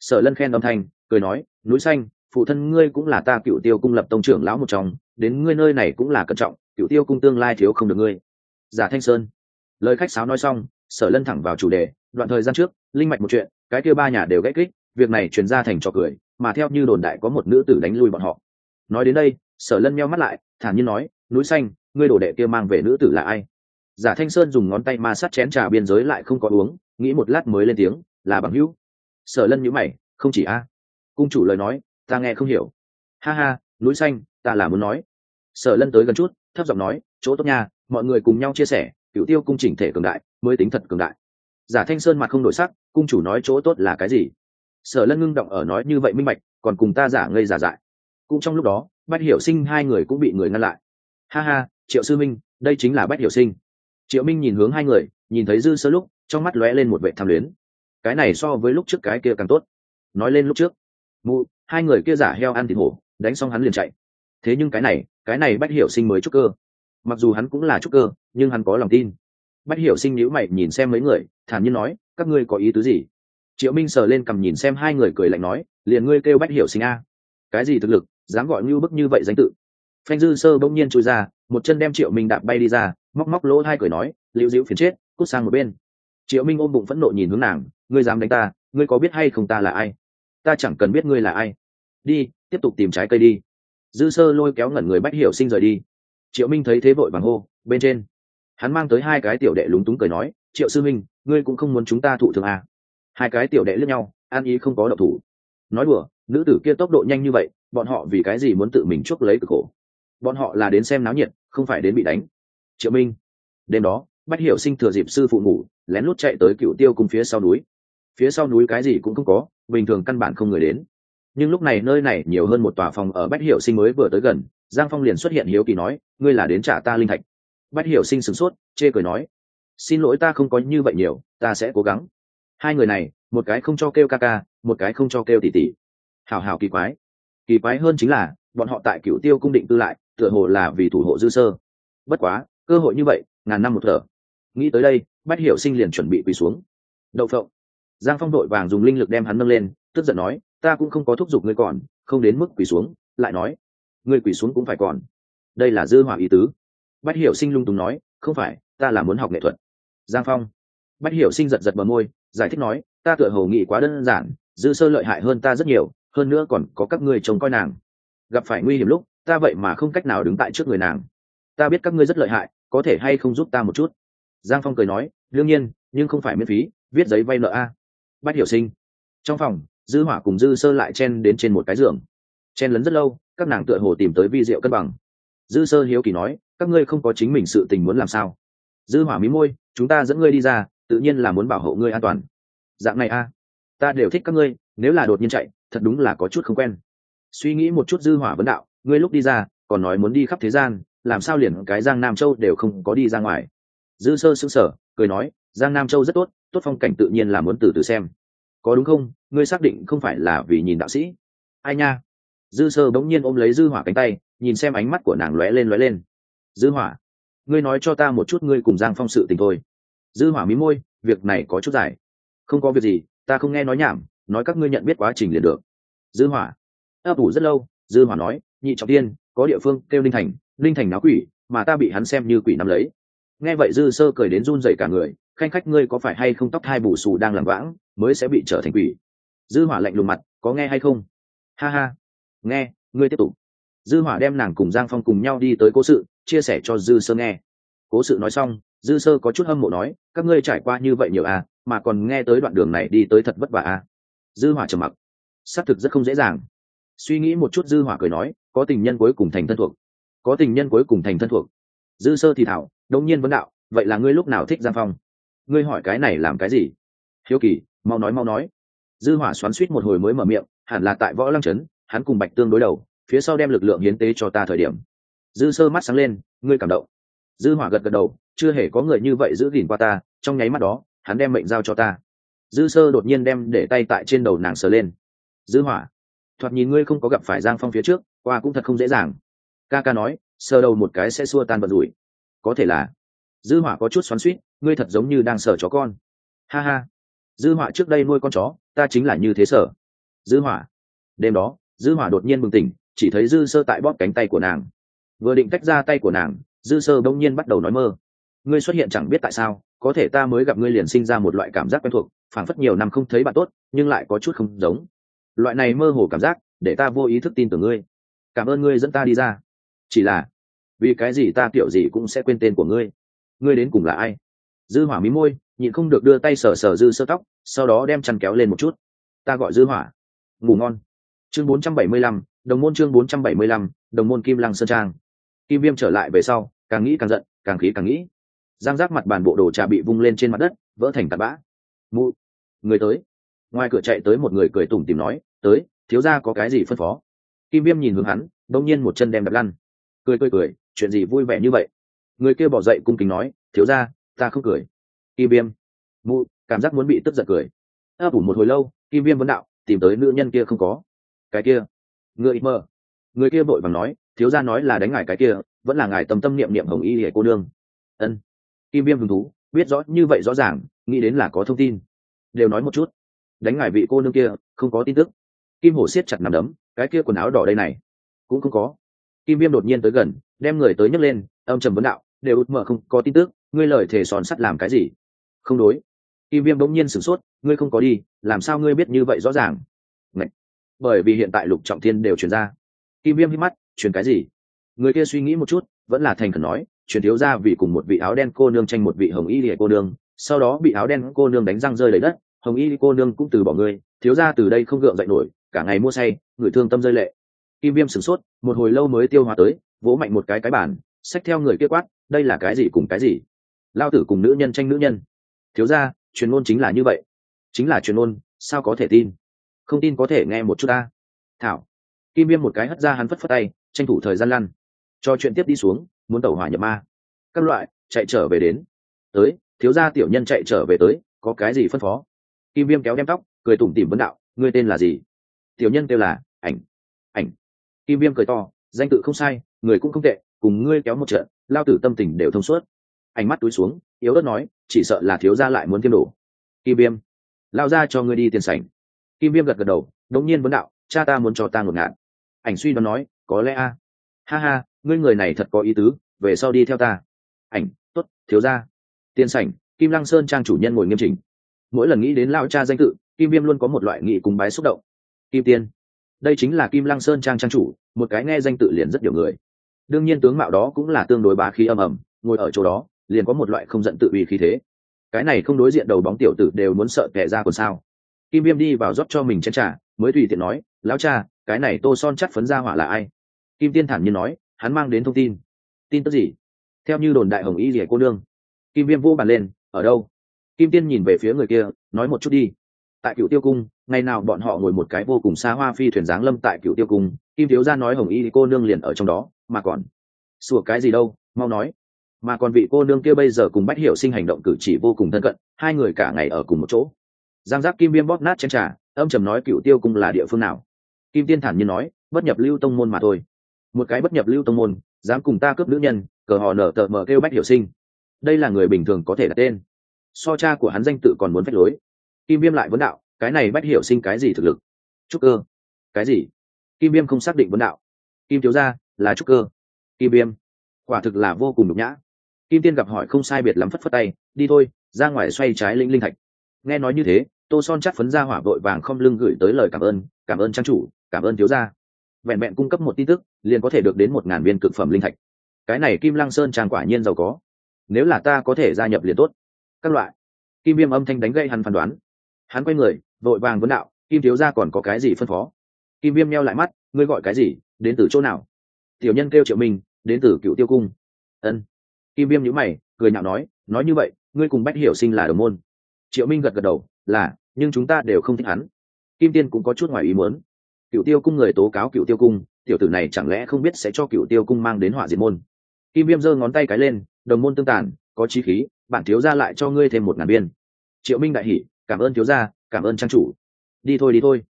Sở lân khen âm thanh, cười nói, núi xanh, phụ thân ngươi cũng là ta cựu tiêu cung lập tông trưởng lão một trong, đến ngươi nơi này cũng là cẩn trọng, cựu tiêu cung tương lai thiếu không được ngươi. Giả thanh sơn. Lời khách sáo nói xong, sở lân thẳng vào chủ đề, đoạn thời gian trước, linh mạch một chuyện, cái kia ba nhà đều ghét kích, việc này truyền ra thành trò cười, mà theo như đồn đại có một nữ tử đánh lui bọn họ. Nói đến đây, sở lân meo mắt lại, thản nhiên nói, núi xanh ngươi đồ đệ kia mang về nữ tử là ai? Giả thanh sơn dùng ngón tay ma sát chén trà biên giới lại không có uống, nghĩ một lát mới lên tiếng, là bằng hữu. Sở lân nhữ mày, không chỉ a. Cung chủ lời nói, ta nghe không hiểu. Ha ha, núi xanh, ta là muốn nói. Sở lân tới gần chút, thấp giọng nói, chỗ tốt nha, mọi người cùng nhau chia sẻ cựu tiêu cung chỉnh thể cường đại, mới tính thật cường đại. Giả thanh sơn mặt không đổi sắc, cung chủ nói chỗ tốt là cái gì? Sở lân ngưng động ở nói như vậy minh bạch, còn cùng ta giả ngây giả dại. Cũng trong lúc đó, bách hiểu sinh hai người cũng bị người ngăn lại. Ha ha triệu sư minh, đây chính là bách hiểu sinh. Triệu minh nhìn hướng hai người, nhìn thấy dư sơ lúc, trong mắt lóe lên một vệ tham luyến. Cái này so với lúc trước cái kia càng tốt. Nói lên lúc trước, mụ, hai người kia giả heo ăn thịt hổ, đánh xong hắn liền chạy. Thế nhưng cái này cái này bách hiểu sinh mới trúc cơ. Mặc dù hắn cũng là trúc cơ, nhưng hắn có lòng tin. Bách hiểu sinh nhữ mày nhìn xem mấy người, thản nhiên nói, các ngươi có ý tứ gì? Triệu minh sờ lên cầm nhìn xem hai người cười lạnh nói, liền ngươi kêu bách hiểu sinh a. Cái gì thực lực, dám gọi như bức như vậy danh tự phanh dư sơ bỗng nhiên trôi ra, một chân đem triệu minh đạp bay đi ra, móc móc lỗ hai cười nói, liễu diễu phiền chết, cút sang một bên. Triệu minh ôm bụng phẫn nộ nhìn hướng nàng, ngươi dám đánh ta, ngươi có biết hay không ta là ai? Ta chẳng cần biết ngươi là ai. Đi, tiếp tục tìm trái cây đi. Dư sơ lôi kéo ngẩn người bách hiểu sinh rời đi. Triệu minh thấy thế vội vàng hô, bên trên. Hắn mang tới hai cái tiểu đệ lúng túng cười nói, triệu sư minh ngươi cũng không muốn chúng ta thụ thường à. hai cái tiểu đệ lướt nhau an ý không có độc thủ. Nói đùa, nữ tử kia tốc độ nhanh như vậy, bọn họ vì cái gì muốn tự mình chuốc lấy cực khổ? Bọn họ là đến xem náo nhiệt, không phải đến bị đánh. Triệu minh, đêm đó, bách hiểu sinh thừa dịp sư phụ ngủ, lén lút chạy tới cựu tiêu cùng phía sau núi. Phía sau núi cái gì cũng không có, bình thường căn bản không người đến. Nhưng lúc này nơi này nhiều hơn một tòa phòng ở bách hiểu sinh mới vừa tới gần, giang phong liền xuất hiện hiếu kỳ nói, ngươi là đến trả ta linh thạch. Bách hiểu sinh sửng sốt, chê cười nói, xin lỗi ta không có như vậy nhiều, ta sẽ cố gắng. Hai người này, một cái không cho kêu ca ca, một cái không cho kêu tỉ tỉ. Hào hào kỳ quái. Kỳ quái hơn chính là, bọn họ tại cựu tiêu cung định tư lại tựa hồ là vì thủ hộ dư sơ. Bất quá, cơ hội như vậy, ngàn năm một thở. Nghĩ tới đây, bách hiểu sinh liền chuẩn bị quỳ xuống. Đậu phộng. Giang phong đội vàng dùng linh lực đem hắn nâng lên, tức giận nói, ta cũng không có thúc giục ngươi còn, không đến mức quỳ xuống. Lại nói, ngươi quỳ xuống cũng phải còn. Đây là dư hỏa ý tứ. Bách hiểu sinh lung tùng nói, không phải, ta là muốn học nghệ thuật. Giang phong. Bách hiểu sinh giật giật bờ môi, giải thích nói, ta tựa hồ nghĩ quá đơn giản, dư sơ lợi hại hơn ta rất nhiều, hơn nữa còn có các ngươi trông coi nàng. Gặp phải nguy hiểm lúc ta vậy mà không cách nào đứng tại trước người nàng. Ta biết các ngươi rất lợi hại, có thể hay không giúp ta một chút? Giang phong cười nói, đương nhiên, nhưng không phải miễn phí, viết giấy vay nợ a. Bách hiểu sinh. Trong phòng, dư hỏa cùng dư sơ lại chen đến trên một cái giường. Chen lấn rất lâu, các nàng tựa hồ tìm tới vi rượu cân bằng. Dư sơ hiếu kỳ nói, các ngươi không có chính mình sự tình muốn làm sao? Dư hỏa mí môi, chúng ta dẫn ngươi đi ra, tự nhiên là muốn bảo hộ ngươi an toàn. Dạng này a. Ta đều thích các ngươi, nếu là đột nhiên chạy, thật đúng là có chút không quen. Suy nghĩ một chút dư hỏa vấn đạo ngươi lúc đi ra, còn nói muốn đi khắp thế gian, làm sao liền cái giang nam châu đều không có đi ra ngoài? Dư sơ sững sờ, cười nói, giang nam châu rất tốt tốt phong cảnh tự nhiên là muốn từ từ xem. Có đúng không? Ngươi xác định không phải là vì nhìn đạo sĩ? Ai nha? Dư sơ bỗng nhiên ôm lấy dư hỏa cánh tay, nhìn xem ánh mắt của nàng lóe lên lóe lên. Dư hỏa, ngươi nói cho ta một chút ngươi cùng giang phong sự tình thôi. Dư hỏa mí môi, việc này có chút dài. Không có việc gì, ta không nghe nói nhảm, nói các ngươi nhận biết quá trình liền được. Dư hỏa, ấp ủ rất lâu, dư hỏa nói nhị trọng tiên, có địa phương kêu linh thành linh thành náo quỷ, mà ta bị hắn xem như quỷ nắm lấy. Nghe vậy dư sơ cười đến run rẩy cả người, khanh khách ngươi có phải hay không tóc hai bù xù đang làm vãng, mới sẽ bị trở thành quỷ? Dư hỏa lạnh lùng mặt, có nghe hay không? Ha ha, nghe, ngươi tiếp tục. Dư hỏa đem nàng cùng giang phong cùng nhau đi tới cố sự, chia sẻ cho dư sơ nghe. Cố sự nói xong, dư sơ có chút hâm mộ nói, các ngươi trải qua như vậy nhiều à mà còn nghe tới đoạn đường này đi tới thật vất vả à. Dư hỏa trầm mặc. Xác thực rất không dễ dàng. Suy nghĩ một chút dư hỏa cười nói có tình nhân cuối cùng thành thân thuộc. Có tình nhân cuối cùng thành thân thuộc. Dư sơ thì thảo đông nhiên vấn đạo, vậy là ngươi lúc nào thích giang phong? Ngươi hỏi cái này làm cái gì? Hiếu kỳ, mau nói mau nói. Dư hỏa xoắn suýt một hồi mới mở miệng, hẳn là tại võ lăng trấn, hắn cùng bạch tương đối đầu, phía sau đem lực lượng hiến tế cho ta thời điểm. Dư sơ mắt sáng lên, ngươi cảm động. Dư hỏa gật gật đầu, chưa hề có người như vậy giữ gìn qua ta, trong nháy mắt đó, hắn đem mệnh giao cho ta. Dư sơ đột nhiên đem để tay tại trên đầu nàng sờ lên. Dư hỏa thoạt nhìn ngươi không có gặp phải giang phong phía trước, qua cũng thật không dễ dàng. Ca ca nói, sờ đầu một cái sẽ xua tan bật rủi. Có thể là, dư hỏa có chút xoắn xuýt, ngươi thật giống như đang sờ chó con. Ha ha, dư hỏa trước đây nuôi con chó, ta chính là như thế sở dư hỏa đêm đó, dư hỏa đột nhiên bừng tỉnh, chỉ thấy dư sơ tại bóp cánh tay của nàng. Vừa định tách ra tay của nàng, dư sơ bỗng nhiên bắt đầu nói mơ. Ngươi xuất hiện chẳng biết tại sao, có thể ta mới gặp ngươi liền sinh ra một loại cảm giác quen thuộc, phảng phất nhiều năm không thấy bạn tốt, nhưng lại có chút không giống loại này mơ hồ cảm giác để ta vô ý thức tin tưởng ngươi. Cảm ơn ngươi dẫn ta đi ra. Chỉ là vì cái gì ta kiểu gì cũng sẽ quên tên của ngươi? Ngươi đến cùng là ai? Dư hỏa mí môi nhịn không được đưa tay sờ sờ dư sơ tóc sau đó đem chăn kéo lên một chút. Ta gọi dư hỏa. Ngủ ngon. Chương 475, đồng môn chương 475, đồng môn kim lăng sơn trang. Kim viêm trở lại về sau càng nghĩ càng giận càng khí càng nghĩ. Giang giác mặt bàn bộ đồ trà bị vung lên trên mặt đất vỡ thành tạt bã. Mụ người tới. Ngoài cửa chạy tới một người cười tủm tìm nói tới, thiếu gia có cái gì phân phó? Kim viêm nhìn hướng hắn, đông nhiên một chân đem đập lăn. Cười cười cười, chuyện gì vui vẻ như vậy? Người kia bỏ dậy cung kính nói, thiếu gia, ta không cười. Kim viêm, mụ, cảm giác muốn bị tức giận cười. Ấp ủ một hồi lâu, kim viêm vấn đạo, tìm tới nữ nhân kia không có. Cái kia người mơ. Người kia vội vàng nói, thiếu gia nói là đánh ngài cái kia, vẫn là ngài tâm tâm niệm niệm hồng y hệ cô đương ân. Kim viêm hứng thú, biết rõ, như vậy rõ ràng, nghĩ đến là có thông tin. Đều nói một chút. Đánh ngài vị cô nương kia, không có tin tức kim hổ siết chặt nằm đấm, cái kia quần áo đỏ đây này, cũng không có. Kim viêm đột nhiên tới gần, đem người tới nhấc lên, âm trầm vấn đạo, đều út mở không có tin tức, ngươi lời thề sòn sắt làm cái gì? Không đối. Kim viêm bỗng nhiên sửng sốt, ngươi không có đi, làm sao ngươi biết như vậy rõ ràng? Ngậy! bởi vì hiện tại lục trọng thiên đều truyền ra. Kim viêm hít mắt, truyền cái gì? Người kia suy nghĩ một chút, vẫn là thành khẩn nói, truyền thiếu ra vì cùng một vị áo đen cô nương tranh một vị hồng y lìa cô nương, sau đó bị áo đen cô nương đánh răng rơi lấy đất, hồng y cô nương cũng từ bỏ ngươi, thiếu ra từ đây không gượng dậy nổi cả ngày mua say, người thương tâm rơi lệ. Kim viêm sửng sốt, một hồi lâu mới tiêu hóa tới, vỗ mạnh một cái cái bản xách theo người kia quát, đây là cái gì cùng cái gì? Lao tử cùng nữ nhân tranh nữ nhân. Thiếu ra truyền ngôn chính là như vậy. Chính là truyền ngôn, sao có thể tin? Không tin có thể nghe một chút ta. Thảo. Kim viêm một cái hất ra hắn phất phất tay, tranh thủ thời gian lăn. Cho chuyện tiếp đi xuống, muốn tẩu hỏa nhập ma. Các loại, chạy trở về đến. Tới, thiếu gia tiểu nhân chạy trở về tới, có cái gì phân phó? Kim viêm kéo đem tóc, cười tủm tỉm vấn đạo, ngươi tên là gì? Tiểu nhân kêu là, ảnh ảnh. Kim viêm cười to, danh tự không sai, người cũng không tệ, cùng ngươi kéo một trận, lao tử tâm tình đều thông suốt. Ánh mắt túi xuống, yếu đất nói, chỉ sợ là thiếu gia lại muốn thêm đổ kim viêm, lao ra cho ngươi đi tiền sảnh. Kim viêm gật gật đầu, đống nhiên vấn đạo, cha ta muốn cho ta ngột ngạt. Ảnh suy đoán nói, có lẽ a. Ha ha, ngươi người này thật có ý tứ, về sau đi theo ta. Ảnh t ố t thiếu ra tiên sảnh, kim lăng sơn trang chủ nhân ngồi nghiêm chỉnh. Mỗi lần nghĩ đến lao cha danh tự, kim viêm luôn có một loại nghị cùng bái xúc động kim tiên. Đây chính là kim lăng sơn trang trang chủ, một cái nghe danh tự liền rất nhiều người. Đương nhiên tướng mạo đó cũng là tương đối bá khí âm ầm, ngồi ở chỗ đó, liền có một loại không giận tự uy khí thế. Cái này không đối diện đầu bóng tiểu tử đều muốn sợ kẻ ra còn sao. Kim viêm đi vào rót cho mình chen trả mới tùy tiện nói, lão cha, cái này tô son chắc phấn ra hỏa là ai? Kim tiên thản nhiên nói, hắn mang đến thông tin. Tin tức gì? Theo như đồn đại hồng y rỉa cô nương. Kim viêm vô bàn lên, ở đâu? Kim tiên nhìn về phía người kia, nói một chút đi tại cựu tiêu cung, ngày nào bọn họ ngồi một cái vô cùng xa hoa phi thuyền giáng lâm tại cựu tiêu cung, kim thiếu gia nói hồng y cô nương liền ở trong đó, mà còn sủa cái gì đâu, mau nói. Mà còn vị cô nương kia bây giờ cùng bách hiểu sinh hành động cử chỉ vô cùng thân cận, hai người cả ngày ở cùng một chỗ. Giang giáp kim viêm bóp nát chén trà, âm trầm nói cựu tiêu cung là địa phương nào? Kim tiên thản nhiên nói, bất nhập lưu tông môn mà thôi. Một cái bất nhập lưu tông môn, dám cùng ta cướp nữ nhân, cờ họ nở tờ mở kêu bách hiểu sinh. Đây là người bình thường có thể đặt tên. So cha của hắn danh tự còn muốn phép lối kim viêm lại vấn đạo cái này bách hiểu sinh cái gì thực lực? Trúc cơ. Cái gì? Kim viêm không xác định vấn đạo. Kim thiếu gia, là trúc cơ. Kim viêm quả thực là vô cùng nhục nhã. Kim tiên gặp hỏi không sai biệt lắm phất phất tay đi thôi ra ngoài xoay trái linh linh thạch. Nghe nói như thế tô son chắc phấn ra hỏa vội vàng không lưng gửi tới lời cảm ơn cảm ơn trang chủ cảm ơn thiếu gia. Vẹn vẹn cung cấp một tin tức liền có thể được đến một ngàn viên cực phẩm linh thạch. Cái này kim lăng sơn trang quả nhiên giàu có. Nếu là ta có thể gia nhập liền tốt. Các loại. Kim viêm âm thanh đánh gây hắn phán đoán hắn quay người, vội vàng vấn đạo, kim thiếu gia còn có cái gì phân phó? Kim viêm meo lại mắt, ngươi gọi cái gì? Đến từ chỗ nào? Tiểu nhân kêu triệu minh, đến từ cựu tiêu cung. Ân. Kim viêm nhữ mày, cười nhạo nói nói như vậy, ngươi cùng bách hiểu sinh là đồng môn. Triệu minh gật gật đầu, là, nhưng chúng ta đều không thích hắn. Kim tiên cũng có chút ngoài ý muốn. Cựu tiêu cung người tố cáo cựu tiêu cung, tiểu tử này chẳng lẽ không biết sẽ cho cựu tiêu cung mang đến hỏa diệt môn? Kim viêm giơ ngón tay cái lên, đồng môn tương tàn, có chi khí, bản thiếu gia lại cho ngươi thêm một ngàn viên. Triệu minh đại hỉ cảm ơn thiếu gia, cảm ơn trang chủ. Đi thôi đi thôi.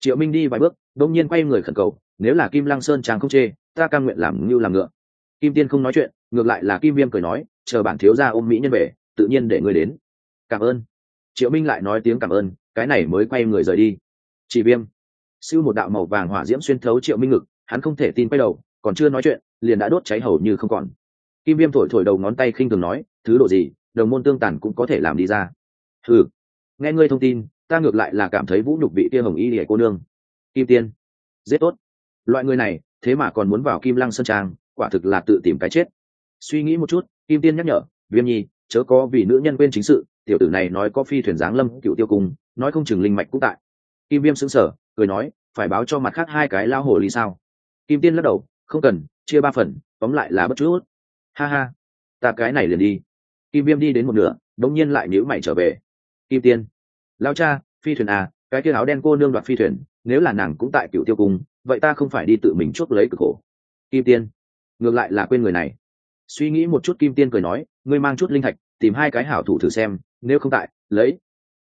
Triệu minh đi vài bước đông nhiên quay người khẩn cầu, nếu là kim lăng sơn trang không chê, ta cam nguyện làm như làm ngựa. Kim tiên không nói chuyện, ngược lại là kim viêm cười nói, chờ bản thiếu gia ôm mỹ nhân về, tự nhiên để ngươi đến. Cảm ơn. Triệu minh lại nói tiếng cảm ơn, cái này mới quay người rời đi. Chỉ viêm. Siêu một đạo màu vàng hỏa diễm xuyên thấu triệu minh ngực, hắn không thể tin quay đầu, còn chưa nói chuyện, liền đã đốt cháy hầu như không còn. Kim viêm thổi thổi đầu ngón tay khinh thường nói, thứ độ gì, đồng môn tương tàn cũng có thể làm đi ra. Thử nghe ngươi thông tin ta ngược lại là cảm thấy vũ nhục vị kia hồng y để cô nương. Kim tiên giết tốt. Loại người này thế mà còn muốn vào kim lăng sơn trang quả thực là tự tìm cái chết. Suy nghĩ một chút kim tiên nhắc nhở viêm nhi chớ có vì nữ nhân quên chính sự tiểu tử này nói có phi thuyền giáng lâm cựu tiêu cung nói không chừng linh mạch cũng tại. Kim viêm sững sờ, cười nói phải báo cho mặt khác hai cái lao hồ ly sao? Kim tiên lắc đầu không cần chia ba phần tóm lại là bất chút. Ha ha ta cái này liền đi. Kim viêm đi đến một nửa đống nhiên lại nhữ mày trở về kim tiên. Lao cha, phi thuyền à cái kia áo đen cô nương đoạt phi thuyền, nếu là nàng cũng tại cựu tiêu cung, vậy ta không phải đi tự mình chuốc lấy cực khổ. Kim tiên. Ngược lại là quên người này. Suy nghĩ một chút kim tiên cười nói, ngươi mang chút linh thạch, tìm hai cái hảo thủ thử xem, nếu không tại, lấy.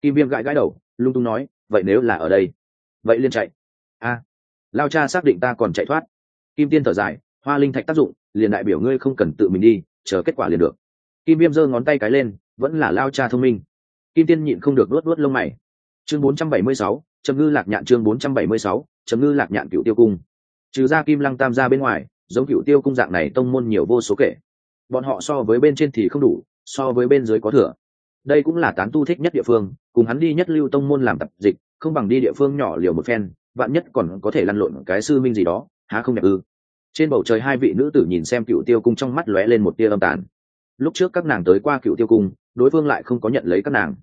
Kim viêm gãi gãi đầu, lung tung nói, vậy nếu là ở đây, vậy liên chạy. A lao cha xác định ta còn chạy thoát. Kim tiên thở dài, hoa linh thạch tác dụng, liền đại biểu ngươi không cần tự mình đi, chờ kết quả liền được. Kim viêm giơ ngón tay cái lên, vẫn là lao cha thông minh kim tiên nhịn không được luốt luốt lông mày. Chương 476, trầm ngư lạc nhạn chương 476, trầm ngư lạc nhạn cựu tiêu cung. Trừ ra kim lăng tam gia bên ngoài giống cựu tiêu cung dạng này tông môn nhiều vô số kể. Bọn họ so với bên trên thì không đủ so với bên dưới có thừa. Đây cũng là tán tu thích nhất địa phương cùng hắn đi nhất lưu tông môn làm tập dịch không bằng đi địa phương nhỏ liều một phen vạn nhất còn có thể lăn lộn cái sư minh gì đó há không đẹp ư? Trên bầu trời hai vị nữ tử nhìn xem cựu tiêu cung trong mắt lóe lên một tia âm tàn. Lúc trước các nàng tới qua cựu tiêu cung đối phương lại không có nhận lấy các nàng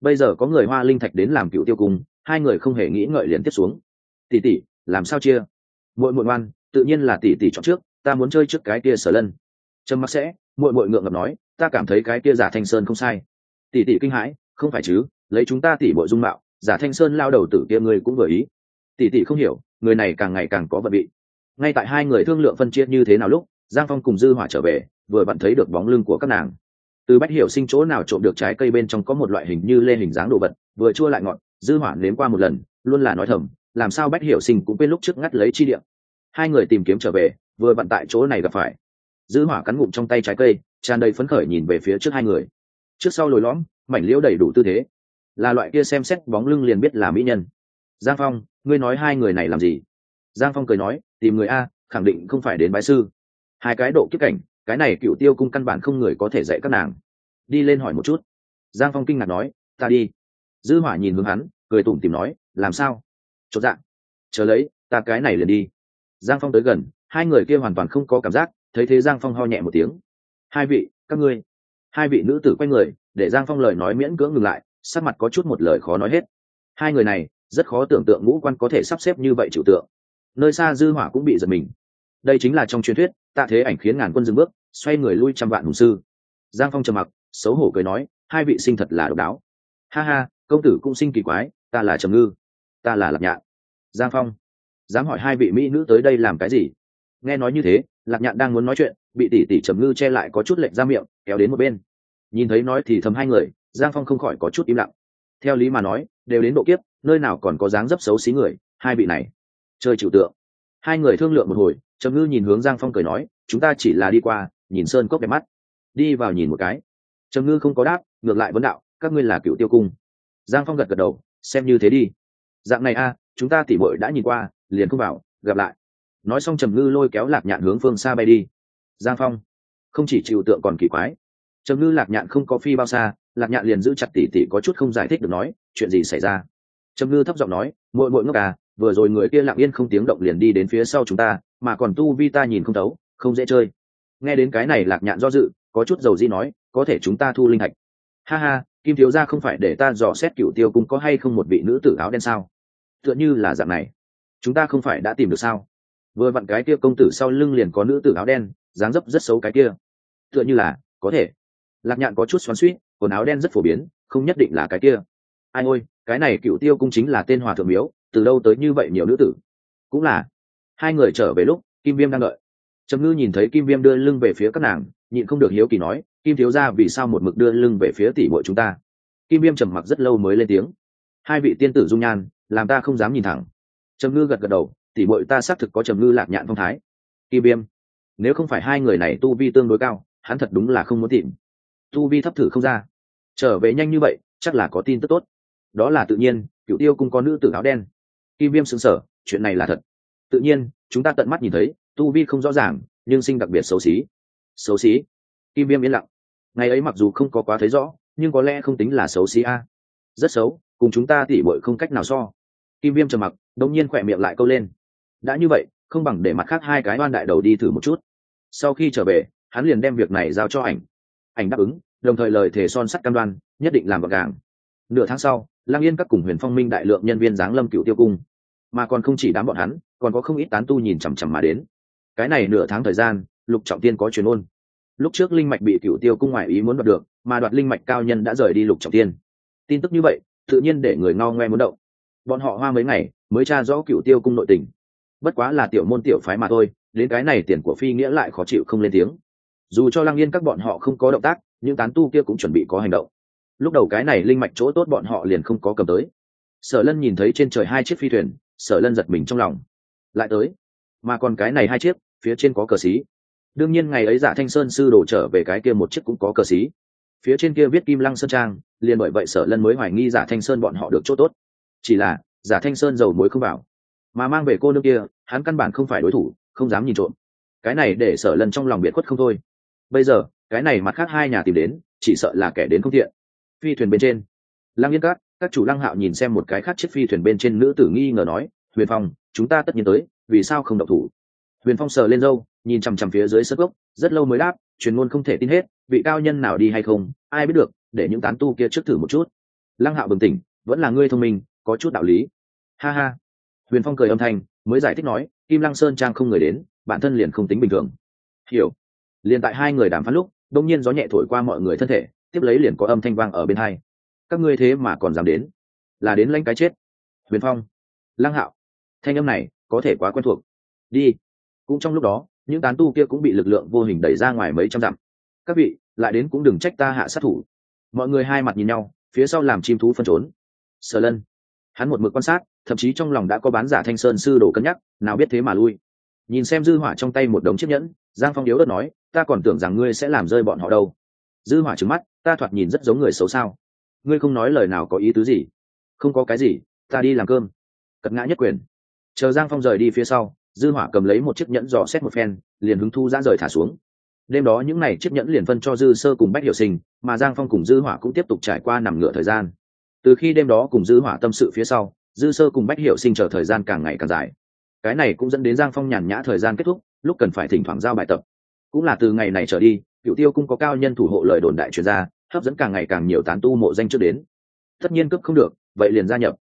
bây giờ có người hoa linh thạch đến làm cựu tiêu cung, hai người không hề nghĩ ngợi liền tiếp xuống. Tỷ tỷ, làm sao chia? Muội muội ngoan, tự nhiên là tỷ tỷ chọn trước, ta muốn chơi trước cái kia sở lân. Trâm mắc sẽ, muội muội ngượng ngập nói, ta cảm thấy cái kia giả thanh sơn không sai. Tỷ tỷ kinh hãi, không phải chứ, lấy chúng ta tỷ bội dung mạo, giả thanh sơn lao đầu tử kia người cũng vừa ý. Tỷ tỷ không hiểu, người này càng ngày càng có vận bị ngay tại hai người thương lượng phân chia như thế nào lúc, giang phong cùng dư hỏa trở về, vừa bạn thấy được bóng lưng của các nàng từ bách hiểu sinh chỗ nào trộm được trái cây bên trong có một loại hình như lên hình dáng đồ vật, vừa chua lại ngọt, dư hỏa nếm qua một lần, luôn là nói thầm, làm sao bách hiểu sinh cũng quên lúc trước ngắt lấy chi điện. Hai người tìm kiếm trở về, vừa vặn tại chỗ này gặp phải. Dư hỏa cắn ngụm trong tay trái cây, tràn đầy phấn khởi nhìn về phía trước hai người. Trước sau lồi lõm, mảnh liễu đầy đủ tư thế. Là loại kia xem xét bóng lưng liền biết là mỹ nhân. Giang phong, ngươi nói hai người này làm gì? Giang phong cười nói, tìm người a, khẳng định không phải đến bái sư. Hai cái độ kiếp cảnh cái này cựu tiêu cung căn bản không người có thể dạy các nàng. Đi lên hỏi một chút. Giang phong kinh ngạc nói, ta đi. Dư hỏa nhìn hướng hắn, cười tủm tìm nói, làm sao? Chốt dạng chờ lấy, ta cái này liền đi. Giang phong tới gần, hai người kia hoàn toàn không có cảm giác, thấy thế giang phong ho nhẹ một tiếng. Hai vị, các ngươi. Hai vị nữ tử quay người, để giang phong lời nói miễn cưỡng ngừng lại, sắc mặt có chút một lời khó nói hết. Hai người này, rất khó tưởng tượng ngũ quan có thể sắp xếp như vậy chịu tượng. Nơi xa dư hỏa cũng bị giật mình đây chính là trong truyền thuyết, tạ thế ảnh khiến ngàn quân dừng bước, xoay người lui trăm vạn hùng sư. Giang phong trầm mặc, xấu hổ cười nói, hai vị sinh thật là độc đáo. Ha ha, công tử cũng sinh kỳ quái, ta là trầm ngư, ta là lạc nhạn. Giang phong, dám hỏi hai vị mỹ nữ tới đây làm cái gì? Nghe nói như thế, lạc nhạn đang muốn nói chuyện, bị tỷ tỷ trầm ngư che lại có chút lệnh ra miệng, kéo đến một bên. Nhìn thấy nói thì thầm hai người, giang phong không khỏi có chút im lặng. Theo lý mà nói, đều đến độ kiếp, nơi nào còn có dáng dấp xấu xí người, hai vị này, chơi chịu tượng. Hai người thương lượng một hồi trầm ngư nhìn hướng giang phong cười nói, chúng ta chỉ là đi qua, nhìn sơn cốc đẹp mắt. Đi vào nhìn một cái. Trầm ngư không có đáp, ngược lại vấn đạo, các ngươi là cựu tiêu cung. Giang phong gật gật đầu, xem như thế đi. Dạng này a, chúng ta tỉ bội đã nhìn qua, liền không vào, gặp lại. Nói xong trầm ngư lôi kéo lạc nhạn hướng phương xa bay đi. Giang phong, không chỉ chịu tượng còn kỳ quái. Trầm ngư lạc nhạn không có phi bao xa, lạc nhạn liền giữ chặt tỉ tỉ có chút không giải thích được nói, chuyện gì xảy ra? Trầm ngư thấp giọng nói, muội muội ngốc à vừa rồi người kia lặng yên không tiếng động liền đi đến phía sau chúng ta mà còn tu vi ta nhìn không thấu, không dễ chơi. Nghe đến cái này lạc nhạn do dự, có chút dầu di nói, có thể chúng ta thu linh thạch. Ha ha, kim thiếu gia không phải để ta dò xét cựu tiêu cung có hay không một vị nữ tử áo đen sao? Tựa như là dạng này. Chúng ta không phải đã tìm được sao? Vừa vặn cái kia công tử sau lưng liền có nữ tử áo đen, dáng dấp rất xấu cái kia. Tựa như là, có thể. Lạc nhạn có chút xoắn suýt quần áo đen rất phổ biến, không nhất định là cái kia. Ai ôi, cái này cựu tiêu cung chính là tên hòa thượng miếu, từ đâu tới như vậy nhiều nữ tử? Cũng là hai người trở về lúc, kim viêm đang đợi. Trầm ngư nhìn thấy kim viêm đưa lưng về phía các nàng, nhịn không được hiếu kỳ nói, kim thiếu ra vì sao một mực đưa lưng về phía tỷ bội chúng ta? Kim viêm trầm mặc rất lâu mới lên tiếng. Hai vị tiên tử dung nhan, làm ta không dám nhìn thẳng. Trầm ngư gật gật đầu, tỷ bội ta xác thực có trầm ngư lạc nhạn phong thái. Kim viêm, nếu không phải hai người này tu vi tương đối cao, hắn thật đúng là không muốn tìm. Tu vi thấp thử không ra. Trở về nhanh như vậy, chắc là có tin tức tốt. Đó là tự nhiên cựu tiêu cũng có nữ tử áo đen. Kim viêm xứng sở chuyện này là thật tự nhiên, chúng ta tận mắt nhìn thấy, tu vi không rõ ràng, nhưng sinh đặc biệt xấu xí. Xấu xí? Kim viêm yên lặng. Ngày ấy mặc dù không có quá thấy rõ, nhưng có lẽ không tính là xấu xí a. Rất xấu, cùng chúng ta tỉ bội không cách nào so. Kim viêm trầm mặc đông nhiên khỏe miệng lại câu lên. Đã như vậy, không bằng để mặt khác hai cái oan đại đầu đi thử một chút. Sau khi trở về, hắn liền đem việc này giao cho ảnh. Ảnh đáp ứng, đồng thời lời thề son sắt cam đoan, nhất định làm gọn gàng. Nửa tháng sau lang yên các cùng huyền phong minh đại lượng nhân viên giáng lâm cựu tiêu cung. Mà còn không chỉ đám bọn hắn còn có không ít tán tu nhìn chằm chằm mà đến. Cái này nửa tháng thời gian, lục trọng tiên có truyền ôn. Lúc trước linh mạch bị cựu tiêu cung ngoại ý muốn đoạt được, mà đoạt linh mạch cao nhân đã rời đi lục trọng tiên. Tin tức như vậy, tự nhiên để người ngao ngoe muốn động. Bọn họ hoa mấy ngày, mới tra rõ cựu tiêu cung nội tình. Bất quá là tiểu môn tiểu phái mà thôi, đến cái này tiền của phi nghĩa lại khó chịu không lên tiếng. Dù cho lăng yên các bọn họ không có động tác nhưng tán tu kia cũng chuẩn bị có hành động. Lúc đầu cái này linh mạch chỗ tốt bọn họ liền không có cầm tới. Sở lân nhìn thấy trên trời hai chiếc phi thuyền, sở lân giật mình trong lòng lại tới. Mà còn cái này hai chiếc, phía trên có cờ xí. Đương nhiên ngày ấy giả thanh sơn sư đổ trở về cái kia một chiếc cũng có cờ xí. Phía trên kia viết kim lăng sơn trang, liền bởi vậy sở lân mới hoài nghi giả thanh sơn bọn họ được chỗ tốt. Chỉ là, giả thanh sơn giàu muối không vào. Mà mang về cô nương kia, hắn căn bản không phải đối thủ, không dám nhìn trộm. Cái này để sở lân trong lòng biệt khuất không thôi. Bây giờ, cái này mặt khác hai nhà tìm đến, chỉ sợ là kẻ đến không thiện. Phi thuyền bên trên. Lăng yên các các chủ lăng hạo nhìn xem một cái khác chiếc phi thuyền bên trên nữ tử nghi ngờ nói, huyền phong chúng ta tất nhiên tới, vì sao không độc thủ? Huyền phong sờ lên râu, nhìn chằm chằm phía dưới sơ gốc rất lâu mới đáp, truyền ngôn không thể tin hết, vị cao nhân nào đi hay không, ai biết được, để những tán tu kia trước thử một chút. Lăng hạo bừng tỉnh, vẫn là ngươi thông minh, có chút đạo lý. Ha ha. Huyền phong cười âm thanh, mới giải thích nói, kim lăng sơn trang không người đến, bản thân liền không tính bình thường. Hiểu. Liền tại hai người đàm phán lúc đông nhiên gió nhẹ thổi qua mọi người thân thể, tiếp lấy liền có âm thanh vang ở bên hai. Các ngươi thế mà còn dám đến? Là đến lãnh cái chết. Huyền phong. Lăng hạo thanh âm này có thể quá quen thuộc. Đi. Cũng trong lúc đó, những tán tu kia cũng bị lực lượng vô hình đẩy ra ngoài mấy trăm dặm. Các vị, lại đến cũng đừng trách ta hạ sát thủ. Mọi người hai mặt nhìn nhau, phía sau làm chim thú phân trốn. Sở lân. Hắn một mực quan sát, thậm chí trong lòng đã có bán giả thanh sơn sư đồ cân nhắc, nào biết thế mà lui. Nhìn xem dư hỏa trong tay một đống chiếc nhẫn, giang phong yếu đất nói, ta còn tưởng rằng ngươi sẽ làm rơi bọn họ đâu. Dư hỏa trừng mắt, ta thoạt nhìn rất giống người xấu sao? Ngươi không nói lời nào có ý tứ gì? Không có cái gì, ta đi làm cơm. Cật ngã nhất quyền chờ giang phong rời đi phía sau, dư hỏa cầm lấy một chiếc nhẫn dò xét một phen, liền hứng thu ra rời thả xuống. Đêm đó những ngày chiếc nhẫn liền phân cho dư sơ cùng bách hiểu sinh, mà giang phong cùng dư hỏa cũng tiếp tục trải qua nằm ngựa thời gian. Từ khi đêm đó cùng dư hỏa tâm sự phía sau, dư sơ cùng bách hiểu sinh chờ thời gian càng ngày càng dài. Cái này cũng dẫn đến giang phong nhàn nhã thời gian kết thúc, lúc cần phải thỉnh thoảng giao bài tập. Cũng là từ ngày này trở đi cựu tiêu cũng có cao nhân thủ hộ lời đồn đại truyền ra, hấp dẫn càng ngày càng nhiều tán tu mộ danh trước đến. Tất nhiên cướp không được, vậy liền gia nhập.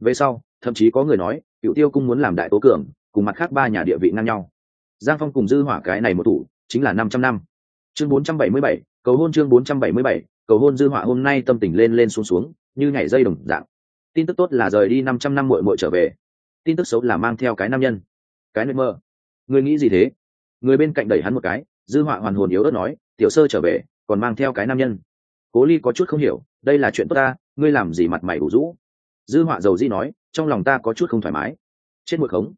Về sau thậm chí có người nói, cựu tiêu cung muốn làm đại tố cường, cùng mặt khác ba nhà địa vị ngang nhau. Giang phong cùng dư hỏa cái này một thủ, chính là năm trăm năm. Chương bốn trăm bảy mươi bảy, cầu hôn chương bốn trăm bảy mươi bảy, cầu hôn dư hỏa hôm nay tâm tình lên lên xuống xuống, như nhảy dây đồng dạng. Tin tức tốt là rời đi năm trăm năm muội muội trở về. Tin tức xấu là mang theo cái nam nhân. Cái nơi mơ. Người nghĩ gì thế? Người bên cạnh đẩy hắn một cái, dư họa hoàn hồn yếu ớt nói, tiểu sơ trở về, còn mang theo cái nam nhân. Cố ly có chút không hiểu, đây là chuyện tốt ta, ngươi làm gì mặt mày ủ rũ? Dư họa dầu di nói trong lòng ta có chút không thoải mái. Chết một khống.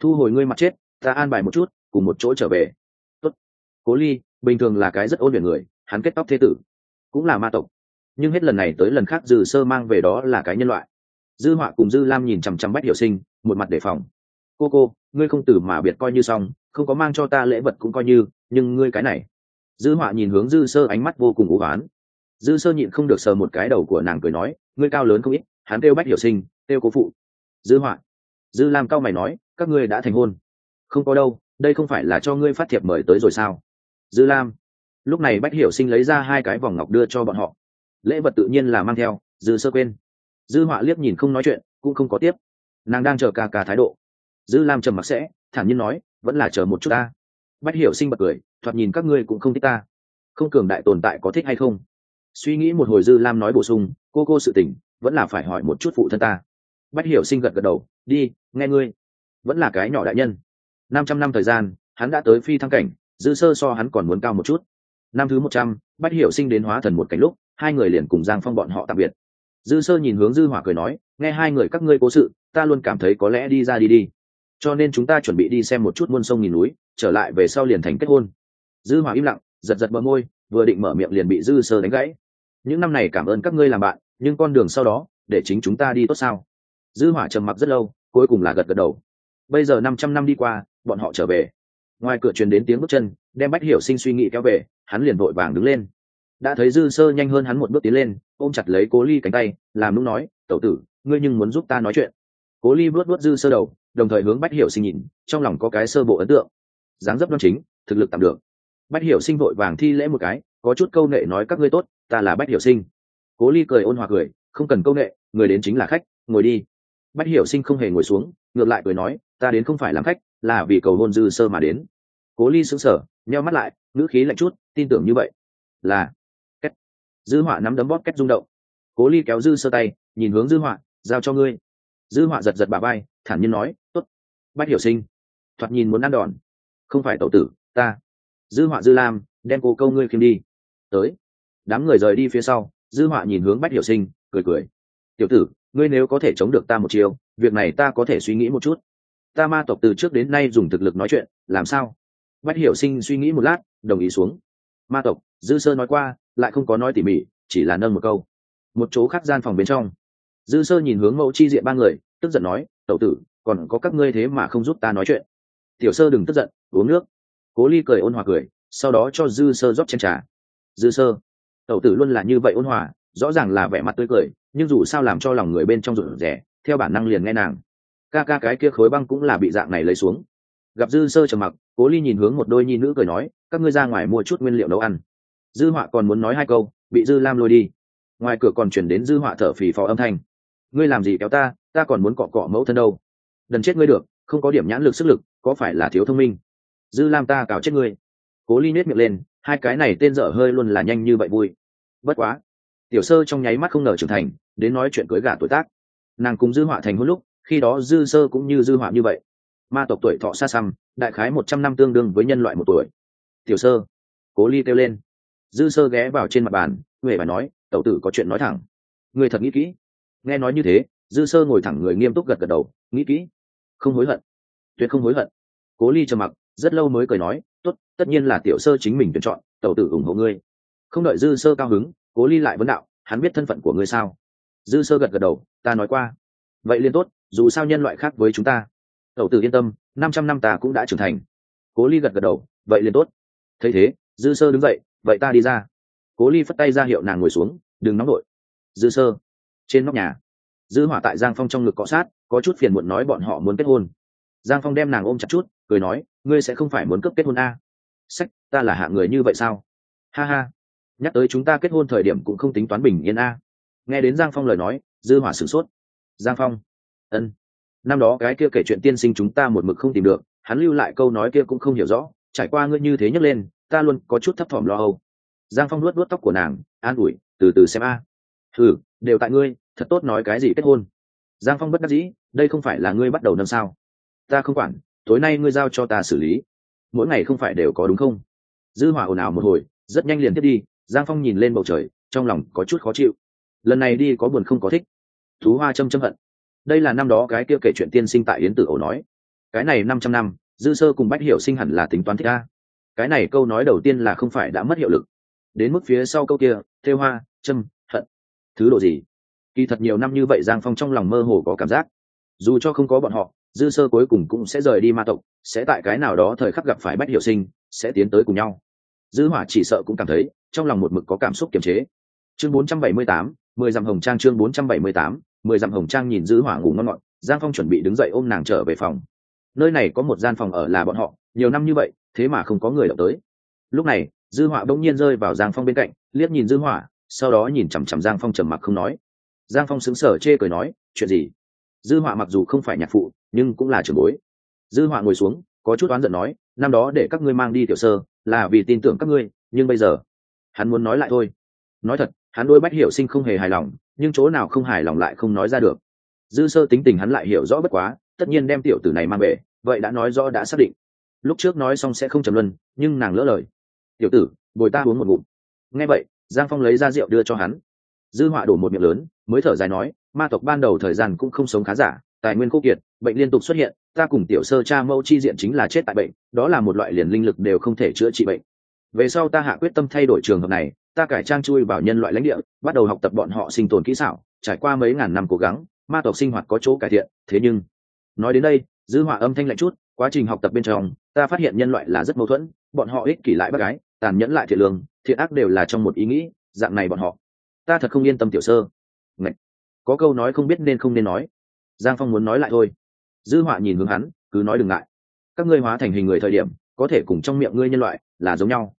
Thu hồi ngươi mặt chết, ta an bài một chút, cùng một chỗ trở về. Tốt. cố ly, bình thường là cái rất ôn luyện người, hắn kết tóc thế tử, cũng là ma tộc. Nhưng hết lần này tới lần khác, dư sơ mang về đó là cái nhân loại. Dư họa cùng dư lam nhìn chằm chằm bách hiểu sinh, một mặt đề phòng. Cô cô, ngươi không tử mà biệt coi như xong, không có mang cho ta lễ vật cũng coi như, nhưng ngươi cái này. Dư họa nhìn hướng dư sơ ánh mắt vô cùng ủ oán dư sơ nhịn không được sờ một cái đầu của nàng cười nói, ngươi cao lớn không ít, hắn kêu bách hiểu sinh têu cố phụ. Dư họa dư lam cao mày nói, các ngươi đã thành hôn. Không có đâu, đây không phải là cho ngươi phát thiệp mời tới rồi sao? Dư lam. Lúc này bách hiểu sinh lấy ra hai cái vòng ngọc đưa cho bọn họ. Lễ vật tự nhiên là mang theo, dư sơ quên. Dư họa liếc nhìn không nói chuyện, cũng không có tiếp. Nàng đang chờ ca ca thái độ. Dư lam trầm mặc sẽ, thản nhiên nói, vẫn là chờ một chút ta. Bách hiểu sinh bật cười, thoạt nhìn các ngươi cũng không thích ta. Không cường đại tồn tại có thích hay không? Suy nghĩ một hồi dư lam nói bổ sung, cô cô sự tình, vẫn là phải hỏi một chút phụ thân ta bách hiểu sinh gật gật đầu, đi, nghe ngươi. Vẫn là cái nhỏ đại nhân. Năm trăm năm thời gian, hắn đã tới phi thăng cảnh, dư sơ so hắn còn muốn cao một chút. Năm thứ một trăm, bách hiểu sinh đến hóa thần một cảnh lúc, hai người liền cùng giang phong bọn họ tạm biệt. Dư sơ nhìn hướng dư hỏa cười nói, nghe hai người các ngươi cố sự, ta luôn cảm thấy có lẽ đi ra đi đi. Cho nên chúng ta chuẩn bị đi xem một chút muôn sông nghìn núi, trở lại về sau liền thành kết hôn. Dư hỏa im lặng, giật giật bờ môi, vừa định mở miệng liền bị dư sơ đánh gãy. Những năm này cảm ơn các ngươi làm bạn, nhưng con đường sau đó, để chính chúng ta đi tốt sao? Dư hỏa trầm mặc rất lâu, cuối cùng là gật gật đầu. Bây giờ năm trăm năm đi qua, bọn họ trở về. Ngoài cửa truyền đến tiếng bước chân, đem bách hiểu sinh suy nghĩ kéo về, hắn liền vội vàng đứng lên. Đã thấy dư sơ nhanh hơn hắn một bước tiến lên, ôm chặt lấy cố ly cánh tay, làm lúc nói, tẩu tử, ngươi nhưng muốn giúp ta nói chuyện. Cố ly vuốt vuốt dư sơ đầu, đồng thời hướng bách hiểu sinh nhìn, trong lòng có cái sơ bộ ấn tượng. Dáng dấp đoan chính, thực lực tạm được. Bách hiểu sinh vội vàng thi lễ một cái, có chút câu nệ nói các ngươi tốt, ta là bách hiểu sinh. Cố ly cười ôn hòa cười, không cần câu nệ, người đến chính là khách, ngồi đi bách hiểu sinh không hề ngồi xuống, ngược lại cười nói, ta đến không phải làm khách, là vì cầu hôn dư sơ mà đến. Cố ly sững sờ, nheo mắt lại, ngữ khí lạnh chút, tin tưởng như vậy là cách dư họa nắm đấm bóp cách rung động. Cố ly kéo dư sơ tay, nhìn hướng dư họa, giao cho ngươi. Dư họa giật giật bà bay thản nhiên nói, tốt. Bách hiểu sinh thoạt nhìn muốn ăn đòn. Không phải tẩu tử, ta. Dư họa dư lam, đem cô câu ngươi khiêm đi. Tới. Đám người rời đi phía sau, dư họa nhìn hướng bách hiểu sinh, cười cười. Tiểu tử ngươi nếu có thể chống được ta một chiều, việc này ta có thể suy nghĩ một chút. Ta ma tộc từ trước đến nay dùng thực lực nói chuyện, làm sao? Bách hiểu sinh suy nghĩ một lát, đồng ý xuống. Ma tộc, dư sơ nói qua, lại không có nói tỉ mỉ, chỉ là nâng một câu. Một chỗ khác gian phòng bên trong. Dư sơ nhìn hướng mẫu chi diện ba người, tức giận nói, tẩu tử, còn có các ngươi thế mà không giúp ta nói chuyện. Tiểu sơ đừng tức giận, uống nước. Cố ly cười ôn hòa cười, sau đó cho dư sơ rót chén trà. Dư sơ, tẩu tử luôn là như vậy ôn hòa rõ ràng là vẻ mặt tươi cười, nhưng dù sao làm cho lòng người bên trong rụt rẻ theo bản năng liền nghe nàng. Ca ca cái kia khối băng cũng là bị dạng này lấy xuống. Gặp dư sơ trầm mặc, cố ly nhìn hướng một đôi nhi nữ cười nói, các ngươi ra ngoài mua chút nguyên liệu nấu ăn. Dư họa còn muốn nói hai câu, bị dư lam lôi đi. Ngoài cửa còn chuyển đến dư họa thở phì phò âm thanh. Ngươi làm gì kéo ta ta còn muốn cọ cọ mẫu thân đâu. Đần chết ngươi được, không có điểm nhãn lực sức lực, có phải là thiếu thông minh? Dư lam ta cào chết ngươi. Cố ly nết miệng lên, hai cái này tên dở hơi luôn là nhanh như vậy vui. Bất quá tiểu sơ trong nháy mắt không ngờ trưởng thành, đến nói chuyện cưới gả tuổi tác. Nàng cùng dư họa thành hôn lúc, khi đó dư sơ cũng như dư họa như vậy. Ma tộc tuổi thọ xa xăm, đại khái một trăm năm tương đương với nhân loại một tuổi. Tiểu sơ, cố ly kêu lên. Dư sơ ghé vào trên mặt bàn, huệ bà nói, tẩu tử có chuyện nói thẳng. Người thật nghĩ kỹ. Nghe nói như thế, dư sơ ngồi thẳng người nghiêm túc gật gật đầu, nghĩ kỹ. Không hối hận. Tuyệt không hối hận. Cố ly trầm mặc, rất lâu mới cười nói, tốt, tất nhiên là tiểu sơ chính mình tuyển chọn, tẩu tử ủng hộ ngươi. Không đợi dư sơ cao hứng cố ly lại vấn đạo, hắn biết thân phận của ngươi sao? Dư sơ gật gật đầu, ta nói qua. Vậy liên tốt, dù sao nhân loại khác với chúng ta. Tẩu tử yên tâm, năm trăm năm ta cũng đã trưởng thành. Cố ly gật gật đầu, vậy liền tốt. Thấy thế, dư sơ đứng dậy, vậy ta đi ra. Cố ly phất tay ra hiệu nàng ngồi xuống, đừng nóng nổi. Dư sơ, trên nóc nhà. Dư hỏa tại giang phong trong ngực cọ sát, có chút phiền muộn nói bọn họ muốn kết hôn. Giang phong đem nàng ôm chặt chút, cười nói, ngươi sẽ không phải muốn cấp kết hôn a? À? sách, ta là hạ người như vậy sao? Ha ha nhắc tới chúng ta kết hôn thời điểm cũng không tính toán bình yên a. Nghe đến giang phong lời nói, dư hỏa sửng sốt. Giang phong. Ân. Năm đó cái kia kể chuyện tiên sinh chúng ta một mực không tìm được, hắn lưu lại câu nói kia cũng không hiểu rõ, trải qua ngươi như thế nhấc lên, ta luôn có chút thấp thỏm lo âu. Giang phong luốt luốt tóc của nàng, an ủi, từ từ xem a. À. ừ đều tại ngươi, thật tốt nói cái gì kết hôn. Giang phong bất đắc dĩ, đây không phải là ngươi bắt đầu năm sao? Ta không quản, tối nay ngươi giao cho ta xử lý. Mỗi ngày không phải đều có đúng không? Dư hỏa ồn ào một hồi, rất nhanh liền tiếp đi giang phong nhìn lên bầu trời, trong lòng có chút khó chịu. Lần này đi có buồn không có thích. Thú hoa châm châm hận. Đây là năm đó cái kia kể chuyện tiên sinh tại yến tử ổ nói. Cái này năm trăm năm, dư sơ cùng bách hiểu sinh hẳn là tính toán thích a. Cái này câu nói đầu tiên là không phải đã mất hiệu lực. Đến mức phía sau câu kia thê hoa, châm, hận. Thứ độ gì? Kỳ thật nhiều năm như vậy giang phong trong lòng mơ hồ có cảm giác. Dù cho không có bọn họ, dư sơ cuối cùng cũng sẽ rời đi ma tộc, sẽ tại cái nào đó thời khắc gặp phải bách hiệu sinh, sẽ tiến tới cùng nhau. Dư hỏa chỉ sợ cũng cảm thấy trong lòng một mực có cảm xúc kiềm chế. Chương 478, mười dặm hồng trang chương 478, mười dặm hồng trang nhìn dư hỏa ngủ ngon ngọt giang phong chuẩn bị đứng dậy ôm nàng trở về phòng. Nơi này có một gian phòng ở là bọn họ nhiều năm như vậy thế mà không có người động tới. Lúc này dư hỏa bỗng nhiên rơi vào giang phong bên cạnh liếc nhìn dư hỏa sau đó nhìn chằm chằm giang phong trầm mặc không nói. Giang phong xứng sở chê cười nói chuyện gì? Dư họa mặc dù không phải nhạc phụ nhưng cũng là trưởng bối. Dư họa ngồi xuống có chút oán giận nói năm đó để các ngươi mang đi tiểu sơ là vì tin tưởng các ngươi nhưng bây giờ hắn muốn nói lại thôi. Nói thật, hắn đôi bách hiểu sinh không hề hài lòng, nhưng chỗ nào không hài lòng lại không nói ra được. Dư sơ tính tình hắn lại hiểu rõ bất quá, tất nhiên đem tiểu tử này mang về, vậy đã nói rõ đã xác định. Lúc trước nói xong sẽ không trầm luân, nhưng nàng lỡ lời. Tiểu tử, bồi ta uống một ngụm. Nghe vậy, giang phong lấy ra rượu đưa cho hắn. Dư họa đổ một miệng lớn, mới thở dài nói, ma tộc ban đầu thời gian cũng không sống khá giả, tài nguyên khô kiệt, bệnh liên tục xuất hiện, ta cùng tiểu sơ cha mẫu chi diện chính là chết tại bệnh, đó là một loại liền linh lực đều không thể chữa trị bệnh về sau ta hạ quyết tâm thay đổi trường hợp này, ta cải trang chui vào nhân loại lãnh địa, bắt đầu học tập bọn họ sinh tồn kỹ xảo, trải qua mấy ngàn năm cố gắng, ma tộc sinh hoạt có chỗ cải thiện, thế nhưng, nói đến đây, dư họa âm thanh lạnh chút, quá trình học tập bên trong, ta phát hiện nhân loại là rất mâu thuẫn, bọn họ ích kỷ lại bác gái, tàn nhẫn lại thiện lương, thiện ác đều là trong một ý nghĩ, dạng này bọn họ. Ta thật không yên tâm tiểu sơ. Ngậy! có câu nói không biết nên không nên nói. Giang phong muốn nói lại thôi. Dư họa nhìn hướng hắn, cứ nói đừng ngại. Các ngươi hóa thành hình người thời điểm, có thể cùng trong miệng ngươi nhân loại là giống nhau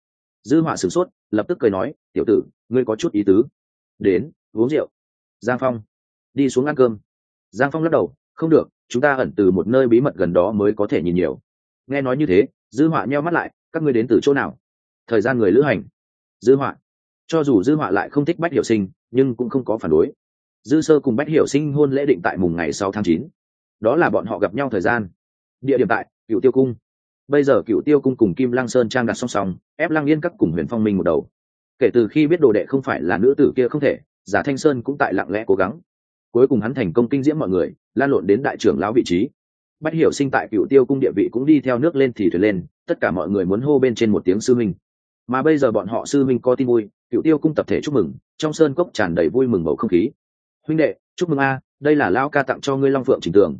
dư họa sửng sốt, lập tức cười nói, tiểu tử, ngươi có chút ý tứ. Đến, uống rượu. Giang phong. Đi xuống ăn cơm. Giang phong lắc đầu, không được, chúng ta ẩn từ một nơi bí mật gần đó mới có thể nhìn nhiều. Nghe nói như thế, dư họa nheo mắt lại, các ngươi đến từ chỗ nào? Thời gian người lữ hành. Dư họa. Cho dù dư họa lại không thích bách hiểu sinh, nhưng cũng không có phản đối. Dư sơ cùng bách hiểu sinh hôn lễ định tại mùng ngày sáu tháng chín. Đó là bọn họ gặp nhau thời gian. Địa điểm tại cựu tiêu cung bây giờ cựu tiêu cung cùng kim lăng sơn trang đặt song song, ép lăng yên các cùng huyền phong minh một đầu. Kể từ khi biết đồ đệ không phải là nữ tử kia không thể, giả thanh sơn cũng tại lặng lẽ cố gắng. Cuối cùng hắn thành công kinh diễm mọi người, lan lộn đến đại trưởng lão vị trí. Bắt hiểu sinh tại cựu tiêu cung địa vị cũng đi theo nước lên thì thuyền lên, tất cả mọi người muốn hô bên trên một tiếng sư minh mà bây giờ bọn họ sư minh có tin vui cựu tiêu cung tập thể chúc mừng, trong sơn cốc tràn đầy vui mừng bầu không khí. Huynh đệ, chúc mừng a, đây là lao ca tặng cho ngươi long phượng trình tường.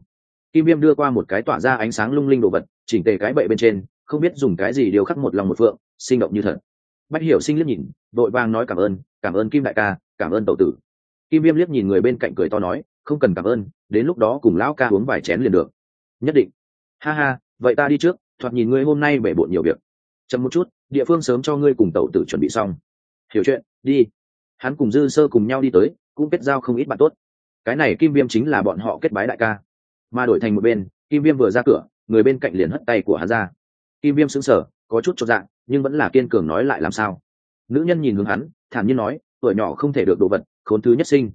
Kim viêm đưa qua một cái tỏa ra ánh sáng lung linh đồ vật chỉnh tề cái bậy bên trên, không biết dùng cái gì điều khắc một lòng một phượng, sinh động như thật. Bách hiểu sinh liếc nhìn đội vàng nói cảm ơn cảm ơn kim đại ca, cảm ơn tậu tử. Kim viêm liếc nhìn người bên cạnh cười to nói, không cần cảm ơn, đến lúc đó cùng lão ca uống vài chén liền được. Nhất định. Ha ha, vậy ta đi trước, thoạt nhìn ngươi hôm nay bể bộn nhiều việc. Chậm một chút, địa phương sớm cho ngươi cùng tẩu tử chuẩn bị xong. Hiểu chuyện, đi. Hắn cùng dư sơ cùng nhau đi tới, cũng kết giao không ít bạn tốt. Cái này kim viêm chính là bọn họ kết bái đại ca. Mà đổi thành một bên, kim viêm vừa ra cửa người bên cạnh liền hất tay của hắn ra. Kim viêm sững sờ, có chút cho dạng nhưng vẫn là kiên cường nói lại làm sao. Nữ nhân nhìn hướng hắn, thản nhiên nói, tuổi nhỏ không thể được đồ vật, khốn thứ nhất sinh.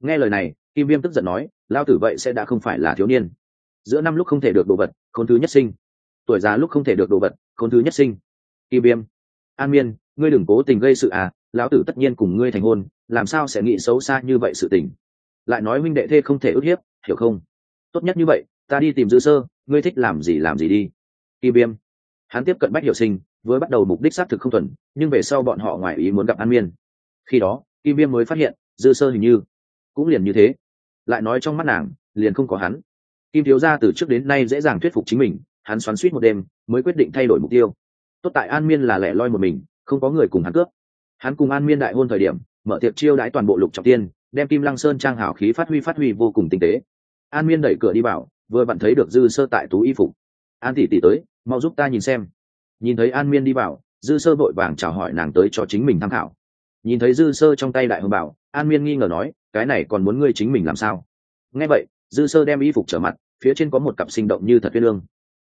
Nghe lời này, kim viêm tức giận nói lao tử vậy sẽ đã không phải là thiếu niên. Giữa năm lúc không thể được đồ vật, khốn thứ nhất sinh. Tuổi già lúc không thể được đồ vật, khốn thứ nhất sinh. Kim viêm, an miên, ngươi đừng cố tình gây sự à lão tử tất nhiên cùng ngươi thành hôn, làm sao sẽ nghĩ xấu xa như vậy sự tình? Lại nói huynh đệ thê không thể ức hiếp, hiểu không? Tốt nhất như vậy, ta đi tìm dư sơ ngươi thích làm gì làm gì đi. Kim Biêm, hắn tiếp cận bách hiệu sinh với bắt đầu mục đích xác thực không thuần nhưng về sau bọn họ ngoài ý muốn gặp an miên. Khi đó kim Biêm mới phát hiện dư sơ hình như cũng liền như thế. Lại nói trong mắt nàng liền không có hắn. Kim thiếu gia từ trước đến nay dễ dàng thuyết phục chính mình hắn xoắn suýt một đêm mới quyết định thay đổi mục tiêu. Tốt tại an miên là lẻ loi một mình không có người cùng hắn cướp. Hắn cùng an miên đại hôn thời điểm mở tiệc chiêu đãi toàn bộ lục trọng tiên đem kim lăng sơn trang hảo khí phát huy phát huy vô cùng tinh tế. An miên đẩy cửa đi vào vừa bạn thấy được dư sơ tại tú y phục. An tỷ tỷ tới, mau giúp ta nhìn xem. Nhìn thấy an miên đi vào, dư sơ vội vàng chào hỏi nàng tới cho chính mình tham khảo. Nhìn thấy dư sơ trong tay đại hồng bảo, an miên nghi ngờ nói, cái này còn muốn ngươi chính mình làm sao? Nghe vậy, dư sơ đem y phục trở mặt, phía trên có một cặp sinh động như thật viên lương.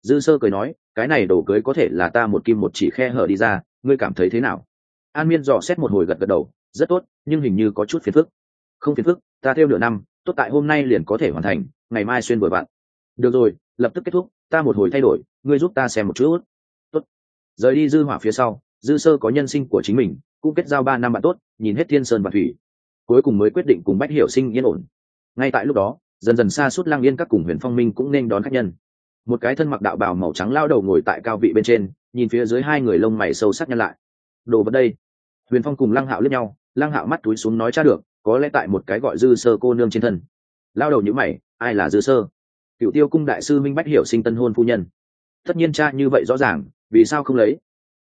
Dư sơ cười nói, cái này đồ cưới có thể là ta một kim một chỉ khe hở đi ra, ngươi cảm thấy thế nào? An miên dò xét một hồi gật gật đầu, rất tốt, nhưng hình như có chút phiền phức. Không phiền phức, ta theo nửa năm, tốt tại hôm nay liền có thể hoàn thành, ngày mai xuyên bồi bạn được rồi, lập tức kết thúc, ta một hồi thay đổi, ngươi giúp ta xem một chút. Tốt. Rời đi dư hỏa phía sau, dư sơ có nhân sinh của chính mình, cũng kết giao ba năm bạn tốt, nhìn hết thiên sơn và thủy. Cuối cùng mới quyết định cùng bách hiểu sinh yên ổn. Ngay tại lúc đó, dần dần xa suốt lang yên các cùng huyền phong minh cũng nên đón khách nhân. Một cái thân mặc đạo bào màu trắng lao đầu ngồi tại cao vị bên trên, nhìn phía dưới hai người lông mày sâu sắc nhăn lại. Đồ vật đây. Huyền phong cùng lăng hạo lướt nhau, lăng hạo mắt túi xuống nói cha được, có lẽ tại một cái gọi dư sơ cô nương trên thân. Lao đầu nhữ mày, ai là dư sơ? Cựu tiêu cung đại sư minh bách hiểu sinh tân hôn phu nhân. Tất nhiên cha như vậy rõ ràng, vì sao không lấy?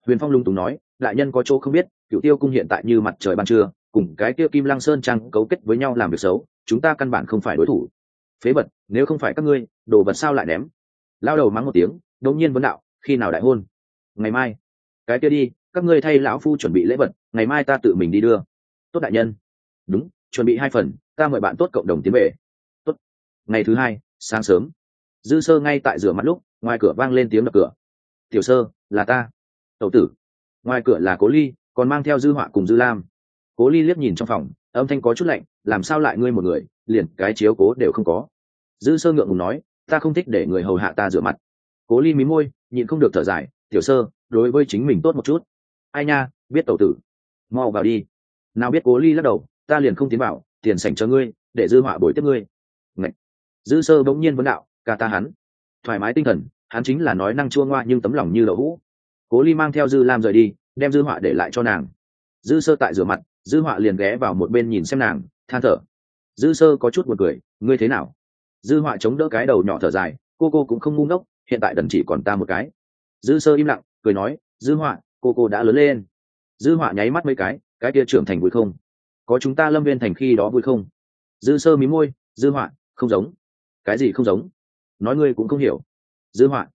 Huyền phong lung tùng nói, đại nhân có chỗ không biết cựu tiêu cung hiện tại như mặt trời ban trưa, cùng cái tiêu kim lăng sơn trang cấu kết với nhau làm việc xấu, chúng ta căn bản không phải đối thủ. Phế vật, nếu không phải các ngươi, đồ vật sao lại ném? Lao đầu mắng một tiếng, đột nhiên vấn đạo, khi nào đại hôn? Ngày mai. Cái kia đi, các ngươi thay lão phu chuẩn bị lễ vật, ngày mai ta tự mình đi đưa. Tốt đại nhân. Đúng, chuẩn bị hai phần, ta mời bạn tốt cộng đồng tiến về. Tốt. Ngày thứ hai sáng sớm. Dư sơ ngay tại rửa mặt lúc, ngoài cửa vang lên tiếng đập cửa. Tiểu sơ, là ta. Tẩu tử. Ngoài cửa là cố ly, còn mang theo dư họa cùng dư lam. Cố ly liếc nhìn trong phòng, âm thanh có chút lạnh, làm sao lại ngươi một người, liền cái chiếu cố đều không có? Dư sơ ngượng ngùng nói, ta không thích để người hầu hạ ta rửa mặt. Cố ly mí môi, nhịn không được thở dài, tiểu sơ, đối với chính mình tốt một chút. Ai nha, biết tẩu tử. Mau vào đi. Nào biết cố ly lắc đầu, ta liền không tiến vào, tiền sảnh cho ngươi, để dư họa bồi tiếp ngươi dư sơ bỗng nhiên vấn đạo ca ta hắn. Thoải mái tinh thần, hắn chính là nói năng chua ngoa nhưng tấm lòng như đậu hũ. Cố ly mang theo dư lam rời đi, đem dư họa để lại cho nàng. Dư sơ tại rửa mặt, dư họa liền ghé vào một bên nhìn xem nàng, than thở. Dư sơ có chút một cười, ngươi thế nào? Dư họa chống đỡ cái đầu nhỏ thở dài, cô cô cũng không ngu ngốc, hiện tại đần chỉ còn ta một cái. Dư sơ im lặng, cười nói, dư họa, cô cô đã lớn lên. Dư họa nháy mắt mấy cái cái kia trưởng thành vui không? Có chúng ta lâm viên thành khi đó vui không? Dư sơ mí môi, dư họa, không giống cái gì không giống? Nói ngươi cũng không hiểu. Dư họa.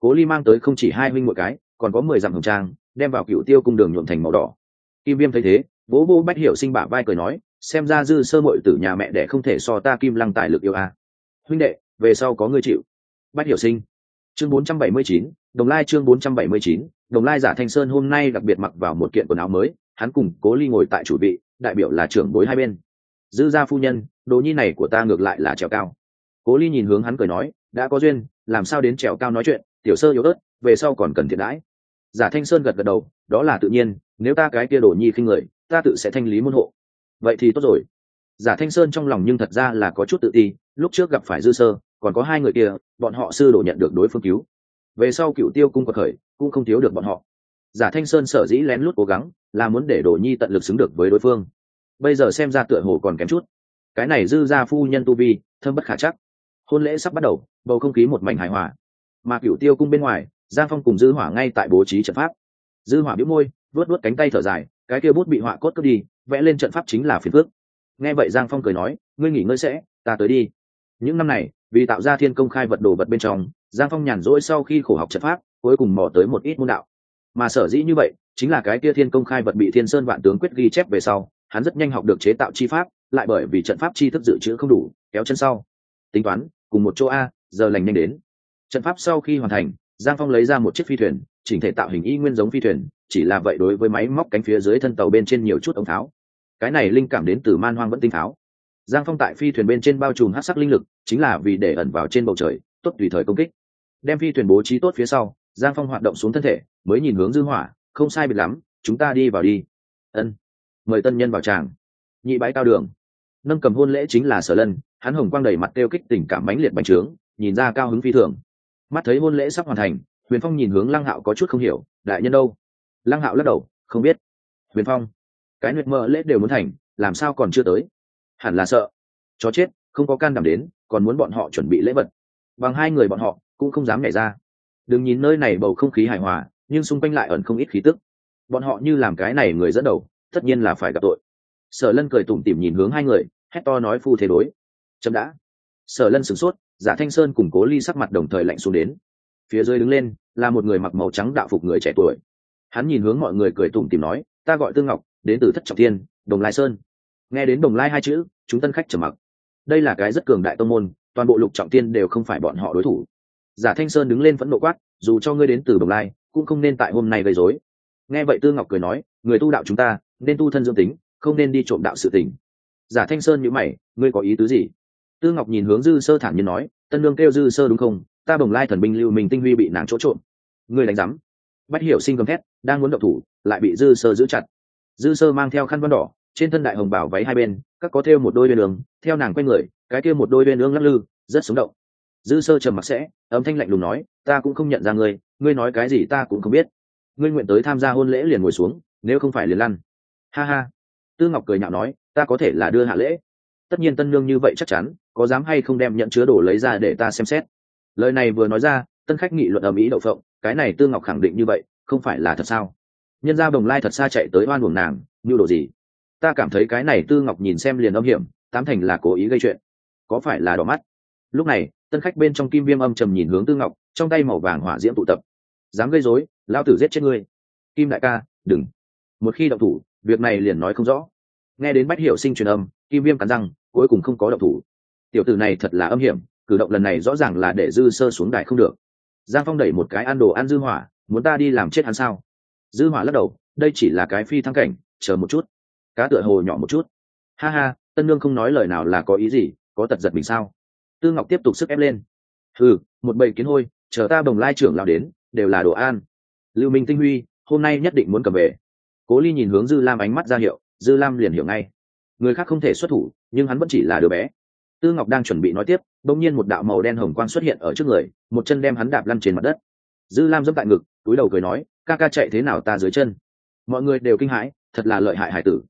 Cố ly mang tới không chỉ hai huynh một cái còn có mười dặm hồng trang đem vào cựu tiêu cung đường nhuộm thành màu đỏ. Kim viêm thấy thế bố bố bách hiểu sinh bả vai cười nói xem ra dư sơ mội tử nhà mẹ đẻ không thể so ta kim lăng tài lực yêu a à. huynh đệ về sau có ngươi chịu. Bách hiểu sinh. Chương 479, đồng lai chương 479, đồng lai giả thanh sơn hôm nay đặc biệt mặc vào một kiện quần áo mới hắn cùng cố ly ngồi tại chủ vị đại biểu là trưởng bối hai bên. Dư gia phu nhân đồ nhi này của ta ngược lại là trèo cao cố ly nhìn hướng hắn cười nói, đã có duyên, làm sao đến trèo cao nói chuyện, tiểu sơ yếu ớt, về sau còn cần thiện đãi. Giả thanh sơn gật gật đầu, đó là tự nhiên, nếu ta cái kia Đổ nhi khinh người, ta tự sẽ thanh lý môn hộ. Vậy thì tốt rồi. Giả thanh sơn trong lòng nhưng thật ra là có chút tự ti, lúc trước gặp phải dư sơ, còn có hai người kia, bọn họ sư đổ nhận được đối phương cứu. Về sau cựu tiêu cung quật khởi, cũng không thiếu được bọn họ. Giả thanh sơn sở dĩ lén lút cố gắng, là muốn để Đổ nhi tận lực xứng được với đối phương. Bây giờ xem ra tựa hồ còn kém chút. Cái này dư ra phu nhân tu vi, thâm bất khả chắc hôn lễ sắp bắt đầu, bầu không khí một mảnh hài hòa. Mà cựu tiêu cung bên ngoài, giang phong cùng dư hỏa ngay tại bố trí trận pháp. Dư hỏa biếu môi, vuốt vuốt cánh tay thở dài, cái kia bút bị họa cốt cướp đi, vẽ lên trận pháp chính là phiền phước nghe vậy giang phong cười nói, ngươi nghỉ ngơi sẽ, ta tới đi. Những năm này, vì tạo ra thiên công khai vật đồ vật bên trong, giang phong nhàn rỗi sau khi khổ học trận pháp, cuối cùng mò tới một ít môn đạo. Mà sở dĩ như vậy, chính là cái kia thiên công khai vật bị thiên sơn vạn tướng quyết ghi chép về sau, hắn rất nhanh học được chế tạo chi pháp, lại bởi vì trận pháp chi thức dự trữ không đủ, kéo chân sau. Tính toán cùng một chỗ a, giờ lành nhanh đến. Trận pháp sau khi hoàn thành, giang phong lấy ra một chiếc phi thuyền, chỉnh thể tạo hình y nguyên giống phi thuyền, chỉ là vậy đối với máy móc cánh phía dưới thân tàu bên trên nhiều chút ống tháo cái này linh cảm đến từ man hoang vẫn tinh tháo giang phong tại phi thuyền bên trên bao trùm hát sắc linh lực, chính là vì để ẩn vào trên bầu trời, tốt tùy thời công kích. Đem phi thuyền bố trí tốt phía sau, giang phong hoạt động xuống thân thể, mới nhìn hướng dư hỏa, không sai biệt lắm, chúng ta đi vào đi. Ân. Mời tân nhân vào tràng. Nhị bãi cao đường. Nâng cầm hôn lễ chính là sở lân hắn hồng quang đầy mặt tiêu kích tình cảm mãnh liệt bành trướng, nhìn ra cao hứng phi thường. Mắt thấy hôn lễ sắp hoàn thành, huyền phong nhìn hướng lăng hạo có chút không hiểu, đại nhân đâu? Lăng hạo lắc đầu, không biết. Huyền phong, cái nguyệt mơ lễ đều muốn thành, làm sao còn chưa tới? Hẳn là sợ. Chó chết, không có can đảm đến, còn muốn bọn họ chuẩn bị lễ vật. Bằng hai người bọn họ cũng không dám nhảy ra. Đừng nhìn nơi này bầu không khí hài hòa, nhưng xung quanh lại ẩn không ít khí tức. Bọn họ như làm cái này người dẫn đầu, tất nhiên là phải gặp tội. Sở lân cười tủm tỉm nhìn hướng hai người, hét to nói phu thế đối chậm đã. Sở lân sửng sốt, giả thanh sơn cùng cố ly sắc mặt đồng thời lạnh xuống đến. Phía dưới đứng lên, là một người mặc màu trắng đạo phục người trẻ tuổi. Hắn nhìn hướng mọi người cười tủm tỉm nói, ta gọi tương ngọc, đến từ thất trọng thiên, đồng lai sơn. Nghe đến đồng lai hai chữ, chúng tân khách trầm mặc. Đây là cái rất cường đại tông môn, toàn bộ lục trọng tiên đều không phải bọn họ đối thủ. Giả thanh sơn đứng lên phẫn nộ quát, dù cho ngươi đến từ đồng lai, cũng không nên tại hôm nay gây rối. Nghe vậy tư ngọc cười nói, người tu đạo chúng ta, nên tu thân dương tính, không nên đi trộm đạo sự tình. Giả thanh sơn nhữ mày, ngươi có ý tứ gì? Tư ngọc nhìn hướng dư sơ thản nhiên nói, tân lương kêu dư sơ đúng không? Ta bồng lai thần binh lưu mình tinh huy bị nàng chỗ trộm. Ngươi đánh giám. Bách hiểu sinh gầm thét, đang muốn động thủ, lại bị dư sơ giữ chặt. Dư sơ mang theo khăn văn đỏ, trên thân đại hồng bảo váy hai bên, các có thêu một đôi bên đường, theo nàng quay người, cái kia một đôi bên đường lắc lư, rất sống động. Dư sơ trầm mặc sẽ, âm thanh lạnh lùng nói, ta cũng không nhận ra ngươi ngươi nói cái gì ta cũng không biết. Ngươi nguyện tới tham gia hôn lễ liền ngồi xuống, nếu không phải liền lăn. Ha ha. Tư ngọc cười nhạo nói, ta có thể là đưa hạ lễ. Tất nhiên tân nương như vậy chắc chắn có dám hay không đem nhận chứa đồ lấy ra để ta xem xét? Lời này vừa nói ra, tân khách nghị luận ở mỹ đậu phộng, cái này tư ngọc khẳng định như vậy, không phải là thật sao? Nhân gia bồng lai thật xa chạy tới oan buồng nàng như đồ gì? Ta cảm thấy cái này tư ngọc nhìn xem liền âm hiểm, tám thành là cố ý gây chuyện. Có phải là đỏ mắt? Lúc này, tân khách bên trong kim viêm âm trầm nhìn hướng tư ngọc, trong tay màu vàng hỏa diễm tụ tập. Dám gây rối lao tử giết chết ngươi. Kim đại ca, đừng. Một khi động thủ, việc này liền nói không rõ. Nghe đến bách hiểu sinh truyền âm, kim viêm cắn răng, cuối cùng không có động thủ tiểu tử này thật là âm hiểm, cử động lần này rõ ràng là để dư sơ xuống đài không được. Giang phong đẩy một cái ăn đồ ăn dư hỏa, muốn ta đi làm chết hắn sao? Dư hỏa lắc đầu, đây chỉ là cái phi thăng cảnh, chờ một chút. Cá tựa hồ nhỏ một chút. Ha ha, tân nương không nói lời nào là có ý gì, có tật giật mình sao? Tư ngọc tiếp tục sức ép lên. Ừ một bầy kiến hôi, chờ ta bồng lai trưởng lao đến, đều là đồ an lưu minh tinh huy, hôm nay nhất định muốn cầm về. Cố ly nhìn hướng dư lam ánh mắt ra hiệu, dư lam liền hiểu ngay. Người khác không thể xuất thủ, nhưng hắn vẫn chỉ là đứa bé tư ngọc đang chuẩn bị nói tiếp, bỗng nhiên một đạo màu đen hồng quang xuất hiện ở trước người, một chân đem hắn đạp lăn trên mặt đất. Dư lam dẫm tại ngực, túi đầu cười nói, ca ca chạy thế nào ta dưới chân? Mọi người đều kinh hãi, thật là lợi hại hải tử.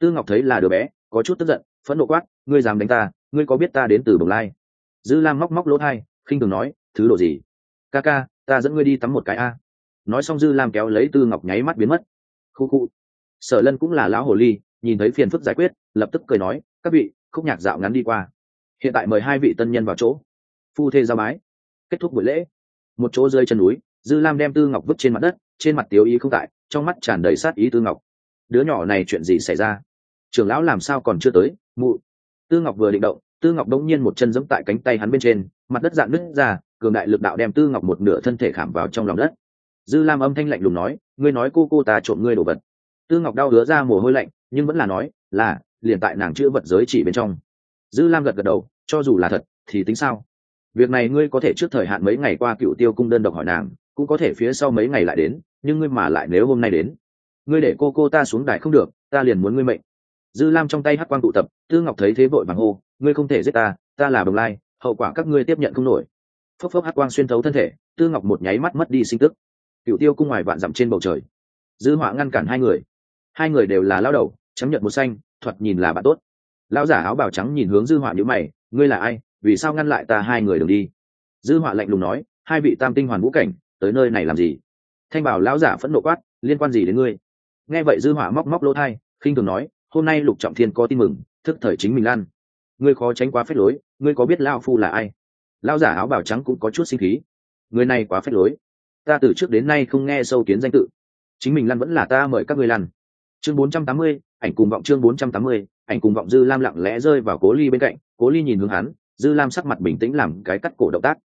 Tư ngọc thấy là đứa bé, có chút tức giận, phẫn nộ quát, ngươi dám đánh ta, ngươi có biết ta đến từ bồng lai? Dư lam móc móc lỗ thai, khinh thường nói, thứ đồ gì? Ca ca, ta dẫn ngươi đi tắm một cái a. Nói xong dư lam kéo lấy tư ngọc nháy mắt biến mất. Khu khu. Sở lân cũng là lão hồ ly, nhìn thấy phiền phức giải quyết, lập tức cười nói, các vị, khúc nhạc dạo ngắn đi qua hiện tại mời hai vị tân nhân vào chỗ. Phu thê giao bái. Kết thúc buổi lễ. Một chỗ rơi chân núi, dư lam đem tư ngọc vứt trên mặt đất, trên mặt tiếu ý không tại, trong mắt tràn đầy sát ý tư ngọc. Đứa nhỏ này chuyện gì xảy ra? Trưởng lão làm sao còn chưa tới? Mụ. Tư ngọc vừa định động, tư ngọc đống nhiên một chân giẫm tại cánh tay hắn bên trên, mặt đất dạn nứt ra, cường đại lực đạo đem tư ngọc một nửa thân thể khảm vào trong lòng đất. Dư lam âm thanh lạnh lùng nói, ngươi nói cô cô ta trộm ngươi đồ vật. Tư ngọc đau đứa ra mồ hôi lạnh, nhưng vẫn là nói, là, liền tại nàng chữ vật giới chỉ bên trong dư lam gật gật đầu, cho dù là thật, thì tính sao? Việc này ngươi có thể trước thời hạn mấy ngày qua cựu tiêu cung đơn độc hỏi nàng, cũng có thể phía sau mấy ngày lại đến, nhưng ngươi mà lại nếu hôm nay đến, ngươi để cô cô ta xuống đài không được, ta liền muốn ngươi mệnh. Dư lam trong tay hắc quang tụ tập, tư ngọc thấy thế vội vàng hô, ngươi không thể giết ta ta là đồng lai, hậu quả các ngươi tiếp nhận không nổi. Phốc phốc hắc quang xuyên thấu thân thể, tư ngọc một nháy mắt mất đi sinh tức. Cựu tiêu cung ngoài vạn dặm trên bầu trời, dư họa ngăn cản hai người. Hai người đều là lao đầu, chấm nhận một xanh, thoạt nhìn là bạn tốt lão giả áo bào trắng nhìn hướng dư họa nhữ mày ngươi là ai? Vì sao ngăn lại ta hai người đường đi? Dư họa lạnh lùng nói hai vị tam tinh hoàn vũ cảnh tới nơi này làm gì? Thanh bảo lão giả phẫn nộ quát liên quan gì đến ngươi? Nghe vậy dư họa móc móc lỗ thai khinh thường nói hôm nay lục trọng thiên có tin mừng thức thời chính mình lan ngươi khó tránh quá phép lối ngươi có biết lao phu là ai? Lao giả áo bào trắng cũng có chút sinh khí người này quá phép lối. Ta từ trước đến nay không nghe sâu kiến danh tự. Chính mình lăn vẫn là ta mời các ngươi lăn. Chương 480, ảnh cùng vọng chương 480, ảnh cùng vọng dư lam lặng lẽ rơi vào cố ly bên cạnh, cố ly nhìn hướng hắn, dư lam sắc mặt bình tĩnh làm cái cắt cổ động tác.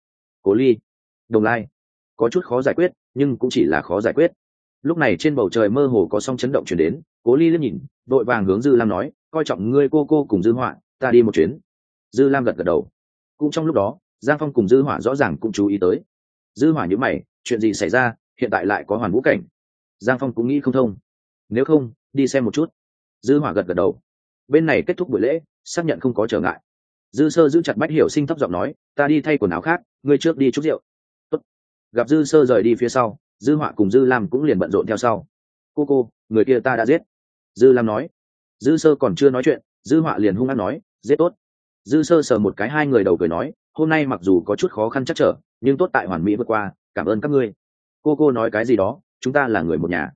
Cố ly, đồng lai. Có chút khó giải quyết, nhưng cũng chỉ là khó giải quyết. Lúc này trên bầu trời mơ hồ có song chấn động chuyển đến, cố ly liếc nhìn, đội vàng hướng dư lam nói, coi trọng ngươi cô cô cùng dư họa, ta đi một chuyến. Dư lam gật gật đầu. Cũng trong lúc đó, giang phong cùng dư họa rõ ràng cũng chú ý tới. Dư hỏa nhữ mày, chuyện gì xảy ra, hiện tại lại có hoàn vũ cảnh. Giang phong cũng nghĩ không thông. Nếu không, đi xem một chút. Dư hỏa gật gật đầu bên này kết thúc buổi lễ, xác nhận không có trở ngại. Dư sơ giữ chặt bách hiểu sinh thấp giọng nói, ta đi thay quần áo khác, ngươi trước đi chút rượu. Tốt. gặp dư sơ rời đi phía sau, dư họa cùng dư lam cũng liền bận rộn theo sau. Cô cô, người kia ta đã giết. Dư lam nói. Dư sơ còn chưa nói chuyện, dư họa liền hung hăng nói, giết tốt. Dư sơ sờ một cái hai người đầu cười nói, hôm nay mặc dù có chút khó khăn chắc trở, nhưng tốt tại hoàn mỹ vượt qua, cảm ơn các ngươi. Cô cô nói cái gì đó, chúng ta là người một nhà.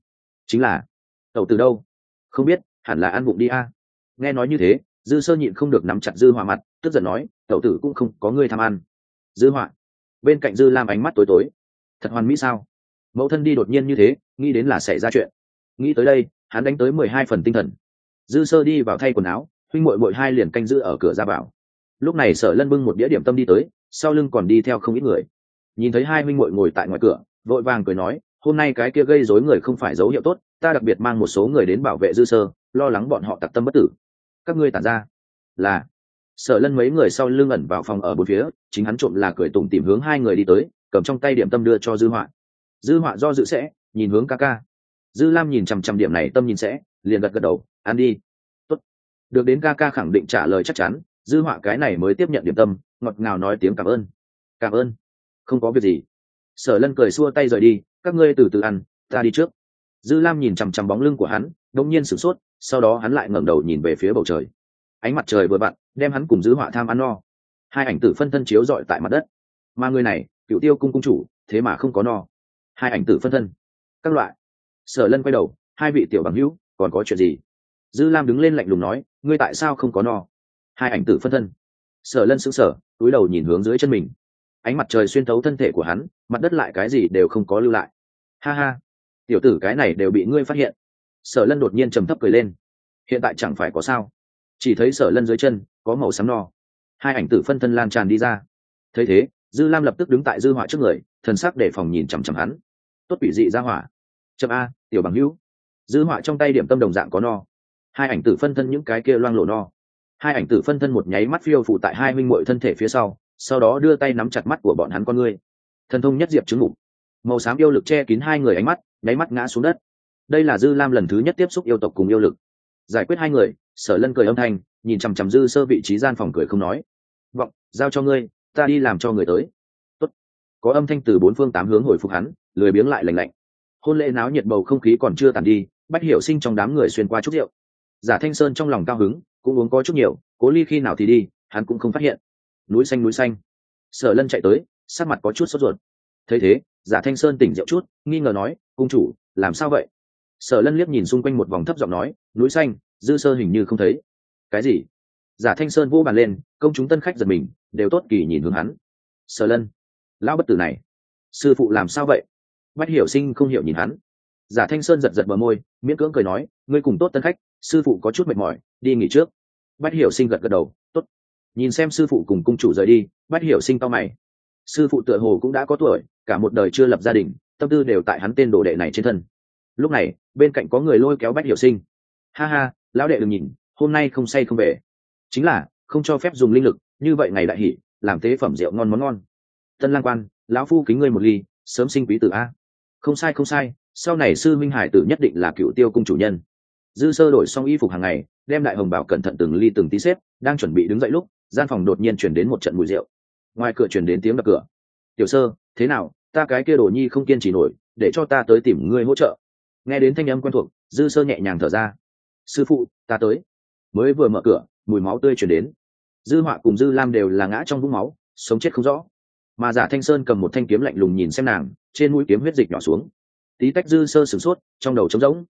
Chính là. Tẩu từ đâu? Không biết, hẳn là ăn bụng đi a nghe nói như thế, dư sơ nhịn không được nắm chặt dư họa mặt, tức giận nói, tẩu tử cũng không có người tham ăn. Dư họa, bên cạnh dư lam ánh mắt tối tối. Thật hoàn mỹ sao? Mẫu thân đi đột nhiên như thế, nghĩ đến là xảy ra chuyện. Nghĩ tới đây, hắn đánh tới mười hai phần tinh thần. Dư sơ đi vào thay quần áo, huynh mội mội hai liền canh giữ ở cửa ra vào. Lúc này sở lân bưng một đĩa điểm tâm đi tới, sau lưng còn đi theo không ít người. Nhìn thấy hai huynh mội ngồi tại ngoài cửa, vội vàng cười nói, hôm nay cái kia gây dối người không phải dấu hiệu tốt, ta đặc biệt mang một số người đến bảo vệ dư sơ, lo lắng bọn họ tặc tâm bất tử các ngươi tản ra. Là, sở lân mấy người sau lưng ẩn vào phòng ở bốn phía, chính hắn trộm là cười tùng tìm hướng hai người đi tới, cầm trong tay điểm tâm đưa cho dư họa. Dư họa do dự sẽ, nhìn hướng ca ca. Dư lam nhìn chằm chằm điểm này, tâm nhìn sẽ, liền gật gật đầu, ăn đi. Tốt. được đến ca ca khẳng định trả lời chắc chắn, dư họa cái này mới tiếp nhận điểm tâm, ngọt ngào nói tiếng cảm ơn. Cảm ơn. Không có việc gì. Sở lân cười xua tay rời đi, các ngươi từ từ ăn, ta đi trước. Dư lam nhìn chằm chằm bóng lưng của hắn đông nhiên sửng sốt sau đó hắn lại ngẩng đầu nhìn về phía bầu trời. Ánh mặt trời vừa vặn, đem hắn cùng giữ họa tham ăn no. Hai ảnh tử phân thân chiếu dọi tại mặt đất. Mà người này cựu tiêu cung cung chủ, thế mà không có no. Hai ảnh tử phân thân. Các loại. Sở lân quay đầu, hai vị tiểu bằng hữu, còn có chuyện gì? Dư lam đứng lên lạnh lùng nói, ngươi tại sao không có no? Hai ảnh tử phân thân. Sở lân sững sờ, túi đầu nhìn hướng dưới chân mình. Ánh mặt trời xuyên thấu thân thể của hắn, mặt đất lại cái gì đều không có lưu lại. Ha ha. Tiểu tử cái này đều bị ngươi phát hiện sở lân đột nhiên trầm thấp cười lên. Hiện tại chẳng phải có sao. Chỉ thấy sở lân dưới chân, có màu xám no. Hai ảnh tử phân thân lan tràn đi ra. Thấy thế, dư lam lập tức đứng tại dư họa trước người, thần sắc để phòng nhìn chằm chằm hắn. Tốt quỷ dị ra hỏa. Chậm a, tiểu bằng hữu. Dư họa trong tay điểm tâm đồng dạng có no. Hai ảnh tử phân thân những cái kia loang lộ no. Hai ảnh tử phân thân một nháy mắt phiêu phụ tại hai minh mội thân thể phía sau sau đó đưa tay nắm chặt mắt của bọn hắn con ngươi. Thần thông nhất diệp chứng ngủ. Màu xám yêu lực che kín hai người ánh mắt, nháy mắt ngã xuống đất đây là dư lam lần thứ nhất tiếp xúc yêu tộc cùng yêu lực. Giải quyết hai người, sở lân cười âm thanh, nhìn chằm chằm dư sơ vị trí gian phòng cười không nói. Vọng, giao cho ngươi, ta đi làm cho người tới. Tốt. có âm thanh từ bốn phương tám hướng hồi phục hắn, lười biếng lại lành lạnh. Hôn lễ náo nhiệt bầu không khí còn chưa tàn đi, bách hiểu sinh trong đám người xuyên qua chút rượu. Giả thanh sơn trong lòng cao hứng, cũng uống có chút nhiều, cố ly khi nào thì đi, hắn cũng không phát hiện. Núi xanh núi xanh. Sở lân chạy tới sát mặt có chút sốt ruột. Thấy thế, giả thanh sơn tỉnh rượu chút, nghi ngờ nói, cung chủ, làm sao vậy? Sở lân liếc nhìn xung quanh một vòng thấp giọng nói, núi xanh, dư sơ hình như không thấy. Cái gì? Giả thanh sơn vô bàn lên, công chúng tân khách giật mình, đều tốt kỳ nhìn hướng hắn. Sở lân, lão bất tử này, sư phụ làm sao vậy? Bách hiểu sinh không hiểu nhìn hắn. Giả thanh sơn giật giật bờ môi, miễn cưỡng cười nói, ngươi cùng tốt tân khách, sư phụ có chút mệt mỏi, đi nghỉ trước. Bách hiểu sinh gật gật đầu, tốt. Nhìn xem sư phụ cùng cung chủ rời đi, bách hiểu sinh to mày. Sư phụ tựa hồ cũng đã có tuổi, cả một đời chưa lập gia đình, tâm tư đều tại hắn tên đồ đệ này trên thân lúc này, bên cạnh có người lôi kéo bách hiểu sinh. Ha ha, lão đệ đừng nhìn, hôm nay không say không về. Chính là, không cho phép dùng linh lực, như vậy ngày đại hỷ, làm tế phẩm rượu ngon món ngon. Tân lang quan, lão phu kính ngươi một ly, sớm sinh quý tử a. Không sai không sai, sau này sư minh hải tử nhất định là cựu tiêu cung chủ nhân. Dư sơ đổi xong y phục hàng ngày, đem đại hồng bảo cẩn thận từng ly từng tí xếp, đang chuẩn bị đứng dậy lúc, gian phòng đột nhiên chuyển đến một trận mùi rượu. Ngoài cửa chuyển đến tiếng đập cửa. Tiểu sơ, thế nào? Ta cái kia đồ nhi không kiên trì nổi, để cho ta tới tìm ngươi hỗ trợ nghe đến thanh âm quen thuộc, dư sơ nhẹ nhàng thở ra. Sư phụ, ta tới. Mới vừa mở cửa, mùi máu tươi chuyển đến. Dư họa cùng dư lam đều là ngã trong vũng máu, sống chết không rõ. Mà giả thanh sơn cầm một thanh kiếm lạnh lùng nhìn xem nàng, trên mũi kiếm huyết dịch nhỏ xuống. Tí tách dư sơ sửng sốt, trong đầu trống rỗng.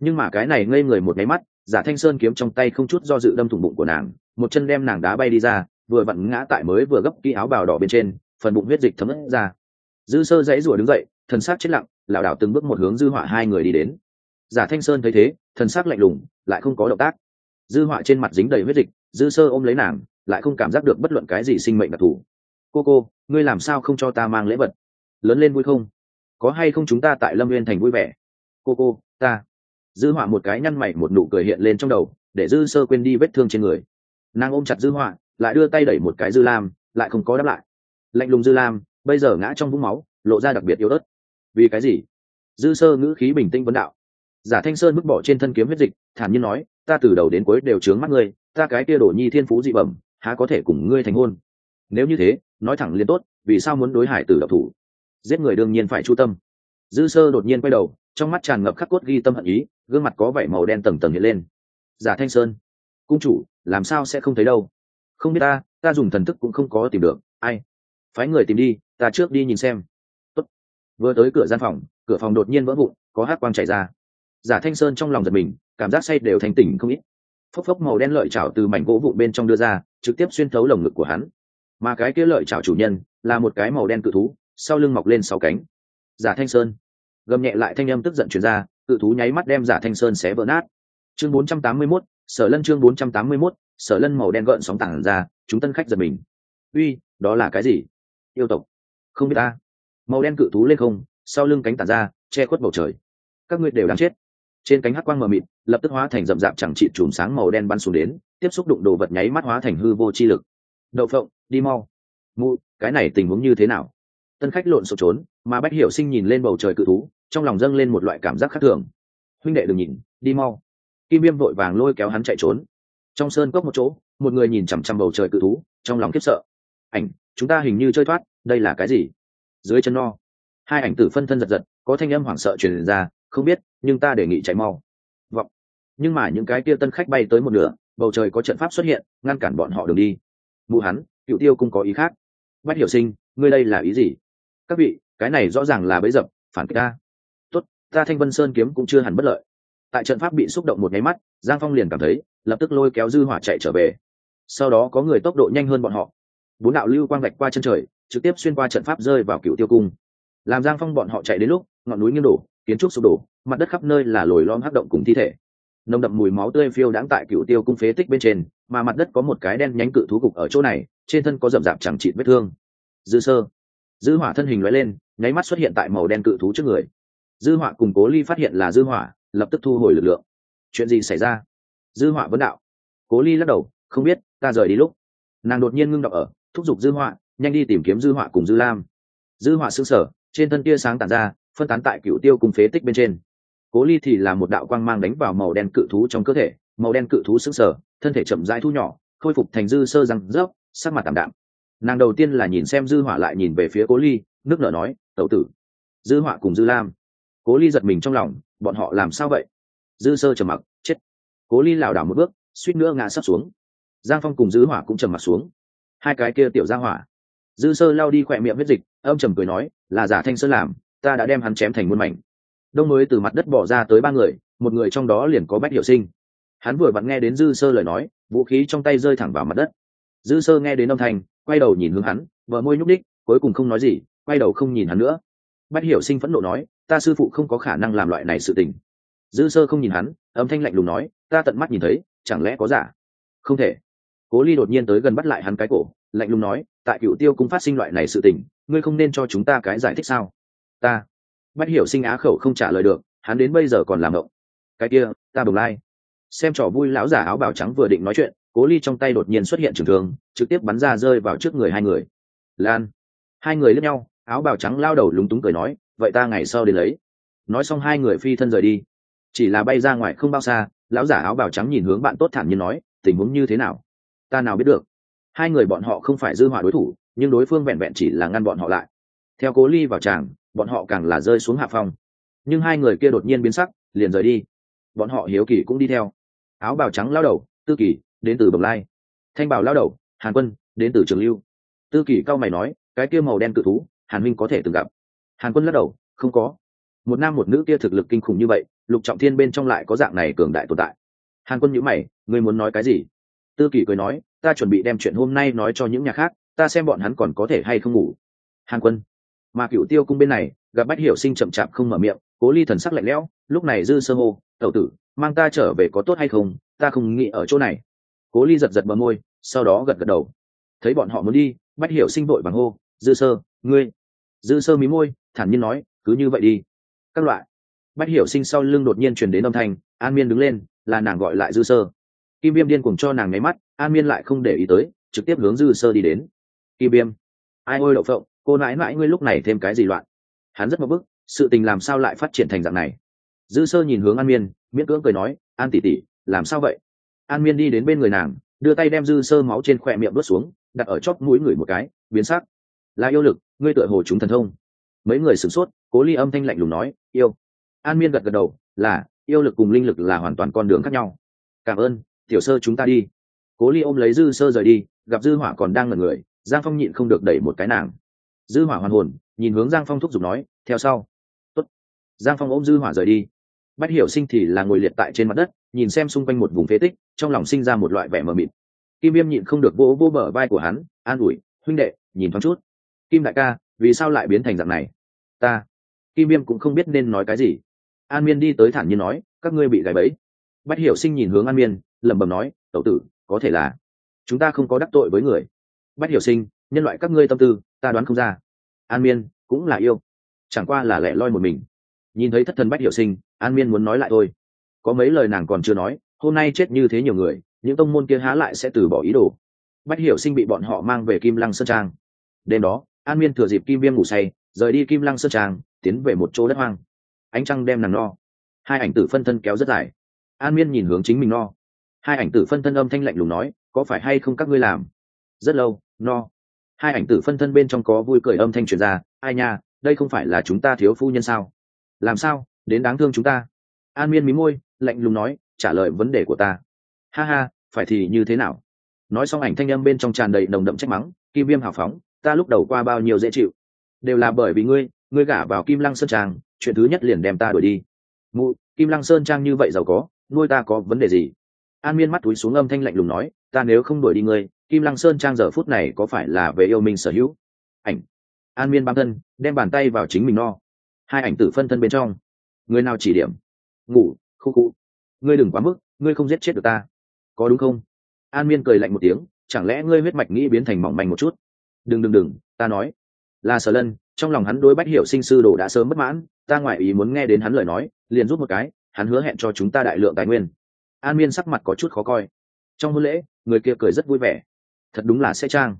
Nhưng mà cái này ngây người một máy mắt, giả thanh sơn kiếm trong tay không chút do dự đâm thủng bụng của nàng, một chân đem nàng đá bay đi ra, vừa vặn ngã tại mới vừa gấp kỹ áo bào đỏ bên trên, phần bụng huyết dịch thấm ướt ra. Dư sơ dãy rủa đứng dậy, thần sắc chết lặng lảo đảo từng bước một hướng dư họa hai người đi đến. Giả thanh sơn thấy thế, thần sắc lạnh lùng, lại không có động tác. Dư họa trên mặt dính đầy huyết dịch, dư sơ ôm lấy nàng, lại không cảm giác được bất luận cái gì sinh mệnh đặc thù. Cô cô, ngươi làm sao không cho ta mang lễ vật? Lớn lên vui không? Có hay không chúng ta tại lâm nguyên thành vui vẻ? Cô cô, ta. Dư họa một cái nhăn mày một nụ cười hiện lên trong đầu, để dư sơ quên đi vết thương trên người. Nàng ôm chặt dư họa, lại đưa tay đẩy một cái dư lam, lại không có đáp lại. Lạnh lùng dư lam, bây giờ ngã trong vũng máu, lộ ra đặc biệt yếu ớt vì cái gì? Dư sơ ngữ khí bình tĩnh vấn đạo. Giả thanh sơn bước bỏ trên thân kiếm huyết dịch, thản nhiên nói, ta từ đầu đến cuối đều trướng mắt ngươi, ta cái kia đổ nhi thiên phú dị bẩm, há có thể cùng ngươi thành hôn? Nếu như thế, nói thẳng liền tốt, vì sao muốn đối hải tử độc thủ? Giết người đương nhiên phải chu tâm. Dư sơ đột nhiên quay đầu, trong mắt tràn ngập khắc cốt ghi tâm hận ý, gương mặt có vảy màu đen tầng tầng hiện lên. Giả thanh sơn, cung chủ, làm sao sẽ không thấy đâu? Không biết ta ta dùng thần thức cũng không có tìm được. Ai? Phái người tìm đi, ta trước đi nhìn xem vừa tới cửa gian phòng cửa phòng đột nhiên vỡ vụn có hát quang chảy ra. Giả thanh sơn trong lòng giật mình cảm giác say đều thành tỉnh không ít. Phốc phốc màu đen lợi chảo từ mảnh gỗ vụn bên trong đưa ra trực tiếp xuyên thấu lồng ngực của hắn. Mà cái kia lợi chảo chủ nhân là một cái màu đen cự thú sau lưng mọc lên sáu cánh. Giả thanh sơn. Gầm nhẹ lại thanh âm tức giận chuyển ra cự thú nháy mắt đem giả thanh sơn xé vỡ nát. Chương 481, sở lân chương 481, sở lân màu đen gợn sóng tảng ra chúng tân khách giật mình. Uy đó là cái gì? Yêu tộc. Không biết ta màu đen cự thú lên không, sau lưng cánh tản ra, che khuất bầu trời. Các ngươi đều đáng chết. Trên cánh hắc quang mờ mịt, lập tức hóa thành rậm rạp chẳng trị chùm sáng màu đen bắn xuống đến, tiếp xúc đụng đồ vật nháy mắt hóa thành hư vô chi lực. Đậu phộng, đi mau. Mụ, cái này tình huống như thế nào? Tân khách lộn xộn trốn, mà bách hiểu sinh nhìn lên bầu trời cự thú, trong lòng dâng lên một loại cảm giác khác thường. Huynh đệ đừng nhìn, đi mau. Kim viêm vội vàng lôi kéo hắn chạy trốn. Trong sơn cốc một chỗ, một người nhìn chằm chằm bầu trời cự thú, trong lòng khiếp sợ. Ảnh, chúng ta hình như chơi thoát, đây là cái gì? Dưới chân no. Hai ảnh tử phân thân giật giật, có thanh âm hoảng sợ truyền ra, không biết, nhưng ta đề nghị chạy mau. Vọng. Nhưng mà những cái kia tân khách bay tới một nửa, bầu trời có trận pháp xuất hiện, ngăn cản bọn họ đường đi. Mụ hắn, cựu tiêu cũng có ý khác. Bách hiểu sinh, ngươi đây là ý gì? Các vị, cái này rõ ràng là bấy dập, phản kích ta. Tốt, ta thanh vân sơn kiếm cũng chưa hẳn bất lợi. Tại trận pháp bị xúc động một nháy mắt, giang phong liền cảm thấy, lập tức lôi kéo dư hỏa chạy trở về. Sau đó có người tốc độ nhanh hơn bọn họ. Bốn đạo lưu quang gạch qua chân trời trực tiếp xuyên qua trận pháp rơi vào cựu tiêu cung. Làm giang phong bọn họ chạy đến lúc, ngọn núi nghiêng đổ, kiến trúc sụp đổ, mặt đất khắp nơi là lồi lom hắc động cùng thi thể. Nồng đậm mùi máu tươi phiêu đãng tại cựu tiêu cung phế tích bên trên, mà mặt đất có một cái đen nhánh cự thú cục ở chỗ này, trên thân có rậm rạp chẳng trị vết thương. Dư sơ. Dư hỏa thân hình lóe lên, nháy mắt xuất hiện tại màu đen cự thú trước người. Dư hỏa cùng cố ly phát hiện là dư hỏa, lập tức thu hồi lực lượng. Chuyện gì xảy ra? Dư hỏa vấn đạo. Cố ly lắc đầu, không biết, ta rời đi lúc. Nàng đột nhiên ngưng đọc ở, thúc giục dư hỏa nhanh đi tìm kiếm dư họa cùng dư lam. Dư họa sững sở trên thân tia sáng tản ra, phân tán tại cựu tiêu cùng phế tích bên trên. Cố ly thì là một đạo quang mang đánh vào màu đen cự thú trong cơ thể, màu đen cự thú sững sở thân thể chậm rãi thu nhỏ, khôi phục thành dư sơ răng rớp, sắc mặt tạm đạm. Nàng đầu tiên là nhìn xem dư họa lại nhìn về phía cố ly, nước nở nói, tẩu tử. Dư họa cùng dư lam. Cố ly giật mình trong lòng, bọn họ làm sao vậy? Dư sơ trầm mặc, chết. Cố ly lảo đảo một bước, suýt nữa ngã sắp xuống. Giang phong cùng dư hỏa cũng trầm mặc xuống. Hai cái kia tiểu ra hỏa dư sơ lao đi khỏe miệng huyết dịch, âm trầm cười nói, là giả thanh sơn làm, ta đã đem hắn chém thành muôn mảnh. Đông mới từ mặt đất bỏ ra tới ba người, một người trong đó liền có bách hiểu sinh. Hắn vừa vặn nghe đến dư sơ lời nói, vũ khí trong tay rơi thẳng vào mặt đất. Dư sơ nghe đến âm thanh, quay đầu nhìn hướng hắn vợ môi nhúc đích cuối cùng không nói gì, quay đầu không nhìn hắn nữa. Bách hiểu sinh phẫn nộ nói, ta sư phụ không có khả năng làm loại này sự tình. Dư sơ không nhìn hắn, âm thanh lạnh lùng nói, ta tận mắt nhìn thấy, chẳng lẽ có giả? Không thể. Cố ly đột nhiên tới gần bắt lại hắn cái cổ, lạnh lùng nói tại cựu tiêu cũng phát sinh loại này sự tình, ngươi không nên cho chúng ta cái giải thích sao? Ta. Bách hiểu sinh á khẩu không trả lời được, hắn đến bây giờ còn làm ngộng. Cái kia, ta bồng lai. Xem trò vui lão giả áo bào trắng vừa định nói chuyện, cố ly trong tay đột nhiên xuất hiện trường thường trực tiếp bắn ra rơi vào trước người hai người. Lan. Hai người lướt nhau, áo bào trắng lao đầu lúng túng cười nói, vậy ta ngày sau đến lấy. Nói xong hai người phi thân rời đi. Chỉ là bay ra ngoài không bao xa, lão giả áo bào trắng nhìn hướng bạn tốt thản nhiên nói, tình huống như thế nào? Ta nào biết được? Hai người bọn họ không phải dư hỏa đối thủ, nhưng đối phương vẹn vẹn chỉ là ngăn bọn họ lại. Theo cố ly vào tràng, bọn họ càng là rơi xuống hạ phong. Nhưng hai người kia đột nhiên biến sắc, liền rời đi. Bọn họ hiếu kỳ cũng đi theo. Áo bào trắng lao đầu, tư kỳ, đến từ bồng lai. Thanh bào lao đầu, hàn quân, đến từ trường lưu. Tư kỳ cao mày nói, cái kia màu đen cự thú, hàn minh có thể từng gặp. Hàn quân lắc đầu, không có. Một nam một nữ kia thực lực kinh khủng như vậy, lục trọng thiên bên trong lại có dạng này cường đại tồn tại. Hàn quân nhữ mày, ngươi muốn nói cái gì? Tư kỳ cười nói ta chuẩn bị đem chuyện hôm nay nói cho những nhà khác, ta xem bọn hắn còn có thể hay không ngủ. Hàn quân. Mà cựu tiêu cung bên này, gặp bách hiểu sinh chậm chạp không mở miệng, cố ly thần sắc lạnh lẽo, lúc này dư sơ hô, tẩu tử, mang ta trở về có tốt hay không? Ta không nghĩ ở chỗ này. Cố ly giật giật bờ môi, sau đó gật gật đầu. Thấy bọn họ muốn đi, bách hiểu sinh vội bằng hô, dư sơ, ngươi. Dư sơ mí môi, thản nhiên nói, cứ như vậy đi. Các loại. Bách hiểu sinh sau lưng đột nhiên truyền đến âm thanh, an miên đứng lên, là nàng gọi lại dư sơ kim viêm điên cuồng cho nàng nháy mắt, an miên lại không để ý tới, trực tiếp hướng dư sơ đi đến. Kim viêm, ai ôi đậu phộng, cô nãi mãi ngươi lúc này thêm cái gì loạn? Hắn rất mập bức, sự tình làm sao lại phát triển thành dạng này? Dư sơ nhìn hướng an miên, miễn cưỡng cười nói, an tỉ tỉ làm sao vậy? An miên đi đến bên người nàng, đưa tay đem dư sơ máu trên khỏe miệng đốt xuống, đặt ở chóp mũi người một cái, biến sắc. Là yêu lực, ngươi tựa hồ chúng thần thông. Mấy người sửng sốt, cố ly âm thanh lạnh lùng nói, yêu. An miên gật gật đầu, là, yêu lực cùng linh lực là hoàn toàn con đường khác nhau. Cảm ơn tiểu sơ chúng ta đi. Cố ly ôm lấy dư sơ rời đi, gặp dư hỏa còn đang ngẩn người, giang phong nhịn không được đẩy một cái nàng. Dư hỏa hoàn hồn, nhìn hướng giang phong thúc giục nói, theo sau. Tốt. giang phong ôm dư hỏa rời đi. Bách hiểu sinh thì là ngồi liệt tại trên mặt đất, nhìn xem xung quanh một vùng phế tích, trong lòng sinh ra một loại vẻ mờ mịt. Kim viêm nhịn không được vỗ vỗ bờ vai của hắn, an ủi, huynh đệ, nhìn thoáng chút. Kim đại ca, vì sao lại biến thành dạng này? Ta. Kim viêm cũng không biết nên nói cái gì. An miên đi tới thản nhiên nói, các ngươi bị gáy bẫy. Bách hiểu sinh nhìn hướng an miên lẩm bẩm nói, tẩu tử, có thể là chúng ta không có đắc tội với người. Bách hiểu sinh, nhân loại các ngươi tâm tư, ta đoán không ra. An miên cũng là yêu, chẳng qua là lẻ loi một mình. Nhìn thấy thất thần bách hiểu sinh, an miên muốn nói lại thôi. Có mấy lời nàng còn chưa nói, hôm nay chết như thế nhiều người, những tông môn kia há lại sẽ từ bỏ ý đồ. Bách hiểu sinh bị bọn họ mang về kim lăng sơn trang. Đêm đó, an miên thừa dịp kim viêm ngủ say, rời đi kim lăng sơn trang, tiến về một chỗ đất hoang. Ánh trăng đem nàng no. Hai ảnh tử phân thân kéo rất dài. An miên nhìn hướng chính mình no hai ảnh tử phân thân âm thanh lạnh lùng nói, có phải hay không các ngươi làm? Rất lâu, no. Hai ảnh tử phân thân bên trong có vui cười âm thanh truyền ra, ai nha, đây không phải là chúng ta thiếu phu nhân sao? Làm sao, đến đáng thương chúng ta? An miên mí môi, lạnh lùng nói, trả lời vấn đề của ta. Ha ha, phải thì như thế nào? Nói xong ảnh thanh âm bên trong tràn đầy nồng đậm trách mắng, kim viêm hào phóng, ta lúc đầu qua bao nhiêu dễ chịu? Đều là bởi vì ngươi ngươi gả vào kim lăng sơn trang, chuyện thứ nhất liền đem ta đuổi đi. Mụ, kim lăng sơn trang như vậy giàu có, nuôi ta có vấn đề gì? An miên mắt túi xuống âm thanh lạnh lùng nói, ta nếu không đuổi đi ngươi, kim lăng sơn trang giờ phút này có phải là về yêu mình sở hữu? Ảnh. An miên bám thân, đem bàn tay vào chính mình no. Hai ảnh tử phân thân bên trong. Người nào chỉ điểm? Ngủ, khu cụ ngươi đừng quá mức, ngươi không giết chết được ta. Có đúng không? An miên cười lạnh một tiếng, chẳng lẽ ngươi huyết mạch nghĩ biến thành mỏng manh một chút? Đừng đừng đừng, ta nói. Là sở lân, trong lòng hắn đối bách hiểu sinh sư đồ đã sớm bất mãn, ta ngoại ý muốn nghe đến hắn lời nói, liền rút một cái, hắn hứa hẹn cho chúng ta đại lượng tài nguyên an miên sắc mặt có chút khó coi. Trong hôn lễ, người kia cười rất vui vẻ. Thật đúng là sẽ trang.